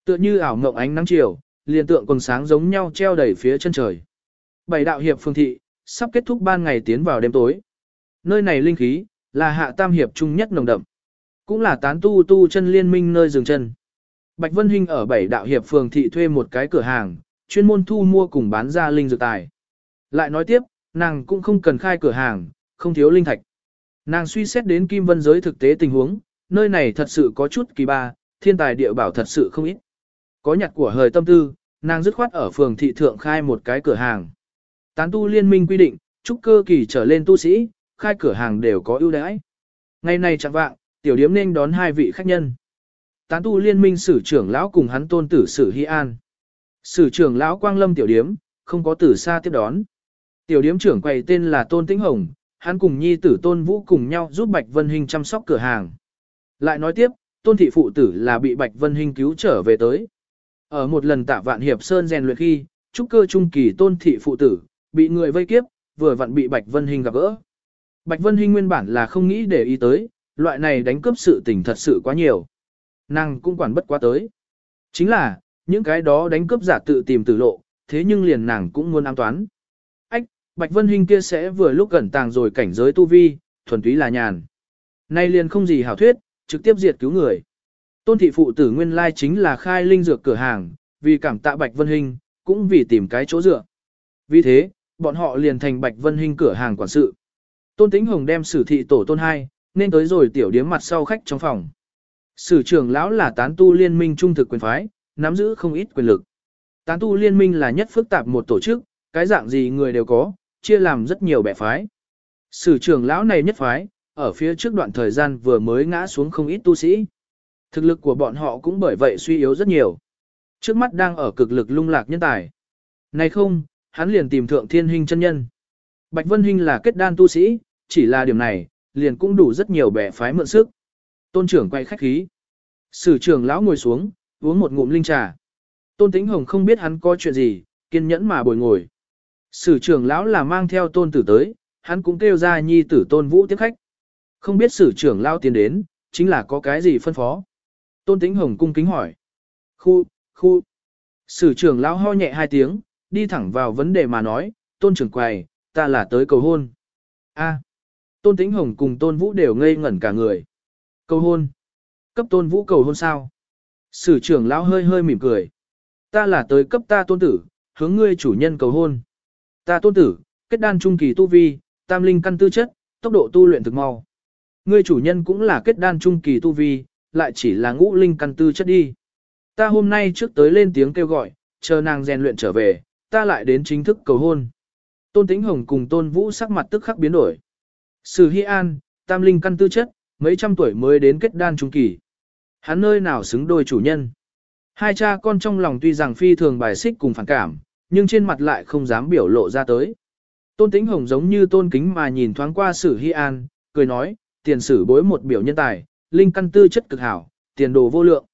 Tựa như ảo ngộng ánh nắng chiều, liền tượng còn sáng giống nhau treo đầy phía chân trời. Bảy đạo hiệp phương thị, sắp kết thúc ban ngày tiến vào đêm tối. Nơi này linh khí, là hạ tam hiệp trung nhất nồng đậm. Cũng là tán tu tu chân liên minh nơi dừng chân. Bạch Vân Hinh ở bảy đạo hiệp phường thị thuê một cái cửa hàng, chuyên môn thu mua cùng bán ra linh dược tài. Lại nói tiếp, nàng cũng không cần khai cửa hàng, không thiếu linh thạch. Nàng suy xét đến kim vân giới thực tế tình huống, nơi này thật sự có chút kỳ ba, thiên tài địa bảo thật sự không ít. Có nhặt của hời tâm tư, nàng dứt khoát ở phường thị thượng khai một cái cửa hàng. Tán tu liên minh quy định, trúc cơ kỳ trở lên tu sĩ, khai cửa hàng đều có ưu đãi. Ngày nay chẳng vạng, tiểu điếm nên đón hai vị khách nhân. Tán tu liên minh sử trưởng lão cùng hắn tôn tử sử Hy An. Sử trưởng lão Quang Lâm tiểu điếm, không có tử xa tiếp đón. Tiểu điếm trưởng quầy tên là Tôn Tĩnh Hồng, hắn cùng nhi tử Tôn Vũ cùng nhau giúp Bạch Vân Hinh chăm sóc cửa hàng. Lại nói tiếp, Tôn thị phụ tử là bị Bạch Vân Hinh cứu trở về tới. Ở một lần tạ vạn hiệp sơn rèn luyện khi, trúc cơ trung kỳ Tôn thị phụ tử, bị người vây kiếp, vừa vặn bị Bạch Vân Hinh gặp gỡ. Bạch Vân Hinh nguyên bản là không nghĩ để ý tới, loại này đánh cướp sự tình thật sự quá nhiều. Nàng cũng quản bất quá tới. Chính là, những cái đó đánh cướp giả tự tìm tử lộ, thế nhưng liền nàng cũng muốn an toán. Ách, Bạch Vân Hinh kia sẽ vừa lúc gần tàng rồi cảnh giới tu vi, thuần túy là nhàn. Nay liền không gì hảo thuyết, trực tiếp diệt cứu người. Tôn thị phụ tử nguyên lai chính là khai linh dược cửa hàng, vì cảm tạ Bạch Vân Hinh, cũng vì tìm cái chỗ dựa. Vì thế, bọn họ liền thành Bạch Vân Hinh cửa hàng quản sự. Tôn Tĩnh Hồng đem sử thị tổ tôn hai, nên tới rồi tiểu điếm mặt sau khách trong phòng. Sử trưởng lão là tán tu liên minh trung thực quyền phái, nắm giữ không ít quyền lực. Tán tu liên minh là nhất phức tạp một tổ chức, cái dạng gì người đều có, chia làm rất nhiều bẻ phái. Sử trưởng lão này nhất phái, ở phía trước đoạn thời gian vừa mới ngã xuống không ít tu sĩ. Thực lực của bọn họ cũng bởi vậy suy yếu rất nhiều. Trước mắt đang ở cực lực lung lạc nhân tài. Này không, hắn liền tìm thượng thiên hình chân nhân. Bạch Vân Hinh là kết đan tu sĩ, chỉ là điểm này, liền cũng đủ rất nhiều bẻ phái mượn sức. Tôn trưởng quay khách khí. Sử trưởng lão ngồi xuống, uống một ngụm linh trà. Tôn Tĩnh Hồng không biết hắn có chuyện gì, kiên nhẫn mà bồi ngồi. Sử trưởng lão là mang theo tôn tử tới, hắn cũng kêu ra nhi tử tôn vũ tiếp khách. Không biết sử trưởng lão tiến đến, chính là có cái gì phân phó. Tôn Tĩnh Hồng cung kính hỏi. Khu, khu. Sử trưởng lão ho nhẹ hai tiếng, đi thẳng vào vấn đề mà nói, tôn trưởng quầy, ta là tới cầu hôn. A. Tôn Tĩnh Hồng cùng Tôn Vũ đều ngây ngẩn cả người. Cầu hôn. Cấp Tôn Vũ cầu hôn sao? Sử trưởng lão hơi hơi mỉm cười. Ta là tới cấp ta tôn tử, hướng ngươi chủ nhân cầu hôn. Ta tôn tử, kết đan trung kỳ tu vi, tam linh căn tư chất, tốc độ tu luyện thực mau. Ngươi chủ nhân cũng là kết đan trung kỳ tu vi, lại chỉ là ngũ linh căn tư chất đi. Ta hôm nay trước tới lên tiếng kêu gọi, chờ nàng rèn luyện trở về, ta lại đến chính thức cầu hôn. Tôn Tĩnh Hồng cùng Tôn Vũ sắc mặt tức khắc biến đổi. Sử Hy An, tam linh căn tư chất, mấy trăm tuổi mới đến kết đan trung kỳ. Hắn nơi nào xứng đôi chủ nhân. Hai cha con trong lòng tuy rằng phi thường bài xích cùng phản cảm, nhưng trên mặt lại không dám biểu lộ ra tới. Tôn Tĩnh Hồng giống như tôn kính mà nhìn thoáng qua Sử Hy An, cười nói, tiền sử bối một biểu nhân tài, linh căn tư chất cực hảo, tiền đồ vô lượng.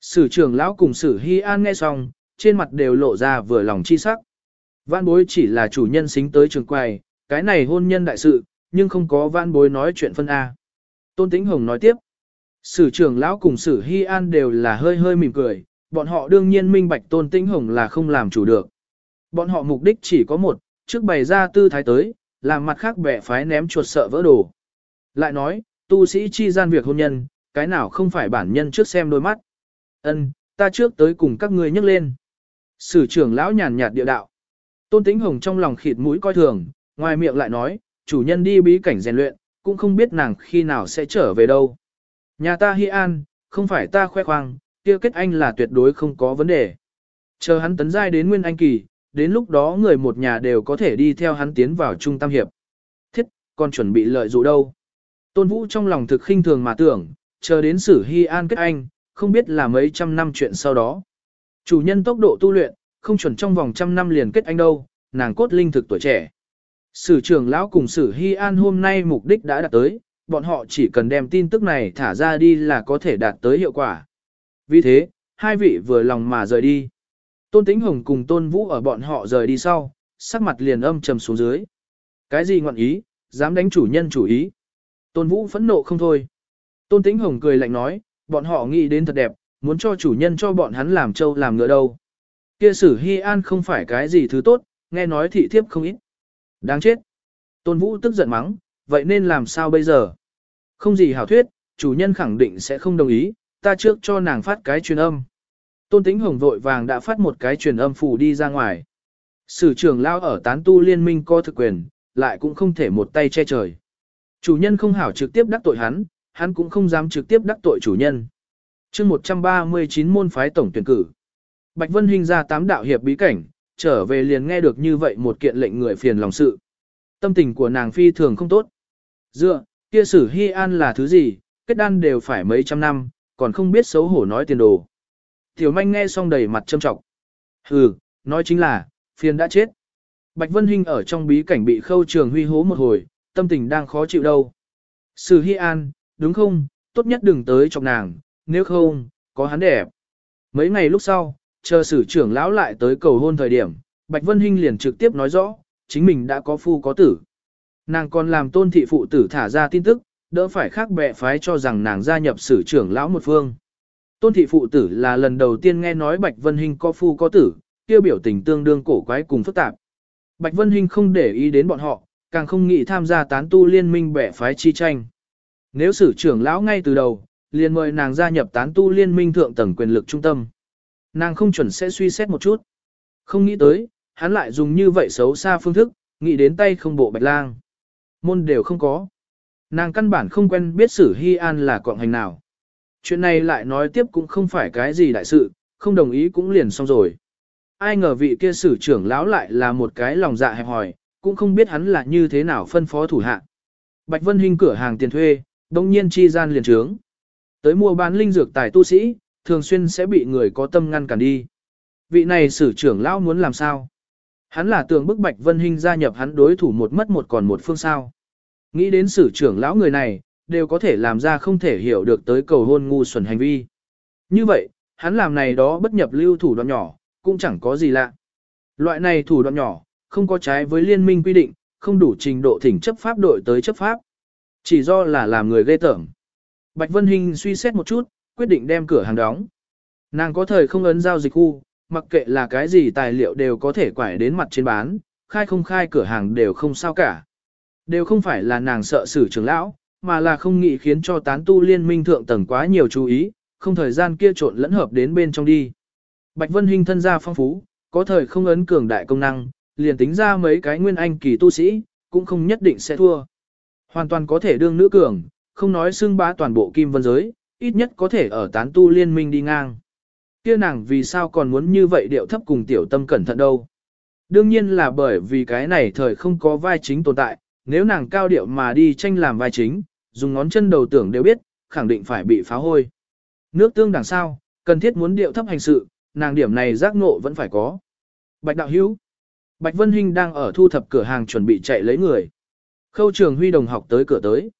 Sử trưởng lão cùng Sử Hy An nghe xong, trên mặt đều lộ ra vừa lòng chi sắc. Vãn bối chỉ là chủ nhân xính tới trường quầy, cái này hôn nhân đại sự, nhưng không có vãn bối nói chuyện phân A. Tôn Tĩnh Hồng nói tiếp. Sử trưởng lão cùng sử Hy An đều là hơi hơi mỉm cười, bọn họ đương nhiên minh bạch Tôn Tĩnh Hồng là không làm chủ được. Bọn họ mục đích chỉ có một, trước bày ra tư thái tới, làm mặt khác bẻ phái ném chuột sợ vỡ đồ. Lại nói, tu sĩ chi gian việc hôn nhân, cái nào không phải bản nhân trước xem đôi mắt. Ân, ta trước tới cùng các ngươi nhắc lên. Sử trưởng lão nhàn nhạt địa đạo. Tôn Tĩnh Hồng trong lòng khịt mũi coi thường, ngoài miệng lại nói, chủ nhân đi bí cảnh rèn luyện, cũng không biết nàng khi nào sẽ trở về đâu. Nhà ta Hi An, không phải ta khoe khoang, kia kết anh là tuyệt đối không có vấn đề. Chờ hắn tấn giai đến nguyên anh kỳ, đến lúc đó người một nhà đều có thể đi theo hắn tiến vào trung tâm hiệp. Thiết, còn chuẩn bị lợi dụ đâu. Tôn Vũ trong lòng thực khinh thường mà tưởng, chờ đến sử Hi An kết anh, không biết là mấy trăm năm chuyện sau đó. Chủ nhân tốc độ tu luyện, không chuẩn trong vòng trăm năm liền kết anh đâu, nàng cốt linh thực tuổi trẻ. Sử trưởng lão cùng sử Hy An hôm nay mục đích đã đạt tới, bọn họ chỉ cần đem tin tức này thả ra đi là có thể đạt tới hiệu quả. Vì thế, hai vị vừa lòng mà rời đi. Tôn Tĩnh Hồng cùng Tôn Vũ ở bọn họ rời đi sau, sắc mặt liền âm trầm xuống dưới. Cái gì ngọn ý, dám đánh chủ nhân chủ ý. Tôn Vũ phẫn nộ không thôi. Tôn Tĩnh Hồng cười lạnh nói, bọn họ nghĩ đến thật đẹp, muốn cho chủ nhân cho bọn hắn làm trâu làm ngựa đâu. Kia sử Hy An không phải cái gì thứ tốt, nghe nói thị thiếp không ít. Đáng chết. Tôn Vũ tức giận mắng, vậy nên làm sao bây giờ? Không gì hảo thuyết, chủ nhân khẳng định sẽ không đồng ý, ta trước cho nàng phát cái truyền âm. Tôn Tĩnh Hồng vội vàng đã phát một cái truyền âm phủ đi ra ngoài. Sử trưởng lao ở tán tu liên minh co thực quyền, lại cũng không thể một tay che trời. Chủ nhân không hảo trực tiếp đắc tội hắn, hắn cũng không dám trực tiếp đắc tội chủ nhân. chương 139 môn phái tổng tuyển cử. Bạch Vân Hinh ra tám đạo hiệp bí cảnh, trở về liền nghe được như vậy một kiện lệnh người phiền lòng sự. Tâm tình của nàng phi thường không tốt. Dựa, kia sử hy an là thứ gì, kết đan đều phải mấy trăm năm, còn không biết xấu hổ nói tiền đồ. Tiểu manh nghe xong đầy mặt châm trọng. Hừ, nói chính là, phiền đã chết. Bạch Vân Hinh ở trong bí cảnh bị khâu trường huy hố một hồi, tâm tình đang khó chịu đâu. Sử Hi An, đúng không, tốt nhất đừng tới chọc nàng, nếu không, có hắn đẹp. Mấy ngày lúc sau, chờ sử trưởng lão lại tới cầu hôn thời điểm, Bạch Vân Hinh liền trực tiếp nói rõ, chính mình đã có phu có tử. Nàng còn làm tôn thị phụ tử thả ra tin tức, đỡ phải khác bệ phái cho rằng nàng gia nhập sử trưởng lão một phương. Tôn thị phụ tử là lần đầu tiên nghe nói Bạch Vân Hinh có phu có tử, kêu biểu tình tương đương cổ quái cùng phức tạp. Bạch Vân Hinh không để ý đến bọn họ, càng không nghĩ tham gia tán tu liên minh bẻ phái chi tranh. Nếu sử trưởng lão ngay từ đầu, liền mời nàng gia nhập tán tu liên minh thượng tầng quyền lực trung tâm. Nàng không chuẩn sẽ suy xét một chút. Không nghĩ tới, hắn lại dùng như vậy xấu xa phương thức, nghĩ đến tay không bộ bạch lang. Môn đều không có. Nàng căn bản không quen biết sử hy an là quạng hành nào. Chuyện này lại nói tiếp cũng không phải cái gì đại sự, không đồng ý cũng liền xong rồi. Ai ngờ vị kia sử trưởng lão lại là một cái lòng dạ hẹp hòi, cũng không biết hắn là như thế nào phân phó thủ hạ. Bạch Vân Hinh cửa hàng tiền thuê, đồng nhiên chi gian liền trướng. Tới mua bán linh dược tài tu sĩ, thường xuyên sẽ bị người có tâm ngăn cản đi. Vị này sử trưởng lão muốn làm sao? Hắn là tưởng bức Bạch Vân Hinh gia nhập hắn đối thủ một mất một còn một phương sao. Nghĩ đến sử trưởng lão người này, đều có thể làm ra không thể hiểu được tới cầu hôn ngu xuẩn hành vi. Như vậy, hắn làm này đó bất nhập lưu thủ đoạn nhỏ, cũng chẳng có gì lạ. Loại này thủ đoạn nhỏ, không có trái với liên minh quy định, không đủ trình độ thỉnh chấp pháp đội tới chấp pháp. Chỉ do là làm người ghê tởm. Bạch Vân Hinh suy xét một chút, quyết định đem cửa hàng đóng. Nàng có thời không ấn giao dịch khu, mặc kệ là cái gì tài liệu đều có thể quải đến mặt trên bán, khai không khai cửa hàng đều không sao cả. Đều không phải là nàng sợ xử trưởng lão, mà là không nghĩ khiến cho tán tu liên minh thượng tầng quá nhiều chú ý, không thời gian kia trộn lẫn hợp đến bên trong đi. Bạch Vân Hinh thân gia phong phú, có thời không ấn cường đại công năng, liền tính ra mấy cái nguyên anh kỳ tu sĩ, cũng không nhất định sẽ thua. Hoàn toàn có thể đương nữ cường, không nói xưng bá toàn bộ kim vân giới, ít nhất có thể ở tán tu liên minh đi ngang. Kia nàng vì sao còn muốn như vậy điệu thấp cùng tiểu tâm cẩn thận đâu. Đương nhiên là bởi vì cái này thời không có vai chính tồn tại, nếu nàng cao điệu mà đi tranh làm vai chính, dùng ngón chân đầu tưởng đều biết, khẳng định phải bị phá hôi. Nước tương đằng sao, cần thiết muốn điệu thấp hành sự, nàng điểm này giác ngộ vẫn phải có. Bạch đạo hữu. Bạch Vân Hinh đang ở thu thập cửa hàng chuẩn bị chạy lấy người. Khâu trường huy đồng học tới cửa tới.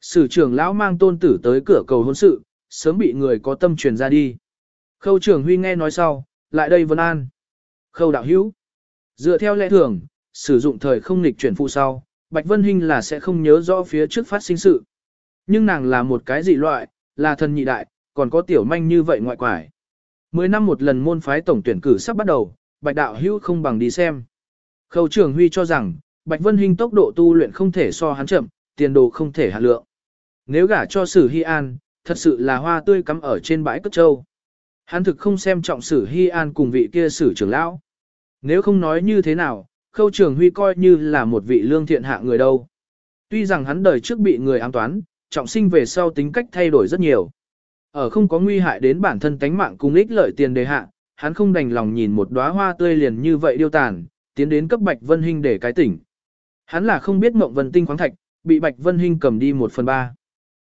Sử trưởng lão mang tôn tử tới cửa cầu hôn sự, sớm bị người có tâm truyền ra đi. Khâu trường huy nghe nói sau, lại đây vân an. Khâu đạo hữu. Dựa theo lẽ thường, sử dụng thời không nghịch chuyển phụ sau, Bạch Vân Hinh là sẽ không nhớ rõ phía trước phát sinh sự. Nhưng nàng là một cái dị loại, là thần nhị đại, còn có tiểu manh như vậy ngoại quải. Mười năm một lần môn phái tổng tuyển cử sắp bắt đầu, Bạch đạo hữu không bằng đi xem. Khâu trường huy cho rằng, Bạch Vân Hinh tốc độ tu luyện không thể so hắn chậm, tiền đồ không thể hạ lượng. Nếu gả cho Sử Hy An, thật sự là hoa tươi cắm ở trên bãi cất châu. Hắn thực không xem trọng Sử Hy An cùng vị kia Sử trưởng lão. Nếu không nói như thế nào, Khâu Trường Huy coi như là một vị lương thiện hạ người đâu. Tuy rằng hắn đời trước bị người ám toán, trọng sinh về sau tính cách thay đổi rất nhiều. Ở không có nguy hại đến bản thân tánh mạng cùng ích lợi tiền đề hạ, hắn không đành lòng nhìn một đóa hoa tươi liền như vậy điêu tàn, tiến đến cấp Bạch Vân Hinh để cái tỉnh. Hắn là không biết Mộng Vân Tinh khoáng thạch, bị Bạch Vân Hinh cầm đi một phần ba.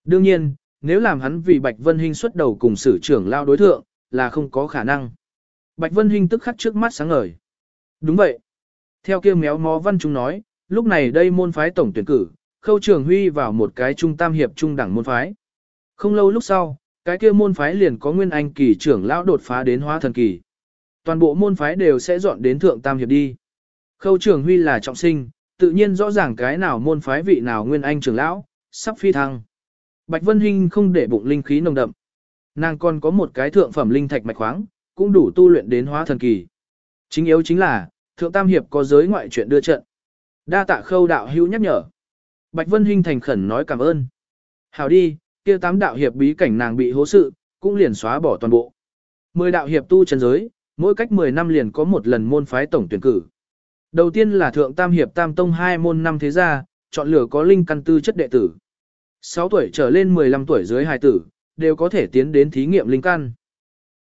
Đương nhiên, nếu làm hắn vì Bạch Vân Hinh xuất đầu cùng sử trưởng lao đối thượng, là không có khả năng. Bạch Vân Hinh tức khắc trước mắt sáng ngời. Đúng vậy. Theo kia méo mó văn chúng nói, lúc này đây môn phái tổng tuyển cử, khâu trường huy vào một cái trung tam hiệp trung đẳng môn phái. Không lâu lúc sau, cái kia môn phái liền có nguyên anh kỳ trưởng lão đột phá đến hóa thần kỳ. Toàn bộ môn phái đều sẽ dọn đến thượng tam hiệp đi. Khâu trường huy là trọng sinh, tự nhiên rõ ràng cái nào môn phái vị nào nguyên anh trưởng lão, sắp phi thăng. Bạch Vân Hinh không để bụng linh khí nồng đậm. Nàng còn có một cái thượng phẩm linh thạch mạch khoáng, cũng đủ tu luyện đến hóa thần kỳ. Chính yếu chính là, thượng tam hiệp có giới ngoại chuyện đưa trận. Đa tạ khâu đạo hữu nhắc nhở. Bạch Vân Hinh thành khẩn nói cảm ơn. Hảo đi, kia tám đạo hiệp bí cảnh nàng bị hố sự, cũng liền xóa bỏ toàn bộ. Mười đạo hiệp tu chân giới, mỗi cách 10 năm liền có một lần môn phái tổng tuyển cử. Đầu tiên là thượng tam hiệp tam tông hai môn năm thế gia, chọn lựa có linh căn tư chất đệ tử. 6 tuổi trở lên 15 tuổi dưới hài tử, đều có thể tiến đến thí nghiệm linh căn.